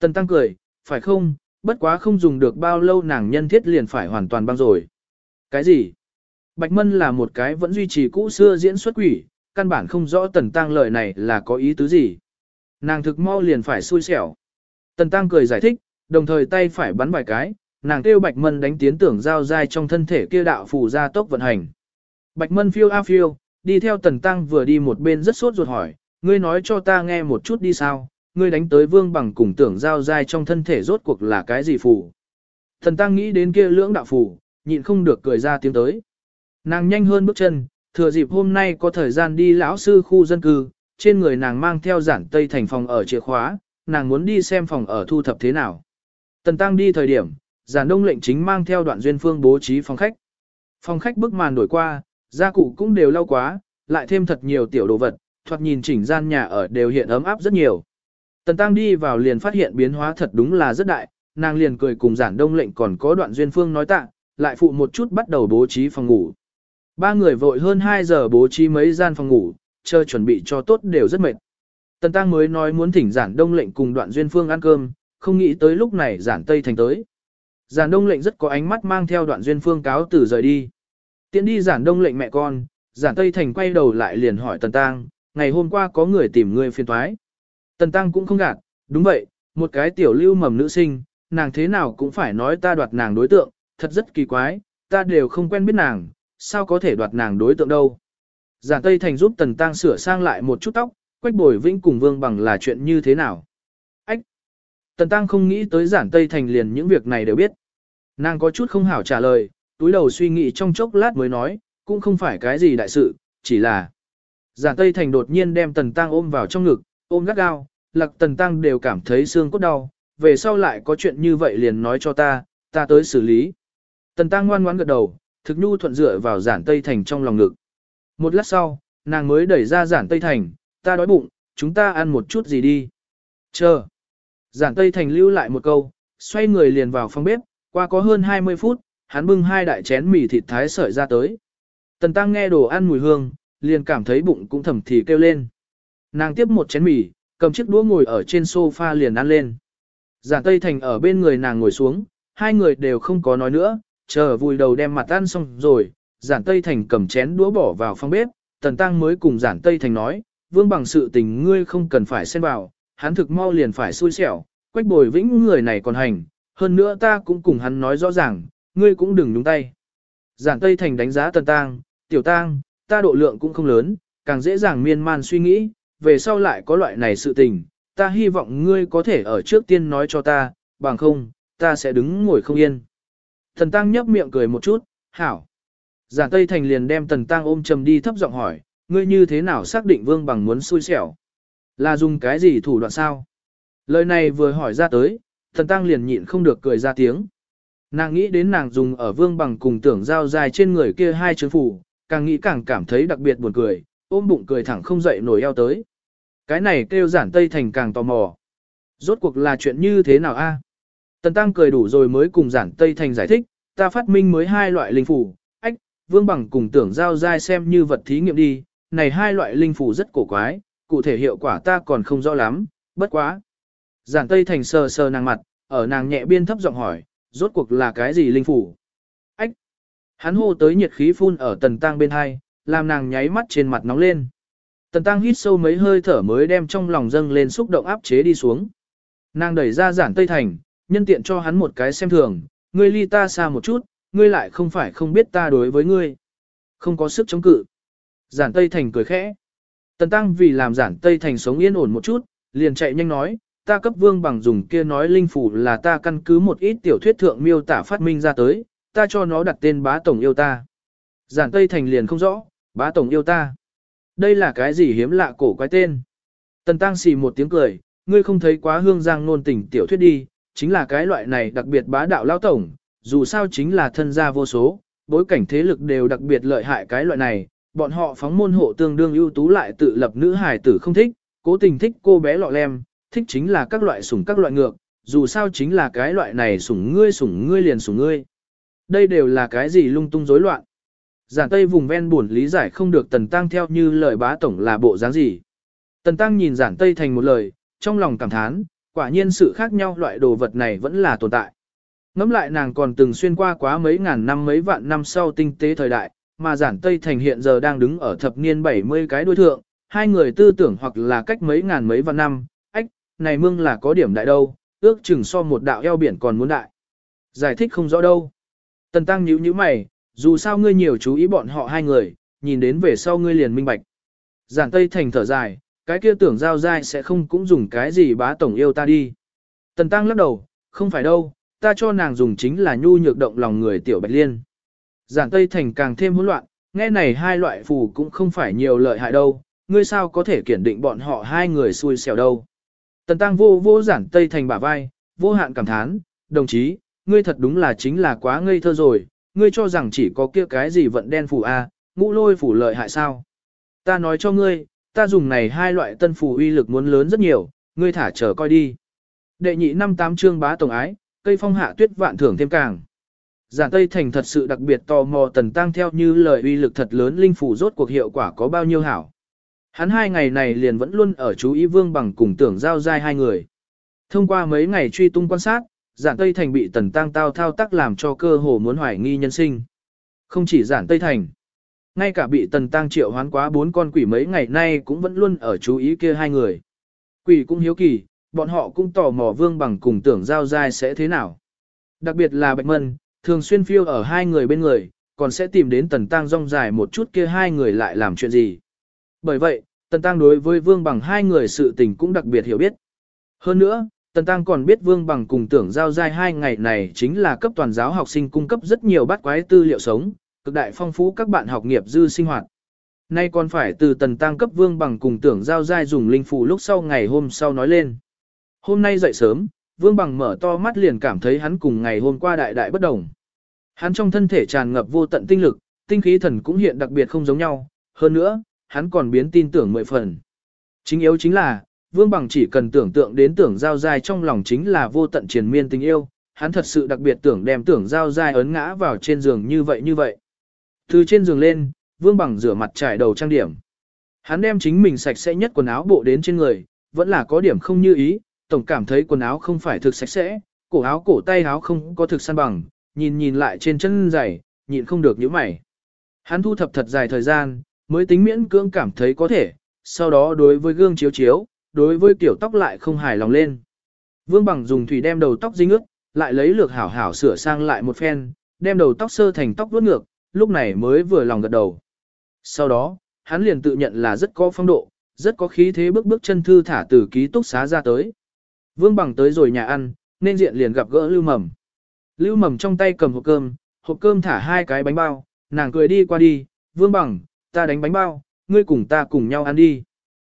Tần Tăng cười, phải không, bất quá không dùng được bao lâu nàng nhân thiết liền phải hoàn toàn băng rồi. Cái gì? Bạch Mân là một cái vẫn duy trì cũ xưa diễn xuất quỷ, căn bản không rõ Tần Tăng lời này là có ý tứ gì. Nàng thực mau liền phải xui xẻo. Tần Tăng cười giải thích, đồng thời tay phải bắn vài cái, nàng kêu Bạch Mân đánh tiến tưởng giao dai trong thân thể kia đạo phù ra tốc vận hành. Bạch Mân phiêu a phiêu, đi theo Tần Tăng vừa đi một bên rất sốt ruột hỏi, ngươi nói cho ta nghe một chút đi sao, ngươi đánh tới vương bằng cùng tưởng giao dai trong thân thể rốt cuộc là cái gì phù. Thần Tăng nghĩ đến kia lưỡng đạo phù, nhịn không được cười ra tiếng tới. Nàng nhanh hơn bước chân, thừa dịp hôm nay có thời gian đi lão sư khu dân cư, trên người nàng mang theo giản tây thành phòng ở chìa khóa, nàng muốn đi xem phòng ở thu thập thế nào. Tần Tăng đi thời điểm, giản đông lệnh chính mang theo đoạn duyên phương bố trí phòng khách. Phòng khách bức màn đổi qua, gia cụ cũng đều lau quá, lại thêm thật nhiều tiểu đồ vật, thoạt nhìn chỉnh gian nhà ở đều hiện ấm áp rất nhiều. Tần Tăng đi vào liền phát hiện biến hóa thật đúng là rất đại, nàng liền cười cùng giản đông lệnh còn có đoạn duyên phương nói tạ, lại phụ một chút bắt đầu bố trí phòng ngủ. Ba người vội hơn 2 giờ bố trí mấy gian phòng ngủ, chờ chuẩn bị cho tốt đều rất mệt. Tần Tăng mới nói muốn thỉnh giản đông lệnh cùng đoạn duyên phương ăn cơm, không nghĩ tới lúc này giản tây thành tới. Giản đông lệnh rất có ánh mắt mang theo đoạn duyên phương cáo từ rời đi. Tiến đi giản đông lệnh mẹ con, giản tây thành quay đầu lại liền hỏi tần tăng, ngày hôm qua có người tìm người phiền thoái. Tần tăng cũng không gạt, đúng vậy, một cái tiểu lưu mầm nữ sinh, nàng thế nào cũng phải nói ta đoạt nàng đối tượng, thật rất kỳ quái, ta đều không quen biết nàng, sao có thể đoạt nàng đối tượng đâu. Giản Tây Thành giúp Tần Tăng sửa sang lại một chút tóc, Quách Bồi Vĩnh cùng Vương Bằng là chuyện như thế nào. Tần Tăng không nghĩ tới giản Tây Thành liền những việc này đều biết. Nàng có chút không hảo trả lời, túi đầu suy nghĩ trong chốc lát mới nói, cũng không phải cái gì đại sự, chỉ là... Giản Tây Thành đột nhiên đem Tần Tăng ôm vào trong ngực, ôm gắt gao, lặc Tần Tăng đều cảm thấy xương cốt đau, về sau lại có chuyện như vậy liền nói cho ta, ta tới xử lý. Tần Tăng ngoan ngoãn gật đầu, thực nhu thuận dựa vào giản tây thành trong lòng ngực. Một lát sau, nàng mới đẩy ra giản tây thành, ta đói bụng, chúng ta ăn một chút gì đi. Chờ. Giản tây thành lưu lại một câu, xoay người liền vào phòng bếp, qua có hơn 20 phút, hắn bưng hai đại chén mì thịt thái sợi ra tới. Tần tăng nghe đồ ăn mùi hương, liền cảm thấy bụng cũng thầm thì kêu lên. Nàng tiếp một chén mì, cầm chiếc đũa ngồi ở trên sofa liền ăn lên. Giản Tây Thành ở bên người nàng ngồi xuống, hai người đều không có nói nữa, chờ vùi đầu đem mặt ăn xong rồi, Giản Tây Thành cầm chén đũa bỏ vào phòng bếp, Tần Tăng mới cùng Giản Tây Thành nói, vương bằng sự tình ngươi không cần phải xen vào, hắn thực mau liền phải xui xẻo, quách bồi vĩnh người này còn hành, hơn nữa ta cũng cùng hắn nói rõ ràng, ngươi cũng đừng nhúng tay. Giản Tây Thành đánh giá Tần tang, tiểu tang, ta độ lượng cũng không lớn, càng dễ dàng miên man suy nghĩ, về sau lại có loại này sự tình, ta hy vọng ngươi có thể ở trước tiên nói cho ta, bằng không, ta sẽ đứng ngồi không yên. Thần Tăng nhấp miệng cười một chút, hảo. Giản Tây Thành liền đem Tần Tăng ôm trầm đi thấp giọng hỏi, ngươi như thế nào xác định Vương Bằng muốn xui xẻo? Là dùng cái gì thủ đoạn sao? Lời này vừa hỏi ra tới, thần Tăng liền nhịn không được cười ra tiếng. Nàng nghĩ đến nàng dùng ở Vương Bằng cùng tưởng giao dài trên người kia hai chữ phủ, càng nghĩ càng cảm thấy đặc biệt buồn cười, ôm bụng cười thẳng không dậy nổi eo tới. Cái này kêu giản Tây Thành càng tò mò. Rốt cuộc là chuyện như thế nào a? À? Tần Tăng cười đủ rồi mới cùng giản Tây Thành giải thích, ta phát minh mới hai loại linh phủ, ách, vương bằng cùng tưởng giao dai xem như vật thí nghiệm đi, này hai loại linh phủ rất cổ quái, cụ thể hiệu quả ta còn không rõ lắm, bất quá. Giản Tây Thành sờ sờ nàng mặt, ở nàng nhẹ biên thấp giọng hỏi, rốt cuộc là cái gì linh phủ? Ách! Hắn hô tới nhiệt khí phun ở tần tăng bên hai, làm nàng nháy mắt trên mặt nóng lên. Tần tăng hít sâu mấy hơi thở mới đem trong lòng dâng lên xúc động áp chế đi xuống. Nàng đẩy ra giản Tây Thành, nhân tiện cho hắn một cái xem thường, ngươi ly ta xa một chút, ngươi lại không phải không biết ta đối với ngươi. Không có sức chống cự. Giản Tây Thành cười khẽ. Tần Tăng vì làm giản Tây Thành sống yên ổn một chút, liền chạy nhanh nói, ta cấp vương bằng dùng kia nói linh phủ là ta căn cứ một ít tiểu thuyết thượng miêu tả phát minh ra tới, ta cho nó đặt tên bá tổng yêu ta. Giản Tây Thành liền không rõ, bá tổng yêu ta. Đây là cái gì hiếm lạ cổ quái tên. Tần Tăng xì một tiếng cười, ngươi không thấy quá hương giang nôn tình tiểu thuyết đi, chính là cái loại này đặc biệt bá đạo lao tổng, dù sao chính là thân gia vô số, bối cảnh thế lực đều đặc biệt lợi hại cái loại này, bọn họ phóng môn hộ tương đương ưu tú lại tự lập nữ hài tử không thích, cố tình thích cô bé lọ lem, thích chính là các loại sủng các loại ngược, dù sao chính là cái loại này sủng ngươi sủng ngươi liền sủng ngươi. Đây đều là cái gì lung tung rối loạn. Giản Tây vùng ven buồn lý giải không được Tần Tăng theo như lời bá tổng là bộ dáng gì. Tần Tăng nhìn Giản Tây thành một lời, trong lòng cảm thán, quả nhiên sự khác nhau loại đồ vật này vẫn là tồn tại. Ngắm lại nàng còn từng xuyên qua quá mấy ngàn năm mấy vạn năm sau tinh tế thời đại, mà Giản Tây thành hiện giờ đang đứng ở thập niên 70 cái đối thượng, hai người tư tưởng hoặc là cách mấy ngàn mấy vạn năm, ách, này mương là có điểm đại đâu, ước chừng so một đạo eo biển còn muốn đại. Giải thích không rõ đâu. Tần Tăng nhíu nhíu mày, dù sao ngươi nhiều chú ý bọn họ hai người, nhìn đến về sau ngươi liền minh bạch. Giản Tây Thành thở dài, cái kia tưởng giao dai sẽ không cũng dùng cái gì bá tổng yêu ta đi. Tần Tăng lắc đầu, không phải đâu, ta cho nàng dùng chính là nhu nhược động lòng người tiểu bạch liên. Giản Tây Thành càng thêm hỗn loạn, nghe này hai loại phù cũng không phải nhiều lợi hại đâu, ngươi sao có thể kiển định bọn họ hai người xui xẻo đâu. Tần Tăng vô vô giản Tây Thành bả vai, vô hạn cảm thán, đồng chí, ngươi thật đúng là chính là quá ngây thơ rồi, ngươi cho rằng chỉ có kia cái gì vận đen phù A, ngũ lôi phù lợi hại sao. Ta nói cho ngươi, ta dùng này hai loại tân phù uy lực muốn lớn rất nhiều, ngươi thả chờ coi đi. Đệ nhị năm tám chương bá tổng ái, cây phong hạ tuyết vạn thưởng thêm càng. Giản Tây Thành thật sự đặc biệt tò mò tần tăng theo như lời uy lực thật lớn linh phủ rốt cuộc hiệu quả có bao nhiêu hảo. Hắn hai ngày này liền vẫn luôn ở chú ý vương bằng cùng tưởng giao giai hai người. Thông qua mấy ngày truy tung quan sát, giản Tây Thành bị tần tăng tao thao tác làm cho cơ hồ muốn hoài nghi nhân sinh. Không chỉ giản Tây Thành, ngay cả bị tần tăng triệu hoán quá bốn con quỷ mấy ngày nay cũng vẫn luôn ở chú ý kia hai người. Quỷ cũng hiếu kỳ, bọn họ cũng tò mò vương bằng cùng tưởng giao giai sẽ thế nào. Đặc biệt là Bạch Mân, thường xuyên phiêu ở hai người bên người, còn sẽ tìm đến tần tăng rong dài một chút kia hai người lại làm chuyện gì. Bởi vậy, tần tăng đối với vương bằng hai người sự tình cũng đặc biệt hiểu biết. Hơn nữa, tần tăng còn biết vương bằng cùng tưởng giao giai hai ngày này chính là cấp toàn giáo học sinh cung cấp rất nhiều bát quái tư liệu sống, cực đại phong phú các bạn học nghiệp dư sinh hoạt. Nay còn phải từ tần tăng cấp vương bằng cùng tưởng giao giai dùng linh phù lúc sau ngày hôm sau nói lên. Hôm nay dậy sớm, vương bằng mở to mắt liền cảm thấy hắn cùng ngày hôm qua đại đại bất đồng. Hắn trong thân thể tràn ngập vô tận tinh lực, tinh khí thần cũng hiện đặc biệt không giống nhau, hơn nữa, hắn còn biến tin tưởng mười phần. Chính yếu chính là, Vương Bằng chỉ cần tưởng tượng đến tưởng giao dài trong lòng chính là vô tận triền miên tình yêu, hắn thật sự đặc biệt tưởng đem tưởng giao dài ấn ngã vào trên giường như vậy như vậy. Từ trên giường lên, Vương Bằng rửa mặt trải đầu trang điểm. Hắn đem chính mình sạch sẽ nhất quần áo bộ đến trên người, vẫn là có điểm không như ý, tổng cảm thấy quần áo không phải thực sạch sẽ, cổ áo cổ tay áo không có thực săn bằng, nhìn nhìn lại trên chân giày, nhịn không được những mày. Hắn thu thập thật dài thời gian, mới tính miễn cưỡng cảm thấy có thể, sau đó đối với gương chiếu chiếu, đối với kiểu tóc lại không hài lòng lên. Vương Bằng dùng thủy đem đầu tóc dính ướt, lại lấy lược hảo hảo sửa sang lại một phen, đem đầu tóc sơ thành tóc vuốt ngược, lúc này mới vừa lòng gật đầu. Sau đó, hắn liền tự nhận là rất có phong độ, rất có khí thế bước bước chân thư thả từ ký túc xá ra tới. Vương Bằng tới rồi nhà ăn, nên diện liền gặp gỡ Lưu Mầm. Lưu Mầm trong tay cầm hộp cơm, hộp cơm thả hai cái bánh bao, nàng cười đi qua đi, Vương Bằng, ta đánh bánh bao, ngươi cùng ta cùng nhau ăn đi.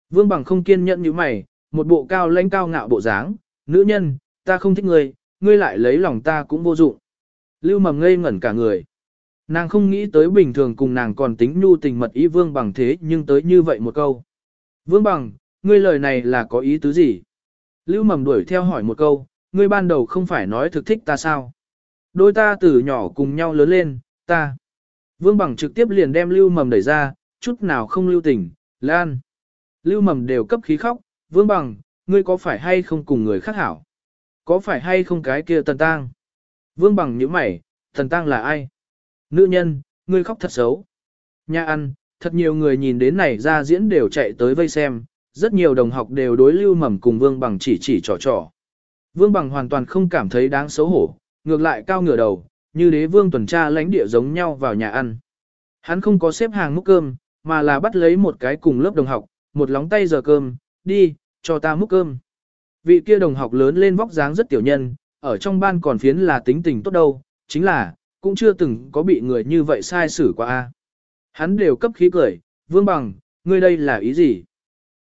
Vương Bằng không kiên nhẫn như mày, một bộ cao lãnh cao ngạo bộ dáng, nữ nhân, ta không thích ngươi, ngươi lại lấy lòng ta cũng vô dụng. Lưu Mầm ngây ngẩn cả người. Nàng không nghĩ tới bình thường cùng nàng còn tính nhu tình mật ý Vương Bằng thế nhưng tới như vậy một câu. Vương Bằng, ngươi lời này là có ý tứ gì? Lưu Mầm đuổi theo hỏi một câu, ngươi ban đầu không phải nói thực thích ta sao? Đôi ta từ nhỏ cùng nhau lớn lên, ta. Vương Bằng trực tiếp liền đem Lưu Mầm đẩy ra, chút nào không lưu tình, lan. Lưu Mầm đều cấp khí khóc, Vương Bằng, ngươi có phải hay không cùng người khác hảo? Có phải hay không cái kia Tần Tăng? Vương Bằng nhíu mày, Tần Tăng là ai? Nữ nhân, ngươi khóc thật xấu. Nhà ăn, thật nhiều người nhìn đến này ra diễn đều chạy tới vây xem, rất nhiều đồng học đều đối lưu mầm cùng Vương Bằng chỉ chỉ trò trò. Vương Bằng hoàn toàn không cảm thấy đáng xấu hổ, ngược lại cao ngửa đầu, như đế vương tuần tra lãnh địa giống nhau vào nhà ăn. Hắn không có xếp hàng múc cơm, mà là bắt lấy một cái cùng lớp đồng học, một lóng tay giờ cơm, đi, cho ta múc cơm. Vị kia đồng học lớn lên vóc dáng rất tiểu nhân, ở trong ban còn phiến là tính tình tốt đâu, chính là, cũng chưa từng có bị người như vậy sai xử qua a. Hắn đều cấp khí cười, Vương Bằng, ngươi đây là ý gì?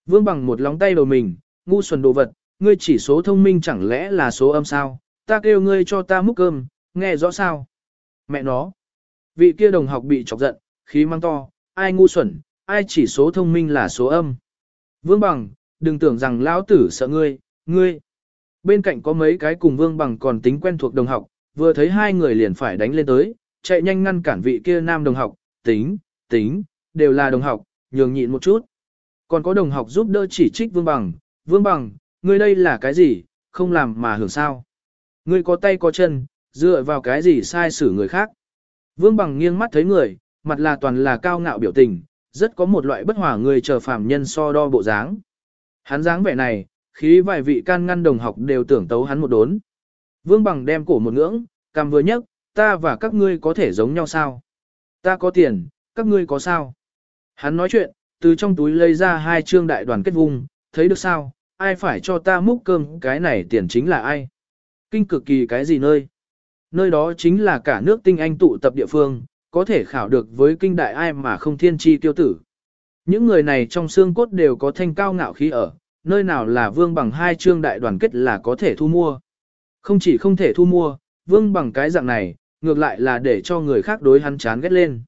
Vương Bằng một lóng tay đầu mình, ngu xuẩn đồ vật, ngươi chỉ số thông minh chẳng lẽ là số âm sao? Ta kêu ngươi cho ta múc cơm, nghe rõ sao? Mẹ nó. Vị kia đồng học bị chọc giận, khí mang to, ai ngu xuẩn, ai chỉ số thông minh là số âm. Vương Bằng, đừng tưởng rằng lão tử sợ ngươi, ngươi. Bên cạnh có mấy cái cùng Vương Bằng còn tính quen thuộc đồng học, vừa thấy hai người liền phải đánh lên tới, chạy nhanh ngăn cản vị kia nam đồng học, tính, tính, đều là đồng học, nhường nhịn một chút. Còn có đồng học giúp đỡ chỉ trích Vương Bằng, Vương Bằng, ngươi đây là cái gì, không làm mà hưởng sao. Ngươi có tay có chân, dựa vào cái gì sai xử người khác. Vương Bằng nghiêng mắt thấy người, mặt là toàn là cao ngạo biểu tình, rất có một loại bất hòa người chờ phàm nhân so đo bộ dáng. Hắn dáng vẻ này, khí vài vị can ngăn đồng học đều tưởng tấu hắn một đốn. Vương Bằng đem cổ một ngưỡng, cằm vừa nhấc, ta và các ngươi có thể giống nhau sao? Ta có tiền, các ngươi có sao? Hắn nói chuyện, từ trong túi lấy ra hai trương đại đoàn kết vùng, thấy được sao? Ai phải cho ta múc cơm, cái này tiền chính là ai? Kinh cực kỳ cái gì nơi? Nơi đó chính là cả nước tinh anh tụ tập địa phương, có thể khảo được với kinh đại ai mà không thiên chi tiêu tử. Những người này trong xương cốt đều có thanh cao ngạo khí ở, nơi nào là vương bằng hai trương đại đoàn kết là có thể thu mua. Không chỉ không thể thu mua, vương bằng cái dạng này, ngược lại là để cho người khác đối hắn chán ghét lên.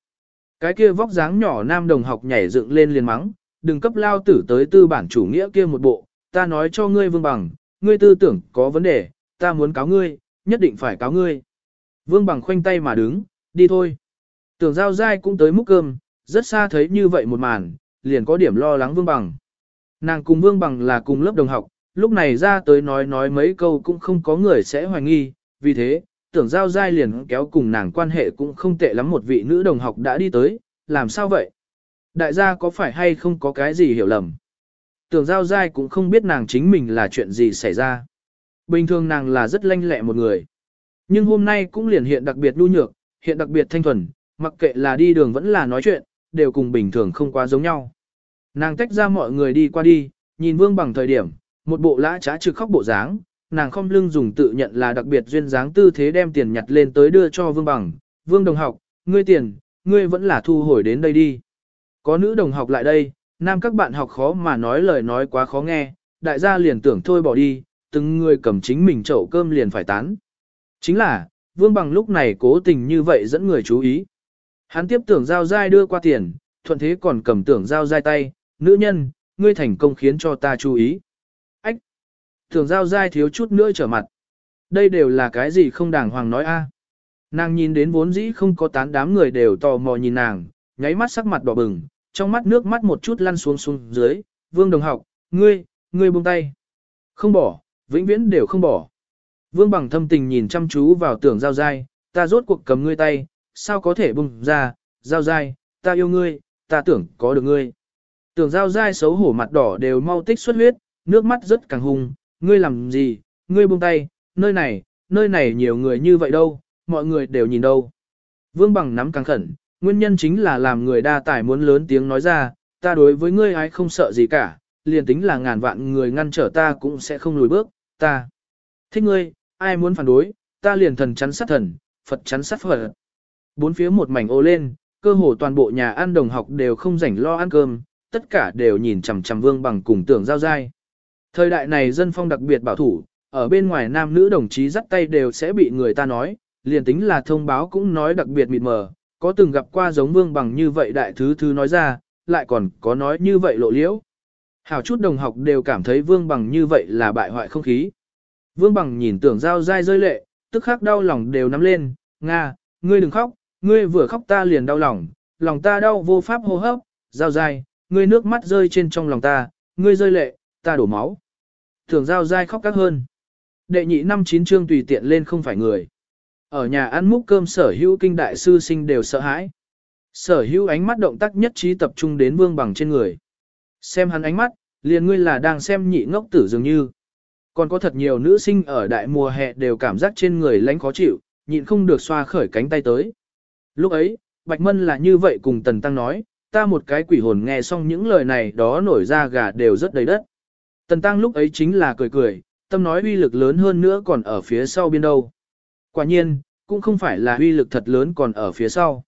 Cái kia vóc dáng nhỏ nam đồng học nhảy dựng lên liền mắng, đừng cấp lao tử tới tư bản chủ nghĩa kia một bộ, ta nói cho ngươi vương bằng, ngươi tư tưởng có vấn đề, ta muốn cáo ngươi, nhất định phải cáo ngươi. Vương bằng khoanh tay mà đứng, đi thôi. Tưởng giao dai cũng tới múc cơm, rất xa thấy như vậy một màn, liền có điểm lo lắng vương bằng. Nàng cùng vương bằng là cùng lớp đồng học, lúc này ra tới nói nói mấy câu cũng không có người sẽ hoài nghi, vì thế, tưởng giao giai liền kéo cùng nàng quan hệ cũng không tệ lắm một vị nữ đồng học đã đi tới, làm sao vậy? Đại gia có phải hay không có cái gì hiểu lầm? Tưởng giao giai cũng không biết nàng chính mình là chuyện gì xảy ra. Bình thường nàng là rất lanh lẹ một người. Nhưng hôm nay cũng liền hiện đặc biệt nhu nhược, hiện đặc biệt thanh thuần, mặc kệ là đi đường vẫn là nói chuyện, đều cùng bình thường không quá giống nhau. Nàng tách ra mọi người đi qua đi, nhìn vương bằng thời điểm, một bộ lã trá trực khóc bộ dáng, nàng không lưng dùng tự nhận là đặc biệt duyên dáng tư thế đem tiền nhặt lên tới đưa cho vương bằng. Vương đồng học, ngươi tiền, ngươi vẫn là thu hồi đến đây đi. Có nữ đồng học lại đây, nam các bạn học khó mà nói lời nói quá khó nghe, đại gia liền tưởng thôi bỏ đi, từng người cầm chính mình chậu cơm liền phải tán. Chính là, Vương Bằng lúc này cố tình như vậy dẫn người chú ý. Hắn tiếp tưởng giao dai đưa qua tiền, thuận thế còn cầm tưởng giao dai tay, nữ nhân, ngươi thành công khiến cho ta chú ý. Ách! Tưởng giao dai thiếu chút nữa trở mặt. Đây đều là cái gì không đàng hoàng nói a? Nàng nhìn đến vốn dĩ không có tán đám người đều tò mò nhìn nàng, nháy mắt sắc mặt đỏ bừng, trong mắt nước mắt một chút lăn xuống xuống dưới, vương đồng học, ngươi, ngươi buông tay. Không bỏ, vĩnh viễn đều không bỏ. Vương bằng thâm tình nhìn chăm chú vào tưởng giao dai, ta rốt cuộc cầm ngươi tay, sao có thể bùng ra, giao dai, ta yêu ngươi, ta tưởng có được ngươi. Tưởng giao dai xấu hổ mặt đỏ đều mau tích xuất huyết, nước mắt rất càng hùng ngươi làm gì, ngươi buông tay, nơi này, nơi này nhiều người như vậy đâu, mọi người đều nhìn đâu. Vương bằng nắm càng khẩn, nguyên nhân chính là làm người đa tài muốn lớn tiếng nói ra, ta đối với ngươi ai không sợ gì cả, liền tính là ngàn vạn người ngăn trở ta cũng sẽ không lùi bước, ta thích ngươi, ai muốn phản đối, ta liền thần chắn sát thần, Phật chắn sát Phật. Bốn phía một mảnh ô lên, cơ hồ toàn bộ nhà ăn đồng học đều không rảnh lo ăn cơm, tất cả đều nhìn chằm chằm vương bằng cùng tưởng giao dai. Thời đại này dân phong đặc biệt bảo thủ, ở bên ngoài nam nữ đồng chí dắt tay đều sẽ bị người ta nói, liền tính là thông báo cũng nói đặc biệt mịt mờ, có từng gặp qua giống vương bằng như vậy đại thứ thứ nói ra, lại còn có nói như vậy lộ liễu. Hảo chút đồng học đều cảm thấy vương bằng như vậy là bại hoại không khí. Vương bằng nhìn tưởng giao dai rơi lệ, tức khắc đau lòng đều nắm lên, Nga, ngươi đừng khóc, ngươi vừa khóc ta liền đau lòng, lòng ta đau vô pháp hô hấp, giao dai, ngươi nước mắt rơi trên trong lòng ta, ngươi rơi lệ, ta đổ máu. Tưởng giao dai khóc các hơn. Đệ nhị năm chín chương tùy tiện lên không phải người. Ở nhà ăn múc cơm sở hữu kinh đại sư sinh đều sợ hãi. Sở hữu ánh mắt động tác nhất trí tập trung đến vương bằng trên người. Xem hắn ánh mắt, liền ngươi là đang xem nhị ngốc tử dường như. Còn có thật nhiều nữ sinh ở đại mùa hè đều cảm giác trên người lánh khó chịu, nhịn không được xoa khởi cánh tay tới. Lúc ấy, Bạch Mân là như vậy cùng Tần Tăng nói, ta một cái quỷ hồn nghe xong những lời này đó nổi ra gà đều rất đầy đất. Tần Tăng lúc ấy chính là cười cười, tâm nói uy lực lớn hơn nữa còn ở phía sau biên đâu. Quả nhiên, cũng không phải là uy lực thật lớn còn ở phía sau.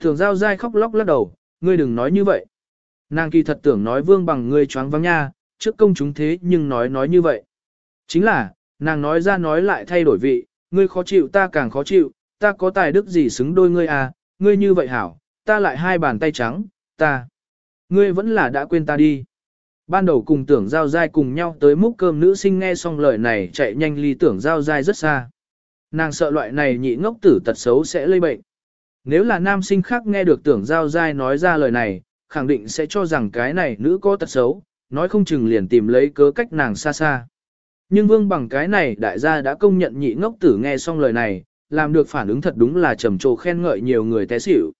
Thường giao dai khóc lóc lắc đầu, ngươi đừng nói như vậy. Nàng kỳ thật tưởng nói vương bằng ngươi choáng vắng nha, trước công chúng thế nhưng nói nói như vậy. Chính là, nàng nói ra nói lại thay đổi vị, ngươi khó chịu ta càng khó chịu, ta có tài đức gì xứng đôi ngươi à, ngươi như vậy hảo, ta lại hai bàn tay trắng, ta. Ngươi vẫn là đã quên ta đi. Ban đầu cùng tưởng giao dai cùng nhau tới múc cơm nữ sinh nghe xong lời này chạy nhanh ly tưởng giao dai rất xa. Nàng sợ loại này nhị ngốc tử tật xấu sẽ lây bệnh. Nếu là nam sinh khác nghe được tưởng giao dai nói ra lời này, khẳng định sẽ cho rằng cái này nữ có tật xấu, nói không chừng liền tìm lấy cớ cách nàng xa xa. Nhưng vương bằng cái này đại gia đã công nhận nhị ngốc tử nghe xong lời này, làm được phản ứng thật đúng là trầm trồ khen ngợi nhiều người té xỉu.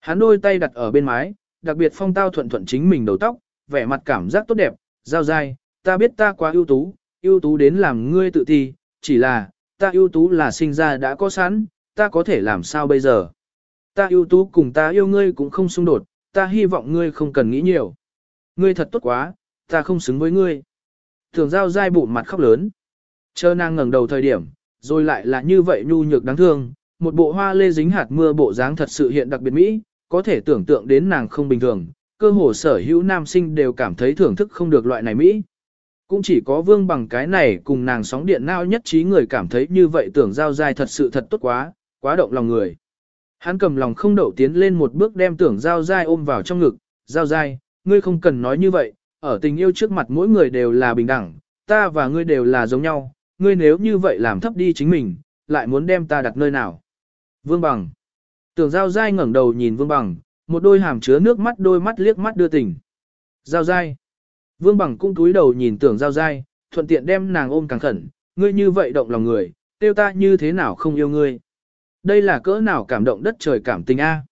Hắn đôi tay đặt ở bên mái, đặc biệt phong tao thuận thuận chính mình đầu tóc, vẻ mặt cảm giác tốt đẹp, giao dai, ta biết ta quá ưu tú, ưu tú đến làm ngươi tự ti, chỉ là, ta ưu tú là sinh ra đã có sẵn, ta có thể làm sao bây giờ. Ta ưu tú cùng ta yêu ngươi cũng không xung đột, ta hy vọng ngươi không cần nghĩ nhiều. Ngươi thật tốt quá, ta không xứng với ngươi. Thường giao dai bụng mặt khóc lớn. Chờ nàng ngẩng đầu thời điểm, rồi lại là như vậy nhu nhược đáng thương, một bộ hoa lê dính hạt mưa bộ dáng thật sự hiện đặc biệt mỹ, có thể tưởng tượng đến nàng không bình thường, cơ hồ sở hữu nam sinh đều cảm thấy thưởng thức không được loại này mỹ. Cũng chỉ có vương bằng cái này cùng nàng sóng điện nao nhất trí người cảm thấy như vậy tưởng giao dai thật sự thật tốt quá, quá động lòng người. Hắn cầm lòng không đậu tiến lên một bước đem tưởng giao dai ôm vào trong ngực, giao dai, ngươi không cần nói như vậy, ở tình yêu trước mặt mỗi người đều là bình đẳng, ta và ngươi đều là giống nhau, ngươi nếu như vậy làm thấp đi chính mình, lại muốn đem ta đặt nơi nào. Vương bằng. Tưởng giao dai ngẩng đầu nhìn vương bằng, một đôi hàm chứa nước mắt đôi mắt liếc mắt đưa tình. Giao dai. Vương bằng cũng túi đầu nhìn tưởng giao dai, thuận tiện đem nàng ôm càng khẩn, ngươi như vậy động lòng người, tiêu ta như thế nào không yêu ngươi. Đây là cỡ nào cảm động đất trời cảm tình a.